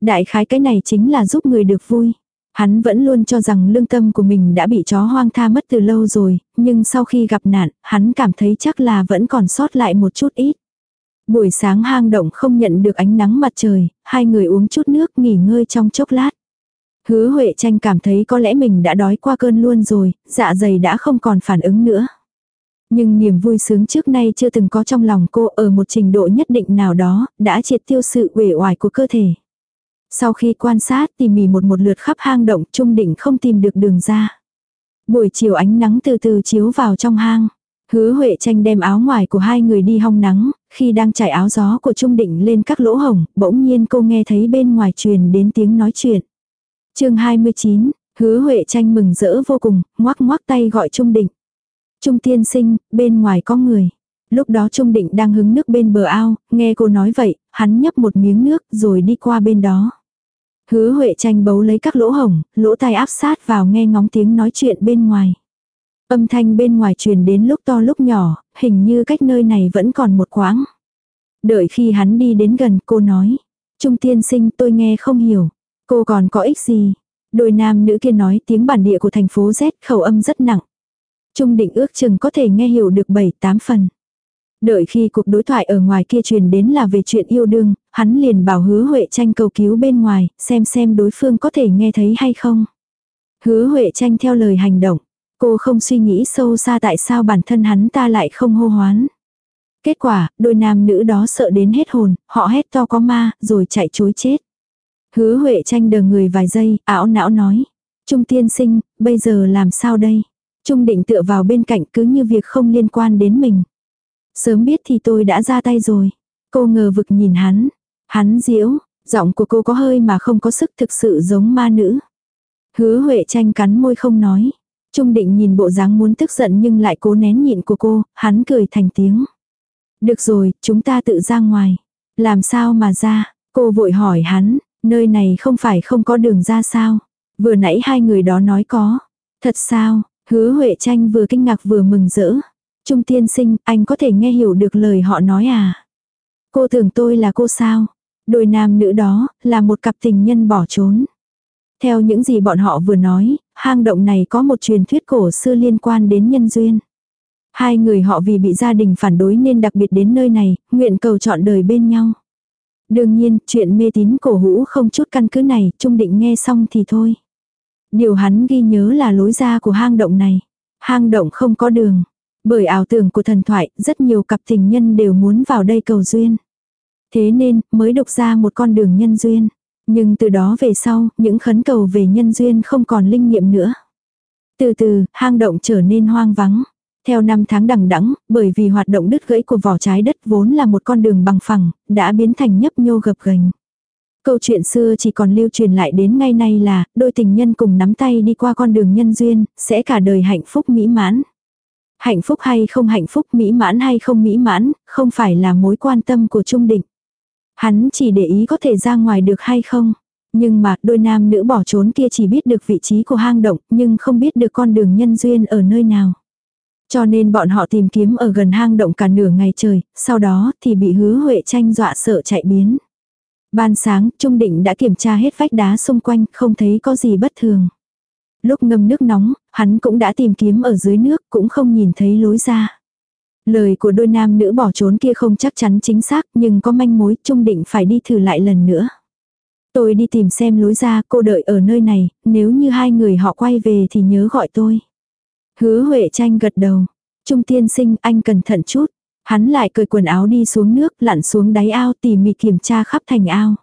Đại khái cái này chính là giúp người được vui. Hắn vẫn luôn cho rằng lương tâm của mình đã bị chó hoang tha mất từ lâu rồi, nhưng sau khi gặp nạn, hắn cảm thấy chắc là vẫn còn sót lại một chút ít. Buổi sáng hang động không nhận được ánh nắng mặt trời, hai người uống chút nước nghỉ ngơi trong chốc lát. Hứa Huệ tranh cảm thấy có lẽ mình đã đói qua cơn luôn rồi, dạ dày đã không còn phản ứng nữa. Nhưng niềm vui sướng trước nay chưa từng có trong lòng cô ở một trình độ nhất định nào đó, đã triệt tiêu sự uể oải của cơ thể. Sau khi quan sát tỉ mỉ một một lượt khắp hang động trung định không tìm được đường ra. Buổi chiều ánh nắng từ từ chiếu vào trong hang. Hứa Huệ tranh đem áo ngoài của hai người đi hong nắng, khi đang trải áo gió của Trung Định lên các lỗ hồng, bỗng nhiên cô nghe thấy bên ngoài truyền đến tiếng nói chuyện chương 29, hứa Huệ tranh mừng rỡ vô cùng, ngoắc ngoắc tay gọi Trung Định. Trung tiên sinh, bên ngoài có người. Lúc đó Trung Định đang hứng nước bên bờ ao, nghe cô nói vậy, hắn nhấp một miếng nước rồi đi qua bên đó. Hứa Huệ tranh bấu lấy các lỗ hồng, lỗ tai áp sát vào nghe ngóng tiếng nói chuyện bên ngoài. Âm thanh bên ngoài truyền đến lúc to lúc nhỏ, hình như cách nơi này vẫn còn một quãng. Đợi khi hắn đi đến gần cô nói. Trung tiên sinh tôi nghe không hiểu. Cô còn có ích gì? Đôi nam nữ kia nói tiếng bản địa của thành phố Z khẩu âm rất nặng. Trung định ước chừng có thể nghe hiểu được 7-8 phần. Đợi khi cuộc đối thoại ở ngoài kia truyền đến là về chuyện yêu đương, hắn liền bảo hứa Huệ tranh cầu cứu bên ngoài, xem xem đối phương có thể nghe thấy hay không. Hứa Huệ tranh theo lời hành động. Cô không suy nghĩ sâu xa tại sao bản thân hắn ta lại không hô hoán. Kết quả, đôi nam nữ đó sợ đến hết hồn, họ hét to có ma, rồi chạy chối chết. Hứa Huệ tranh đờ người vài giây, ảo não nói. Trung tiên sinh, bây giờ làm sao đây? Trung định tựa vào bên cạnh cứ như việc không liên quan đến mình. Sớm biết thì tôi đã ra tay rồi. Cô ngờ vực nhìn hắn. Hắn diễu, giọng của cô có hơi mà không có sức thực sự giống ma nữ. Hứa Huệ tranh cắn môi không nói. Trung định nhìn bộ dáng muốn tức giận nhưng lại cố nén nhịn của cô, hắn cười thành tiếng. Được rồi, chúng ta tự ra ngoài. Làm sao mà ra? Cô vội hỏi hắn, nơi này không phải không có đường ra sao? Vừa nãy hai người đó nói có. Thật sao? Hứa Huệ tranh vừa kinh ngạc vừa mừng rỡ. Trung tiên sinh, anh có thể nghe hiểu được lời họ nói à? Cô tưởng tôi là cô sao? Đôi nam nữ đó, là một cặp tình nhân bỏ trốn. Theo những gì bọn họ vừa nói, hang động này có một truyền thuyết cổ xưa liên quan đến nhân duyên. Hai người họ vì bị gia đình phản đối nên đặc biệt đến nơi này, nguyện cầu chọn đời bên nhau. Đương nhiên, chuyện mê tín cổ hũ không chút căn cứ này, Trung Định nghe xong thì thôi. Điều hắn ghi nhớ là lối ra của hang động này. Hang động không có đường. Bởi ảo tưởng của thần thoại, rất nhiều cặp tình nhân đều muốn vào đây cầu duyên. Thế nên, mới độc ra một con đường nhân duyên. Nhưng từ đó về sau, những khấn cầu về nhân duyên không còn linh nghiệm nữa. Từ từ, hang động trở nên hoang vắng. Theo năm tháng đằng đẵng, bởi vì hoạt động đứt gãy của vỏ trái đất vốn là một con đường bằng phẳng, đã biến thành nhấp nhô gập ghềnh. Câu chuyện xưa chỉ còn lưu truyền lại đến ngay nay là, đôi tình nhân cùng nắm tay đi qua con đường nhân duyên, sẽ cả đời hạnh phúc mỹ mãn. Hạnh phúc hay không hạnh phúc mỹ mãn hay không mỹ mãn, không phải là mối quan tâm của Trung Định. Hắn chỉ để ý có thể ra ngoài được hay không. Nhưng mà đôi nam nữ bỏ trốn kia chỉ biết được vị trí của hang động nhưng không biết được con đường nhân duyên ở nơi nào. Cho nên bọn họ tìm kiếm ở gần hang động cả nửa ngày trời, sau đó thì bị hứa Huệ tranh dọa sợ chạy biến. Ban sáng, Trung Định đã kiểm tra hết vách đá xung quanh, không thấy có gì bất thường. Lúc ngâm nước nóng, hắn cũng đã tìm kiếm ở dưới nước, cũng không nhìn thấy lối ra. Lời của đôi nam nữ bỏ trốn kia không chắc chắn chính xác, nhưng có manh mối, Trung Định phải đi thử lại lần nữa. Tôi đi tìm xem lối ra, cô đợi ở nơi này, nếu như hai người họ quay về thì nhớ gọi tôi. Hứa Huệ tranh gật đầu. Trung tiên sinh, anh cẩn thận chút. Hắn lại cởi quần áo đi xuống nước, lặn xuống đáy ao tỉ mỉ kiểm tra khắp thành ao.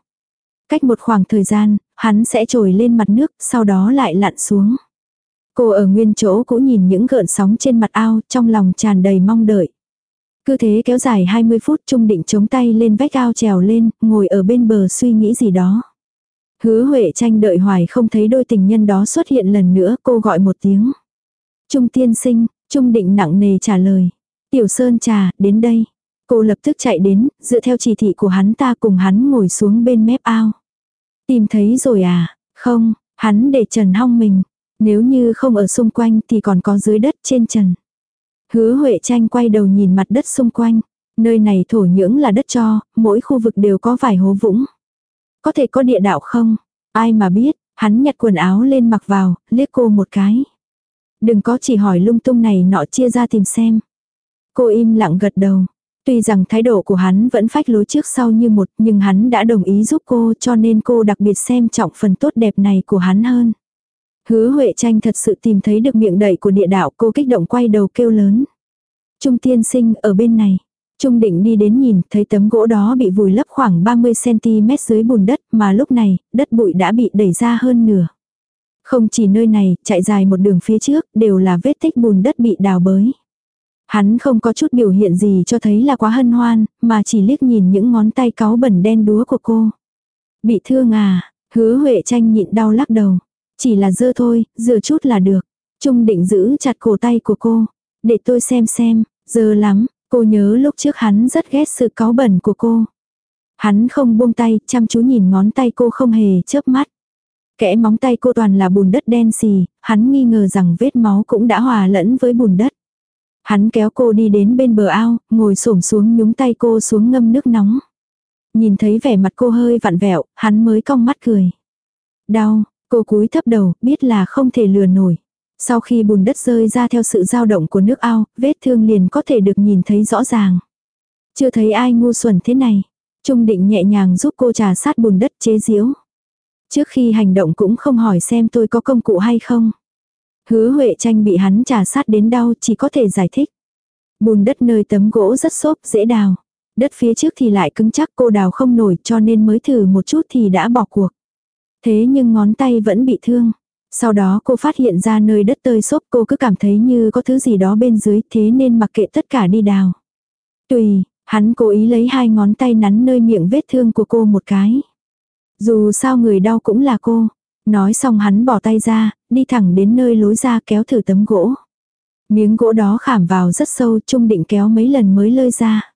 Cách một khoảng thời gian, hắn sẽ trồi lên mặt nước, sau đó lại lặn xuống. Cô ở nguyên chỗ cũ nhìn những gợn sóng trên mặt ao, trong lòng tràn đầy mong đợi. Cứ thế kéo dài 20 phút Trung định chống tay lên vách ao trèo lên, ngồi ở bên bờ suy nghĩ gì đó. Hứa Huệ tranh đợi hoài không thấy đôi tình nhân đó xuất hiện lần nữa, cô gọi một tiếng. Trung tiên sinh, Trung định nặng nề trả lời. Tiểu Sơn trà, đến đây. Cô lập tức chạy đến, dựa theo chỉ thị của hắn ta cùng hắn ngồi xuống bên mép ao. Tìm thấy rồi à? Không, hắn để trần hong mình. Nếu như không ở xung quanh thì còn có dưới đất trên trần. Hứa Huệ tranh quay đầu nhìn mặt đất xung quanh. Nơi này thổ nhưỡng là đất cho, mỗi khu vực đều có vài hố vũng. Có thể có địa đạo không? Ai mà biết, hắn nhặt quần áo lên mặc vào, liếc cô một cái. Đừng có chỉ hỏi lung tung này nọ chia ra tìm xem. Cô im lặng gật đầu. Tuy rằng thái độ của hắn vẫn phách lối trước sau như một, nhưng hắn đã đồng ý giúp cô, cho nên cô đặc biệt xem trọng phần tốt đẹp này của hắn hơn. Hứa Huệ tranh thật sự tìm thấy được miệng đẩy của địa đạo, cô kích động quay đầu kêu lớn. Trung tiên sinh, ở bên này. Trung định đi đến nhìn, thấy tấm gỗ đó bị vùi lấp khoảng 30cm dưới bùn đất, mà lúc này, đất bụi đã bị đẩy ra hơn nửa. Không chỉ nơi này, chạy dài một đường phía trước đều là vết tích bùn đất bị đào bới. Hắn không có chút biểu hiện gì cho thấy là quá hân hoan, mà chỉ liếc nhìn những ngón tay cáu bẩn đen đúa của cô. Bị thương à, hứa Huệ tranh nhịn đau lắc đầu. Chỉ là dơ thôi, dơ chút là được. Trung định giữ chặt cổ tay của cô. Để tôi xem xem, dơ lắm, cô nhớ lúc trước hắn rất ghét sự cáu bẩn của cô. Hắn không buông tay, chăm chú nhìn ngón tay cô không hề chớp mắt. Kẽ móng tay cô toàn là bùn đất đen xì, hắn nghi ngờ rằng vết máu cũng đã hòa lẫn với bùn đất. Hắn kéo cô đi đến bên bờ ao, ngồi xổm xuống nhúng tay cô xuống ngâm nước nóng. Nhìn thấy vẻ mặt cô hơi vặn vẹo, hắn mới cong mắt cười. Đau, cô cúi thấp đầu, biết là không thể lừa nổi. Sau khi bùn đất rơi ra theo sự dao động của nước ao, vết thương liền có thể được nhìn thấy rõ ràng. Chưa thấy ai ngu xuẩn thế này. Trung định nhẹ nhàng giúp cô trà sát bùn đất chế diễu. Trước khi hành động cũng không hỏi xem tôi có công cụ hay không. Hứa Huệ tranh bị hắn trà sát đến đau chỉ có thể giải thích. Bùn đất nơi tấm gỗ rất xốp dễ đào. Đất phía trước thì lại cứng chắc cô đào không nổi cho nên mới thử một chút thì đã bỏ cuộc. Thế nhưng ngón tay vẫn bị thương. Sau đó cô phát hiện ra nơi đất tơi xốp cô cứ cảm thấy như có thứ gì đó bên dưới thế nên mặc kệ tất cả đi đào. Tùy, hắn cố ý lấy hai ngón tay nắn nơi miệng vết thương của cô một cái. Dù sao người đau cũng là cô. Nói xong hắn bỏ tay ra, đi thẳng đến nơi lối ra kéo thử tấm gỗ. Miếng gỗ đó khảm vào rất sâu trung định kéo mấy lần mới lơi ra.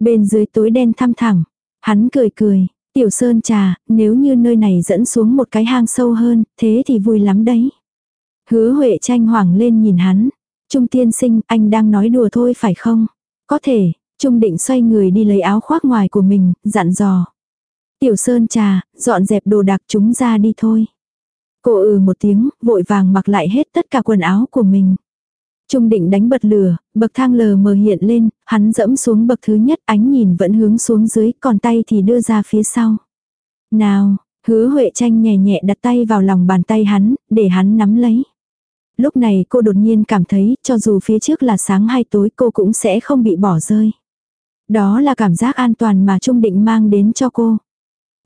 Bên dưới tối đen thăm thẳng. Hắn cười cười, tiểu sơn trà, nếu như nơi này dẫn xuống một cái hang sâu hơn, thế thì vui lắm đấy. Hứa Huệ tranh hoảng lên nhìn hắn. Trung tiên sinh, anh đang nói đùa thôi phải không? Có thể, Trung định xoay người đi lấy áo khoác ngoài của mình, dặn dò. Tiểu Sơn trà, dọn dẹp đồ đạc chúng ra đi thôi. Cô ừ một tiếng, vội vàng mặc lại hết tất cả quần áo của mình. Trung định đánh bật lửa, bậc thang lờ mờ hiện lên, hắn dẫm xuống bậc thứ nhất ánh nhìn vẫn hướng xuống dưới, còn tay thì đưa ra phía sau. Nào, hứa Huệ tranh nhẹ nhẹ đặt tay vào lòng bàn tay hắn, để hắn nắm lấy. Lúc này cô đột nhiên cảm thấy, cho dù phía trước là sáng hay tối cô cũng sẽ không bị bỏ rơi. Đó là cảm giác an toàn mà Trung định mang đến cho cô.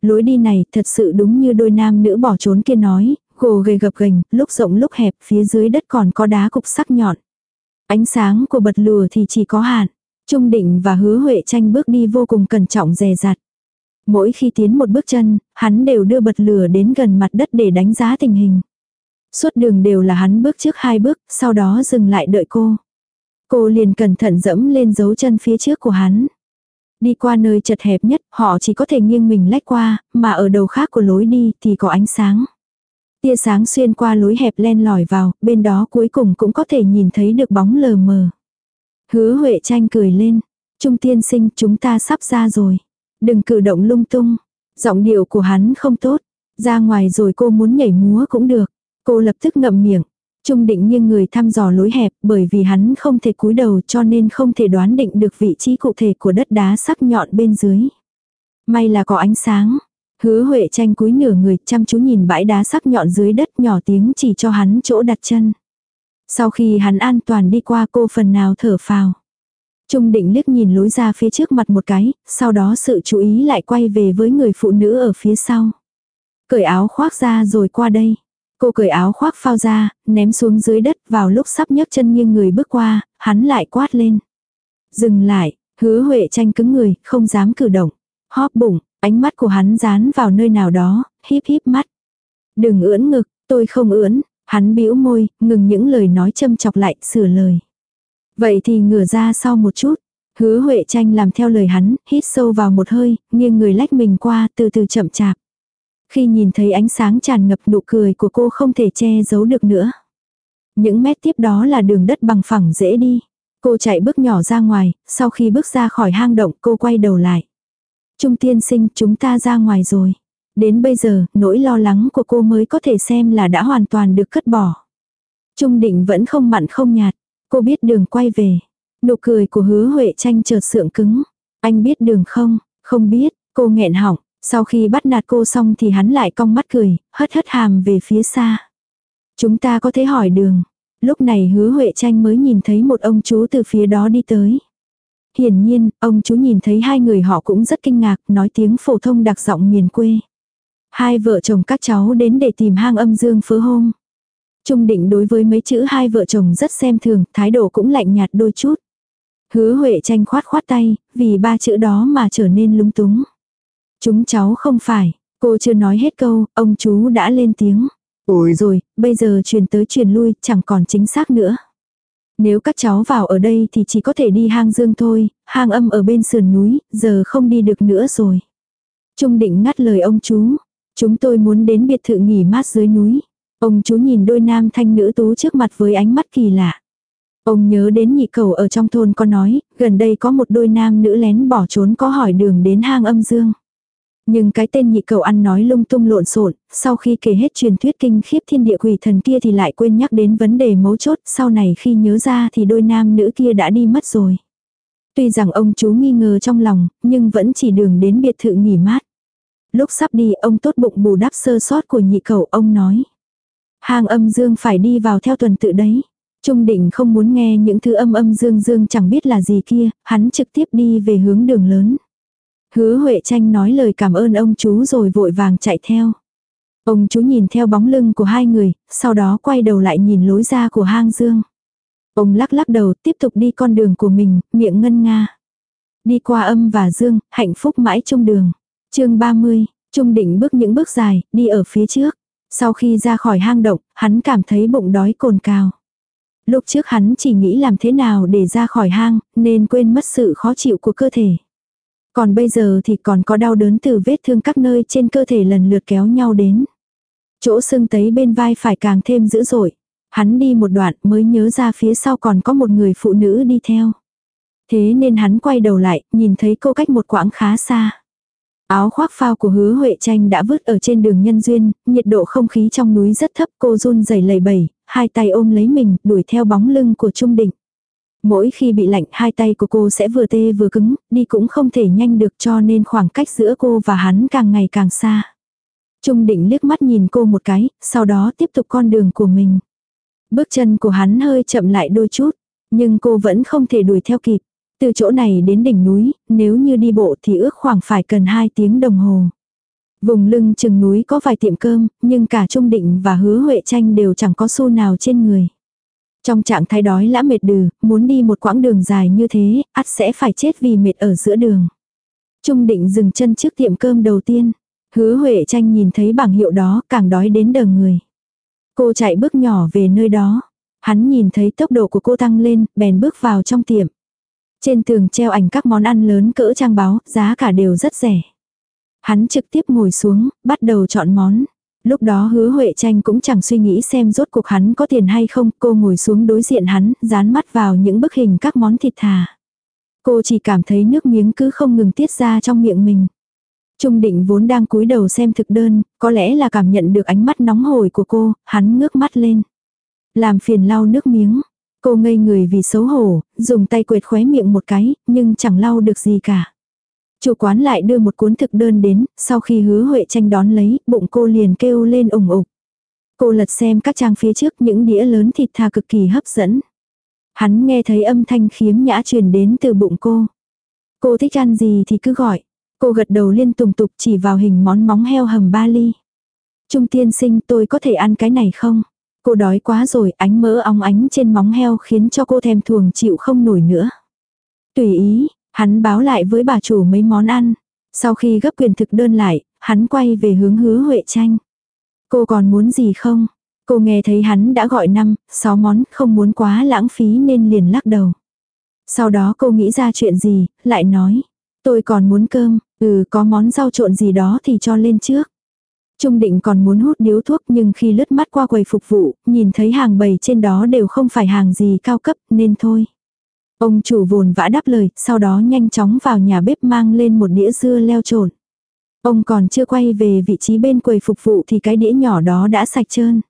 Lối đi này thật sự đúng như đôi nam nữ bỏ trốn kia nói, gồ ghề gập ghềnh, lúc rộng lúc hẹp, phía dưới đất còn có đá cục sắc nhọn. Ánh sáng của bật lửa thì chỉ có hạn. Trung định và hứa Huệ tranh bước đi vô cùng cẩn trọng dè dặt. Mỗi khi tiến một bước chân, hắn đều đưa bật lửa đến gần mặt đất để đánh giá tình hình. Suốt đường đều là hắn bước trước hai bước, sau đó dừng lại đợi cô. Cô liền cẩn thận dẫm lên dấu chân phía trước của hắn. Đi qua nơi chật hẹp nhất, họ chỉ có thể nghiêng mình lách qua, mà ở đầu khác của lối đi thì có ánh sáng. Tia sáng xuyên qua lối hẹp len lỏi vào, bên đó cuối cùng cũng có thể nhìn thấy được bóng lờ mờ. Hứa Huệ tranh cười lên. Trung tiên sinh chúng ta sắp ra rồi. Đừng cử động lung tung. Giọng điệu của hắn không tốt. Ra ngoài rồi cô muốn nhảy múa cũng được. Cô lập tức ngậm miệng. Trung định nghiêng người thăm dò lối hẹp bởi vì hắn không thể cúi đầu cho nên không thể đoán định được vị trí cụ thể của đất đá sắc nhọn bên dưới. May là có ánh sáng. Hứa Huệ tranh cúi nửa người chăm chú nhìn bãi đá sắc nhọn dưới đất nhỏ tiếng chỉ cho hắn chỗ đặt chân. Sau khi hắn an toàn đi qua cô phần nào thở phào. Trung định liếc nhìn lối ra phía trước mặt một cái, sau đó sự chú ý lại quay về với người phụ nữ ở phía sau. Cởi áo khoác ra rồi qua đây. Cô cởi áo khoác phao ra, ném xuống dưới đất vào lúc sắp nhấc chân nghiêng người bước qua, hắn lại quát lên. Dừng lại, hứa Huệ tranh cứng người, không dám cử động. Hóp bụng, ánh mắt của hắn dán vào nơi nào đó, híp híp mắt. Đừng ưỡn ngực, tôi không ưỡn, hắn bĩu môi, ngừng những lời nói châm chọc lại, sửa lời. Vậy thì ngửa ra sau một chút. Hứa Huệ tranh làm theo lời hắn, hít sâu vào một hơi, nghiêng người lách mình qua, từ từ chậm chạp. Khi nhìn thấy ánh sáng tràn ngập nụ cười của cô không thể che giấu được nữa. Những mét tiếp đó là đường đất bằng phẳng dễ đi. Cô chạy bước nhỏ ra ngoài, sau khi bước ra khỏi hang động cô quay đầu lại. Trung tiên sinh chúng ta ra ngoài rồi. Đến bây giờ, nỗi lo lắng của cô mới có thể xem là đã hoàn toàn được cất bỏ. Trung định vẫn không mặn không nhạt. Cô biết đường quay về. Nụ cười của hứa Huệ tranh chợt sượng cứng. Anh biết đường không? Không biết, cô nghẹn họng. Sau khi bắt nạt cô xong thì hắn lại cong mắt cười, hất hất hàm về phía xa. Chúng ta có thể hỏi đường. Lúc này hứa Huệ tranh mới nhìn thấy một ông chú từ phía đó đi tới. Hiển nhiên, ông chú nhìn thấy hai người họ cũng rất kinh ngạc, nói tiếng phổ thông đặc giọng miền quê. Hai vợ chồng các cháu đến để tìm hang âm dương phớ hôm. Trung định đối với mấy chữ hai vợ chồng rất xem thường, thái độ cũng lạnh nhạt đôi chút. Hứa Huệ tranh khoát khoát tay, vì ba chữ đó mà trở nên lúng túng. Chúng cháu không phải, cô chưa nói hết câu, ông chú đã lên tiếng. Ôi rồi, bây giờ truyền tới truyền lui, chẳng còn chính xác nữa. Nếu các cháu vào ở đây thì chỉ có thể đi hang dương thôi, hang âm ở bên sườn núi, giờ không đi được nữa rồi. Trung định ngắt lời ông chú. Chúng tôi muốn đến biệt thự nghỉ mát dưới núi. Ông chú nhìn đôi nam thanh nữ tú trước mặt với ánh mắt kỳ lạ. Ông nhớ đến nhị cầu ở trong thôn có nói, gần đây có một đôi nam nữ lén bỏ trốn có hỏi đường đến hang âm dương. Nhưng cái tên nhị cầu ăn nói lung tung lộn xộn, sau khi kể hết truyền thuyết kinh khiếp thiên địa quỷ thần kia thì lại quên nhắc đến vấn đề mấu chốt, sau này khi nhớ ra thì đôi nam nữ kia đã đi mất rồi. Tuy rằng ông chú nghi ngờ trong lòng, nhưng vẫn chỉ đường đến biệt thự nghỉ mát. Lúc sắp đi ông tốt bụng bù đắp sơ sót của nhị cầu ông nói. Hàng âm dương phải đi vào theo tuần tự đấy. Trung định không muốn nghe những thứ âm âm dương dương chẳng biết là gì kia, hắn trực tiếp đi về hướng đường lớn. Hứa Huệ tranh nói lời cảm ơn ông chú rồi vội vàng chạy theo. Ông chú nhìn theo bóng lưng của hai người, sau đó quay đầu lại nhìn lối ra của hang dương. Ông lắc lắc đầu tiếp tục đi con đường của mình, miệng ngân nga. Đi qua âm và dương, hạnh phúc mãi trong đường. chương 30, Trung định bước những bước dài, đi ở phía trước. Sau khi ra khỏi hang động, hắn cảm thấy bụng đói cồn cào. Lúc trước hắn chỉ nghĩ làm thế nào để ra khỏi hang, nên quên mất sự khó chịu của cơ thể. Còn bây giờ thì còn có đau đớn từ vết thương các nơi trên cơ thể lần lượt kéo nhau đến. Chỗ sưng tấy bên vai phải càng thêm dữ dội. Hắn đi một đoạn mới nhớ ra phía sau còn có một người phụ nữ đi theo. Thế nên hắn quay đầu lại, nhìn thấy cô cách một quãng khá xa. Áo khoác phao của hứa Huệ tranh đã vứt ở trên đường nhân duyên, nhiệt độ không khí trong núi rất thấp cô run rẩy lầy bẩy, hai tay ôm lấy mình, đuổi theo bóng lưng của Trung Định. Mỗi khi bị lạnh hai tay của cô sẽ vừa tê vừa cứng, đi cũng không thể nhanh được cho nên khoảng cách giữa cô và hắn càng ngày càng xa. Trung định liếc mắt nhìn cô một cái, sau đó tiếp tục con đường của mình. Bước chân của hắn hơi chậm lại đôi chút, nhưng cô vẫn không thể đuổi theo kịp. Từ chỗ này đến đỉnh núi, nếu như đi bộ thì ước khoảng phải cần 2 tiếng đồng hồ. Vùng lưng chừng núi có vài tiệm cơm, nhưng cả Trung Định và Hứa Huệ Tranh đều chẳng có xu nào trên người. Trong trạng thái đói lã mệt đừ, muốn đi một quãng đường dài như thế, ắt sẽ phải chết vì mệt ở giữa đường. Trung định dừng chân trước tiệm cơm đầu tiên. Hứa Huệ tranh nhìn thấy bảng hiệu đó càng đói đến đờ người. Cô chạy bước nhỏ về nơi đó. Hắn nhìn thấy tốc độ của cô tăng lên, bèn bước vào trong tiệm. Trên tường treo ảnh các món ăn lớn cỡ trang báo, giá cả đều rất rẻ. Hắn trực tiếp ngồi xuống, bắt đầu chọn món. Lúc đó hứa Huệ tranh cũng chẳng suy nghĩ xem rốt cuộc hắn có tiền hay không, cô ngồi xuống đối diện hắn, dán mắt vào những bức hình các món thịt thà. Cô chỉ cảm thấy nước miếng cứ không ngừng tiết ra trong miệng mình. Trung định vốn đang cúi đầu xem thực đơn, có lẽ là cảm nhận được ánh mắt nóng hổi của cô, hắn ngước mắt lên. Làm phiền lau nước miếng. Cô ngây người vì xấu hổ, dùng tay quệt khóe miệng một cái, nhưng chẳng lau được gì cả. Chủ quán lại đưa một cuốn thực đơn đến, sau khi hứa Huệ tranh đón lấy, bụng cô liền kêu lên ủng ục. Cô lật xem các trang phía trước những đĩa lớn thịt thà cực kỳ hấp dẫn. Hắn nghe thấy âm thanh khiếm nhã truyền đến từ bụng cô. Cô thích ăn gì thì cứ gọi. Cô gật đầu liên tục tục chỉ vào hình món móng heo hầm ba ly. Trung tiên sinh tôi có thể ăn cái này không? Cô đói quá rồi, ánh mỡ óng ánh trên móng heo khiến cho cô thèm thuồng chịu không nổi nữa. Tùy ý, hắn báo lại với bà chủ mấy món ăn. Sau khi gấp quyền thực đơn lại, hắn quay về hướng hứa Huệ tranh. Cô còn muốn gì không? Cô nghe thấy hắn đã gọi năm, sáu món, không muốn quá lãng phí nên liền lắc đầu. Sau đó cô nghĩ ra chuyện gì, lại nói. Tôi còn muốn cơm, ừ có món rau trộn gì đó thì cho lên trước. Trung định còn muốn hút điếu thuốc nhưng khi lướt mắt qua quầy phục vụ, nhìn thấy hàng bầy trên đó đều không phải hàng gì cao cấp nên thôi. Ông chủ vồn vã đáp lời, sau đó nhanh chóng vào nhà bếp mang lên một đĩa dưa leo trộn. Ông còn chưa quay về vị trí bên quầy phục vụ thì cái đĩa nhỏ đó đã sạch trơn.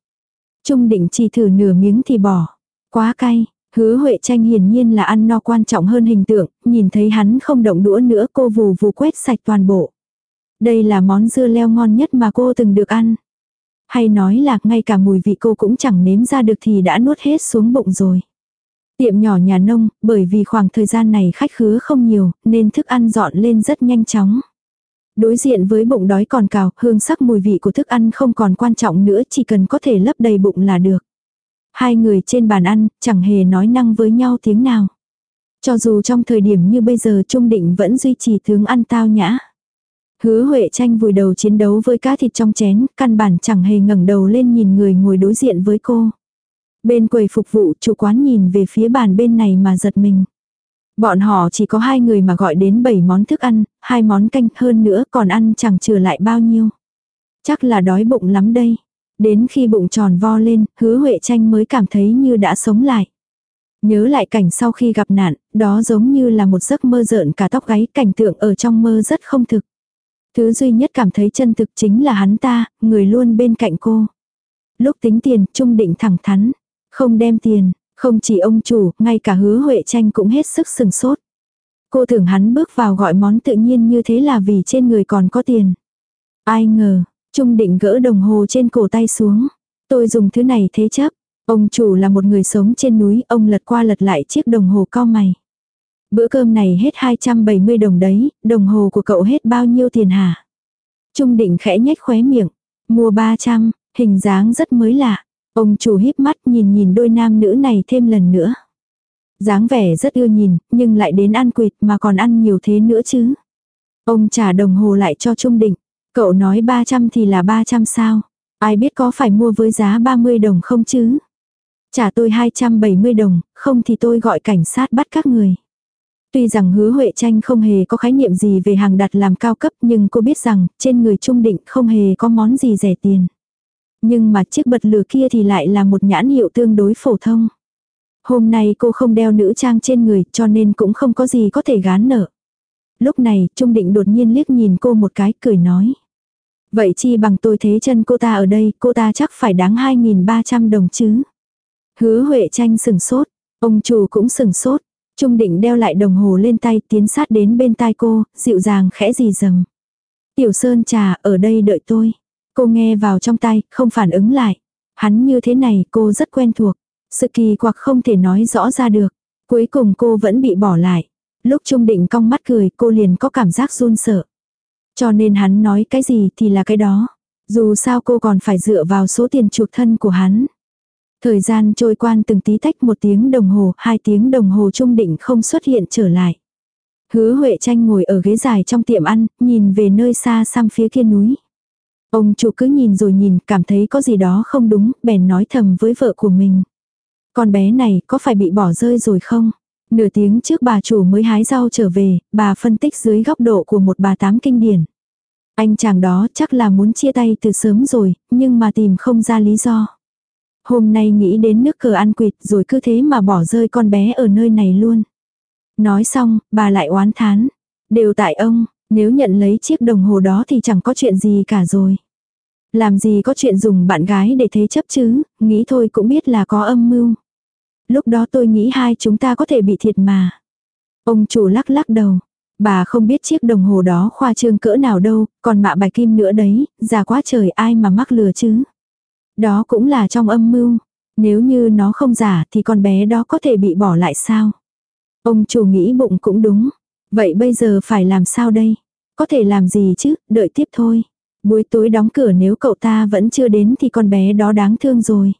Trung định chỉ thử nửa miếng thì bỏ. Quá cay, hứa Huệ tranh hiển nhiên là ăn no quan trọng hơn hình tượng, nhìn thấy hắn không động đũa nữa cô vù vù quét sạch toàn bộ. Đây là món dưa leo ngon nhất mà cô từng được ăn. Hay nói là ngay cả mùi vị cô cũng chẳng nếm ra được thì đã nuốt hết xuống bụng rồi. Tiệm nhỏ nhà nông, bởi vì khoảng thời gian này khách khứa không nhiều, nên thức ăn dọn lên rất nhanh chóng. Đối diện với bụng đói còn cào, hương sắc mùi vị của thức ăn không còn quan trọng nữa, chỉ cần có thể lấp đầy bụng là được. Hai người trên bàn ăn, chẳng hề nói năng với nhau tiếng nào. Cho dù trong thời điểm như bây giờ Trung Định vẫn duy trì tướng ăn tao nhã. Hứa Huệ tranh vùi đầu chiến đấu với cá thịt trong chén, căn bản chẳng hề ngẩng đầu lên nhìn người ngồi đối diện với cô. Bên quầy phục vụ chủ quán nhìn về phía bàn bên này mà giật mình. Bọn họ chỉ có hai người mà gọi đến bảy món thức ăn, hai món canh hơn nữa còn ăn chẳng trừ lại bao nhiêu. Chắc là đói bụng lắm đây. Đến khi bụng tròn vo lên, hứa Huệ tranh mới cảm thấy như đã sống lại. Nhớ lại cảnh sau khi gặp nạn, đó giống như là một giấc mơ rợn cả tóc gáy, cảnh tượng ở trong mơ rất không thực. Thứ duy nhất cảm thấy chân thực chính là hắn ta, người luôn bên cạnh cô. Lúc tính tiền, Trung định thẳng thắn. Không đem tiền, không chỉ ông chủ, ngay cả hứa Huệ tranh cũng hết sức sừng sốt. Cô tưởng hắn bước vào gọi món tự nhiên như thế là vì trên người còn có tiền. Ai ngờ, Trung định gỡ đồng hồ trên cổ tay xuống. Tôi dùng thứ này thế chấp. Ông chủ là một người sống trên núi, ông lật qua lật lại chiếc đồng hồ cao mày. Bữa cơm này hết 270 đồng đấy, đồng hồ của cậu hết bao nhiêu tiền hả? Trung định khẽ nhếch khóe miệng. Mua 300, hình dáng rất mới lạ. Ông chủ híp mắt nhìn nhìn đôi nam nữ này thêm lần nữa. dáng vẻ rất ưa nhìn, nhưng lại đến ăn quỵt mà còn ăn nhiều thế nữa chứ. Ông trả đồng hồ lại cho Trung Định. Cậu nói 300 thì là 300 sao? Ai biết có phải mua với giá 30 đồng không chứ? Trả tôi 270 đồng, không thì tôi gọi cảnh sát bắt các người. Tuy rằng hứa Huệ Tranh không hề có khái niệm gì về hàng đặt làm cao cấp nhưng cô biết rằng trên người Trung Định không hề có món gì rẻ tiền. Nhưng mà chiếc bật lửa kia thì lại là một nhãn hiệu tương đối phổ thông. Hôm nay cô không đeo nữ trang trên người cho nên cũng không có gì có thể gán nợ. Lúc này Trung Định đột nhiên liếc nhìn cô một cái cười nói. Vậy chi bằng tôi thế chân cô ta ở đây, cô ta chắc phải đáng 2.300 đồng chứ. Hứa Huệ tranh sừng sốt, ông chủ cũng sừng sốt. Trung định đeo lại đồng hồ lên tay tiến sát đến bên tai cô, dịu dàng khẽ gì dầm. Tiểu Sơn trà ở đây đợi tôi. Cô nghe vào trong tay, không phản ứng lại. Hắn như thế này cô rất quen thuộc. Sự kỳ quặc không thể nói rõ ra được. Cuối cùng cô vẫn bị bỏ lại. Lúc Trung Định cong mắt cười cô liền có cảm giác run sợ. Cho nên hắn nói cái gì thì là cái đó. Dù sao cô còn phải dựa vào số tiền chuộc thân của hắn. Thời gian trôi quan từng tí tách một tiếng đồng hồ, hai tiếng đồng hồ trung định không xuất hiện trở lại. Hứa Huệ tranh ngồi ở ghế dài trong tiệm ăn, nhìn về nơi xa xăm phía kia núi. Ông chủ cứ nhìn rồi nhìn, cảm thấy có gì đó không đúng, bèn nói thầm với vợ của mình. Con bé này có phải bị bỏ rơi rồi không? Nửa tiếng trước bà chủ mới hái rau trở về, bà phân tích dưới góc độ của một bà tám kinh điển. Anh chàng đó chắc là muốn chia tay từ sớm rồi, nhưng mà tìm không ra lý do. Hôm nay nghĩ đến nước cờ ăn quỵt rồi cứ thế mà bỏ rơi con bé ở nơi này luôn. Nói xong, bà lại oán thán. Đều tại ông, nếu nhận lấy chiếc đồng hồ đó thì chẳng có chuyện gì cả rồi. Làm gì có chuyện dùng bạn gái để thế chấp chứ, nghĩ thôi cũng biết là có âm mưu. Lúc đó tôi nghĩ hai chúng ta có thể bị thiệt mà. Ông chủ lắc lắc đầu. Bà không biết chiếc đồng hồ đó khoa trương cỡ nào đâu, còn mạ bài kim nữa đấy, già quá trời ai mà mắc lừa chứ. Đó cũng là trong âm mưu. Nếu như nó không giả thì con bé đó có thể bị bỏ lại sao? Ông chủ nghĩ bụng cũng đúng. Vậy bây giờ phải làm sao đây? Có thể làm gì chứ, đợi tiếp thôi. Buổi tối đóng cửa nếu cậu ta vẫn chưa đến thì con bé đó đáng thương rồi.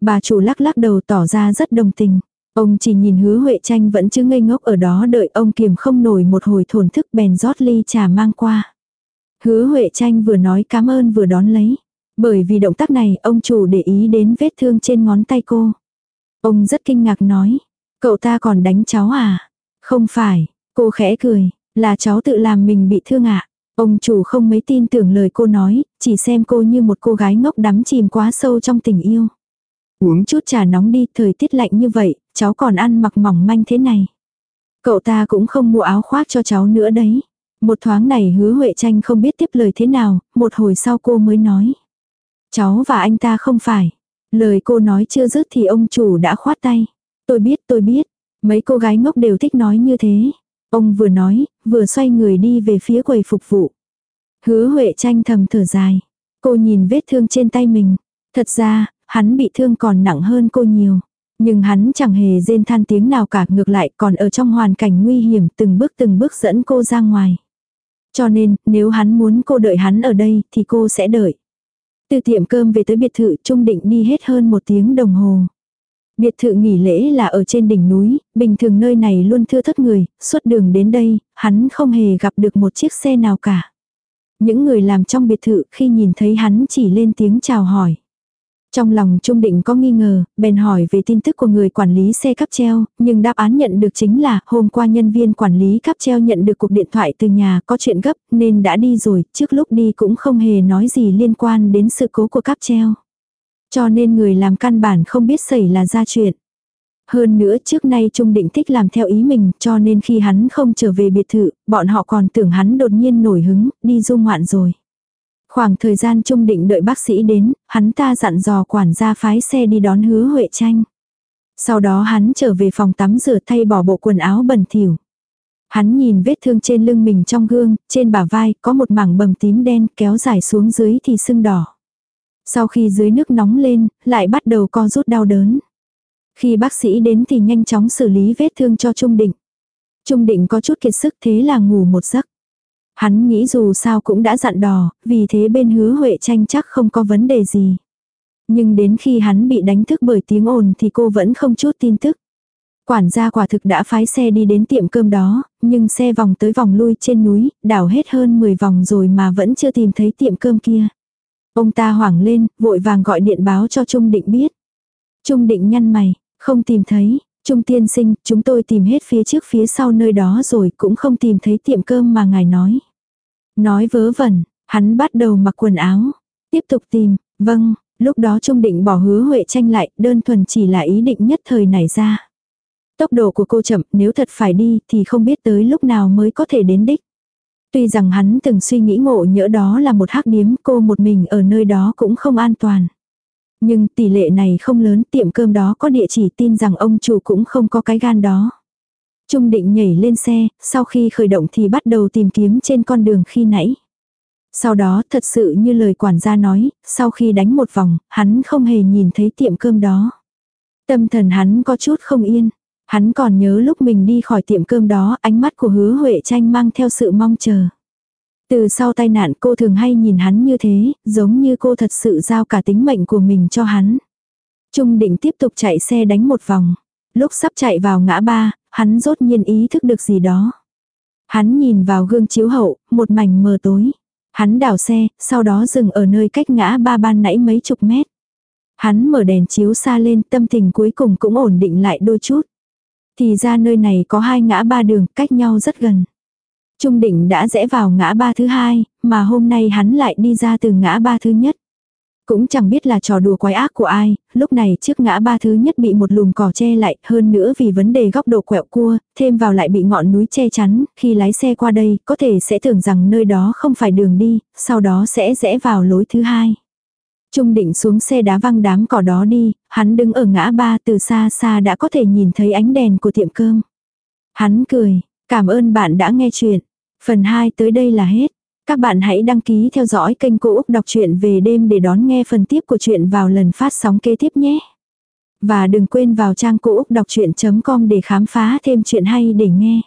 Bà chủ lắc lắc đầu tỏ ra rất đồng tình. Ông chỉ nhìn hứa Huệ tranh vẫn chưa ngây ngốc ở đó đợi ông kiềm không nổi một hồi thổn thức bèn rót ly trà mang qua. Hứa Huệ tranh vừa nói cảm ơn vừa đón lấy. Bởi vì động tác này ông chủ để ý đến vết thương trên ngón tay cô. Ông rất kinh ngạc nói. Cậu ta còn đánh cháu à? Không phải, cô khẽ cười, là cháu tự làm mình bị thương ạ. À? Ông chủ không mấy tin tưởng lời cô nói, chỉ xem cô như một cô gái ngốc đắm chìm quá sâu trong tình yêu. Uống chút trà nóng đi, thời tiết lạnh như vậy, cháu còn ăn mặc mỏng manh thế này. Cậu ta cũng không mua áo khoác cho cháu nữa đấy. Một thoáng này hứa Huệ tranh không biết tiếp lời thế nào, một hồi sau cô mới nói. Cháu và anh ta không phải. Lời cô nói chưa dứt thì ông chủ đã khoát tay. Tôi biết tôi biết. Mấy cô gái ngốc đều thích nói như thế. Ông vừa nói, vừa xoay người đi về phía quầy phục vụ. Hứa Huệ tranh thầm thở dài. Cô nhìn vết thương trên tay mình. Thật ra, hắn bị thương còn nặng hơn cô nhiều. Nhưng hắn chẳng hề rên than tiếng nào cả ngược lại còn ở trong hoàn cảnh nguy hiểm từng bước từng bước dẫn cô ra ngoài. Cho nên, nếu hắn muốn cô đợi hắn ở đây thì cô sẽ đợi. Từ tiệm cơm về tới biệt thự Trung Định đi hết hơn một tiếng đồng hồ. Biệt thự nghỉ lễ là ở trên đỉnh núi, bình thường nơi này luôn thưa thất người, suốt đường đến đây, hắn không hề gặp được một chiếc xe nào cả. Những người làm trong biệt thự khi nhìn thấy hắn chỉ lên tiếng chào hỏi. Trong lòng Trung Định có nghi ngờ, bèn hỏi về tin tức của người quản lý xe cắp treo, nhưng đáp án nhận được chính là hôm qua nhân viên quản lý cắp treo nhận được cuộc điện thoại từ nhà có chuyện gấp nên đã đi rồi, trước lúc đi cũng không hề nói gì liên quan đến sự cố của cắp treo. Cho nên người làm căn bản không biết xảy là ra chuyện. Hơn nữa trước nay Trung Định thích làm theo ý mình cho nên khi hắn không trở về biệt thự, bọn họ còn tưởng hắn đột nhiên nổi hứng, đi du ngoạn rồi. Khoảng thời gian Trung Định đợi bác sĩ đến, hắn ta dặn dò quản gia phái xe đi đón hứa Huệ Tranh. Sau đó hắn trở về phòng tắm rửa thay bỏ bộ quần áo bẩn thỉu. Hắn nhìn vết thương trên lưng mình trong gương, trên bả vai có một mảng bầm tím đen kéo dài xuống dưới thì sưng đỏ. Sau khi dưới nước nóng lên, lại bắt đầu co rút đau đớn. Khi bác sĩ đến thì nhanh chóng xử lý vết thương cho Trung Định. Trung Định có chút kiệt sức thế là ngủ một giấc. Hắn nghĩ dù sao cũng đã dặn đò, vì thế bên hứa Huệ tranh chắc không có vấn đề gì. Nhưng đến khi hắn bị đánh thức bởi tiếng ồn thì cô vẫn không chút tin tức. Quản gia quả thực đã phái xe đi đến tiệm cơm đó, nhưng xe vòng tới vòng lui trên núi, đảo hết hơn 10 vòng rồi mà vẫn chưa tìm thấy tiệm cơm kia. Ông ta hoảng lên, vội vàng gọi điện báo cho Trung Định biết. Trung Định nhăn mày, không tìm thấy, Trung tiên sinh, chúng tôi tìm hết phía trước phía sau nơi đó rồi cũng không tìm thấy tiệm cơm mà ngài nói. Nói vớ vẩn, hắn bắt đầu mặc quần áo. Tiếp tục tìm, vâng, lúc đó Trung định bỏ hứa Huệ tranh lại, đơn thuần chỉ là ý định nhất thời nảy ra. Tốc độ của cô chậm, nếu thật phải đi thì không biết tới lúc nào mới có thể đến đích. Tuy rằng hắn từng suy nghĩ ngộ nhỡ đó là một hắc điếm cô một mình ở nơi đó cũng không an toàn. Nhưng tỷ lệ này không lớn tiệm cơm đó có địa chỉ tin rằng ông chủ cũng không có cái gan đó. Trung định nhảy lên xe, sau khi khởi động thì bắt đầu tìm kiếm trên con đường khi nãy. Sau đó thật sự như lời quản gia nói, sau khi đánh một vòng, hắn không hề nhìn thấy tiệm cơm đó. Tâm thần hắn có chút không yên. Hắn còn nhớ lúc mình đi khỏi tiệm cơm đó, ánh mắt của hứa Huệ tranh mang theo sự mong chờ. Từ sau tai nạn cô thường hay nhìn hắn như thế, giống như cô thật sự giao cả tính mệnh của mình cho hắn. Trung định tiếp tục chạy xe đánh một vòng. Lúc sắp chạy vào ngã ba, hắn rốt nhiên ý thức được gì đó. Hắn nhìn vào gương chiếu hậu, một mảnh mờ tối. Hắn đảo xe, sau đó dừng ở nơi cách ngã ba ban nãy mấy chục mét. Hắn mở đèn chiếu xa lên tâm tình cuối cùng cũng ổn định lại đôi chút. Thì ra nơi này có hai ngã ba đường cách nhau rất gần. Trung định đã rẽ vào ngã ba thứ hai, mà hôm nay hắn lại đi ra từ ngã ba thứ nhất. Cũng chẳng biết là trò đùa quái ác của ai, lúc này trước ngã ba thứ nhất bị một lùm cỏ che lại, hơn nữa vì vấn đề góc độ quẹo cua, thêm vào lại bị ngọn núi che chắn, khi lái xe qua đây, có thể sẽ tưởng rằng nơi đó không phải đường đi, sau đó sẽ rẽ vào lối thứ hai. Trung định xuống xe đá văng đám cỏ đó đi, hắn đứng ở ngã ba từ xa xa đã có thể nhìn thấy ánh đèn của tiệm cơm. Hắn cười, cảm ơn bạn đã nghe chuyện. Phần 2 tới đây là hết. Các bạn hãy đăng ký theo dõi kênh Cô Úc Đọc truyện về đêm để đón nghe phần tiếp của chuyện vào lần phát sóng kế tiếp nhé. Và đừng quên vào trang Cô Úc Đọc Chuyện.com để khám phá thêm chuyện hay để nghe.